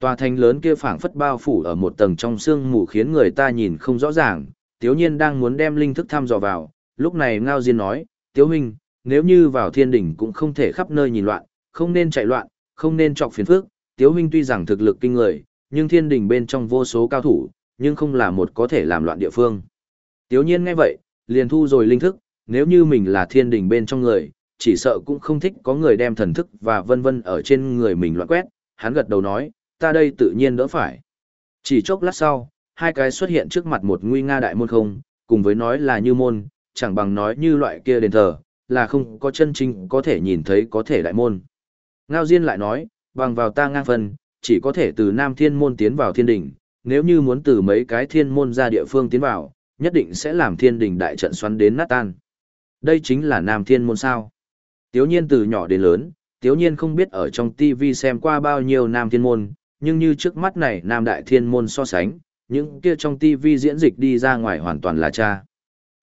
Tòa thành lớn kia phảng phất bao phủ ở một tầng trong sương mù khiến người ta nhìn không rõ ràng, tiếu nhiên đang muốn đem linh thức thăm dò vào, lúc này Ngao Diên nói, tiếu huynh, nếu như vào thiên đỉnh cũng không thể khắp nơi nhìn loạn, không nên chạy loạn, không nên trọc phiền phức, tiếu huynh tuy rằng thực lực kinh người, nhưng thiên đỉnh bên trong vô số cao thủ, nhưng không là một có thể làm loạn địa phương. Tiếu nhiên nghe vậy, liền thu rồi linh thức, nếu như mình là thiên đỉnh bên trong người, chỉ sợ cũng không thích có người đem thần thức và vân vân ở trên người mình loạn quét, hắn gật đầu nói, ta đây tự nhiên đỡ phải. Chỉ chốc lát sau, hai cái xuất hiện trước mặt một nguy nga đại môn không, cùng với nói là như môn, chẳng bằng nói như loại kia đền thờ, là không có chân chính có thể nhìn thấy có thể đại môn. Ngao Diên lại nói, bằng vào ta ngang phần, chỉ có thể từ Nam Thiên Môn tiến vào thiên đỉnh, nếu như muốn từ mấy cái thiên môn ra địa phương tiến vào, nhất định sẽ làm thiên đình đại trận xoắn đến nát tan. Đây chính là Nam Thiên Môn sao. Tiếu nhiên từ nhỏ đến lớn, tiếu nhiên không biết ở trong TV xem qua bao nhiêu Nam Thiên Môn, nhưng như trước mắt này Nam Đại Thiên Môn so sánh, những kia trong TV diễn dịch đi ra ngoài hoàn toàn là cha.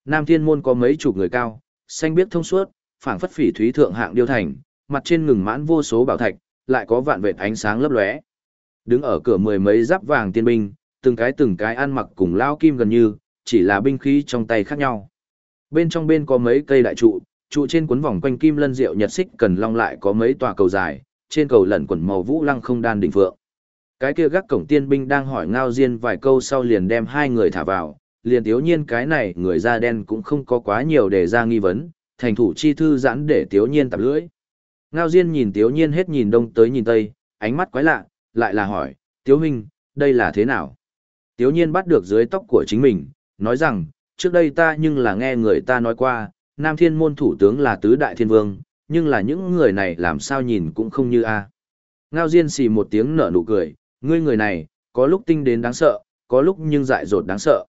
Nam Thiên Môn có mấy chục người cao, xanh biếc thông suốt, phảng phất phỉ thúy thượng hạng điêu thành, mặt trên ngừng mãn vô số bảo thạch, lại có vạn vệt ánh sáng lấp lóe. Đứng ở cửa mười mấy giáp vàng tiên binh, từng cái từng cái ăn mặc cùng lao kim gần như, chỉ là binh khí trong tay khác nhau. Bên trong bên có mấy cây đại trụ, trụ trên cuốn vòng quanh kim lân diệu nhật xích cần long lại có mấy tòa cầu dài, trên cầu lẩn quẩn màu vũ lăng không đan đỉnh phượng. Cái kia gác cổng tiên binh đang hỏi ngao diên vài câu sau liền đem hai người thả vào, liền tiếu nhiên cái này người da đen cũng không có quá nhiều để ra nghi vấn, thành thủ chi thư giãn để tiếu nhiên tập lưỡi. Ngao diên nhìn tiếu nhiên hết nhìn đông tới nhìn tây, ánh mắt quái lạ, lại là hỏi, tiếu huynh, đây là thế nào? Tiếu nhiên bắt được dưới tóc của chính mình, nói rằng, trước đây ta nhưng là nghe người ta nói qua, Nam Thiên Môn thủ tướng là tứ đại thiên vương, nhưng là những người này làm sao nhìn cũng không như a. Ngao Diên xì một tiếng nở nụ cười, ngươi người này, có lúc tinh đến đáng sợ, có lúc nhưng dại dột đáng sợ.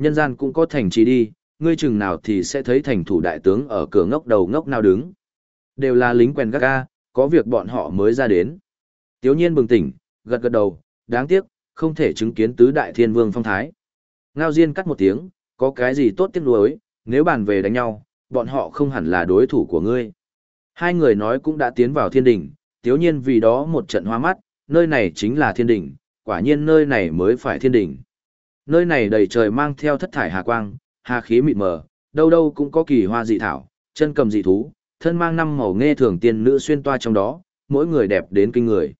Nhân gian cũng có thành trì đi, ngươi chừng nào thì sẽ thấy thành thủ đại tướng ở cửa ngốc đầu ngốc nào đứng. Đều là lính quen gác ga, có việc bọn họ mới ra đến. Tiếu nhiên bừng tỉnh, gật gật đầu, đáng tiếc, không thể chứng kiến tứ đại thiên vương phong thái. Ngao Diên cắt một tiếng, có cái gì tốt tiếc nuối, nếu bàn về đánh nhau, bọn họ không hẳn là đối thủ của ngươi. Hai người nói cũng đã tiến vào thiên đỉnh, tiếu nhiên vì đó một trận hoa mắt, nơi này chính là thiên đỉnh, quả nhiên nơi này mới phải thiên đỉnh. Nơi này đầy trời mang theo thất thải hà quang, hà khí mịt mờ, đâu đâu cũng có kỳ hoa dị thảo, chân cầm dị thú, thân mang năm màu nghe thường tiên nữ xuyên toa trong đó, mỗi người đẹp đến kinh người.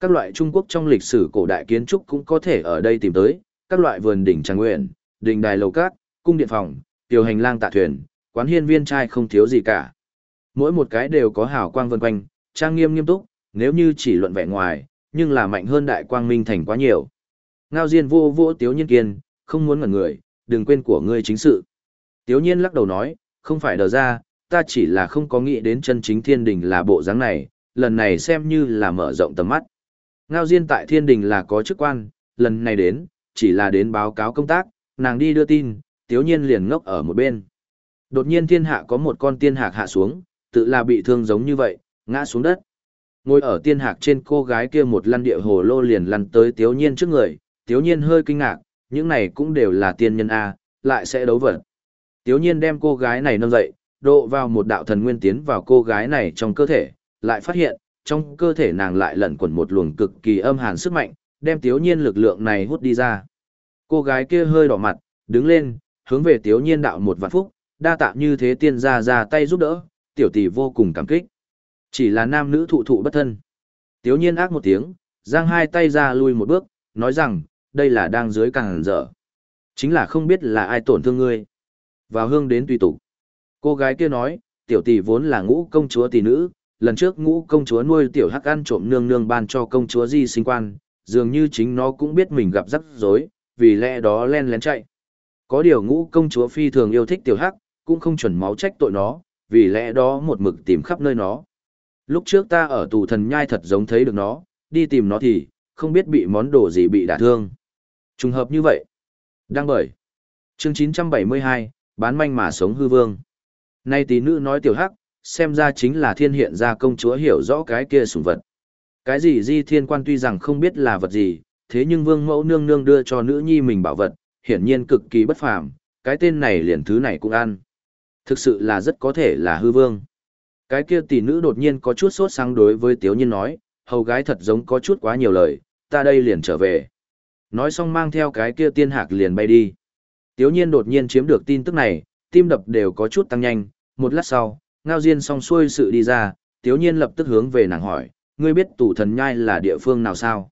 Các loại Trung Quốc trong lịch sử cổ đại kiến trúc cũng có thể ở đây tìm tới, các loại vườn đỉnh trang nguyện, đình đài lầu cát, cung điện phòng, tiểu hành lang tạ thuyền, quán hiên viên trai không thiếu gì cả. Mỗi một cái đều có hào quang vân quanh, trang nghiêm nghiêm túc, nếu như chỉ luận vẻ ngoài, nhưng là mạnh hơn đại quang minh thành quá nhiều. Ngao Diên vô vô Tiếu Nhiên Kiên, không muốn ngẩn người, đừng quên của ngươi chính sự. Tiếu Nhiên lắc đầu nói, không phải đờ ra, ta chỉ là không có nghĩ đến chân chính thiên đình là bộ dáng này, lần này xem như là mở rộng tầm mắt. Ngao Diên tại thiên đình là có chức quan, lần này đến, chỉ là đến báo cáo công tác, nàng đi đưa tin, tiếu nhiên liền ngốc ở một bên. Đột nhiên thiên hạ có một con tiên hạc hạ xuống, tự là bị thương giống như vậy, ngã xuống đất. Ngồi ở tiên hạc trên cô gái kia một lăn địa hồ lô liền lăn tới tiếu nhiên trước người, tiếu nhiên hơi kinh ngạc, những này cũng đều là tiên nhân A, lại sẽ đấu vật. Tiếu nhiên đem cô gái này nâng dậy, độ vào một đạo thần nguyên tiến vào cô gái này trong cơ thể, lại phát hiện, trong cơ thể nàng lại lẩn quẩn một luồng cực kỳ âm hàn sức mạnh, đem Tiếu Nhiên lực lượng này hút đi ra. Cô gái kia hơi đỏ mặt, đứng lên, hướng về Tiếu Nhiên đạo một vạn phúc, đa tạ như thế tiên ra ra tay giúp đỡ, tiểu tỷ vô cùng cảm kích. Chỉ là nam nữ thụ thụ bất thân. Tiếu Nhiên ác một tiếng, giang hai tay ra lui một bước, nói rằng, đây là đang dưới càng dở. Chính là không biết là ai tổn thương ngươi. Vào hương đến tùy tục. Cô gái kia nói, tiểu tỷ vốn là ngũ công chúa tỷ nữ, lần trước ngũ công chúa nuôi tiểu hắc ăn trộm nương nương ban cho công chúa di sinh quan, dường như chính nó cũng biết mình gặp rắc rối, vì lẽ đó len lén chạy. Có điều ngũ công chúa phi thường yêu thích tiểu hắc, cũng không chuẩn máu trách tội nó, vì lẽ đó một mực tìm khắp nơi nó. Lúc trước ta ở tù thần nhai thật giống thấy được nó, đi tìm nó thì, không biết bị món đồ gì bị đả thương. Trùng hợp như vậy. Đang bởi. Chương 972, bán manh mà sống hư vương. Nay tí nữ nói tiểu hắc, xem ra chính là thiên hiện ra công chúa hiểu rõ cái kia sủng vật. Cái gì di thiên quan tuy rằng không biết là vật gì, thế nhưng vương mẫu nương nương đưa cho nữ nhi mình bảo vật, hiển nhiên cực kỳ bất phàm, cái tên này liền thứ này cũng ăn. Thực sự là rất có thể là hư vương. Cái kia tỷ nữ đột nhiên có chút sốt sáng đối với tiếu nhiên nói, hầu gái thật giống có chút quá nhiều lời, ta đây liền trở về. Nói xong mang theo cái kia tiên hạc liền bay đi. Tiếu nhiên đột nhiên chiếm được tin tức này, tim đập đều có chút tăng nhanh, một lát sau, ngao diên xong xuôi sự đi ra, tiếu nhiên lập tức hướng về nàng hỏi, ngươi biết tủ thần nhai là địa phương nào sao?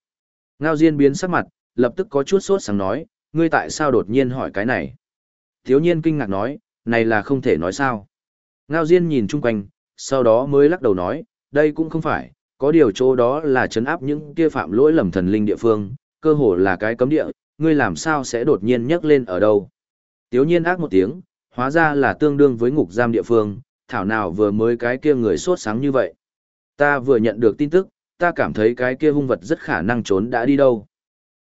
Ngao diên biến sắc mặt, lập tức có chút sốt sáng nói, ngươi tại sao đột nhiên hỏi cái này? Tiếu nhiên kinh ngạc nói, này là không thể nói sao. Ngao diên nhìn chung quanh, sau đó mới lắc đầu nói, đây cũng không phải, có điều chỗ đó là chấn áp những kia phạm lỗi lầm thần linh địa phương, cơ hồ là cái cấm địa, ngươi làm sao sẽ đột nhiên nhấc lên ở đâu. Tiếu nhiên ác một tiếng, hóa ra là tương đương với ngục giam địa phương, thảo nào vừa mới cái kia người sốt sáng như vậy. Ta vừa nhận được tin tức, ta cảm thấy cái kia hung vật rất khả năng trốn đã đi đâu.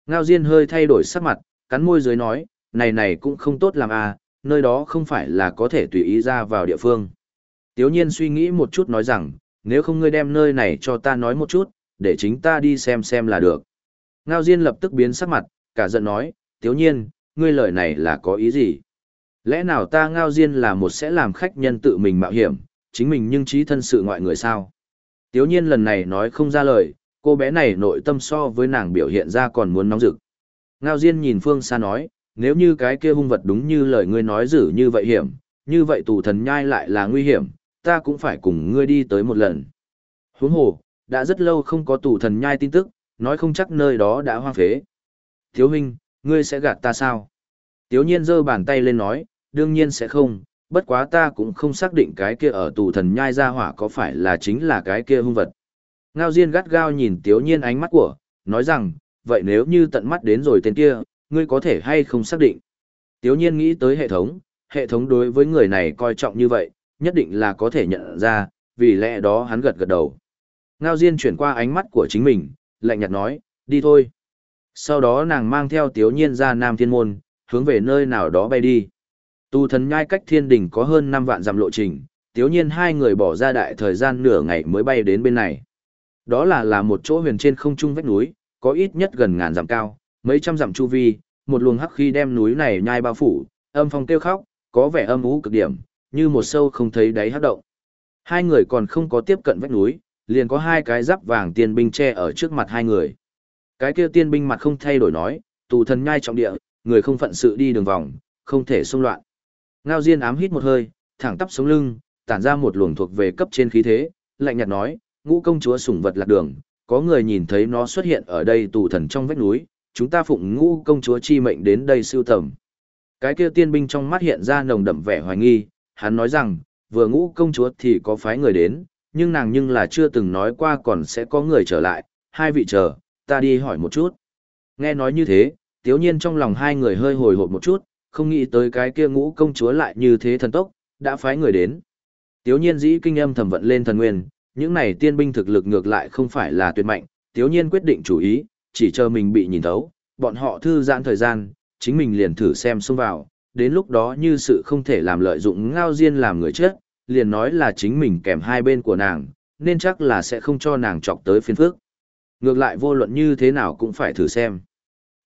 Ngao Diên hơi thay đổi sắc mặt, cắn môi dưới nói, này này cũng không tốt làm à, nơi đó không phải là có thể tùy ý ra vào địa phương. Tiếu nhiên suy nghĩ một chút nói rằng, nếu không ngươi đem nơi này cho ta nói một chút, để chính ta đi xem xem là được. Ngao Diên lập tức biến sắc mặt, cả giận nói, Tiếu nhiên, ngươi lời này là có ý gì? Lẽ nào ta Ngao Diên là một sẽ làm khách nhân tự mình mạo hiểm, chính mình nhưng trí thân sự ngoại người sao? Tiếu nhiên lần này nói không ra lời, cô bé này nội tâm so với nàng biểu hiện ra còn muốn nóng rực. Ngao Diên nhìn phương xa nói, nếu như cái kia hung vật đúng như lời ngươi nói dữ như vậy hiểm, như vậy tù thần nhai lại là nguy hiểm, ta cũng phải cùng ngươi đi tới một lần. Huống hồ, đã rất lâu không có tù thần nhai tin tức, nói không chắc nơi đó đã hoang phế. Thiếu huynh, ngươi sẽ gạt ta sao? Tiếu nhiên giơ bàn tay lên nói, đương nhiên sẽ không, bất quá ta cũng không xác định cái kia ở tù thần nhai ra hỏa có phải là chính là cái kia hung vật. Ngao Diên gắt gao nhìn Tiếu nhiên ánh mắt của, nói rằng, vậy nếu như tận mắt đến rồi tên kia, ngươi có thể hay không xác định. Tiếu nhiên nghĩ tới hệ thống, hệ thống đối với người này coi trọng như vậy, nhất định là có thể nhận ra, vì lẽ đó hắn gật gật đầu. Ngao Diên chuyển qua ánh mắt của chính mình, lạnh nhạt nói, đi thôi. Sau đó nàng mang theo Tiếu nhiên ra Nam Thiên Môn, hướng về nơi nào đó bay đi. Tu thần nhai cách thiên đỉnh có hơn 5 vạn dặm lộ trình, Tiếu nhiên hai người bỏ ra đại thời gian nửa ngày mới bay đến bên này. Đó là là một chỗ huyền trên không trung vách núi, có ít nhất gần ngàn dặm cao, mấy trăm dặm chu vi, một luồng hắc khí đem núi này nhai bao phủ, âm phong kêu khóc, có vẻ âm ú cực điểm, như một sâu không thấy đáy hắc động. Hai người còn không có tiếp cận vách núi, liền có hai cái giáp vàng tiên binh che ở trước mặt hai người. Cái kia tiên binh mặt không thay đổi nói, tù thần nhai trọng địa, người không phận sự đi đường vòng, không thể xung loạn. Ngao Diên ám hít một hơi, thẳng tắp sống lưng, tản ra một luồng thuộc về cấp trên khí thế, lạnh nhạt nói, ngũ công chúa sủng vật lạc đường, có người nhìn thấy nó xuất hiện ở đây tù thần trong vách núi, chúng ta phụng ngũ công chúa chi mệnh đến đây siêu tầm. Cái kia tiên binh trong mắt hiện ra nồng đậm vẻ hoài nghi, hắn nói rằng, vừa ngũ công chúa thì có phái người đến, nhưng nàng nhưng là chưa từng nói qua còn sẽ có người trở lại, hai vị chờ, ta đi hỏi một chút. Nghe nói như thế, tiếu nhiên trong lòng hai người hơi hồi hộp một chút, không nghĩ tới cái kia ngũ công chúa lại như thế thần tốc, đã phái người đến. Tiếu nhiên dĩ kinh âm thầm vận lên thần nguyên, những này tiên binh thực lực ngược lại không phải là tuyệt mạnh, tiếu nhiên quyết định chủ ý, chỉ chờ mình bị nhìn thấu, bọn họ thư giãn thời gian, chính mình liền thử xem xông vào, đến lúc đó như sự không thể làm lợi dụng ngao diên làm người chết, liền nói là chính mình kèm hai bên của nàng, nên chắc là sẽ không cho nàng chọc tới phiên phước. Ngược lại vô luận như thế nào cũng phải thử xem.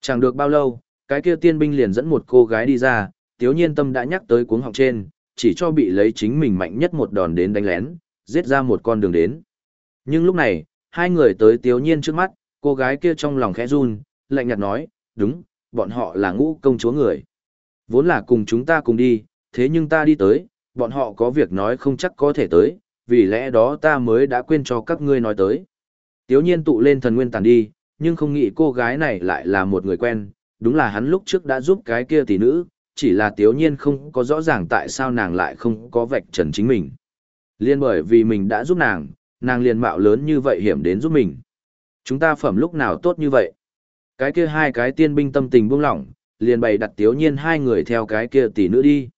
Chẳng được bao lâu, cái kia tiên binh liền dẫn một cô gái đi ra, tiếu nhiên tâm đã nhắc tới cuống họng trên, chỉ cho bị lấy chính mình mạnh nhất một đòn đến đánh lén, giết ra một con đường đến. Nhưng lúc này, hai người tới tiếu nhiên trước mắt, cô gái kia trong lòng khẽ run, lạnh nhạt nói, đúng, bọn họ là ngũ công chúa người. Vốn là cùng chúng ta cùng đi, thế nhưng ta đi tới, bọn họ có việc nói không chắc có thể tới, vì lẽ đó ta mới đã quên cho các ngươi nói tới. Tiếu nhiên tụ lên thần nguyên tàn đi, nhưng không nghĩ cô gái này lại là một người quen, đúng là hắn lúc trước đã giúp cái kia tỷ nữ, chỉ là tiếu nhiên không có rõ ràng tại sao nàng lại không có vạch trần chính mình. Liên bởi vì mình đã giúp nàng, nàng liền mạo lớn như vậy hiểm đến giúp mình. Chúng ta phẩm lúc nào tốt như vậy? Cái kia hai cái tiên binh tâm tình buông lỏng, liền bày đặt tiếu nhiên hai người theo cái kia tỷ nữ đi.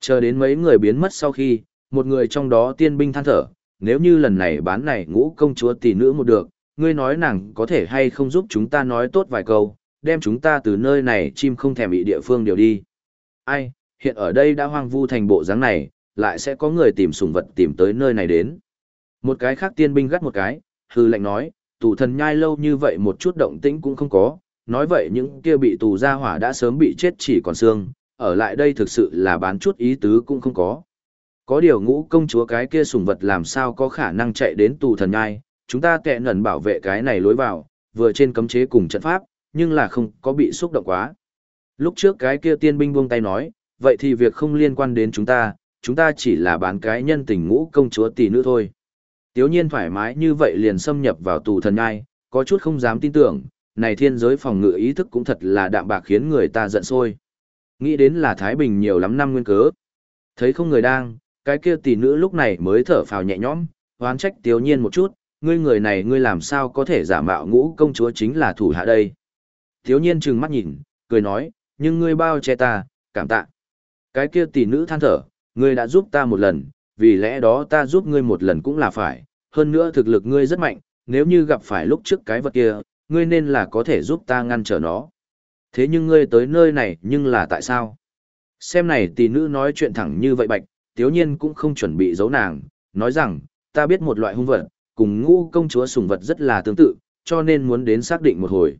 Chờ đến mấy người biến mất sau khi, một người trong đó tiên binh than thở, nếu như lần này bán này ngũ công chúa tỷ nữ một được, ngươi nói nàng có thể hay không giúp chúng ta nói tốt vài câu, đem chúng ta từ nơi này chim không thèm bị địa phương điều đi. Ai, hiện ở đây đã hoang vu thành bộ dáng này, lại sẽ có người tìm sủng vật tìm tới nơi này đến. Một cái khác tiên binh gắt một cái, hư lệnh nói, tù thần nhai lâu như vậy một chút động tĩnh cũng không có, nói vậy những kia bị tù ra hỏa đã sớm bị chết chỉ còn xương, ở lại đây thực sự là bán chút ý tứ cũng không có. Có điều ngũ công chúa cái kia sủng vật làm sao có khả năng chạy đến tù thần nhai, chúng ta tệ nẩn bảo vệ cái này lối vào, vừa trên cấm chế cùng trận pháp, nhưng là không có bị xúc động quá. Lúc trước cái kia tiên binh buông tay nói, vậy thì việc không liên quan đến chúng ta, chúng ta chỉ là bán cái nhân tình ngũ công chúa tỷ nữ thôi. Tiếu nhiên thoải mái như vậy liền xâm nhập vào tù thần nhai, có chút không dám tin tưởng, này thiên giới phòng ngự ý thức cũng thật là đạm bạc khiến người ta giận sôi Nghĩ đến là Thái Bình nhiều lắm năm nguyên cớ. Thấy không người đang, cái kia tỷ nữ lúc này mới thở phào nhẹ nhõm, hoán trách tiếu nhiên một chút, ngươi người này ngươi làm sao có thể giả mạo ngũ công chúa chính là thủ hạ đây. Tiếu nhiên trừng mắt nhìn, cười nói, nhưng ngươi bao che ta, cảm tạ. Cái kia tỷ nữ than thở, ngươi đã giúp ta một lần, vì lẽ đó ta giúp ngươi một lần cũng là phải, hơn nữa thực lực ngươi rất mạnh, nếu như gặp phải lúc trước cái vật kia, ngươi nên là có thể giúp ta ngăn trở nó. Thế nhưng ngươi tới nơi này nhưng là tại sao? Xem này tỷ nữ nói chuyện thẳng như vậy bạch, tiếu nhiên cũng không chuẩn bị giấu nàng, nói rằng, ta biết một loại hung vật, cùng ngũ công chúa sùng vật rất là tương tự, cho nên muốn đến xác định một hồi.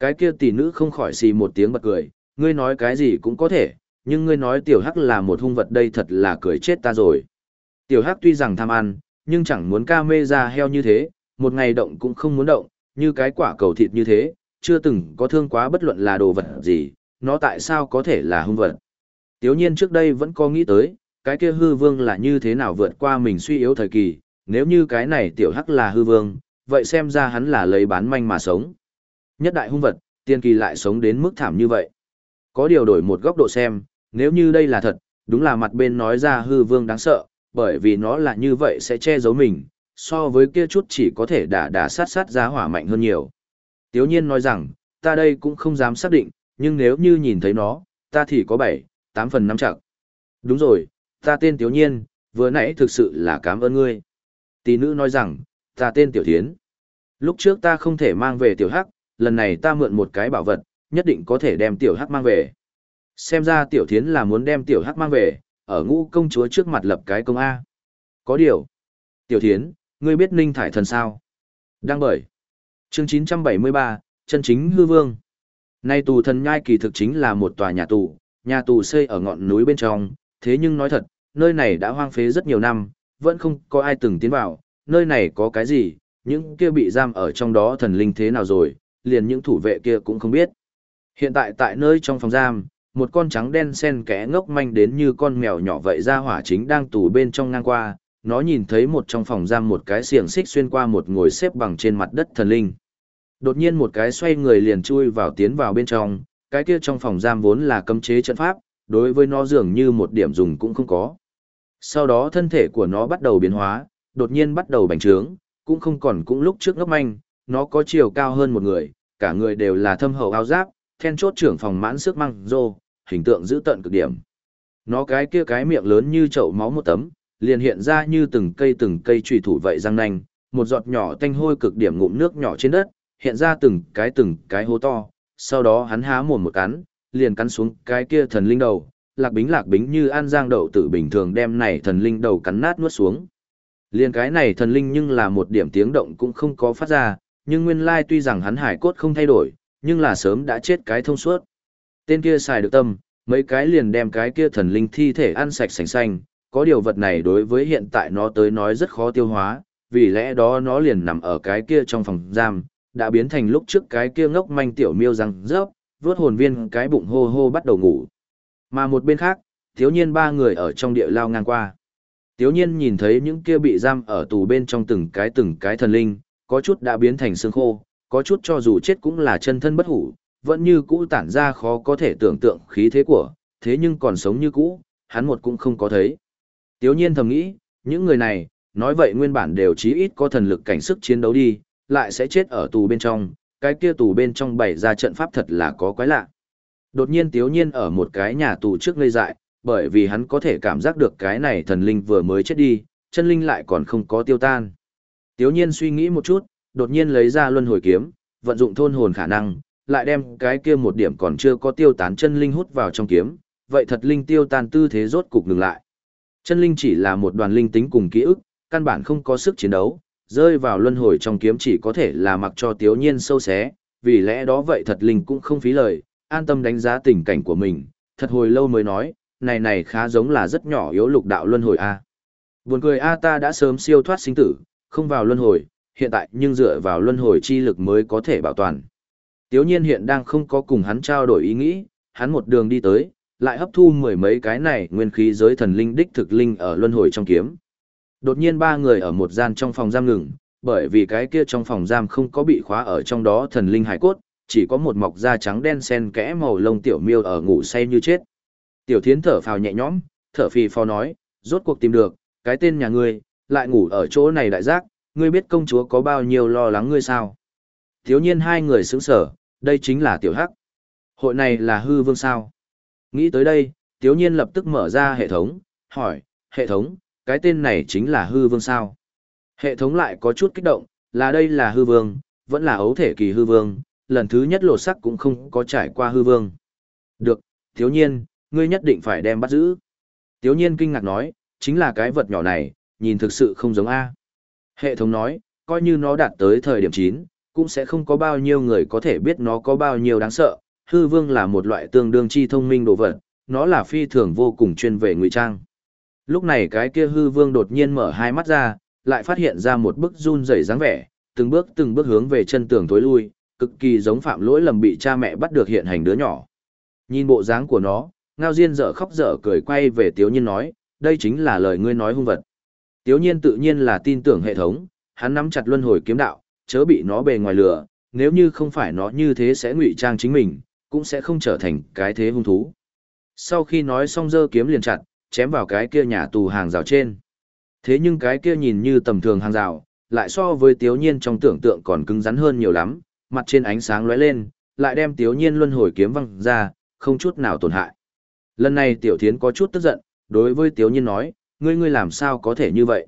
Cái kia tỷ nữ không khỏi xì một tiếng bật cười, ngươi nói cái gì cũng có thể, nhưng ngươi nói tiểu hắc là một hung vật đây thật là cười chết ta rồi. Tiểu hắc tuy rằng tham ăn, nhưng chẳng muốn ca mê ra heo như thế, một ngày động cũng không muốn động, như cái quả cầu thịt như thế, chưa từng có thương quá bất luận là đồ vật gì, nó tại sao có thể là hung vật. Tiếu nhiên trước đây vẫn có nghĩ tới, cái kia hư vương là như thế nào vượt qua mình suy yếu thời kỳ, nếu như cái này tiểu hắc là hư vương, vậy xem ra hắn là lấy bán manh mà sống. Nhất đại hung vật, tiên kỳ lại sống đến mức thảm như vậy. Có điều đổi một góc độ xem, nếu như đây là thật, đúng là mặt bên nói ra hư vương đáng sợ, bởi vì nó là như vậy sẽ che giấu mình, so với kia chút chỉ có thể đả đả sát sát giá hỏa mạnh hơn nhiều. Tiếu nhiên nói rằng, ta đây cũng không dám xác định, nhưng nếu như nhìn thấy nó, ta thì có 7, 8 phần 5 chặt. Đúng rồi, ta tên Tiếu nhiên, vừa nãy thực sự là cảm ơn ngươi. Tỷ nữ nói rằng, ta tên Tiểu Thiến. Lúc trước ta không thể mang về Tiểu Hắc, lần này ta mượn một cái bảo vật, nhất định có thể đem Tiểu Hắc mang về. Xem ra Tiểu Thiến là muốn đem Tiểu Hắc mang về, ở ngũ công chúa trước mặt lập cái công A. Có điều. Tiểu Thiến, ngươi biết Ninh Thải Thần sao? Đang bởi. Chương 973, chân chính hư vương. Nay tù thần nhai kỳ thực chính là một tòa nhà tù, nhà tù xây ở ngọn núi bên trong, thế nhưng nói thật, nơi này đã hoang phế rất nhiều năm, vẫn không có ai từng tiến vào, nơi này có cái gì, những kia bị giam ở trong đó thần linh thế nào rồi, liền những thủ vệ kia cũng không biết. Hiện tại tại nơi trong phòng giam, một con trắng đen sen kẽ ngốc manh đến như con mèo nhỏ vậy ra hỏa chính đang tù bên trong ngang qua, nó nhìn thấy một trong phòng giam một cái xiềng xích xuyên qua một ngồi xếp bằng trên mặt đất thần linh. Đột nhiên một cái xoay người liền chui vào tiến vào bên trong, cái kia trong phòng giam vốn là cấm chế trận pháp, đối với nó dường như một điểm dùng cũng không có. Sau đó thân thể của nó bắt đầu biến hóa, đột nhiên bắt đầu bành trướng, cũng không còn cũng lúc trước ngốc manh, nó có chiều cao hơn một người, cả người đều là thâm hậu áo giáp, then chốt trưởng phòng mãn sức măng rô, hình tượng giữ tận cực điểm. Nó cái kia cái miệng lớn như chậu máu một tấm, liền hiện ra như từng cây từng cây trùy thủ vậy răng nanh, một giọt nhỏ tanh hôi cực điểm ngụm nước nhỏ trên đất, hiện ra từng cái từng cái hố to, sau đó hắn há mồm một cắn, liền cắn xuống cái kia thần linh đầu, lạc bính lạc bính như an giang đậu tử bình thường đem này thần linh đầu cắn nát nuốt xuống. Liền cái này thần linh nhưng là một điểm tiếng động cũng không có phát ra, nhưng nguyên lai tuy rằng hắn hải cốt không thay đổi, nhưng là sớm đã chết cái thông suốt. Tên kia xài được tâm, mấy cái liền đem cái kia thần linh thi thể ăn sạch sành xanh, có điều vật này đối với hiện tại nó tới nói rất khó tiêu hóa, vì lẽ đó nó liền nằm ở cái kia trong phòng giam, đã biến thành lúc trước cái kia ngốc manh tiểu miêu răng rớp, vớt hồn viên cái bụng hô hô bắt đầu ngủ. Mà một bên khác, thiếu nhiên ba người ở trong địa lao ngang qua. Thiếu nhiên nhìn thấy những kia bị giam ở tù bên trong từng cái từng cái thần linh, có chút đã biến thành xương khô, có chút cho dù chết cũng là chân thân bất hủ, vẫn như cũ tản ra khó có thể tưởng tượng khí thế của, thế nhưng còn sống như cũ, hắn một cũng không có thấy. Tiếu nhiên thầm nghĩ, những người này, nói vậy nguyên bản đều chí ít có thần lực cảnh sức chiến đấu đi, lại sẽ chết ở tù bên trong, cái kia tù bên trong bày ra trận pháp thật là có quái lạ. Đột nhiên tiếu nhiên ở một cái nhà tù trước ngây dại, bởi vì hắn có thể cảm giác được cái này thần linh vừa mới chết đi, chân linh lại còn không có tiêu tan. Tiếu nhiên suy nghĩ một chút, đột nhiên lấy ra luân hồi kiếm, vận dụng thôn hồn khả năng, lại đem cái kia một điểm còn chưa có tiêu tán chân linh hút vào trong kiếm, vậy thật linh tiêu tan tư thế rốt cục ngừng lại. Chân linh chỉ là một đoàn linh tính cùng ký ức, căn bản không có sức chiến đấu, rơi vào luân hồi trong kiếm chỉ có thể là mặc cho tiếu nhiên sâu xé, vì lẽ đó vậy thật linh cũng không phí lời, an tâm đánh giá tình cảnh của mình, thật hồi lâu mới nói, này này khá giống là rất nhỏ yếu lục đạo luân hồi A. Buồn cười A ta đã sớm siêu thoát sinh tử, không vào luân hồi, hiện tại nhưng dựa vào luân hồi chi lực mới có thể bảo toàn. Tiếu nhiên hiện đang không có cùng hắn trao đổi ý nghĩ, hắn một đường đi tới, lại hấp thu mười mấy cái này nguyên khí giới thần linh đích thực linh ở luân hồi trong kiếm. Đột nhiên ba người ở một gian trong phòng giam ngừng, bởi vì cái kia trong phòng giam không có bị khóa ở trong đó thần linh hải cốt, chỉ có một mọc da trắng đen sen kẽ màu lông tiểu miêu ở ngủ say như chết. Tiểu thiến thở phào nhẹ nhõm, thở phì phò nói, rốt cuộc tìm được, cái tên nhà ngươi, lại ngủ ở chỗ này đại giác, ngươi biết công chúa có bao nhiêu lo lắng ngươi sao? Thiếu nhiên hai người sững sở, đây chính là tiểu hắc. Hội này là hư vương sao? Nghĩ tới đây, thiếu nhiên lập tức mở ra hệ thống, hỏi, hệ thống, cái tên này chính là hư vương sao? Hệ thống lại có chút kích động, là đây là hư vương, vẫn là ấu thể kỳ hư vương, lần thứ nhất lột sắc cũng không có trải qua hư vương. Được, thiếu nhiên, ngươi nhất định phải đem bắt giữ. Thiếu nhiên kinh ngạc nói, chính là cái vật nhỏ này, nhìn thực sự không giống A. Hệ thống nói, coi như nó đạt tới thời điểm 9, cũng sẽ không có bao nhiêu người có thể biết nó có bao nhiêu đáng sợ. Hư vương là một loại tương đương chi thông minh đồ vật, nó là phi thường vô cùng chuyên về ngụy trang. Lúc này cái kia hư vương đột nhiên mở hai mắt ra, lại phát hiện ra một bức run rẩy dáng vẻ, từng bước từng bước hướng về chân tường tối lui, cực kỳ giống phạm lỗi lầm bị cha mẹ bắt được hiện hành đứa nhỏ. Nhìn bộ dáng của nó, Ngao Diên dở khóc dở cười quay về Tiếu Nhiên nói, đây chính là lời ngươi nói hung vật. Tiếu Nhiên tự nhiên là tin tưởng hệ thống, hắn nắm chặt luân hồi kiếm đạo, chớ bị nó bề ngoài lửa, nếu như không phải nó như thế sẽ ngụy trang chính mình, cũng sẽ không trở thành cái thế hung thú. Sau khi nói xong dơ kiếm liền chặt, chém vào cái kia nhà tù hàng rào trên. Thế nhưng cái kia nhìn như tầm thường hàng rào, lại so với tiếu nhiên trong tưởng tượng còn cứng rắn hơn nhiều lắm, mặt trên ánh sáng lóe lên, lại đem tiếu nhiên luân hồi kiếm văng ra, không chút nào tổn hại. Lần này tiểu thiến có chút tức giận, đối với tiếu nhiên nói, ngươi ngươi làm sao có thể như vậy?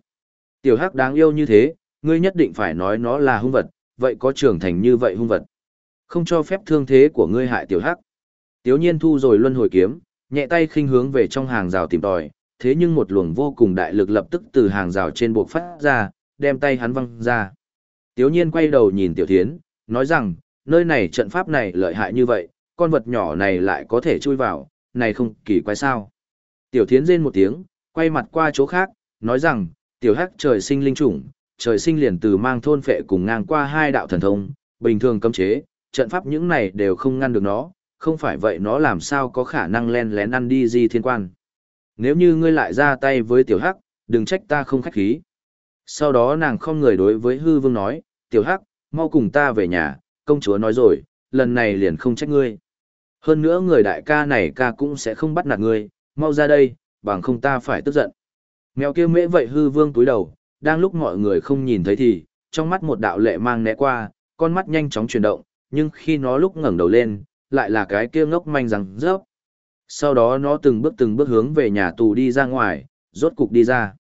Tiểu hắc đáng yêu như thế, ngươi nhất định phải nói nó là hung vật, vậy có trưởng thành như vậy hung vật. Không cho phép thương thế của ngươi hại tiểu hắc. Tiếu nhiên thu rồi luân hồi kiếm, nhẹ tay khinh hướng về trong hàng rào tìm tòi, thế nhưng một luồng vô cùng đại lực lập tức từ hàng rào trên buộc phát ra, đem tay hắn văng ra. Tiếu nhiên quay đầu nhìn tiểu thiến, nói rằng, nơi này trận pháp này lợi hại như vậy, con vật nhỏ này lại có thể chui vào, này không kỳ quái sao. Tiểu thiến rên một tiếng, quay mặt qua chỗ khác, nói rằng, tiểu hắc trời sinh linh chủng, trời sinh liền từ mang thôn phệ cùng ngang qua hai đạo thần thông, bình thường cấm chế, trận pháp những này đều không ngăn được nó, không phải vậy nó làm sao có khả năng len lén ăn đi di thiên quan. Nếu như ngươi lại ra tay với tiểu hắc, đừng trách ta không khách khí. Sau đó nàng không người đối với hư vương nói, tiểu hắc, mau cùng ta về nhà, công chúa nói rồi, lần này liền không trách ngươi. Hơn nữa người đại ca này ca cũng sẽ không bắt nạt ngươi, mau ra đây, bằng không ta phải tức giận. Mèo kia mễ vậy hư vương túi đầu, đang lúc mọi người không nhìn thấy thì, trong mắt một đạo lệ mang né qua, con mắt nhanh chóng chuyển động, nhưng khi nó lúc ngẩng đầu lên, lại là cái kia ngốc manh răng rớp. Sau đó nó từng bước từng bước hướng về nhà tù đi ra ngoài, rốt cục đi ra.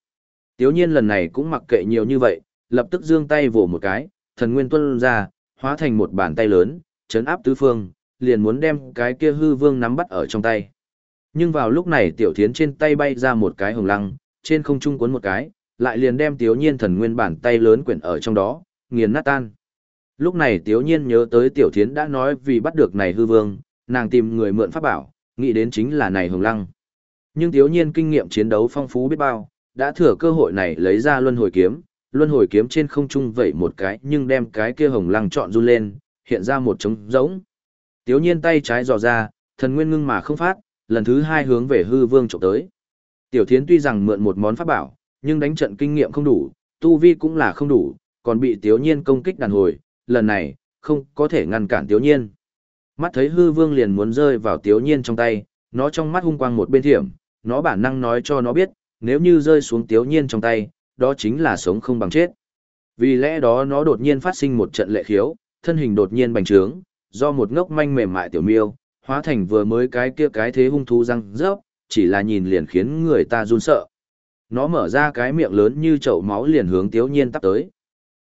Tiếu nhiên lần này cũng mặc kệ nhiều như vậy, lập tức giương tay vỗ một cái, thần nguyên tuân ra, hóa thành một bàn tay lớn, chấn áp tứ phương, liền muốn đem cái kia hư vương nắm bắt ở trong tay. Nhưng vào lúc này tiểu thiến trên tay bay ra một cái hồng lăng, trên không trung cuốn một cái, lại liền đem tiếu nhiên thần nguyên bàn tay lớn quyển ở trong đó, nghiền nát tan. Lúc này tiếu nhiên nhớ tới tiểu thiến đã nói vì bắt được này hư vương, nàng tìm người mượn pháp bảo, nghĩ đến chính là này hồng lăng. Nhưng tiếu nhiên kinh nghiệm chiến đấu phong phú biết bao, đã thừa cơ hội này lấy ra luân hồi kiếm, luân hồi kiếm trên không trung vẩy một cái nhưng đem cái kia hồng lăng trọn run lên, hiện ra một trống rỗng. Tiếu nhiên tay trái dò ra, thần nguyên ngưng mà không phát, lần thứ hai hướng về hư vương trộm tới. Tiểu thiến tuy rằng mượn một món pháp bảo, nhưng đánh trận kinh nghiệm không đủ, tu vi cũng là không đủ, còn bị tiếu nhiên công kích đàn hồi, lần này, không có thể ngăn cản tiếu nhiên. Mắt thấy hư vương liền muốn rơi vào tiếu nhiên trong tay, nó trong mắt hung quang một bên thiểm, nó bản năng nói cho nó biết, nếu như rơi xuống tiếu nhiên trong tay, đó chính là sống không bằng chết. Vì lẽ đó nó đột nhiên phát sinh một trận lệ khiếu, thân hình đột nhiên bành trướng, do một ngốc manh mềm mại tiểu miêu, hóa thành vừa mới cái kia cái thế hung thú răng rớp, chỉ là nhìn liền khiến người ta run sợ. Nó mở ra cái miệng lớn như chậu máu liền hướng tiếu nhiên tắp tới.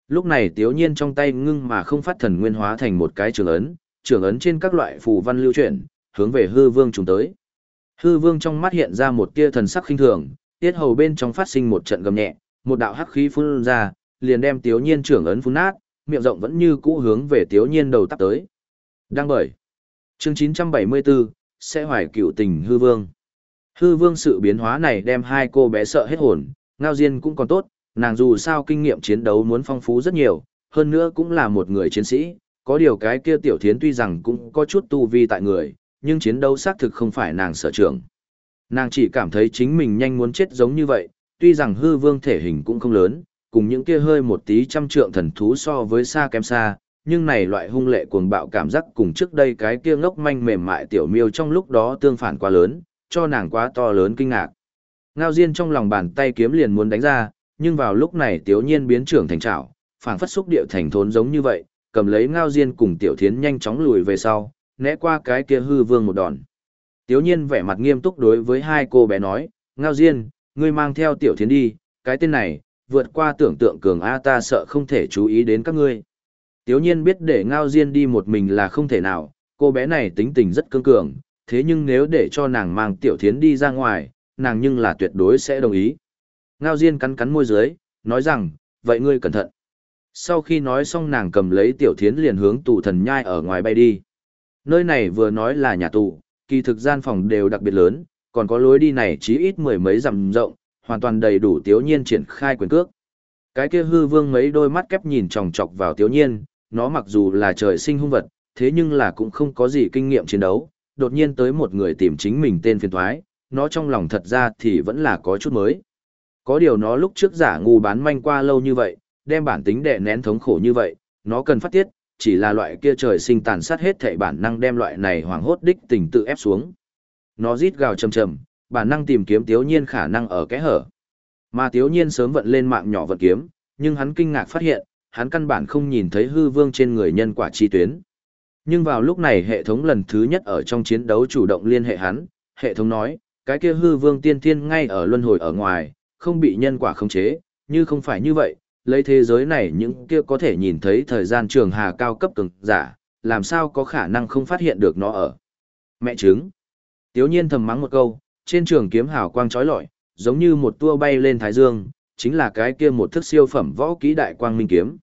Lúc này tiếu nhiên trong tay ngưng mà không phát thần nguyên hóa thành một cái trường ấn, trường ấn trên các loại phù văn lưu chuyển, hướng về hư vương trùng tới. Hư vương trong mắt hiện ra một tia thần sắc khinh thường, tiết hầu bên trong phát sinh một trận gầm nhẹ, một đạo hắc khí phun ra, liền đem tiếu nhiên trưởng ấn phun nát, miệng rộng vẫn như cũ hướng về tiếu nhiên đầu tắp tới. Đang bởi. Chương 974, sẽ hoài cựu tình hư vương. Hư vương sự biến hóa này đem hai cô bé sợ hết hồn, ngao diên cũng còn tốt, nàng dù sao kinh nghiệm chiến đấu muốn phong phú rất nhiều, hơn nữa cũng là một người chiến sĩ, có điều cái kia tiểu thiến tuy rằng cũng có chút tu vi tại người, nhưng chiến đấu xác thực không phải nàng sở trường. Nàng chỉ cảm thấy chính mình nhanh muốn chết giống như vậy, tuy rằng hư vương thể hình cũng không lớn, cùng những kia hơi một tí trăm trượng thần thú so với xa kém xa, nhưng này loại hung lệ cuồng bạo cảm giác cùng trước đây cái kia ngốc manh mềm mại tiểu miêu trong lúc đó tương phản quá lớn, cho nàng quá to lớn kinh ngạc. Ngao Diên trong lòng bàn tay kiếm liền muốn đánh ra, nhưng vào lúc này Tiểu Nhiên biến trưởng thành trảo, phảng phất xúc địa thành thốn giống như vậy, cầm lấy Ngao Diên cùng Tiểu Thiến nhanh chóng lùi về sau, né qua cái kia hư vương một đòn. Tiểu Nhiên vẻ mặt nghiêm túc đối với hai cô bé nói, Ngao Diên, ngươi mang theo Tiểu Thiến đi, cái tên này, vượt qua tưởng tượng cường A ta sợ không thể chú ý đến các ngươi. Tiểu Nhiên biết để Ngao Diên đi một mình là không thể nào, cô bé này tính tình rất cương cường, thế nhưng nếu để cho nàng mang Tiểu Thiến đi ra ngoài, nàng nhưng là tuyệt đối sẽ đồng ý. Ngao Diên cắn cắn môi dưới, nói rằng, vậy ngươi cẩn thận. Sau khi nói xong nàng cầm lấy Tiểu Thiến liền hướng tù thần nhai ở ngoài bay đi. Nơi này vừa nói là nhà tù, kỳ thực gian phòng đều đặc biệt lớn, còn có lối đi này chí ít mười mấy dặm rộng, hoàn toàn đầy đủ tiểu Nhiên triển khai quyền cước. Cái kia hư vương mấy đôi mắt kép nhìn chòng chọc vào tiểu Nhiên, nó mặc dù là trời sinh hung vật, thế nhưng là cũng không có gì kinh nghiệm chiến đấu, đột nhiên tới một người tìm chính mình tên phiền thoái, nó trong lòng thật ra thì vẫn là có chút mới. Có điều nó lúc trước giả ngu bán manh qua lâu như vậy, đem bản tính đè nén thống khổ như vậy, nó cần phát tiết, chỉ là loại kia trời sinh tàn sát hết thảy bản năng đem loại này hoảng hốt đích tình tự ép xuống. Nó rít gào trầm trầm, bản năng tìm kiếm Tiếu Nhiên khả năng ở kẽ hở. Mà Tiếu Nhiên sớm vận lên mạng nhỏ vận kiếm, nhưng hắn kinh ngạc phát hiện, hắn căn bản không nhìn thấy hư vương trên người nhân quả chi tuyến. Nhưng vào lúc này hệ thống lần thứ nhất ở trong chiến đấu chủ động liên hệ hắn, hệ thống nói, cái kia hư vương tiên thiên ngay ở luân hồi ở ngoài, không bị nhân quả khống chế, như không phải như vậy, lấy thế giới này những kia có thể nhìn thấy thời gian trường hà cao cấp cường giả, làm sao có khả năng không phát hiện được nó ở. Mẹ trứng. Tiếu nhiên thầm mắng một câu, trên trường kiếm hào quang chói lọi, giống như một tua bay lên thái dương, chính là cái kia một thức siêu phẩm võ kỹ đại quang minh kiếm.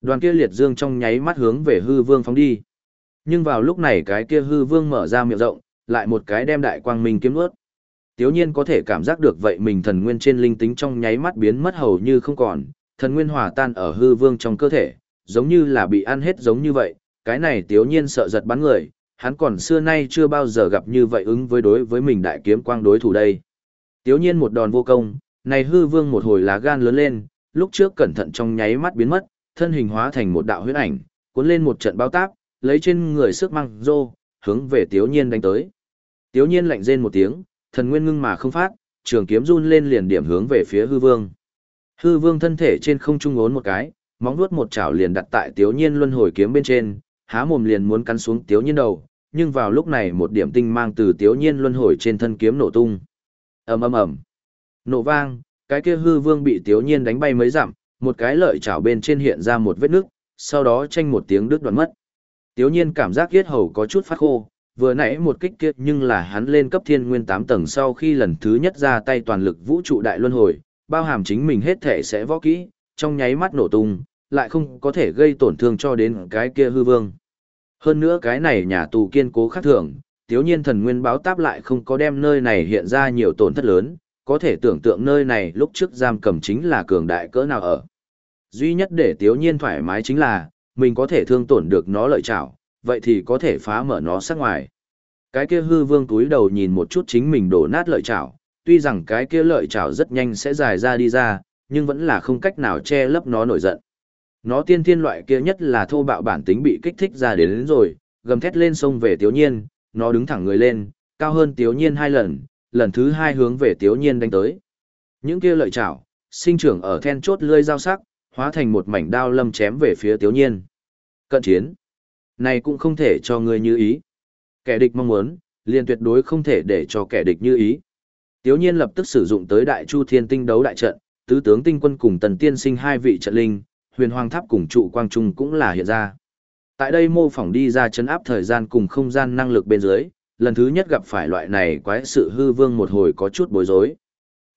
Đoàn kia liệt dương trong nháy mắt hướng về hư vương phóng đi. Nhưng vào lúc này cái kia hư vương mở ra miệng rộng, lại một cái đem đại quang minh kiếm nuốt. Tiếu nhiên có thể cảm giác được vậy mình thần nguyên trên linh tính trong nháy mắt biến mất hầu như không còn, thần nguyên hòa tan ở hư vương trong cơ thể, giống như là bị ăn hết giống như vậy, cái này tiếu nhiên sợ giật bắn người, hắn còn xưa nay chưa bao giờ gặp như vậy ứng với đối với mình đại kiếm quang đối thủ đây. Tiếu nhiên một đòn vô công, này hư vương một hồi lá gan lớn lên, lúc trước cẩn thận trong nháy mắt biến mất, thân hình hóa thành một đạo huyết ảnh, cuốn lên một trận bao táp, lấy trên người sức măng rô, hướng về tiếu nhiên đánh tới. Tiếu nhiên lạnh rên một tiếng, thần nguyên ngưng mà không phát, trường kiếm run lên liền điểm hướng về phía hư vương. Hư vương thân thể trên không trung ốn một cái, móng vuốt một chảo liền đặt tại tiếu nhiên luân hồi kiếm bên trên, há mồm liền muốn cắn xuống tiếu nhiên đầu, nhưng vào lúc này một điểm tinh mang từ tiếu nhiên luân hồi trên thân kiếm nổ tung. ầm ầm ầm, nổ vang, cái kia hư vương bị tiếu nhiên đánh bay mấy dặm, một cái lợi chảo bên trên hiện ra một vết nước, sau đó tranh một tiếng đứt đoạn mất. Tiếu nhiên cảm giác yết hầu có chút phát khô, vừa nãy một kích kia nhưng là hắn lên cấp thiên nguyên 8 tầng sau khi lần thứ nhất ra tay toàn lực vũ trụ đại luân hồi, bao hàm chính mình hết thể sẽ võ kỹ, trong nháy mắt nổ tung, lại không có thể gây tổn thương cho đến cái kia hư vương. Hơn nữa cái này nhà tù kiên cố khác thường, tiếu nhiên thần nguyên báo táp lại không có đem nơi này hiện ra nhiều tổn thất lớn, có thể tưởng tượng nơi này lúc trước giam cầm chính là cường đại cỡ nào ở. Duy nhất để Tiếu Nhiên thoải mái chính là, mình có thể thương tổn được nó lợi chảo, vậy thì có thể phá mở nó sắc ngoài. Cái kia hư vương túi đầu nhìn một chút chính mình đổ nát lợi chảo, tuy rằng cái kia lợi chảo rất nhanh sẽ dài ra đi ra, nhưng vẫn là không cách nào che lấp nó nổi giận. Nó tiên thiên loại kia nhất là thô bạo bản tính bị kích thích ra đến, đến rồi, gầm thét lên sông về Tiếu Nhiên, nó đứng thẳng người lên, cao hơn Tiếu Nhiên hai lần, lần thứ hai hướng về Tiếu Nhiên đánh tới. Những kia lợi chảo, sinh trưởng ở then chốt lưỡi dao sắc, hóa thành một mảnh đao lâm chém về phía Tiếu Nhiên. Cận chiến. Này cũng không thể cho ngươi như ý. Kẻ địch mong muốn, liền tuyệt đối không thể để cho kẻ địch như ý. Tiếu Nhiên lập tức sử dụng tới Đại Chu Thiên Tinh đấu đại trận, tứ tướng tinh quân cùng Tần Tiên Sinh hai vị trận linh, Huyền Hoàng Tháp cùng trụ quang trung cũng là hiện ra. Tại đây mô phỏng đi ra chấn áp thời gian cùng không gian năng lực bên dưới, lần thứ nhất gặp phải loại này quái sự hư vương một hồi có chút bối rối.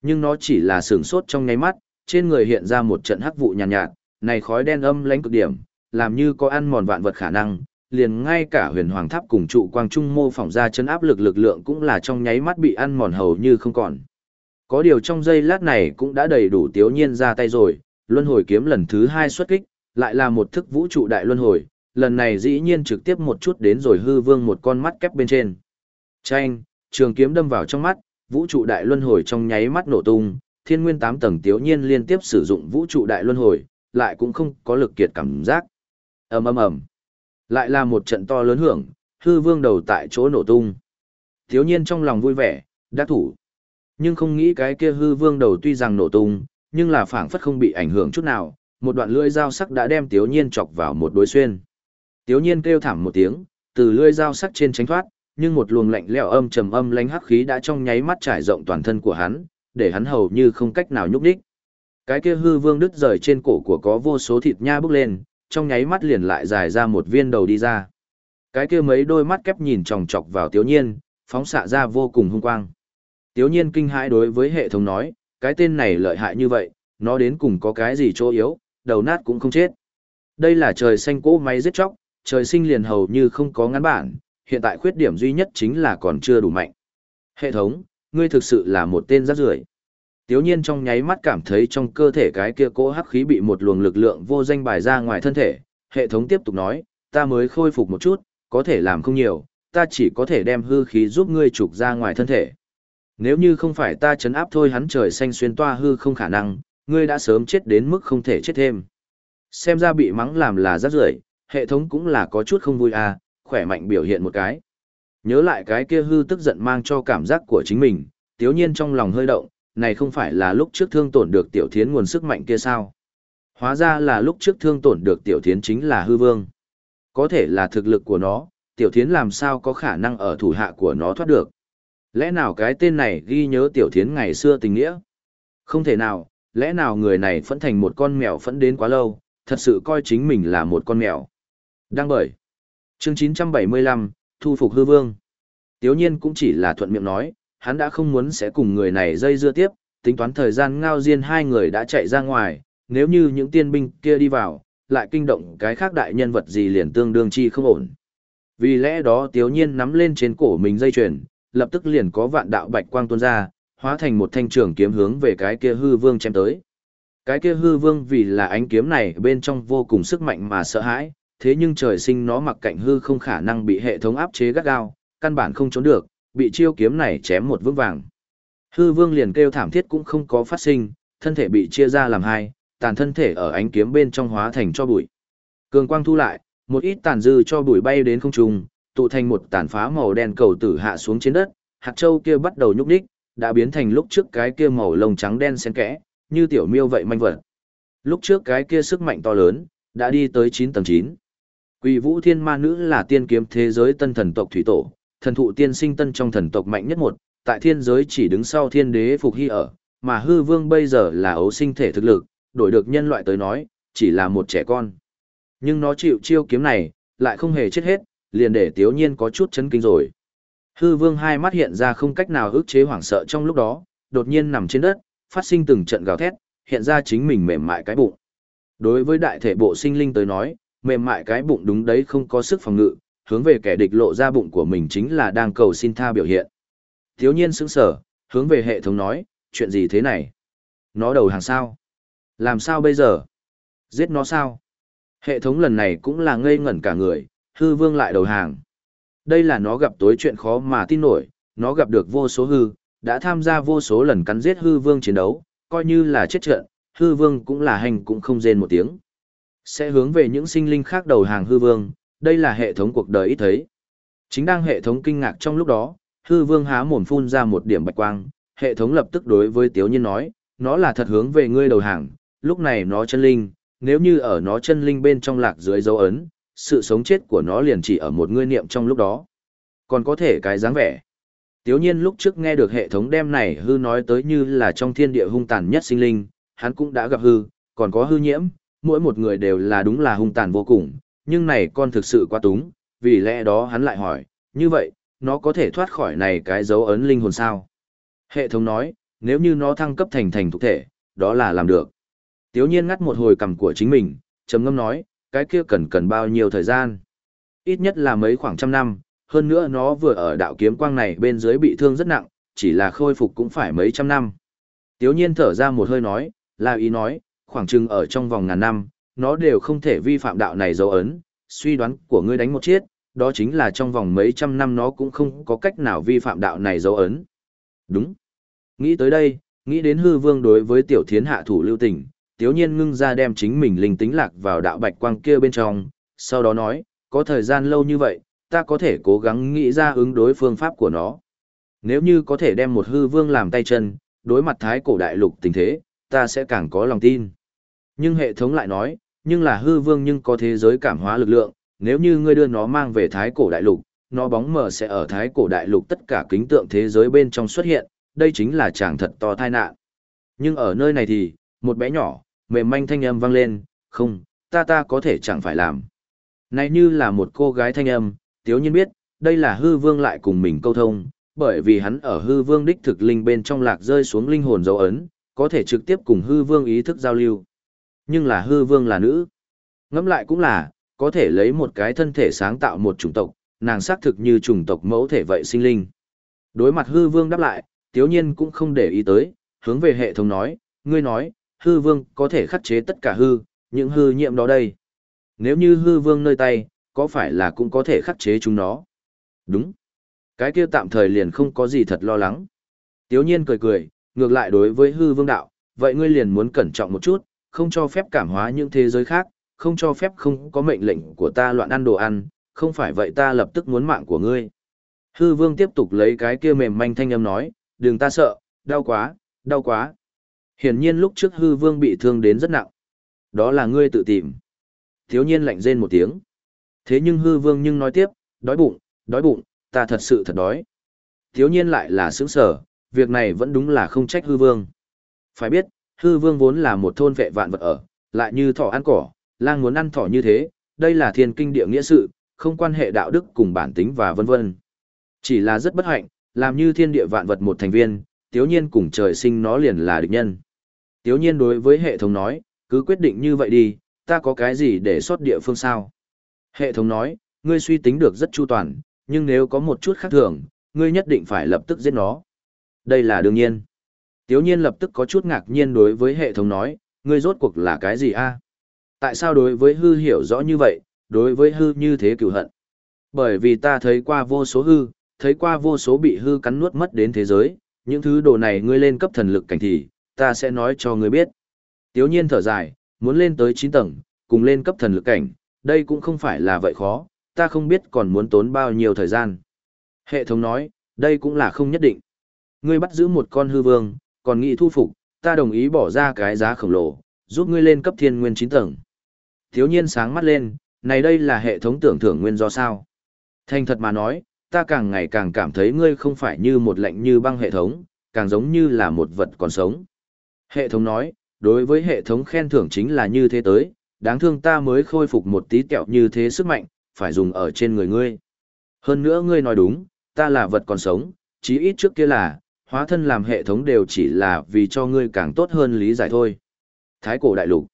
Nhưng nó chỉ là sửng sốt trong nháy mắt, trên người hiện ra một trận hắc vụ nhàn nhạt, nhạt, này khói đen âm lãnh cực điểm, làm như có ăn mòn vạn vật khả năng, liền ngay cả huyền hoàng tháp cùng trụ quang trung mô phỏng ra chấn áp lực lực lượng cũng là trong nháy mắt bị ăn mòn hầu như không còn. Có điều trong giây lát này cũng đã đầy đủ tiếu nhiên ra tay rồi, luân hồi kiếm lần thứ hai xuất kích, lại là một thức vũ trụ đại luân hồi, lần này dĩ nhiên trực tiếp một chút đến rồi hư vương một con mắt kép bên trên. Chanh, trường kiếm đâm vào trong mắt, vũ trụ đại luân hồi trong nháy mắt nổ tung, thiên nguyên tám tầng tiếu nhiên liên tiếp sử dụng vũ trụ đại luân hồi, lại cũng không có lực kiệt cảm giác ầm ầm ầm, lại là một trận to lớn hưởng, hư vương đầu tại chỗ nổ tung. Thiếu nhiên trong lòng vui vẻ, đắc thủ. Nhưng không nghĩ cái kia hư vương đầu tuy rằng nổ tung, nhưng là phảng phất không bị ảnh hưởng chút nào, một đoạn lưỡi dao sắc đã đem thiếu Nhiên chọc vào một đối xuyên. Thiếu Nhiên kêu thảm một tiếng, từ lưỡi dao sắc trên tránh thoát, nhưng một luồng lạnh lẽo âm trầm âm lánh hắc khí đã trong nháy mắt trải rộng toàn thân của hắn, để hắn hầu như không cách nào nhúc nhích. Cái kia hư vương đứt rời trên cổ của có vô số thịt nha bước lên, trong nháy mắt liền lại dài ra một viên đầu đi ra. Cái kia mấy đôi mắt kép nhìn chòng chọc vào Tiếu Nhiên, phóng xạ ra vô cùng hung quang. Tiếu Nhiên kinh hãi đối với hệ thống nói, cái tên này lợi hại như vậy, nó đến cùng có cái gì chỗ yếu, đầu nát cũng không chết. Đây là trời xanh cỗ máy giết chóc, trời sinh liền hầu như không có ngắn bản, hiện tại khuyết điểm duy nhất chính là còn chưa đủ mạnh. Hệ thống, ngươi thực sự là một tên rác rưởi. Tiếu nhiên trong nháy mắt cảm thấy trong cơ thể cái kia cỗ hắc khí bị một luồng lực lượng vô danh bài ra ngoài thân thể. Hệ thống tiếp tục nói, ta mới khôi phục một chút, có thể làm không nhiều, ta chỉ có thể đem hư khí giúp ngươi trục ra ngoài thân thể. Nếu như không phải ta chấn áp thôi hắn trời xanh xuyên toa hư không khả năng, ngươi đã sớm chết đến mức không thể chết thêm. Xem ra bị mắng làm là rất rưởi, hệ thống cũng là có chút không vui à, khỏe mạnh biểu hiện một cái. Nhớ lại cái kia hư tức giận mang cho cảm giác của chính mình, tiếu nhiên trong lòng hơi động, này không phải là lúc trước thương tổn được tiểu thiến nguồn sức mạnh kia sao? Hóa ra là lúc trước thương tổn được tiểu thiến chính là hư vương. Có thể là thực lực của nó, tiểu thiến làm sao có khả năng ở thủ hạ của nó thoát được. Lẽ nào cái tên này ghi nhớ tiểu thiến ngày xưa tình nghĩa? Không thể nào, lẽ nào người này phẫn thành một con mèo phẫn đến quá lâu, thật sự coi chính mình là một con mèo. Đang bởi. Chương 975, Thu phục hư vương. Tiếu nhiên cũng chỉ là thuận miệng nói, hắn đã không muốn sẽ cùng người này dây dưa tiếp, tính toán thời gian ngao diên hai người đã chạy ra ngoài, nếu như những tiên binh kia đi vào, lại kinh động cái khác đại nhân vật gì liền tương đương chi không ổn. Vì lẽ đó tiếu nhiên nắm lên trên cổ mình dây chuyền, lập tức liền có vạn đạo bạch quang tuôn ra, hóa thành một thanh trường kiếm hướng về cái kia hư vương chém tới. Cái kia hư vương vì là ánh kiếm này bên trong vô cùng sức mạnh mà sợ hãi, thế nhưng trời sinh nó mặc cạnh hư không khả năng bị hệ thống áp chế gắt gao, căn bản không trốn được, bị chiêu kiếm này chém một vững vàng. Hư vương liền kêu thảm thiết cũng không có phát sinh, thân thể bị chia ra làm hai, tàn thân thể ở ánh kiếm bên trong hóa thành cho bụi. Cường quang thu lại, một ít tàn dư cho bụi bay đến không trung, tụ thành một tàn phá màu đen cầu tử hạ xuống trên đất, hạt châu kia bắt đầu nhúc nhích, đã biến thành lúc trước cái kia màu lông trắng đen xen kẽ, như tiểu miêu vậy manh vật. Lúc trước cái kia sức mạnh to lớn, đã đi tới 9 tầng 9. Quỷ vũ thiên ma nữ là tiên kiếm thế giới tân thần tộc thủy tổ, thần thụ tiên sinh tân trong thần tộc mạnh nhất một, tại thiên giới chỉ đứng sau thiên đế phục hy ở, mà hư vương bây giờ là ấu sinh thể thực lực, đổi được nhân loại tới nói, chỉ là một trẻ con. Nhưng nó chịu chiêu kiếm này, lại không hề chết hết, liền để tiếu nhiên có chút chấn kinh rồi. Hư vương hai mắt hiện ra không cách nào ức chế hoảng sợ trong lúc đó, đột nhiên nằm trên đất, phát sinh từng trận gào thét, hiện ra chính mình mềm mại cái bụng. Đối với đại thể bộ sinh linh tới nói, mềm mại cái bụng đúng đấy không có sức phòng ngự, hướng về kẻ địch lộ ra bụng của mình chính là đang cầu xin tha biểu hiện. Thiếu nhiên sững sở, hướng về hệ thống nói, chuyện gì thế này? Nó đầu hàng sao? Làm sao bây giờ? Giết nó sao? Hệ thống lần này cũng là ngây ngẩn cả người, hư vương lại đầu hàng. Đây là nó gặp tối chuyện khó mà tin nổi, nó gặp được vô số hư, đã tham gia vô số lần cắn giết hư vương chiến đấu, coi như là chết trận, hư vương cũng là hành cũng không rên một tiếng. Sẽ hướng về những sinh linh khác đầu hàng hư vương, đây là hệ thống cuộc đời ít thấy. Chính đang hệ thống kinh ngạc trong lúc đó, hư vương há mồm phun ra một điểm bạch quang, hệ thống lập tức đối với tiếu nhiên nói, nó là thật hướng về ngươi đầu hàng, lúc này nó chân linh, nếu như ở nó chân linh bên trong lạc dưới dấu ấn, sự sống chết của nó liền chỉ ở một ngươi niệm trong lúc đó. Còn có thể cái dáng vẻ. Tiếu nhiên lúc trước nghe được hệ thống đem này hư nói tới như là trong thiên địa hung tàn nhất sinh linh, hắn cũng đã gặp hư, còn có hư nhiễm, mỗi một người đều là đúng là hung tàn vô cùng, nhưng này con thực sự quá túng, vì lẽ đó hắn lại hỏi, như vậy, nó có thể thoát khỏi này cái dấu ấn linh hồn sao? Hệ thống nói, nếu như nó thăng cấp thành thành thuộc thể, đó là làm được. Tiếu nhiên ngắt một hồi cầm của chính mình, trầm ngâm nói, cái kia cần cần bao nhiêu thời gian? Ít nhất là mấy khoảng trăm năm, hơn nữa nó vừa ở đạo kiếm quang này bên dưới bị thương rất nặng, chỉ là khôi phục cũng phải mấy trăm năm. Tiếu nhiên thở ra một hơi nói, là ý nói, khoảng chừng ở trong vòng ngàn năm, nó đều không thể vi phạm đạo này dấu ấn, suy đoán của ngươi đánh một chiết, đó chính là trong vòng mấy trăm năm nó cũng không có cách nào vi phạm đạo này dấu ấn. Đúng. Nghĩ tới đây, nghĩ đến hư vương đối với tiểu thiến hạ thủ lưu tình, tiếu nhiên ngưng ra đem chính mình linh tính lạc vào đạo bạch quang kia bên trong, sau đó nói, có thời gian lâu như vậy, ta có thể cố gắng nghĩ ra ứng đối phương pháp của nó. Nếu như có thể đem một hư vương làm tay chân, đối mặt thái cổ đại lục tình thế, ta sẽ càng có lòng tin. Nhưng hệ thống lại nói, nhưng là hư vương nhưng có thế giới cảm hóa lực lượng, nếu như ngươi đưa nó mang về thái cổ đại lục, nó bóng mờ sẽ ở thái cổ đại lục tất cả kính tượng thế giới bên trong xuất hiện, đây chính là chàng thật to tai nạn. Nhưng ở nơi này thì, một bé nhỏ, mềm manh thanh âm vang lên, không, ta ta có thể chẳng phải làm. Này như là một cô gái thanh âm, tiếu nhiên biết, đây là hư vương lại cùng mình câu thông, bởi vì hắn ở hư vương đích thực linh bên trong lạc rơi xuống linh hồn dấu ấn, có thể trực tiếp cùng hư vương ý thức giao lưu. Nhưng là hư vương là nữ. Ngẫm lại cũng là, có thể lấy một cái thân thể sáng tạo một chủng tộc, nàng xác thực như chủng tộc mẫu thể vậy sinh linh. Đối mặt hư vương đáp lại, tiếu nhiên cũng không để ý tới, hướng về hệ thống nói, ngươi nói, hư vương có thể khắc chế tất cả hư, những hư nhiệm đó đây. Nếu như hư vương nơi tay, có phải là cũng có thể khắc chế chúng nó? Đúng. Cái kia tạm thời liền không có gì thật lo lắng. Tiếu nhiên cười cười, ngược lại đối với hư vương đạo, vậy ngươi liền muốn cẩn trọng một chút, không cho phép cảm hóa những thế giới khác, không cho phép không có mệnh lệnh của ta loạn ăn đồ ăn, không phải vậy ta lập tức muốn mạng của ngươi. Hư vương tiếp tục lấy cái kia mềm manh thanh âm nói, đừng ta sợ, đau quá, đau quá. Hiển nhiên lúc trước hư vương bị thương đến rất nặng. Đó là ngươi tự tìm. Thiếu nhiên lạnh rên một tiếng. Thế nhưng hư vương nhưng nói tiếp, đói bụng, đói bụng, ta thật sự thật đói. Thiếu nhiên lại là sướng sở, việc này vẫn đúng là không trách hư vương. Phải biết, hư vương vốn là một thôn vệ vạn vật ở, lại như thỏ ăn cỏ, lang muốn ăn thỏ như thế, đây là thiên kinh địa nghĩa sự, không quan hệ đạo đức cùng bản tính và vân vân. Chỉ là rất bất hạnh, làm như thiên địa vạn vật một thành viên, tiếu nhiên cùng trời sinh nó liền là địch nhân. Tiếu nhiên đối với hệ thống nói, cứ quyết định như vậy đi, ta có cái gì để sót địa phương sao? Hệ thống nói, ngươi suy tính được rất chu toàn, nhưng nếu có một chút khác thường, ngươi nhất định phải lập tức giết nó. Đây là đương nhiên. Tiếu nhiên lập tức có chút ngạc nhiên đối với hệ thống nói, ngươi rốt cuộc là cái gì a? Tại sao đối với hư hiểu rõ như vậy, đối với hư như thế cựu hận? Bởi vì ta thấy qua vô số hư, thấy qua vô số bị hư cắn nuốt mất đến thế giới, những thứ đồ này ngươi lên cấp thần lực cảnh thì, ta sẽ nói cho ngươi biết. Tiếu nhiên thở dài, muốn lên tới 9 tầng, cùng lên cấp thần lực cảnh, đây cũng không phải là vậy khó, ta không biết còn muốn tốn bao nhiêu thời gian. Hệ thống nói, đây cũng là không nhất định. Ngươi bắt giữ một con hư vương, còn nghĩ thu phục, ta đồng ý bỏ ra cái giá khổng lồ, giúp ngươi lên cấp thiên nguyên 9 tầng. Thiếu nhiên sáng mắt lên, này đây là hệ thống tưởng thưởng nguyên do sao. Thành thật mà nói, ta càng ngày càng cảm thấy ngươi không phải như một lệnh như băng hệ thống, càng giống như là một vật còn sống. Hệ thống nói, đối với hệ thống khen thưởng chính là như thế tới, đáng thương ta mới khôi phục một tí kẹo như thế sức mạnh, phải dùng ở trên người ngươi. Hơn nữa ngươi nói đúng, ta là vật còn sống, chí ít trước kia là, hóa thân làm hệ thống đều chỉ là vì cho ngươi càng tốt hơn lý giải thôi. Thái cổ đại lục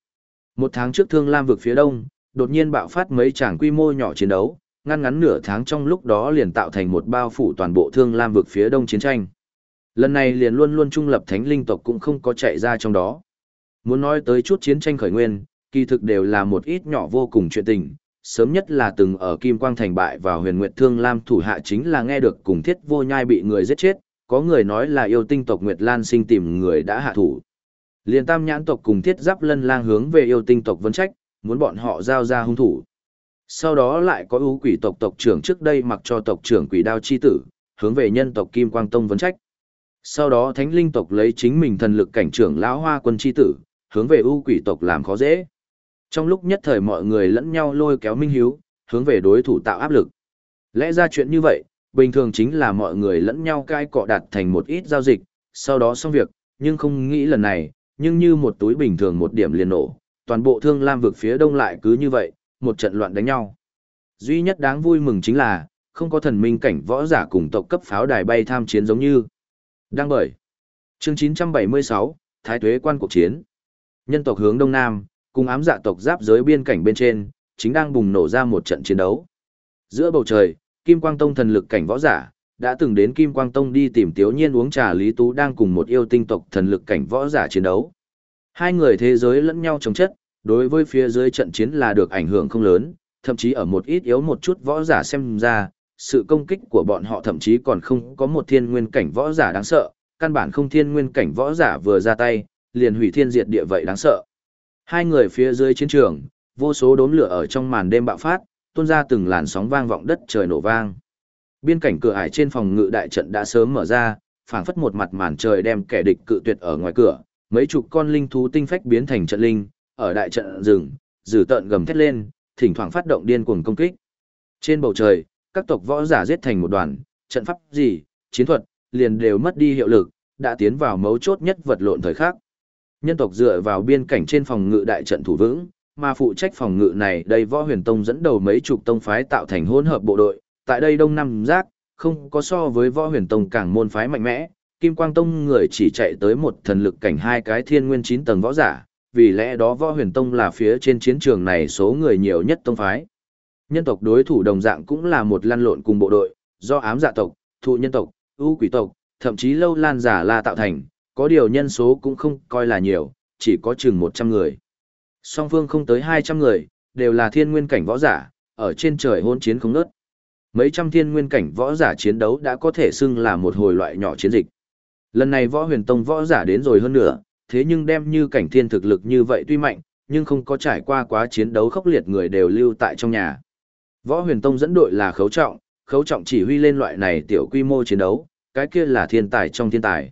Một tháng trước thương lam vực phía đông, đột nhiên bạo phát mấy tràng quy mô nhỏ chiến đấu, ngăn ngắn nửa tháng trong lúc đó liền tạo thành một bao phủ toàn bộ thương lam vực phía đông chiến tranh. Lần này liền luôn luôn trung lập thánh linh tộc cũng không có chạy ra trong đó. Muốn nói tới chút chiến tranh khởi nguyên, kỳ thực đều là một ít nhỏ vô cùng chuyện tình. Sớm nhất là từng ở Kim Quang Thành bại vào huyền Nguyệt Thương Lam thủ hạ chính là nghe được cùng thiết vô nhai bị người giết chết, có người nói là yêu tinh tộc Nguyệt Lan sinh tìm người đã hạ thủ. Liên tam nhãn tộc cùng thiết giáp lân lang hướng về yêu tinh tộc vấn trách, muốn bọn họ giao ra hung thủ. Sau đó lại có ưu quỷ tộc tộc trưởng trước đây mặc cho tộc trưởng quỷ đao chi tử, hướng về nhân tộc Kim Quang Tông vấn trách. Sau đó thánh linh tộc lấy chính mình thần lực cảnh trưởng lão hoa quân chi tử, hướng về ưu quỷ tộc làm khó dễ. Trong lúc nhất thời mọi người lẫn nhau lôi kéo minh hiếu, hướng về đối thủ tạo áp lực. Lẽ ra chuyện như vậy, bình thường chính là mọi người lẫn nhau cai cọ đặt thành một ít giao dịch, sau đó xong việc, nhưng không nghĩ lần này, nhưng như một túi bình thường một điểm liền nổ, toàn bộ thương lam vực phía đông lại cứ như vậy, một trận loạn đánh nhau. Duy nhất đáng vui mừng chính là, không có thần minh cảnh võ giả cùng tộc cấp pháo đài bay tham chiến giống như. Đang bởi. Chương 976, Thái tuế quan cuộc chiến. Nhân tộc hướng đông nam, cùng ám dạ tộc giáp giới biên cảnh bên trên, chính đang bùng nổ ra một trận chiến đấu. Giữa bầu trời, Kim Quang Tông thần lực cảnh võ giả, đã từng đến Kim Quang Tông đi tìm Tiếu Nhiên uống trà Lý Tú đang cùng một yêu tinh tộc thần lực cảnh võ giả chiến đấu. Hai người thế giới lẫn nhau chống chất, đối với phía dưới trận chiến là được ảnh hưởng không lớn, thậm chí ở một ít yếu một chút võ giả xem ra, sự công kích của bọn họ thậm chí còn không có một thiên nguyên cảnh võ giả đáng sợ, căn bản không thiên nguyên cảnh võ giả vừa ra tay, liền hủy thiên diệt địa vậy đáng sợ. Hai người phía dưới chiến trường, vô số đốm lửa ở trong màn đêm bạo phát, tuôn ra từng làn sóng vang vọng đất trời nổ vang. Biên cảnh cửa ải trên phòng ngự đại trận đã sớm mở ra, phảng phất một mặt màn trời đem kẻ địch cự tuyệt ở ngoài cửa, mấy chục con linh thú tinh phách biến thành trận linh, ở đại trận rừng, dử tợn gầm thét lên, thỉnh thoảng phát động điên cuồng công kích. Trên bầu trời, các tộc võ giả giết thành một đoàn, trận pháp gì, chiến thuật, liền đều mất đi hiệu lực, đã tiến vào mấu chốt nhất vật lộn thời khắc. Nhân tộc dựa vào biên cảnh trên phòng ngự đại trận thủ vững, mà phụ trách phòng ngự này đây võ huyền tông dẫn đầu mấy chục tông phái tạo thành hỗn hợp bộ đội, tại đây đông nam giác, không có so với võ huyền tông càng môn phái mạnh mẽ, kim quang tông người chỉ chạy tới một thần lực cảnh hai cái thiên nguyên chín tầng võ giả, vì lẽ đó võ huyền tông là phía trên chiến trường này số người nhiều nhất tông phái. Nhân tộc đối thủ đồng dạng cũng là một lăn lộn cùng bộ đội, do ám dạ tộc, thụ nhân tộc, ưu quỷ tộc, thậm chí lâu lan giả la tạo thành, có điều nhân số cũng không coi là nhiều, chỉ có chừng 100 người. Song phương không tới 200 người, đều là thiên nguyên cảnh võ giả, ở trên trời hôn chiến không ngớt. Mấy trăm thiên nguyên cảnh võ giả chiến đấu đã có thể xưng là một hồi loại nhỏ chiến dịch. Lần này võ huyền tông võ giả đến rồi hơn nữa, thế nhưng đem như cảnh thiên thực lực như vậy tuy mạnh, nhưng không có trải qua quá chiến đấu khốc liệt người đều lưu tại trong nhà. Võ huyền tông dẫn đội là khấu trọng, khấu trọng chỉ huy lên loại này tiểu quy mô chiến đấu, cái kia là thiên tài trong thiên tài.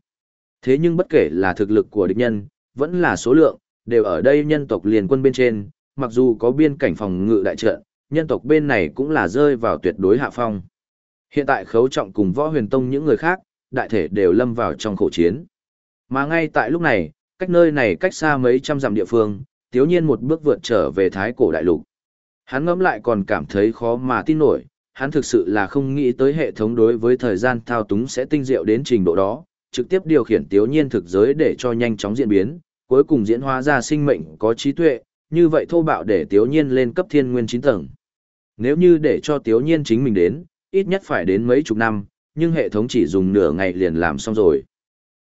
Thế nhưng bất kể là thực lực của địch nhân, vẫn là số lượng, đều ở đây nhân tộc liền quân bên trên, mặc dù có biên cảnh phòng ngự đại trận, nhân tộc bên này cũng là rơi vào tuyệt đối hạ phong. Hiện tại khấu trọng cùng võ huyền tông những người khác, đại thể đều lâm vào trong khổ chiến. Mà ngay tại lúc này, cách nơi này cách xa mấy trăm dặm địa phương, tiếu nhiên một bước vượt trở về thái cổ đại lục. Hắn ngẫm lại còn cảm thấy khó mà tin nổi, hắn thực sự là không nghĩ tới hệ thống đối với thời gian thao túng sẽ tinh diệu đến trình độ đó, trực tiếp điều khiển tiếu nhiên thực giới để cho nhanh chóng diễn biến, cuối cùng diễn hóa ra sinh mệnh có trí tuệ, như vậy thô bạo để tiếu nhiên lên cấp thiên nguyên 9 tầng. Nếu như để cho tiếu nhiên chính mình đến, ít nhất phải đến mấy chục năm, nhưng hệ thống chỉ dùng nửa ngày liền làm xong rồi.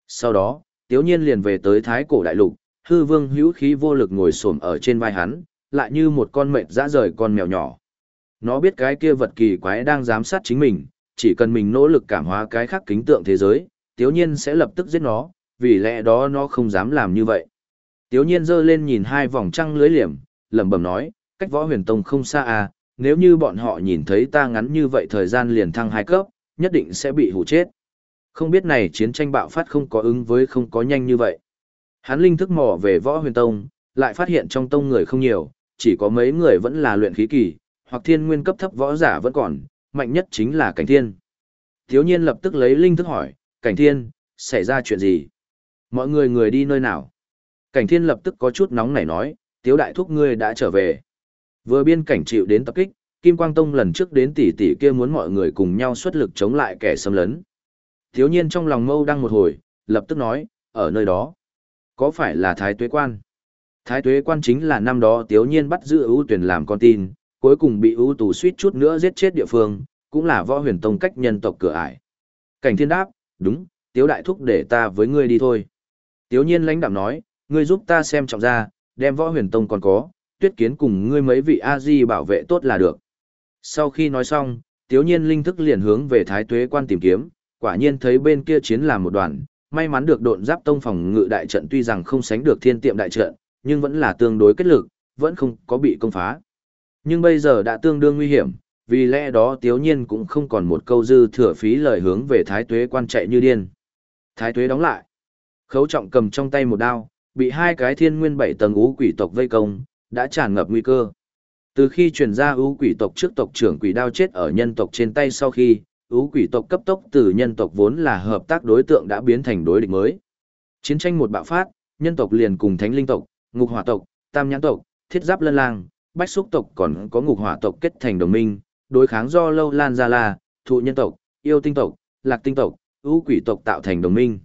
Sau đó, tiếu nhiên liền về tới thái cổ đại lục, hư vương hữu khí vô lực ngồi xổm ở trên vai hắn, lại như một con mệt dã rời con mèo nhỏ. Nó biết cái kia vật kỳ quái đang giám sát chính mình, chỉ cần mình nỗ lực cảm hóa cái khác kính tượng thế giới, tiếu nhiên sẽ lập tức giết nó, vì lẽ đó nó không dám làm như vậy. Tiếu nhiên giơ lên nhìn hai vòng trăng lưới liềm, lẩm bẩm nói, cách võ huyền tông không xa à, nếu như bọn họ nhìn thấy ta ngắn như vậy thời gian liền thăng hai cấp, nhất định sẽ bị hủ chết. Không biết này chiến tranh bạo phát không có ứng với không có nhanh như vậy. Hắn linh thức mò về võ huyền tông, lại phát hiện trong tông người không nhiều, chỉ có mấy người vẫn là luyện khí kỳ, hoặc thiên nguyên cấp thấp võ giả vẫn còn, mạnh nhất chính là cảnh thiên. Thiếu nhiên lập tức lấy linh thức hỏi, cảnh thiên, xảy ra chuyện gì? Mọi người người đi nơi nào? Cảnh thiên lập tức có chút nóng nảy nói, tiếu đại thúc ngươi đã trở về. Vừa biên cảnh chịu đến tập kích, Kim Quang Tông lần trước đến tỷ tỷ kia muốn mọi người cùng nhau xuất lực chống lại kẻ xâm lấn. Thiếu nhiên trong lòng mâu đang một hồi, lập tức nói, ở nơi đó, có phải là Thái Tuế Quan? Thái Tuế Quan chính là năm đó Tiếu nhiên bắt giữ ưu tuyển làm con tin, cuối cùng bị ưu tù suýt chút nữa giết chết địa phương, cũng là võ huyền tông cách nhân tộc cửa ải. Cảnh thiên đáp, đúng, Tiếu đại thúc để ta với ngươi đi thôi. Tiếu nhiên lãnh đạm nói, ngươi giúp ta xem trọng ra, đem võ huyền tông còn có, tuyết kiến cùng ngươi mấy vị A-di bảo vệ tốt là được. Sau khi nói xong, tiếu nhiên linh thức liền hướng về thái tuế quan tìm kiếm, quả nhiên thấy bên kia chiến làm một đoàn, may mắn được độn giáp tông phòng ngự đại trận tuy rằng không sánh được thiên tiệm đại trận, nhưng vẫn là tương đối kết lực, vẫn không có bị công phá. Nhưng bây giờ đã tương đương nguy hiểm, vì lẽ đó tiếu nhiên cũng không còn một câu dư thừa phí lời hướng về thái tuế quan chạy như điên. Thái tuế đóng lại. Khấu trọng cầm trong tay một đao, bị hai cái thiên nguyên bảy tầng ú quỷ tộc vây công, đã tràn ngập nguy cơ. Từ khi truyền ra ú quỷ tộc trước tộc trưởng quỷ đao chết ở nhân tộc trên tay sau khi, ú quỷ tộc cấp tốc từ nhân tộc vốn là hợp tác đối tượng đã biến thành đối địch mới. Chiến tranh một bạo phát, nhân tộc liền cùng thánh linh tộc, ngục hỏa tộc, tam nhãn tộc, thiết giáp lân lang, bách xúc tộc còn có ngục hỏa tộc kết thành đồng minh, đối kháng do lâu lan ra là, thụ nhân tộc, yêu tinh tộc, lạc tinh tộc, ưu quỷ tộc tạo thành đồng minh.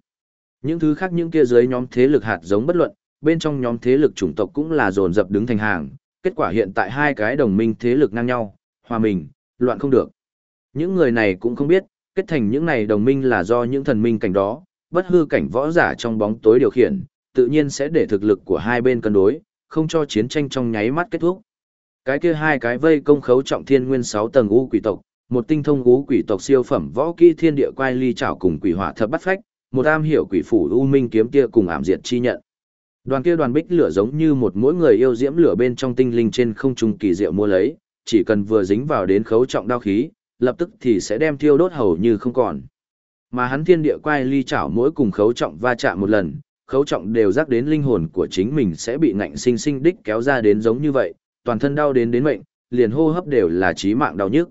Những thứ khác những kia dưới nhóm thế lực hạt giống bất luận, bên trong nhóm thế lực chủng tộc cũng là dồn dập đứng thành hàng, kết quả hiện tại hai cái đồng minh thế lực ngang nhau, hòa mình, loạn không được. Những người này cũng không biết, kết thành những này đồng minh là do những thần minh cảnh đó, bất hư cảnh võ giả trong bóng tối điều khiển, tự nhiên sẽ để thực lực của hai bên cân đối, không cho chiến tranh trong nháy mắt kết thúc. Cái kia hai cái vây công khấu trọng thiên nguyên 6 tầng u quỷ tộc, một tinh thông u quỷ tộc siêu phẩm võ kỹ thiên địa quay ly chảo cùng quỷ hỏa thập bắt phách, một am hiểu quỷ phủ u minh kiếm kia cùng ảm diệt chi nhận. Đoàn kia đoàn bích lửa giống như một mỗi người yêu diễm lửa bên trong tinh linh trên không trung kỳ diệu mua lấy, chỉ cần vừa dính vào đến khấu trọng đao khí, lập tức thì sẽ đem thiêu đốt hầu như không còn. Mà hắn thiên địa quay ly chảo mỗi cùng khấu trọng va chạm một lần, khấu trọng đều rắc đến linh hồn của chính mình sẽ bị ngạnh sinh sinh đích kéo ra đến giống như vậy, toàn thân đau đến đến mệnh, liền hô hấp đều là chí mạng đau nhức.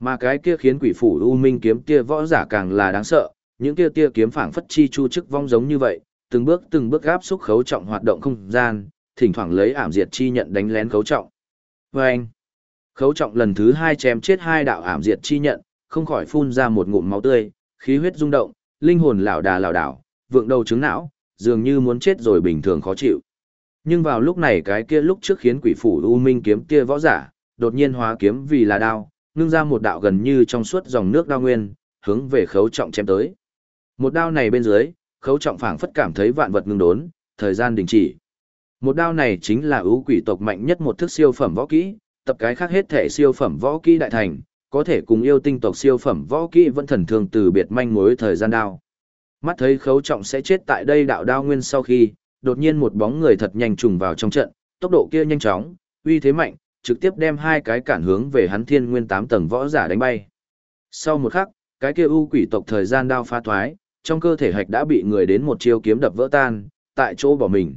Mà cái kia khiến quỷ phủ U Minh kiếm kia võ giả càng là đáng sợ, những kia tia kiếm phảng phất chi chu chức vong giống như vậy, từng bước từng bước áp xúc khấu trọng hoạt động không gian, thỉnh thoảng lấy ảm diệt chi nhận đánh lén khấu trọng. Và anh, khấu trọng lần thứ hai chém chết hai đạo ảm diệt chi nhận, không khỏi phun ra một ngụm máu tươi, khí huyết rung động, linh hồn lảo đà lảo đảo, vượng đầu trứng não, dường như muốn chết rồi bình thường khó chịu. Nhưng vào lúc này cái kia lúc trước khiến quỷ phủ U Minh kiếm kia võ giả, đột nhiên hóa kiếm vì là đao, ngưng ra một đạo gần như trong suốt dòng nước đao nguyên, hướng về khấu trọng chém tới. Một đao này bên dưới, khấu trọng phảng phất cảm thấy vạn vật ngừng đốn, thời gian đình chỉ. Một đao này chính là ưu quỷ tộc mạnh nhất một thức siêu phẩm võ kỹ, tập cái khác hết thể siêu phẩm võ kỹ đại thành, có thể cùng yêu tinh tộc siêu phẩm võ kỹ vẫn thần thường từ biệt manh mối thời gian đao. Mắt thấy khấu trọng sẽ chết tại đây đạo đao nguyên sau khi, đột nhiên một bóng người thật nhanh trùng vào trong trận, tốc độ kia nhanh chóng, uy thế mạnh, trực tiếp đem hai cái cản hướng về hắn thiên nguyên tám tầng võ giả đánh bay. Sau một khắc, cái kia ưu quỷ tộc thời gian đao pha thoái, trong cơ thể hạch đã bị người đến một chiêu kiếm đập vỡ tan, tại chỗ bỏ mình.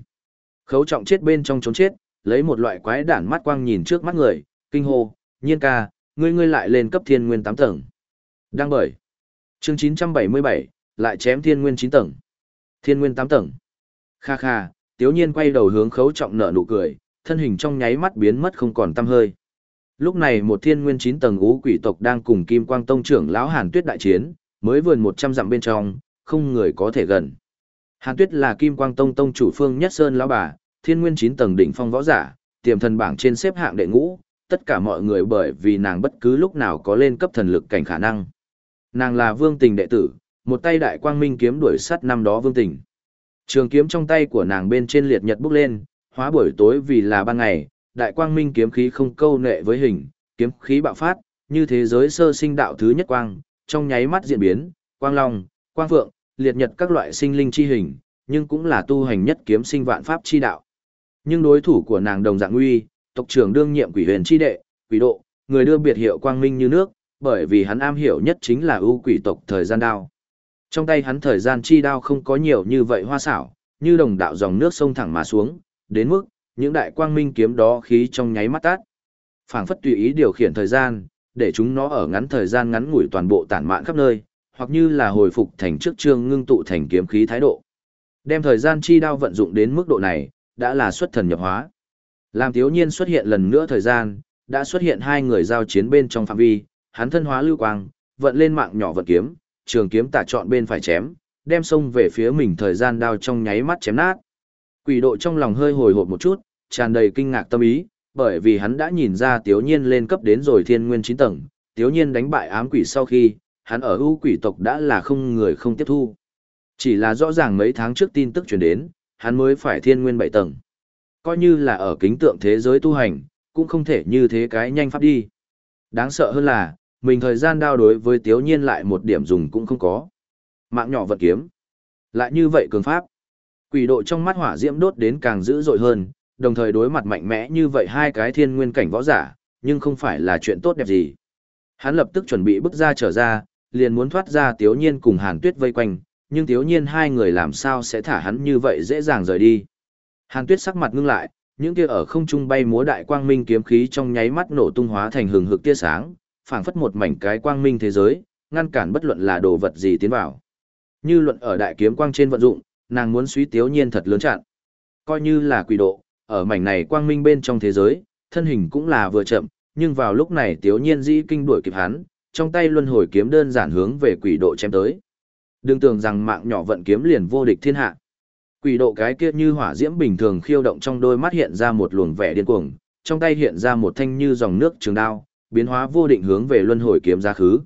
Khấu trọng chết bên trong trốn chết, lấy một loại quái đản mắt quang nhìn trước mắt người, kinh hô, nhiên ca, ngươi ngươi lại lên cấp thiên nguyên 8 tầng. Đang bởi. Chương 977, lại chém thiên nguyên 9 tầng. Thiên nguyên 8 tầng. Kha kha, tiếu nhiên quay đầu hướng khấu trọng nở nụ cười, thân hình trong nháy mắt biến mất không còn tăm hơi. Lúc này một thiên nguyên 9 tầng ú quỷ tộc đang cùng Kim Quang Tông trưởng lão Hàn Tuyết đại chiến, mới vườn 100 dặm bên trong, không người có thể gần. Hàn Tuyết là Kim Quang Tông tông chủ phương nhất sơn lão bà, thiên nguyên 9 tầng đỉnh phong võ giả, tiềm thần bảng trên xếp hạng đệ ngũ, tất cả mọi người bởi vì nàng bất cứ lúc nào có lên cấp thần lực cảnh khả năng. Nàng là vương tình đệ tử, một tay đại quang minh kiếm đuổi sát năm đó vương tình. Trường kiếm trong tay của nàng bên trên liệt nhật bốc lên, hóa buổi tối vì là ban ngày, đại quang minh kiếm khí không câu nệ với hình, kiếm khí bạo phát, như thế giới sơ sinh đạo thứ nhất quang, trong nháy mắt diễn biến, quang long, quang phượng, liệt nhật các loại sinh linh chi hình, nhưng cũng là tu hành nhất kiếm sinh vạn pháp chi đạo. Nhưng đối thủ của nàng đồng dạng nguy, tộc trưởng đương nhiệm quỷ huyền chi đệ, quỷ độ, người đưa biệt hiệu quang minh như nước, bởi vì hắn am hiểu nhất chính là ưu quỷ tộc thời gian đao. Trong tay hắn thời gian chi đao không có nhiều như vậy hoa xảo, như đồng đạo dòng nước sông thẳng mà xuống, đến mức những đại quang minh kiếm đó khí trong nháy mắt tát. Phảng phất tùy ý điều khiển thời gian, để chúng nó ở ngắn thời gian ngắn ngủi toàn bộ tản mạn khắp nơi, hoặc như là hồi phục thành trước trương ngưng tụ thành kiếm khí thái độ. Đem thời gian chi đao vận dụng đến mức độ này, đã là xuất thần nhập hóa. Làm thiếu nhiên xuất hiện lần nữa thời gian, đã xuất hiện hai người giao chiến bên trong phạm vi, hắn thân hóa lưu quang, vận lên mạng nhỏ vận kiếm, trường kiếm tả chọn bên phải chém, đem xông về phía mình thời gian đao trong nháy mắt chém nát. Quỷ độ trong lòng hơi hồi hộp một chút, tràn đầy kinh ngạc tâm ý, bởi vì hắn đã nhìn ra Tiếu Nhiên lên cấp đến rồi thiên nguyên 9 tầng, Tiếu Nhiên đánh bại ám quỷ sau khi, hắn ở ưu quỷ tộc đã là không người không tiếp thu. Chỉ là rõ ràng mấy tháng trước tin tức truyền đến, hắn mới phải thiên nguyên bảy tầng. Coi như là ở kính tượng thế giới tu hành, cũng không thể như thế cái nhanh pháp đi. Đáng sợ hơn là, mình thời gian đao đối với tiếu nhiên lại một điểm dùng cũng không có. Mạng nhỏ vật kiếm. Lại như vậy cường pháp. Quỷ độ trong mắt hỏa diễm đốt đến càng dữ dội hơn, đồng thời đối mặt mạnh mẽ như vậy hai cái thiên nguyên cảnh võ giả, nhưng không phải là chuyện tốt đẹp gì. Hắn lập tức chuẩn bị bước ra trở ra, liền muốn thoát ra tiếu nhiên cùng hàn tuyết vây quanh, nhưng tiếu nhiên hai người làm sao sẽ thả hắn như vậy dễ dàng rời đi. Hàn tuyết sắc mặt ngưng lại, những kia ở không trung bay múa đại quang minh kiếm khí trong nháy mắt nổ tung hóa thành hừng hực tia sáng, phảng phất một mảnh cái quang minh thế giới, ngăn cản bất luận là đồ vật gì tiến vào. Như luận ở đại kiếm quang trên vận dụng, nàng muốn suy tiếu nhiên thật lớn chặn. Coi như là quỷ độ, ở mảnh này quang minh bên trong thế giới, thân hình cũng là vừa chậm, nhưng vào lúc này tiếu nhiên dĩ kinh đuổi kịp hắn, trong tay luân hồi kiếm đơn giản hướng về quỷ độ chém tới. Đừng tưởng rằng mạng nhỏ vận kiếm liền vô địch thiên hạ. Quỷ độ cái kia như hỏa diễm bình thường khiêu động trong đôi mắt hiện ra một luồng vẻ điên cuồng, trong tay hiện ra một thanh như dòng nước trường đao, biến hóa vô định hướng về luân hồi kiếm ra khứ.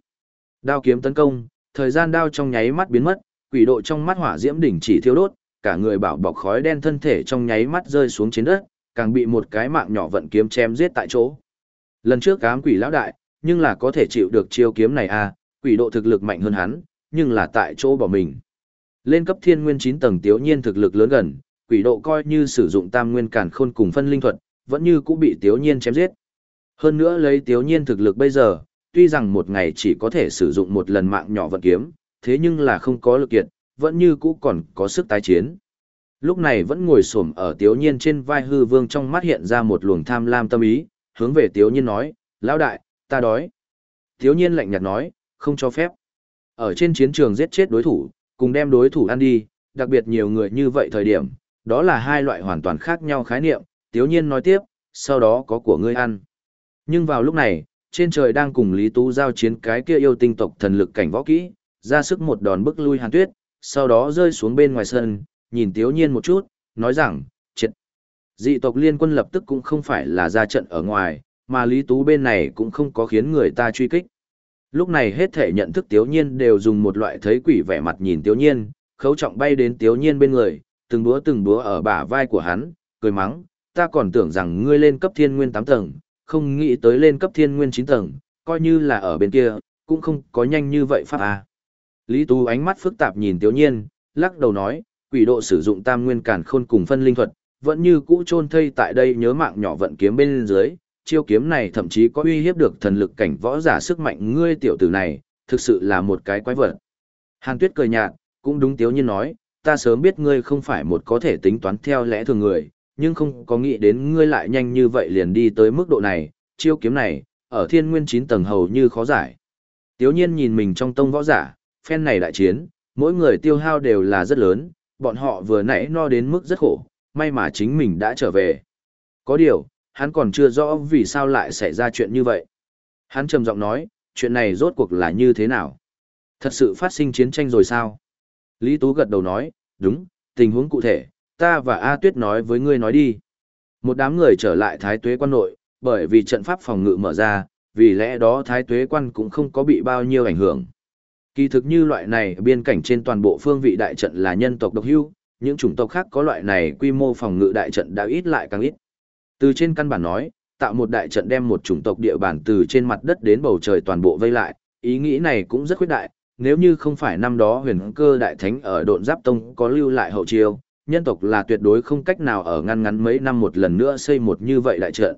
Đao kiếm tấn công, thời gian đao trong nháy mắt biến mất, quỷ độ trong mắt hỏa diễm đỉnh chỉ thiêu đốt, cả người bảo bọc khói đen thân thể trong nháy mắt rơi xuống trên đất, càng bị một cái mạng nhỏ vận kiếm chém giết tại chỗ. Lần trước ám quỷ lão đại, nhưng là có thể chịu được chiêu kiếm này à, quỷ độ thực lực mạnh hơn hắn, nhưng là tại chỗ bỏ mình. Lên cấp thiên nguyên 9 tầng tiếu nhiên thực lực lớn gần, quỷ độ coi như sử dụng tam nguyên cản khôn cùng phân linh thuật, vẫn như cũng bị tiếu nhiên chém giết. Hơn nữa lấy tiếu nhiên thực lực bây giờ, tuy rằng một ngày chỉ có thể sử dụng một lần mạng nhỏ vận kiếm, thế nhưng là không có lực kiện, vẫn như cũ còn có sức tái chiến. Lúc này vẫn ngồi xổm ở tiếu nhiên trên vai hư vương trong mắt hiện ra một luồng tham lam tâm ý, hướng về tiếu nhiên nói, lão đại, ta đói. Thiếu nhiên lạnh nhạt nói, không cho phép. Ở trên chiến trường giết chết đối thủ, cùng đem đối thủ ăn đi, đặc biệt nhiều người như vậy thời điểm, đó là hai loại hoàn toàn khác nhau khái niệm, Thiếu nhiên nói tiếp, sau đó có của ngươi ăn. Nhưng vào lúc này, trên trời đang cùng Lý Tú giao chiến cái kia yêu tinh tộc thần lực cảnh võ kỹ, ra sức một đòn bức lui hàn tuyết, sau đó rơi xuống bên ngoài sân, nhìn tiếu nhiên một chút, nói rằng, chết. Dị tộc liên quân lập tức cũng không phải là ra trận ở ngoài, mà Lý Tú bên này cũng không có khiến người ta truy kích. Lúc này hết thể nhận thức tiếu nhiên đều dùng một loại thấy quỷ vẻ mặt nhìn tiếu nhiên, khấu trọng bay đến tiếu nhiên bên người, từng búa từng búa ở bả vai của hắn, cười mắng, ta còn tưởng rằng ngươi lên cấp thiên nguyên 8 tầng, không nghĩ tới lên cấp thiên nguyên 9 tầng, coi như là ở bên kia, cũng không có nhanh như vậy pháp à. Lý Tú ánh mắt phức tạp nhìn tiếu nhiên, lắc đầu nói, quỷ độ sử dụng tam nguyên cản khôn cùng phân linh thuật, vẫn như cũ chôn thây tại đây nhớ mạng nhỏ vận kiếm bên dưới, chiêu kiếm này thậm chí có uy hiếp được thần lực cảnh võ giả sức mạnh ngươi tiểu tử này, thực sự là một cái quái vật. Hàn Tuyết cười nhạt, cũng đúng tiếu nhiên nói, ta sớm biết ngươi không phải một có thể tính toán theo lẽ thường người, nhưng không có nghĩ đến ngươi lại nhanh như vậy liền đi tới mức độ này, chiêu kiếm này, ở thiên nguyên 9 tầng hầu như khó giải. Tiếu nhiên nhìn mình trong tông võ giả, phen này đại chiến, mỗi người tiêu hao đều là rất lớn, bọn họ vừa nãy no đến mức rất khổ, may mà chính mình đã trở về. Có điều, hắn còn chưa rõ vì sao lại xảy ra chuyện như vậy. Hắn trầm giọng nói, chuyện này rốt cuộc là như thế nào? Thật sự phát sinh chiến tranh rồi sao? Lý Tú gật đầu nói, đúng, tình huống cụ thể, ta và A Tuyết nói với ngươi nói đi. Một đám người trở lại Thái Tuế quan nội, bởi vì trận pháp phòng ngự mở ra, vì lẽ đó Thái Tuế quan cũng không có bị bao nhiêu ảnh hưởng. Kỳ thực như loại này biên cảnh trên toàn bộ phương vị đại trận là nhân tộc độc hưu, những chủng tộc khác có loại này quy mô phòng ngự đại trận đã ít lại càng ít. Từ trên căn bản nói, tạo một đại trận đem một chủng tộc địa bàn từ trên mặt đất đến bầu trời toàn bộ vây lại, ý nghĩ này cũng rất khuyết đại, nếu như không phải năm đó huyền cơ đại thánh ở độn giáp tông có lưu lại hậu chiêu, nhân tộc là tuyệt đối không cách nào ở ngăn ngắn mấy năm một lần nữa xây một như vậy đại trận.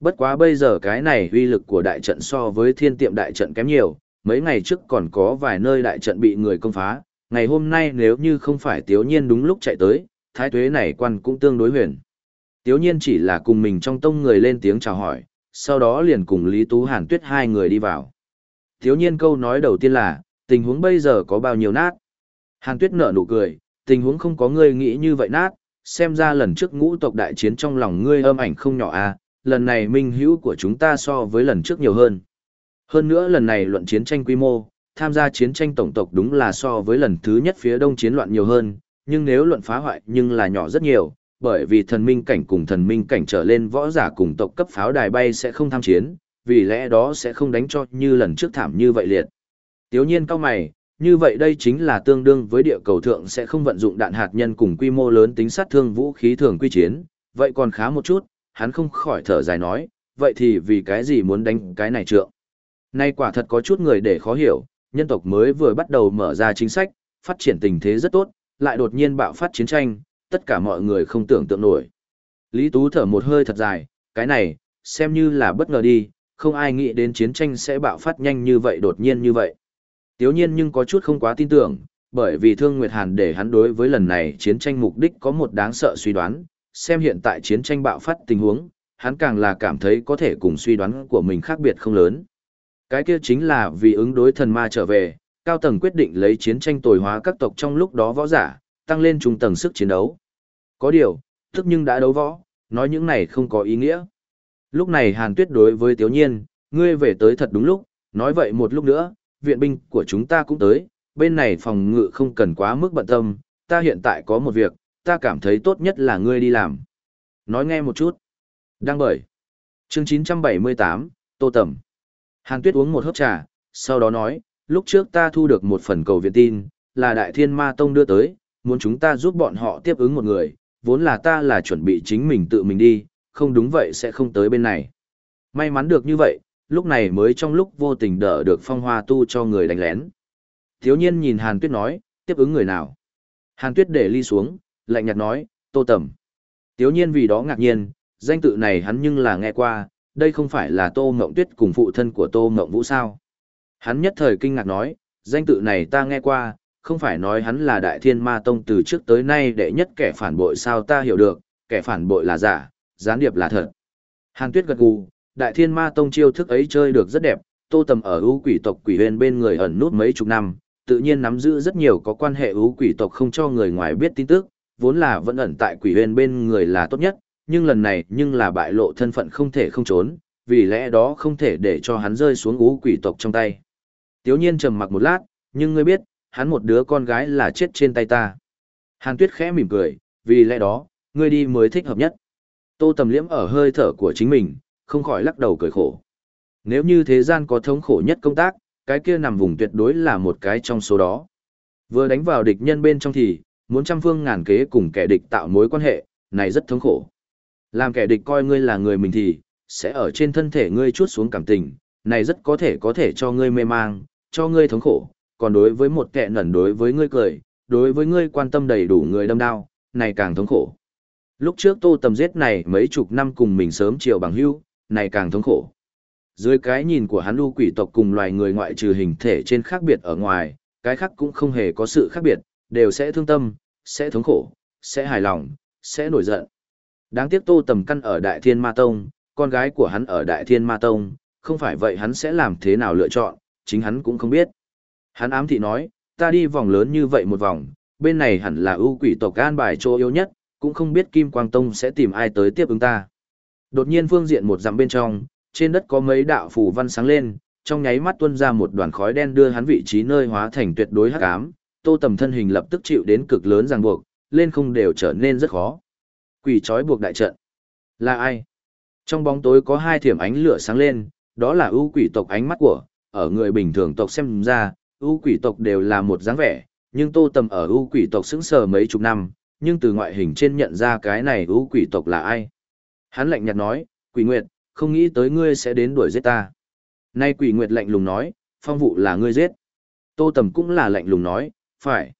Bất quá bây giờ cái này uy lực của đại trận so với thiên tiệm đại trận kém nhiều, mấy ngày trước còn có vài nơi đại trận bị người công phá, ngày hôm nay nếu như không phải tiếu nhiên đúng lúc chạy tới, thái tuế này quan cũng tương đối huyền. Tiếu nhiên chỉ là cùng mình trong tông người lên tiếng chào hỏi, sau đó liền cùng Lý Tú Hàn Tuyết hai người đi vào. Tiếu nhiên câu nói đầu tiên là, tình huống bây giờ có bao nhiêu nát. Hàn Tuyết nở nụ cười, tình huống không có ngươi nghĩ như vậy nát, xem ra lần trước ngũ tộc đại chiến trong lòng ngươi âm ảnh không nhỏ à, lần này minh hữu của chúng ta so với lần trước nhiều hơn. Hơn nữa lần này luận chiến tranh quy mô, tham gia chiến tranh tổng tộc đúng là so với lần thứ nhất phía đông chiến loạn nhiều hơn, nhưng nếu luận phá hoại nhưng là nhỏ rất nhiều, bởi vì thần minh cảnh cùng thần minh cảnh trở lên võ giả cùng tộc cấp pháo đài bay sẽ không tham chiến, vì lẽ đó sẽ không đánh cho như lần trước thảm như vậy liệt. Tiếu nhiên cao mày, như vậy đây chính là tương đương với địa cầu thượng sẽ không vận dụng đạn hạt nhân cùng quy mô lớn tính sát thương vũ khí thường quy chiến, Vậy còn khá một chút, hắn không khỏi thở dài nói, vậy thì vì cái gì muốn đánh cái này trượng? Nay quả thật có chút người để khó hiểu, nhân tộc mới vừa bắt đầu mở ra chính sách, phát triển tình thế rất tốt, lại đột nhiên bạo phát chiến tranh, tất cả mọi người không tưởng tượng nổi. Lý Tú thở một hơi thật dài, cái này, xem như là bất ngờ đi, không ai nghĩ đến chiến tranh sẽ bạo phát nhanh như vậy đột nhiên như vậy. Tiếu nhiên nhưng có chút không quá tin tưởng, bởi vì Thương Nguyệt Hàn để hắn đối với lần này chiến tranh mục đích có một đáng sợ suy đoán, xem hiện tại chiến tranh bạo phát tình huống, hắn càng là cảm thấy có thể cùng suy đoán của mình khác biệt không lớn. Cái kia chính là vì ứng đối thần ma trở về, cao tầng quyết định lấy chiến tranh tồi hóa các tộc trong lúc đó võ giả, tăng lên trung tầng sức chiến đấu. Có điều, tức nhưng đã đấu võ, nói những này không có ý nghĩa. Lúc này Hàn Tuyết đối với Tiếu Nhiên, ngươi về tới thật đúng lúc, nói vậy một lúc nữa, viện binh của chúng ta cũng tới, bên này phòng ngự không cần quá mức bận tâm, ta hiện tại có một việc, ta cảm thấy tốt nhất là ngươi đi làm. Nói nghe một chút. Đang bởi. Chương 978, Tô Tẩm. Hàn Tuyết uống một hớp trà, sau đó nói, lúc trước ta thu được một phần cầu viện tin, là Đại Thiên Ma Tông đưa tới, muốn chúng ta giúp bọn họ tiếp ứng một người, vốn là ta là chuẩn bị chính mình tự mình đi, không đúng vậy sẽ không tới bên này. May mắn được như vậy, lúc này mới trong lúc vô tình đỡ được phong hoa tu cho người đánh lén. Thiếu nhiên nhìn Hàn Tuyết nói, tiếp ứng người nào. Hàn Tuyết để ly xuống, lạnh nhạt nói, tô tầm. Thiếu nhiên vì đó ngạc nhiên, danh tự này hắn nhưng là nghe qua, đây không phải là tô mộng tuyết cùng phụ thân của tô mộng vũ sao. Hắn nhất thời kinh ngạc nói, danh tự này ta nghe qua, không phải nói hắn là đại thiên ma tông từ trước tới nay đệ nhất kẻ phản bội sao ta hiểu được, kẻ phản bội là giả, gián điệp là thật. Hàn Tuyết gật gù, đại thiên ma tông chiêu thức ấy chơi được rất đẹp, tô tầm ở ưu quỷ tộc quỷ huyền bên người ẩn nút mấy chục năm, tự nhiên nắm giữ rất nhiều có quan hệ ưu quỷ tộc không cho người ngoài biết tin tức, vốn là vẫn ẩn tại quỷ huyền bên người là tốt nhất, nhưng lần này nhưng là bại lộ thân phận không thể không trốn, vì lẽ đó không thể để cho hắn rơi xuống ưu quỷ tộc trong tay. Tiếu nhiên trầm mặc một lát, nhưng ngươi biết, hắn một đứa con gái là chết trên tay ta. Hàn Tuyết khẽ mỉm cười, vì lẽ đó, ngươi đi mới thích hợp nhất. Tô Tầm Liễm ở hơi thở của chính mình, không khỏi lắc đầu cười khổ. Nếu như thế gian có thống khổ nhất công tác, cái kia nằm vùng tuyệt đối là một cái trong số đó. Vừa đánh vào địch nhân bên trong thì, muốn trăm phương ngàn kế cùng kẻ địch tạo mối quan hệ, này rất thống khổ. Làm kẻ địch coi ngươi là người mình thì, sẽ ở trên thân thể ngươi chuốt xuống cảm tình, này rất có thể có thể cho ngươi mê mang, cho ngươi thống khổ, còn đối với một kẻ nẩn đối với ngươi cười, đối với ngươi quan tâm đầy đủ người đâm đau, này càng thống khổ. Lúc trước tô tầm giết này mấy chục năm cùng mình sớm chiều bằng hưu, này càng thống khổ. Dưới cái nhìn của hắn lưu quỷ tộc cùng loài người ngoại trừ hình thể trên khác biệt ở ngoài, cái khác cũng không hề có sự khác biệt, đều sẽ thương tâm, sẽ thống khổ, sẽ hài lòng, sẽ nổi giận. Đáng tiếc tô tầm căn ở Đại Thiên Ma Tông, con gái của hắn ở Đại Thiên Ma Tông, không phải vậy hắn sẽ làm thế nào lựa chọn, chính hắn cũng không biết. Hắn ám thị nói, ta đi vòng lớn như vậy một vòng, bên này hẳn là ưu quỷ tộc an bài chỗ yếu nhất, cũng không biết Kim Quang Tông sẽ tìm ai tới tiếp ứng ta. Đột nhiên phương diện một dặm bên trong, trên đất có mấy đạo phù văn sáng lên, trong nháy mắt tuôn ra một đoàn khói đen đưa hắn vị trí nơi hóa thành tuyệt đối hắc ám, Tô Tầm thân hình lập tức chịu đến cực lớn ràng buộc, lên không đều trở nên rất khó. Quỷ trói buộc đại trận. Là ai? Trong bóng tối có hai thiểm ánh lửa sáng lên, đó là ưu quỷ tộc ánh mắt của, ở người bình thường tộc xem ra, ưu quỷ tộc đều là một dáng vẻ, nhưng Tô Tầm ở ưu quỷ tộc sững sờ mấy chục năm, nhưng từ ngoại hình trên nhận ra cái này ưu quỷ tộc là ai. Hắn lạnh nhạt nói, quỷ nguyệt, không nghĩ tới ngươi sẽ đến đuổi giết ta. Nay quỷ nguyệt lạnh lùng nói, phong vụ là ngươi giết. Tô Tầm cũng là lạnh lùng nói, phải.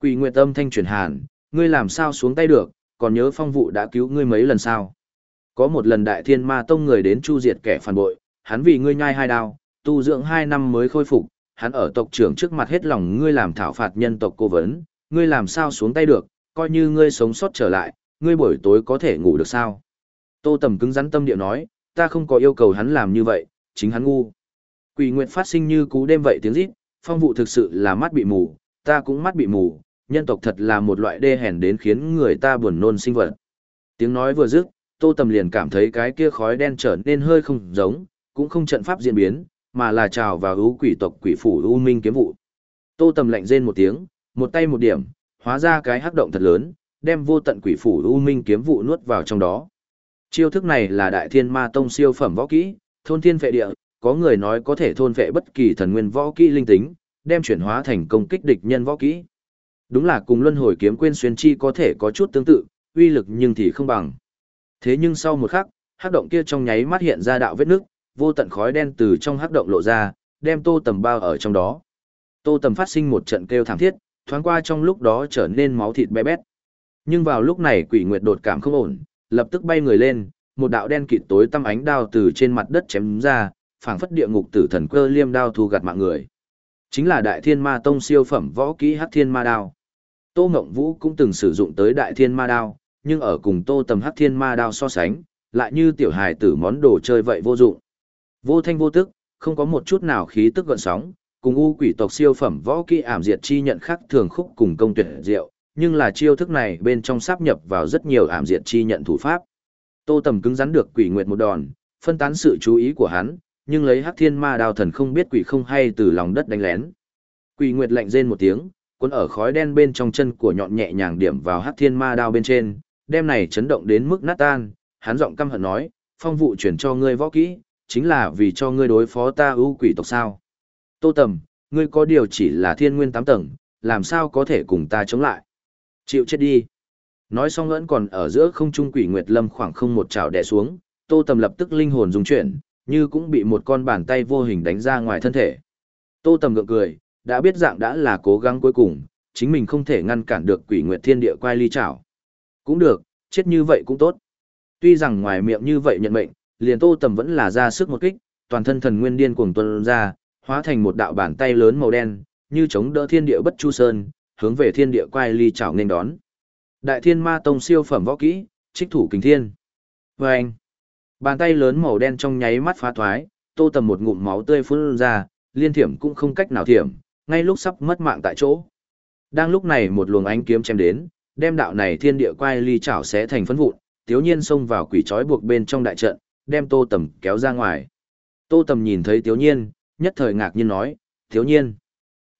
Quỷ nguyệt âm thanh truyền hàn, ngươi làm sao xuống tay được, còn nhớ phong vụ đã cứu ngươi mấy lần sao. Có một lần đại thiên ma tông người đến chu diệt kẻ phản bội, hắn vì ngươi nhai hai đao, tu dưỡng hai năm mới khôi phục, hắn ở tộc trưởng trước mặt hết lòng ngươi làm thảo phạt nhân tộc cố vấn, ngươi làm sao xuống tay được, coi như ngươi sống sót trở lại, ngươi buổi tối có thể ngủ được sao? Tô Tầm cứng rắn tâm địa nói, ta không có yêu cầu hắn làm như vậy, chính hắn ngu. Quỷ nguyện phát sinh như cú đêm vậy tiếng rít, phong vụ thực sự là mắt bị mù, ta cũng mắt bị mù, nhân tộc thật là một loại đê hèn đến khiến người ta buồn nôn sinh vật. Tiếng nói vừa dứt, Tô Tầm liền cảm thấy cái kia khói đen trở nên hơi không giống, cũng không trận pháp diễn biến, mà là trào vào ưu quỷ tộc quỷ phủ u minh kiếm vụ. Tô Tầm lạnh rên một tiếng, một tay một điểm, hóa ra cái hắc động thật lớn, đem vô tận quỷ phủ u minh kiếm vụ nuốt vào trong đó. Chiêu thức này là đại thiên ma tông siêu phẩm võ kỹ, thôn thiên vệ địa, có người nói có thể thôn vệ bất kỳ thần nguyên võ kỹ linh tính, đem chuyển hóa thành công kích địch nhân võ kỹ. Đúng là cùng luân hồi kiếm quên xuyên chi có thể có chút tương tự, uy lực nhưng thì không bằng. Thế nhưng sau một khắc, hắc động kia trong nháy mắt hiện ra đạo vết nước, vô tận khói đen từ trong hắc động lộ ra, đem Tô Tầm bao ở trong đó. Tô Tầm phát sinh một trận kêu thảm thiết, thoáng qua trong lúc đó trở nên máu thịt bé bét. Nhưng vào lúc này Quỷ Nguyệt đột cảm không ổn, lập tức bay người lên, một đạo đen kịt tối tăm ánh đao từ trên mặt đất chém ra, phảng phất địa ngục tử thần cơ liêm đao thu gặt mạng người. Chính là Đại Thiên Ma Tông siêu phẩm võ kỹ Hắc Thiên Ma Đao. Tô Ngộng Vũ cũng từng sử dụng tới Đại Thiên Ma Đao, nhưng ở cùng Tô Tầm Hắc Thiên Ma Đao so sánh, lại như tiểu hài tử món đồ chơi vậy vô dụng. Vô thanh vô tức, không có một chút nào khí tức gợn sóng, cùng u quỷ tộc siêu phẩm võ kỹ ảm diệt chi nhận khác thường khúc cùng công tuyệt diệu, nhưng là chiêu thức này bên trong sáp nhập vào rất nhiều ảm diệt chi nhận thủ pháp. Tô Tầm cứng rắn được quỷ nguyệt một đòn, phân tán sự chú ý của hắn, nhưng lấy Hắc Thiên Ma Đao thần không biết quỷ không hay từ lòng đất đánh lén. Quỷ nguyệt lạnh rên một tiếng, cuốn ở khói đen bên trong chân của nhọn nhẹ nhàng điểm vào Hắc Thiên Ma Đao bên trên, đem này chấn động đến mức nát tan, hắn giọng căm hận nói, "Phong vụ chuyển cho ngươi võ kỹ, chính là vì cho ngươi đối phó ta ưu quỷ tộc sao?" Tô Tầm, ngươi có điều chỉ là thiên nguyên tám tầng, làm sao có thể cùng ta chống lại? Chịu chết đi. Nói xong vẫn còn ở giữa không trung quỷ nguyệt lâm khoảng không một trào đè xuống, Tô Tầm lập tức linh hồn dùng chuyển, như cũng bị một con bàn tay vô hình đánh ra ngoài thân thể. Tô Tầm gượng cười, đã biết dạng đã là cố gắng cuối cùng, chính mình không thể ngăn cản được quỷ nguyệt thiên địa quay ly trảo, Cũng được, chết như vậy cũng tốt. Tuy rằng ngoài miệng như vậy nhận mệnh, liền Tô Tầm vẫn là ra sức một kích, toàn thân thần nguyên điên cuồng tuôn ra, hóa thành một đạo bàn tay lớn màu đen, như chống đỡ thiên địa bất chu sơn, hướng về thiên địa quay ly chảo nên đón. Đại thiên ma tông siêu phẩm võ kỹ, trích thủ kình thiên. Và anh, bàn tay lớn màu đen trong nháy mắt phá thoái, tô tầm một ngụm máu tươi phun ra, liên thiểm cũng không cách nào thiểm, ngay lúc sắp mất mạng tại chỗ. Đang lúc này một luồng ánh kiếm chém đến, đem đạo này thiên địa quay ly chảo xé thành phấn vụn, tiếu nhiên xông vào quỷ trói buộc bên trong đại trận, đem tô tầm kéo ra ngoài. Tô tầm nhìn thấy tiếu nhiên, nhất thời ngạc nhiên nói, tiếu nhiên.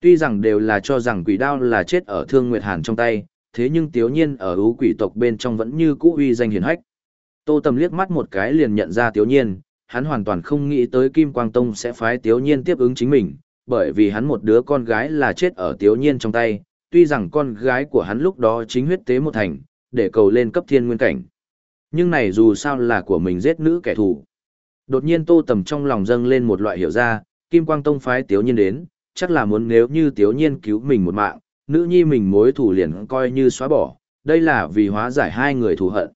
Tuy rằng đều là cho rằng quỷ đao là chết ở thương nguyệt hàn trong tay, thế nhưng tiếu nhiên ở ưu quỷ tộc bên trong vẫn như cũ uy danh hiển hách. Tô Tầm liếc mắt một cái liền nhận ra tiếu nhiên, hắn hoàn toàn không nghĩ tới Kim Quang Tông sẽ phái tiếu nhiên tiếp ứng chính mình, bởi vì hắn một đứa con gái là chết ở tiếu nhiên trong tay, tuy rằng con gái của hắn lúc đó chính huyết tế một thành, để cầu lên cấp thiên nguyên cảnh. Nhưng này dù sao là của mình giết nữ kẻ thù. Đột nhiên Tô Tầm trong lòng dâng lên một loại hiểu ra, Kim Quang Tông phái tiếu nhiên đến, chắc là muốn nếu như tiếu nhiên cứu mình một mạng, nữ nhi mình mối thù liền coi như xóa bỏ, đây là vì hóa giải hai người thù hận.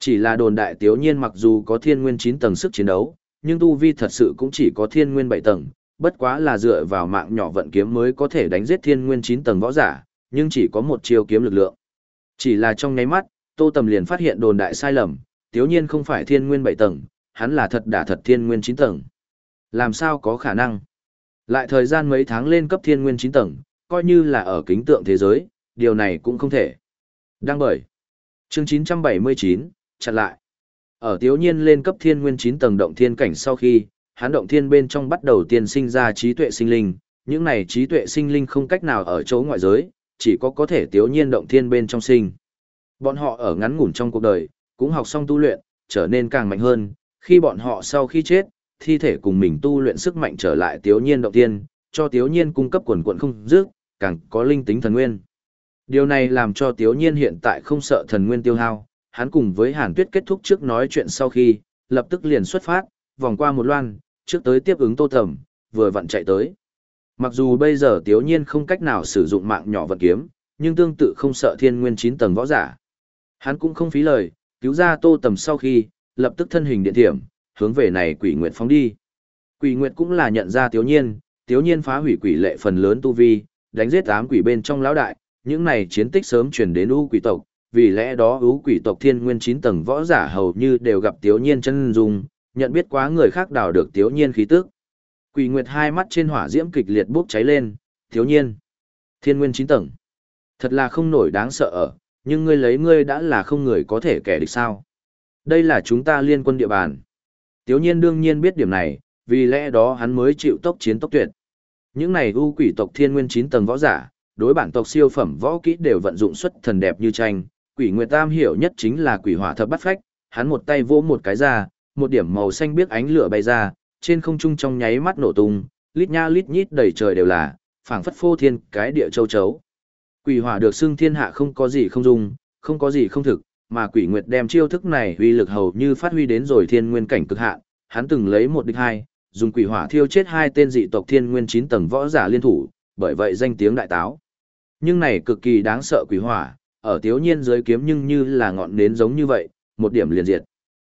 Chỉ là đồn đại tiếu nhiên mặc dù có thiên nguyên 9 tầng sức chiến đấu, nhưng tu vi thật sự cũng chỉ có thiên nguyên 7 tầng, bất quá là dựa vào mạng nhỏ vận kiếm mới có thể đánh giết thiên nguyên 9 tầng võ giả, nhưng chỉ có một chiêu kiếm lực lượng. Chỉ là trong nháy mắt, Tô Tầm liền phát hiện đồn đại sai lầm, tiếu nhiên không phải thiên nguyên bảy tầng, hắn là thật đả thật thiên nguyên chín tầng. Làm sao có khả năng? Lại thời gian mấy tháng lên cấp thiên nguyên chín tầng, coi như là ở kính tượng thế giới, điều này cũng không thể. Đăng bởi. Chương 979, chặn lại. Ở tiếu nhiên lên cấp thiên nguyên chín tầng động thiên cảnh sau khi, hắn động thiên bên trong bắt đầu tiên sinh ra trí tuệ sinh linh, những này trí tuệ sinh linh không cách nào ở chỗ ngoại giới, chỉ có có thể tiếu nhiên động thiên bên trong sinh. Bọn họ ở ngắn ngủn trong cuộc đời, cũng học xong tu luyện, trở nên càng mạnh hơn, khi bọn họ sau khi chết, thi thể cùng mình tu luyện sức mạnh trở lại tiếu nhiên động tiên cho tiếu nhiên cung cấp quần quận không dứt, càng có linh tính thần nguyên. Điều này làm cho tiếu nhiên hiện tại không sợ thần nguyên tiêu hao, hắn cùng với hàn tuyết kết thúc trước nói chuyện sau khi, lập tức liền xuất phát, vòng qua một loan, trước tới tiếp ứng tô thẩm, vừa vặn chạy tới. Mặc dù bây giờ tiếu nhiên không cách nào sử dụng mạng nhỏ vận kiếm, nhưng tương tự không sợ thiên nguyên 9 tầng võ giả. Hắn cũng không phí lời, cứu ra tô tầm sau khi, lập tức thân hình điện thiểm, hướng về này quỷ nguyệt phóng đi. Quỷ nguyệt cũng là nhận ra tiếu nhiên, tiếu nhiên phá hủy quỷ lệ phần lớn tu vi, đánh giết tám quỷ bên trong lão đại, những này chiến tích sớm truyền đến u quỷ tộc, vì lẽ đó u quỷ tộc thiên nguyên 9 tầng võ giả hầu như đều gặp tiếu nhiên chân dung, nhận biết quá người khác đào được tiếu nhiên khí tức. Quỷ nguyệt hai mắt trên hỏa diễm kịch liệt bốc cháy lên, tiếu nhiên, thiên nguyên 9 tầng. Thật là không nổi đáng sợ ở, nhưng ngươi lấy ngươi đã là không người có thể kẻ địch sao. Đây là chúng ta liên quân địa bàn. Tiếu nhiên đương nhiên biết điểm này, vì lẽ đó hắn mới chịu tốc chiến tốc tuyệt. Những này u quỷ tộc thiên nguyên 9 tầng võ giả, đối bản tộc siêu phẩm võ kỹ đều vận dụng xuất thần đẹp như tranh, quỷ nguyệt tam hiểu nhất chính là quỷ hỏa thập bắt phách, hắn một tay vỗ một cái ra, một điểm màu xanh biếc ánh lửa bay ra, trên không trung trong nháy mắt nổ tung, lít nha lít nhít đầy trời đều là, phảng phất phô thiên cái địa châu chấu. Quỷ hỏa được xưng thiên hạ không có gì không dung, không có gì không thực, mà Quỷ Nguyệt đem chiêu thức này uy lực hầu như phát huy đến rồi thiên nguyên cảnh cực hạn, hắn từng lấy một địch hai, dùng quỷ hỏa thiêu chết hai tên dị tộc thiên nguyên 9 tầng võ giả liên thủ, bởi vậy danh tiếng đại táo. Nhưng này cực kỳ đáng sợ quỷ hỏa, ở Tiếu Nhiên dưới kiếm nhưng như là ngọn nến giống như vậy, một điểm liền diệt.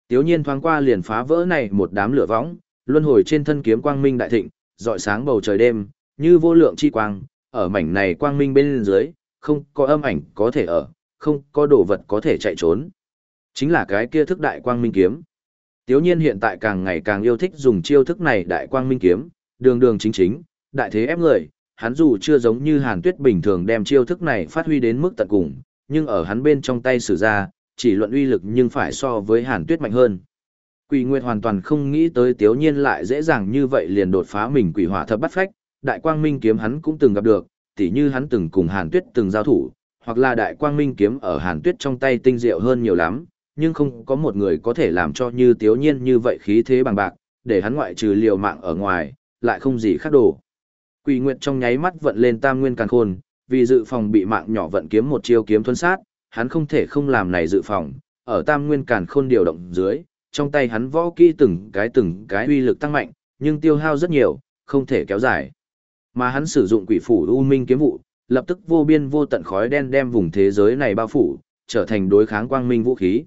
Tiếu Nhiên thoáng qua liền phá vỡ này một đám lửa võng, luân hồi trên thân kiếm quang minh đại thịnh, rọi sáng bầu trời đêm, như vô lượng chi quang, ở mảnh này quang minh bên dưới, không có âm ảnh có thể ở, không có đồ vật có thể chạy trốn. Chính là cái kia thức đại quang minh kiếm. Tiếu nhiên hiện tại càng ngày càng yêu thích dùng chiêu thức này đại quang minh kiếm, đường đường chính chính, đại thế ép người, hắn dù chưa giống như hàn tuyết bình thường đem chiêu thức này phát huy đến mức tận cùng, nhưng ở hắn bên trong tay sử ra, chỉ luận uy lực nhưng phải so với hàn tuyết mạnh hơn. Quỷ Nguyệt hoàn toàn không nghĩ tới Tiếu Nhiên lại dễ dàng như vậy liền đột phá mình quỷ hỏa thập bắt phách, đại quang minh kiếm hắn cũng từng gặp được, tỉ như hắn từng cùng Hàn Tuyết từng giao thủ, hoặc là đại quang minh kiếm ở Hàn Tuyết trong tay tinh diệu hơn nhiều lắm, nhưng không có một người có thể làm cho như Tiếu Nhiên như vậy khí thế bằng bạc, để hắn ngoại trừ liều mạng ở ngoài, lại không gì khác đồ. Quỷ Nguyệt trong nháy mắt vận lên Tam Nguyên Càn Khôn, vì dự phòng bị mạng nhỏ vận kiếm một chiêu kiếm thuấn sát, hắn không thể không làm này dự phòng, ở Tam Nguyên Càn Khôn điều động dưới, trong tay hắn võ kỹ từng cái từng cái uy lực tăng mạnh, nhưng tiêu hao rất nhiều, không thể kéo dài. Mà hắn sử dụng quỷ phủ U Minh kiếm vụ, lập tức vô biên vô tận khói đen đem vùng thế giới này bao phủ, trở thành đối kháng quang minh vũ khí.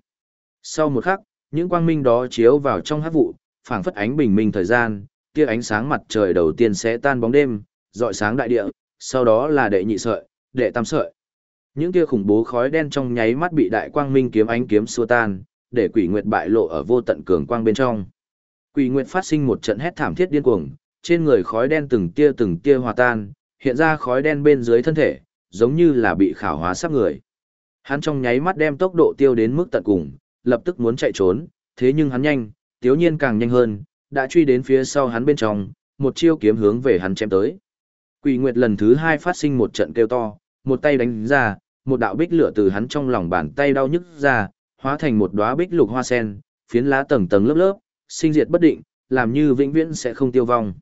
Sau một khắc, những quang minh đó chiếu vào trong hắc vụ, phảng phất ánh bình minh thời gian, tia ánh sáng mặt trời đầu tiên sẽ tan bóng đêm, dọi sáng đại địa, sau đó là đệ nhị sợi, đệ tam sợi. Những tia khủng bố khói đen trong nháy mắt bị đại quang minh kiếm ánh kiếm xua tan, để quỷ nguyệt bại lộ ở vô tận cường quang bên trong. Quỷ nguyệt phát sinh một trận hét thảm thiết điên cuồng, trên người khói đen từng tia từng tia hòa tan, hiện ra khói đen bên dưới thân thể, giống như là bị khảo hóa sắp người. Hắn trong nháy mắt đem tốc độ tiêu đến mức tận cùng, lập tức muốn chạy trốn, thế nhưng hắn nhanh, tiếu nhiên càng nhanh hơn, đã truy đến phía sau hắn bên trong, một chiêu kiếm hướng về hắn chém tới. Quỷ Nguyệt lần thứ hai phát sinh một trận kêu to, một tay đánh ra, một đạo bích lửa từ hắn trong lòng bàn tay đau nhức ra, hóa thành một đóa bích lục hoa sen, phiến lá tầng tầng lớp lớp, sinh diệt bất định, làm như vĩnh viễn sẽ không tiêu vong.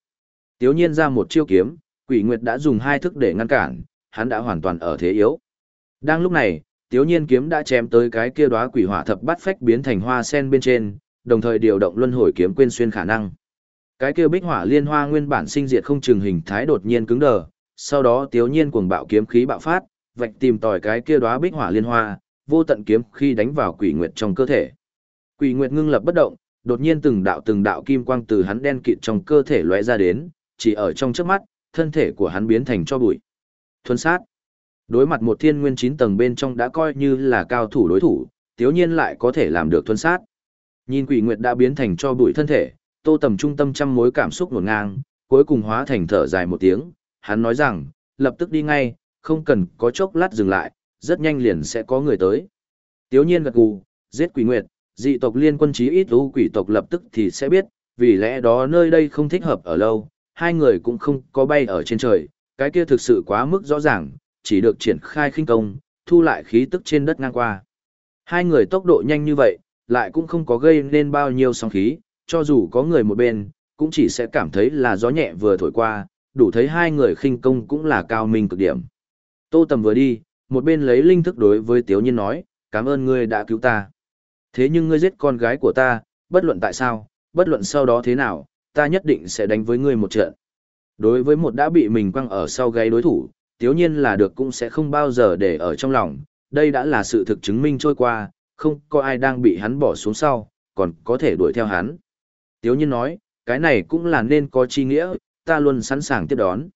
Tiếu nhiên ra một chiêu kiếm, quỷ nguyệt đã dùng hai thức để ngăn cản, hắn đã hoàn toàn ở thế yếu. Đang lúc này, tiếu nhiên kiếm đã chém tới cái kia đóa quỷ hỏa thập bát phách biến thành hoa sen bên trên, đồng thời điều động luân hồi kiếm quên xuyên khả năng. Cái kia bích hỏa liên hoa nguyên bản sinh diệt không chừng hình thái đột nhiên cứng đờ, sau đó tiếu nhiên cuồng bạo kiếm khí bạo phát, vạch tìm tòi cái kia đóa bích hỏa liên hoa, vô tận kiếm khi đánh vào quỷ nguyệt trong cơ thể. Quỷ nguyệt ngưng lập bất động, đột nhiên từng đạo từng đạo kim quang từ hắn đen kịt trong cơ thể lóe ra đến, chỉ ở trong trước mắt, thân thể của hắn biến thành cho bụi. Thuần sát. Đối mặt một thiên nguyên chín tầng bên trong đã coi như là cao thủ đối thủ, tiếu nhiên lại có thể làm được thuần sát. Nhìn quỷ nguyệt đã biến thành cho bụi thân thể, tô tầm trung tâm trăm mối cảm xúc nổn ngang, cuối cùng hóa thành thở dài một tiếng, hắn nói rằng, lập tức đi ngay, không cần có chốc lát dừng lại, rất nhanh liền sẽ có người tới. Tiếu nhiên gật gù, giết quỷ nguyệt, dị tộc liên quân chí ít u quỷ tộc lập tức thì sẽ biết, vì lẽ đó nơi đây không thích hợp ở lâu, hai người cũng không có bay ở trên trời, cái kia thực sự quá mức rõ ràng, chỉ được triển khai khinh công, thu lại khí tức trên đất ngang qua. Hai người tốc độ nhanh như vậy, lại cũng không có gây nên bao nhiêu sóng khí, cho dù có người một bên, cũng chỉ sẽ cảm thấy là gió nhẹ vừa thổi qua, đủ thấy hai người khinh công cũng là cao minh cực điểm. Tô Tầm vừa đi, một bên lấy linh thức đối với Tiếu Nhiên nói, cảm ơn ngươi đã cứu ta. Thế nhưng ngươi giết con gái của ta, bất luận tại sao, bất luận sau đó thế nào, ta nhất định sẽ đánh với ngươi một trận. Đối với một đã bị mình quăng ở sau gáy đối thủ, Tiếu Nhiên là được cũng sẽ không bao giờ để ở trong lòng, đây đã là sự thực chứng minh trôi qua, không có ai đang bị hắn bỏ xuống sau, còn có thể đuổi theo hắn. Tiếu Nhiên nói, cái này cũng là nên có chi nghĩa, ta luôn sẵn sàng tiếp đón.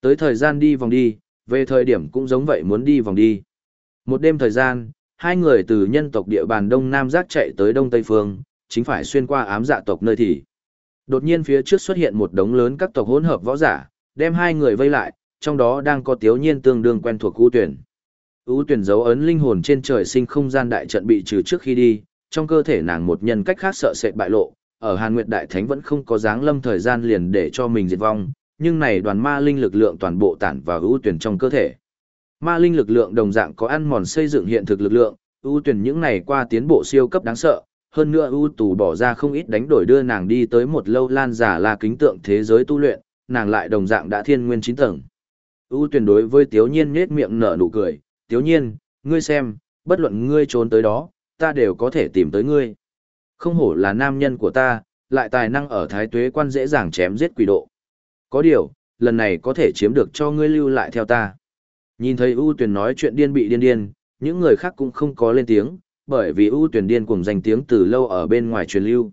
Tới thời gian đi vòng đi, về thời điểm cũng giống vậy muốn đi vòng đi. Một đêm thời gian, hai người từ nhân tộc địa bàn Đông Nam Giác chạy tới Đông Tây Phương, chính phải xuyên qua ám dạ tộc nơi thì. Đột nhiên phía trước xuất hiện một đống lớn các tộc hỗn hợp võ giả, đem hai người vây lại, trong đó đang có tiếu nhiên tương đương quen thuộc U tuyển. U tuyển dấu ấn linh hồn trên trời sinh không gian đại trận bị trừ trước khi đi, trong cơ thể nàng một nhân cách khác sợ sệt bại lộ, ở Hàn Nguyệt Đại Thánh vẫn không có dáng lâm thời gian liền để cho mình diệt vong, nhưng này đoàn ma linh lực lượng toàn bộ tản vào ưu tuyển trong cơ thể. Ma linh lực lượng đồng dạng có ăn mòn xây dựng hiện thực lực lượng, ưu tuyển những này qua tiến bộ siêu cấp đáng sợ, hơn nữa ưu tù bỏ ra không ít đánh đổi đưa nàng đi tới một lâu lan giả là kính tượng thế giới tu luyện, nàng lại đồng dạng đã thiên nguyên chín tầng. ưu tuyển đối với Tiếu Nhiên nhếch miệng nở nụ cười, "Tiếu Nhiên, ngươi xem, bất luận ngươi trốn tới đó, ta đều có thể tìm tới ngươi. Không hổ là nam nhân của ta, lại tài năng ở thái tuế quan dễ dàng chém giết quỷ độ. Có điều, lần này có thể chiếm được cho ngươi lưu lại theo ta. Nhìn thấy ưu tuyển nói chuyện điên bị điên điên, những người khác cũng không có lên tiếng, bởi vì ưu tuyển điên cùng danh tiếng từ lâu ở bên ngoài truyền lưu.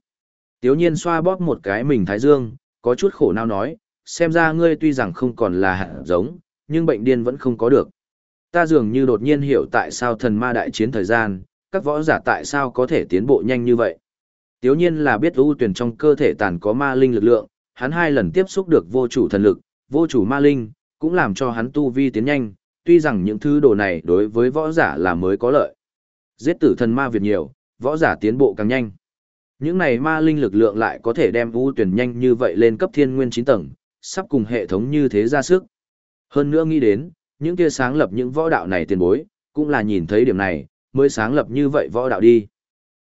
Tiếu nhiên xoa bóp một cái mình thái dương, có chút khổ nào nói, xem ra ngươi tuy rằng không còn là hạt giống, nhưng bệnh điên vẫn không có được. Ta dường như đột nhiên hiểu tại sao thần ma đại chiến thời gian, các võ giả tại sao có thể tiến bộ nhanh như vậy. Tiếu nhiên là biết ưu tuyển trong cơ thể tàn có ma linh lực lượng, hắn hai lần tiếp xúc được vô chủ thần lực, vô chủ ma linh, cũng làm cho hắn tu vi tiến nhanh, tuy rằng những thứ đồ này đối với võ giả là mới có lợi. Giết tử thần ma Việt nhiều, võ giả tiến bộ càng nhanh. Những này ma linh lực lượng lại có thể đem ưu tuyển nhanh như vậy lên cấp thiên nguyên 9 tầng, sắp cùng hệ thống như thế ra sức. Hơn nữa nghĩ đến, những kia sáng lập những võ đạo này tiền bối, cũng là nhìn thấy điểm này, mới sáng lập như vậy võ đạo đi.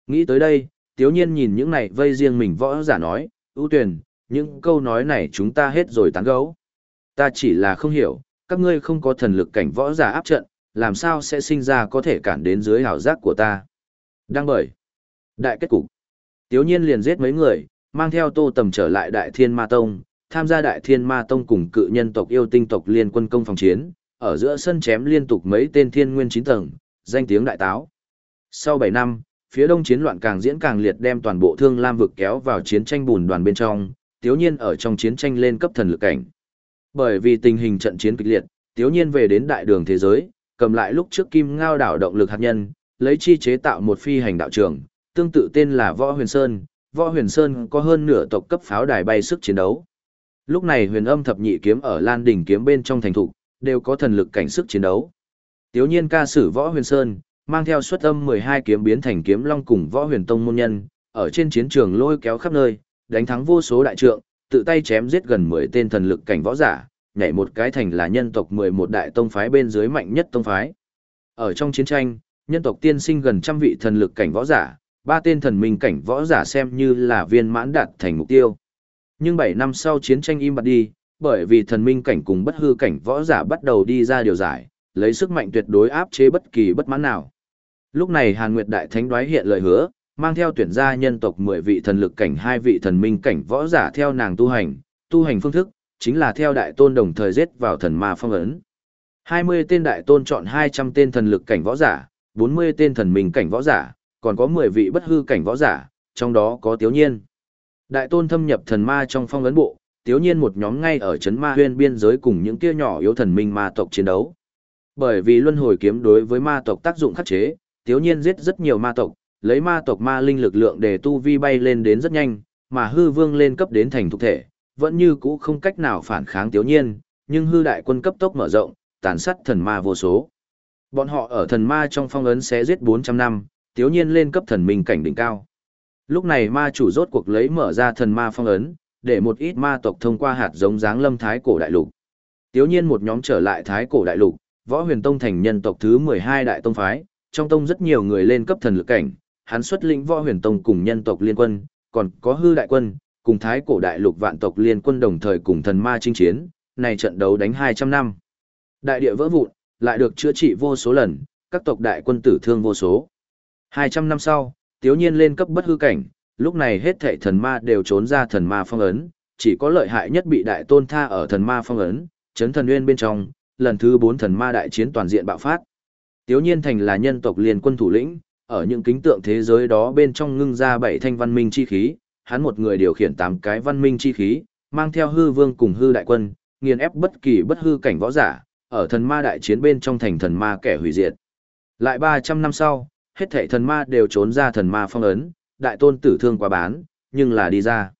Nghĩ tới đây, tiếu nhiên nhìn những này vây riêng mình võ giả nói, ưu tuyển, những câu nói này chúng ta hết rồi tán gấu. Ta chỉ là không hiểu, các ngươi không có thần lực cảnh võ giả áp trận, làm sao sẽ sinh ra có thể cản đến dưới hào giác của ta. Đang bởi. Đại kết cục. Tiếu nhiên liền giết mấy người, mang theo tô tầm trở lại đại thiên ma tông, tham gia đại thiên ma tông cùng cự nhân tộc yêu tinh tộc liên quân công phòng chiến, ở giữa sân chém liên tục mấy tên thiên nguyên chín tầng, danh tiếng đại táo. Sau 7 năm, phía đông chiến loạn càng diễn càng liệt đem toàn bộ thương lam vực kéo vào chiến tranh bùn đoàn bên trong, tiếu nhiên ở trong chiến tranh lên cấp thần lực cảnh. Bởi vì tình hình trận chiến kịch liệt, tiếu nhiên về đến đại đường thế giới, cầm lại lúc trước kim ngao đảo động lực hạt nhân, lấy chi chế tạo một phi hành đạo trường, tương tự tên là Võ Huyền Sơn. Võ Huyền Sơn có hơn nửa tộc cấp pháo đài bay sức chiến đấu. Lúc này huyền âm thập nhị kiếm ở Lan đỉnh kiếm bên trong thành thục, đều có thần lực cảnh sức chiến đấu. Tiếu nhiên ca sử Võ Huyền Sơn, mang theo xuất âm 12 kiếm biến thành kiếm long cùng Võ Huyền Tông môn nhân, ở trên chiến trường lôi kéo khắp nơi, đánh thắng vô số đại trượng, tự tay chém giết gần 10 tên thần lực cảnh võ giả, nhảy một cái thành là nhân tộc 11 đại tông phái bên dưới mạnh nhất tông phái. Ở trong chiến tranh, nhân tộc tiên sinh gần trăm vị thần lực cảnh võ giả, ba tên thần minh cảnh võ giả xem như là viên mãn đạt thành mục tiêu. Nhưng 7 năm sau chiến tranh im bặt đi, bởi vì thần minh cảnh cùng bất hư cảnh võ giả bắt đầu đi ra điều giải, lấy sức mạnh tuyệt đối áp chế bất kỳ bất mãn nào. Lúc này Hàn Nguyệt Đại Thánh đoái hiện lời hứa, mang theo tuyển gia nhân tộc 10 vị thần lực cảnh hai vị thần minh cảnh võ giả theo nàng tu hành, tu hành phương thức, chính là theo đại tôn đồng thời giết vào thần ma phong ấn. 20 tên đại tôn chọn 200 tên thần lực cảnh võ giả, 40 tên thần minh cảnh võ giả, còn có 10 vị bất hư cảnh võ giả, trong đó có Tiếu Nhiên. Đại tôn thâm nhập thần ma trong phong ấn bộ, Tiếu Nhiên một nhóm ngay ở chấn ma huyên biên giới cùng những kia nhỏ yếu thần minh ma tộc chiến đấu. Bởi vì luân hồi kiếm đối với ma tộc tác dụng khắc chế, Tiếu Nhiên giết rất nhiều ma tộc, lấy ma tộc ma linh lực lượng để tu vi bay lên đến rất nhanh, mà hư vương lên cấp đến thành thuộc thể, vẫn như cũ không cách nào phản kháng Tiếu Nhiên, nhưng hư đại quân cấp tốc mở rộng, tàn sát thần ma vô số. Bọn họ ở thần ma trong phong ấn sẽ giết 400 năm, Tiếu Nhiên lên cấp thần minh cảnh đỉnh cao. Lúc này ma chủ rốt cuộc lấy mở ra thần ma phong ấn, để một ít ma tộc thông qua hạt giống dáng lâm thái cổ đại lục. Tiếu Nhiên một nhóm trở lại thái cổ đại lục, Võ Huyền Tông thành nhân tộc thứ 12 đại tông phái, trong tông rất nhiều người lên cấp thần lực cảnh, hắn xuất lĩnh võ huyền tông cùng nhân tộc liên quân, còn có hư đại quân, cùng thái cổ đại lục vạn tộc liên quân đồng thời cùng thần ma chinh chiến, này trận đấu đánh 200 năm. Đại địa vỡ vụn, lại được chữa trị vô số lần, các tộc đại quân tử thương vô số. 200 năm sau, tiếu nhiên lên cấp bất hư cảnh, lúc này hết thảy thần ma đều trốn ra thần ma phong ấn, chỉ có lợi hại nhất bị đại tôn tha ở thần ma phong ấn, chấn thần nguyên bên trong, lần thứ 4 thần ma đại chiến toàn diện bạo phát. Tiếu nhiên thành là nhân tộc liên quân thủ lĩnh, ở những kính tượng thế giới đó bên trong ngưng ra bảy thanh văn minh chi khí, hắn một người điều khiển tám cái văn minh chi khí, mang theo hư vương cùng hư đại quân, nghiền ép bất kỳ bất hư cảnh võ giả, ở thần ma đại chiến bên trong thành thần ma kẻ hủy diệt. Lại 300 năm sau, hết thảy thần ma đều trốn ra thần ma phong ấn, đại tôn tử thương quá bán, nhưng là đi ra.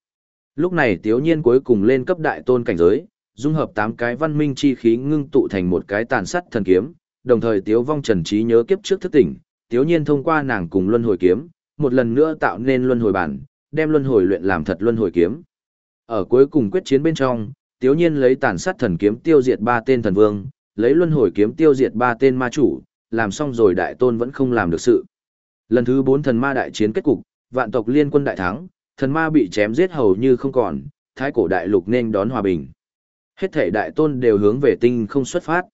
Lúc này tiếu nhiên cuối cùng lên cấp đại tôn cảnh giới, dung hợp tám cái văn minh chi khí ngưng tụ thành một cái tàn sắt thần kiếm, đồng thời tiếu vong trần trí nhớ kiếp trước thức tỉnh, tiếu nhiên thông qua nàng cùng luân hồi kiếm, một lần nữa tạo nên luân hồi bản, đem luân hồi luyện làm thật luân hồi kiếm. Ở cuối cùng quyết chiến bên trong, tiếu nhiên lấy tàn sát thần kiếm tiêu diệt ba tên thần vương, lấy luân hồi kiếm tiêu diệt ba tên ma chủ, làm xong rồi đại tôn vẫn không làm được sự. Lần thứ bốn thần ma đại chiến kết cục, vạn tộc liên quân đại thắng, thần ma bị chém giết hầu như không còn, thái cổ đại lục nên đón hòa bình. Hết thể đại tôn đều hướng về tinh không xuất phát.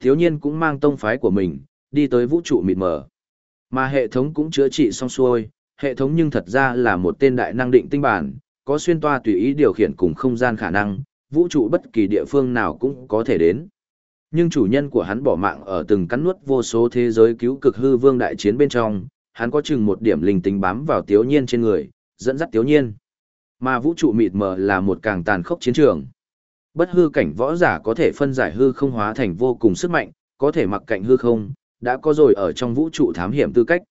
Thiếu nhiên cũng mang tông phái của mình, đi tới vũ trụ mịt mờ. Mà hệ thống cũng chữa trị xong xuôi, hệ thống nhưng thật ra là một tên đại năng định tinh bản, có xuyên toa tùy ý điều khiển cùng không gian khả năng, vũ trụ bất kỳ địa phương nào cũng có thể đến. Nhưng chủ nhân của hắn bỏ mạng ở từng cắn nuốt vô số thế giới cứu cực hư vương đại chiến bên trong, hắn có chừng một điểm linh tính bám vào tiếu nhiên trên người, dẫn dắt tiếu nhiên. Mà vũ trụ mịt mờ là một càng tàn khốc chiến trường. Bất hư cảnh võ giả có thể phân giải hư không hóa thành vô cùng sức mạnh, có thể mặc cạnh hư không, đã có rồi ở trong vũ trụ thám hiểm tư cách.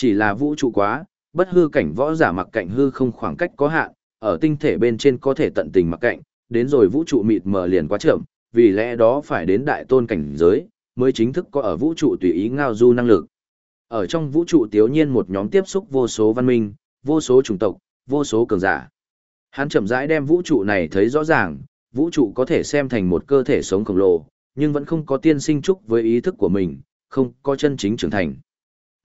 Chỉ là vũ trụ quá, bất hư cảnh võ giả mặc cạnh hư không khoảng cách có hạn, ở tinh thể bên trên có thể tận tình mặc cạnh, đến rồi vũ trụ mịt mờ liền quá chậm, vì lẽ đó phải đến đại tôn cảnh giới, mới chính thức có ở vũ trụ tùy ý ngao du năng lực. Ở trong vũ trụ tiếu nhiên một nhóm tiếp xúc vô số văn minh, vô số chủng tộc, vô số cường giả. Hắn chậm rãi đem vũ trụ này thấy rõ ràng, vũ trụ có thể xem thành một cơ thể sống khổng lồ, nhưng vẫn không có tiên sinh trúc với ý thức của mình, không có chân chính trưởng thành.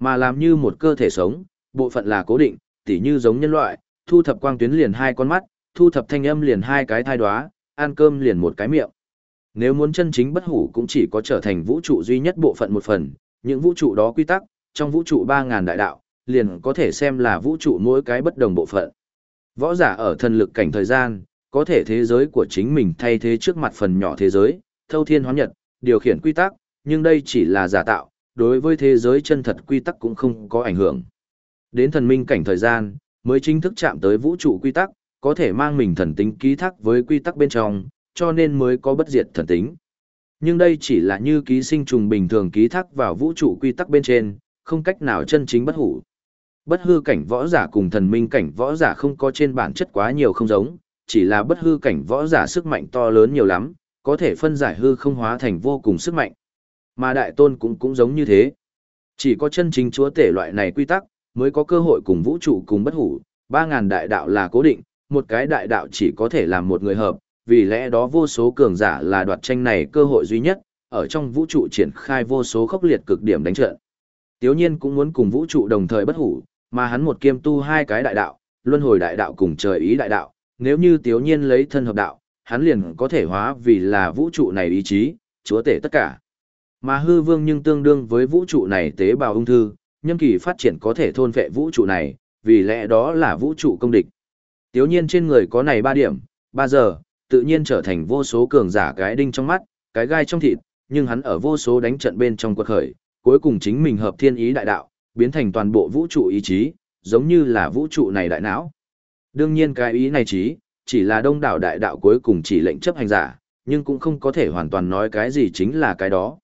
Mà làm như một cơ thể sống, bộ phận là cố định, tỉ như giống nhân loại, thu thập quang tuyến liền hai con mắt, thu thập thanh âm liền hai cái thai đoá, ăn cơm liền một cái miệng. Nếu muốn chân chính bất hủ cũng chỉ có trở thành vũ trụ duy nhất bộ phận một phần, những vũ trụ đó quy tắc, trong vũ trụ 3.000 đại đạo, liền có thể xem là vũ trụ mỗi cái bất đồng bộ phận. Võ giả ở thần lực cảnh thời gian, có thể thế giới của chính mình thay thế trước mặt phần nhỏ thế giới, thâu thiên hóa nhật, điều khiển quy tắc, nhưng đây chỉ là giả tạo, đối với thế giới chân thật quy tắc cũng không có ảnh hưởng. Đến thần minh cảnh thời gian, mới chính thức chạm tới vũ trụ quy tắc, có thể mang mình thần tính ký thác với quy tắc bên trong, cho nên mới có bất diệt thần tính. Nhưng đây chỉ là như ký sinh trùng bình thường ký thác vào vũ trụ quy tắc bên trên, không cách nào chân chính bất hủ. Bất hư cảnh võ giả cùng thần minh cảnh võ giả không có trên bản chất quá nhiều không giống, chỉ là bất hư cảnh võ giả sức mạnh to lớn nhiều lắm, có thể phân giải hư không hóa thành vô cùng sức mạnh. Mà đại tôn cũng cũng giống như thế. Chỉ có chân chính chúa tể loại này quy tắc, mới có cơ hội cùng vũ trụ cùng bất hủ, 3.000 đại đạo là cố định, một cái đại đạo chỉ có thể làm một người hợp, vì lẽ đó vô số cường giả là đoạt tranh này cơ hội duy nhất, ở trong vũ trụ triển khai vô số khốc liệt cực điểm đánh trận. Tiếu nhiên cũng muốn cùng vũ trụ đồng thời bất hủ, mà hắn một kiêm tu hai cái đại đạo, luân hồi đại đạo cùng trời ý đại đạo, nếu như tiếu nhiên lấy thân hợp đạo, hắn liền có thể hóa vì là vũ trụ này ý chí, chúa tể tất cả. Mà hư vương nhưng tương đương với vũ trụ này tế bào ung thư, nhân kỳ phát triển có thể thôn vệ vũ trụ này, vì lẽ đó là vũ trụ công địch. Tiếu nhiên trên người có này ba điểm, ba giờ, tự nhiên trở thành vô số cường giả cái đinh trong mắt, cái gai trong thịt, nhưng hắn ở vô số đánh trận bên trong quật khởi, cuối cùng chính mình hợp thiên ý đại đạo, biến thành toàn bộ vũ trụ ý chí, giống như là vũ trụ này đại não. Đương nhiên cái ý này chí, chỉ là đông đảo đại đạo cuối cùng chỉ lệnh chấp hành giả, nhưng cũng không có thể hoàn toàn nói cái gì chính là cái đó.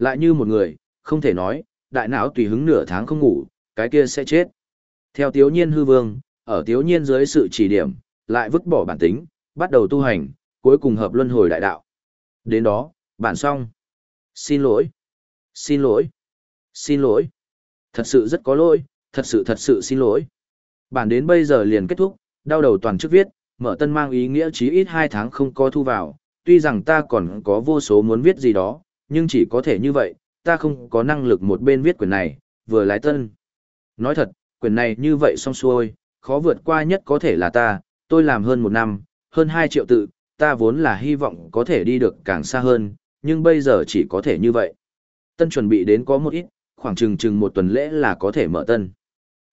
Lại như một người, không thể nói, đại não tùy hứng nửa tháng không ngủ, cái kia sẽ chết. Theo tiếu nhiên hư vương, ở tiếu nhiên dưới sự chỉ điểm, lại vứt bỏ bản tính, bắt đầu tu hành, cuối cùng hợp luân hồi đại đạo. Đến đó, bản xong. Xin lỗi. Xin lỗi. Xin lỗi. Thật sự rất có lỗi, thật sự thật sự xin lỗi. Bản đến bây giờ liền kết thúc, đau đầu toàn chức viết, mở tân mang ý nghĩa chí ít 2 tháng không có thu vào, tuy rằng ta còn có vô số muốn viết gì đó, nhưng chỉ có thể như vậy, ta không có năng lực một bên viết quyển này, vừa lái tân. Nói thật, quyển này như vậy xong xuôi, khó vượt qua nhất có thể là ta, tôi làm hơn một năm, hơn 2 triệu tự, ta vốn là hy vọng có thể đi được càng xa hơn, nhưng bây giờ chỉ có thể như vậy. Tân chuẩn bị đến có một ít, khoảng chừng chừng một tuần lễ là có thể mở tân.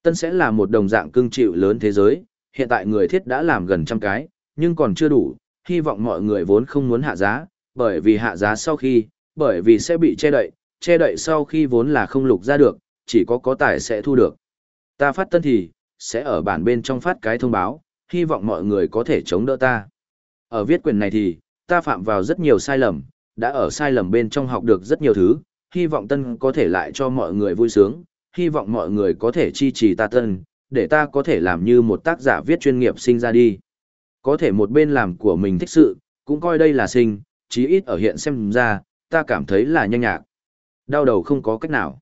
Tân sẽ là một đồng dạng cưng chịu lớn thế giới, hiện tại người thiết đã làm gần trăm cái, nhưng còn chưa đủ, hy vọng mọi người vốn không muốn hạ giá, bởi vì hạ giá sau khi, bởi vì sẽ bị che đậy, che đậy sau khi vốn là không lục ra được, chỉ có có tài sẽ thu được. Ta phát tân thì, sẽ ở bản bên trong phát cái thông báo, hy vọng mọi người có thể chống đỡ ta. Ở viết quyền này thì, ta phạm vào rất nhiều sai lầm, đã ở sai lầm bên trong học được rất nhiều thứ, hy vọng tân có thể lại cho mọi người vui sướng, hy vọng mọi người có thể chi trì ta tân, để ta có thể làm như một tác giả viết chuyên nghiệp sinh ra đi. Có thể một bên làm của mình thích sự, cũng coi đây là sinh, chí ít ở hiện xem ra, ta cảm thấy là nhanh nhạc. Đau đầu không có cách nào.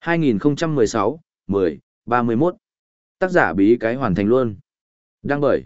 2016, 10, 31. Tác giả bí cái hoàn thành luôn. Đăng bởi.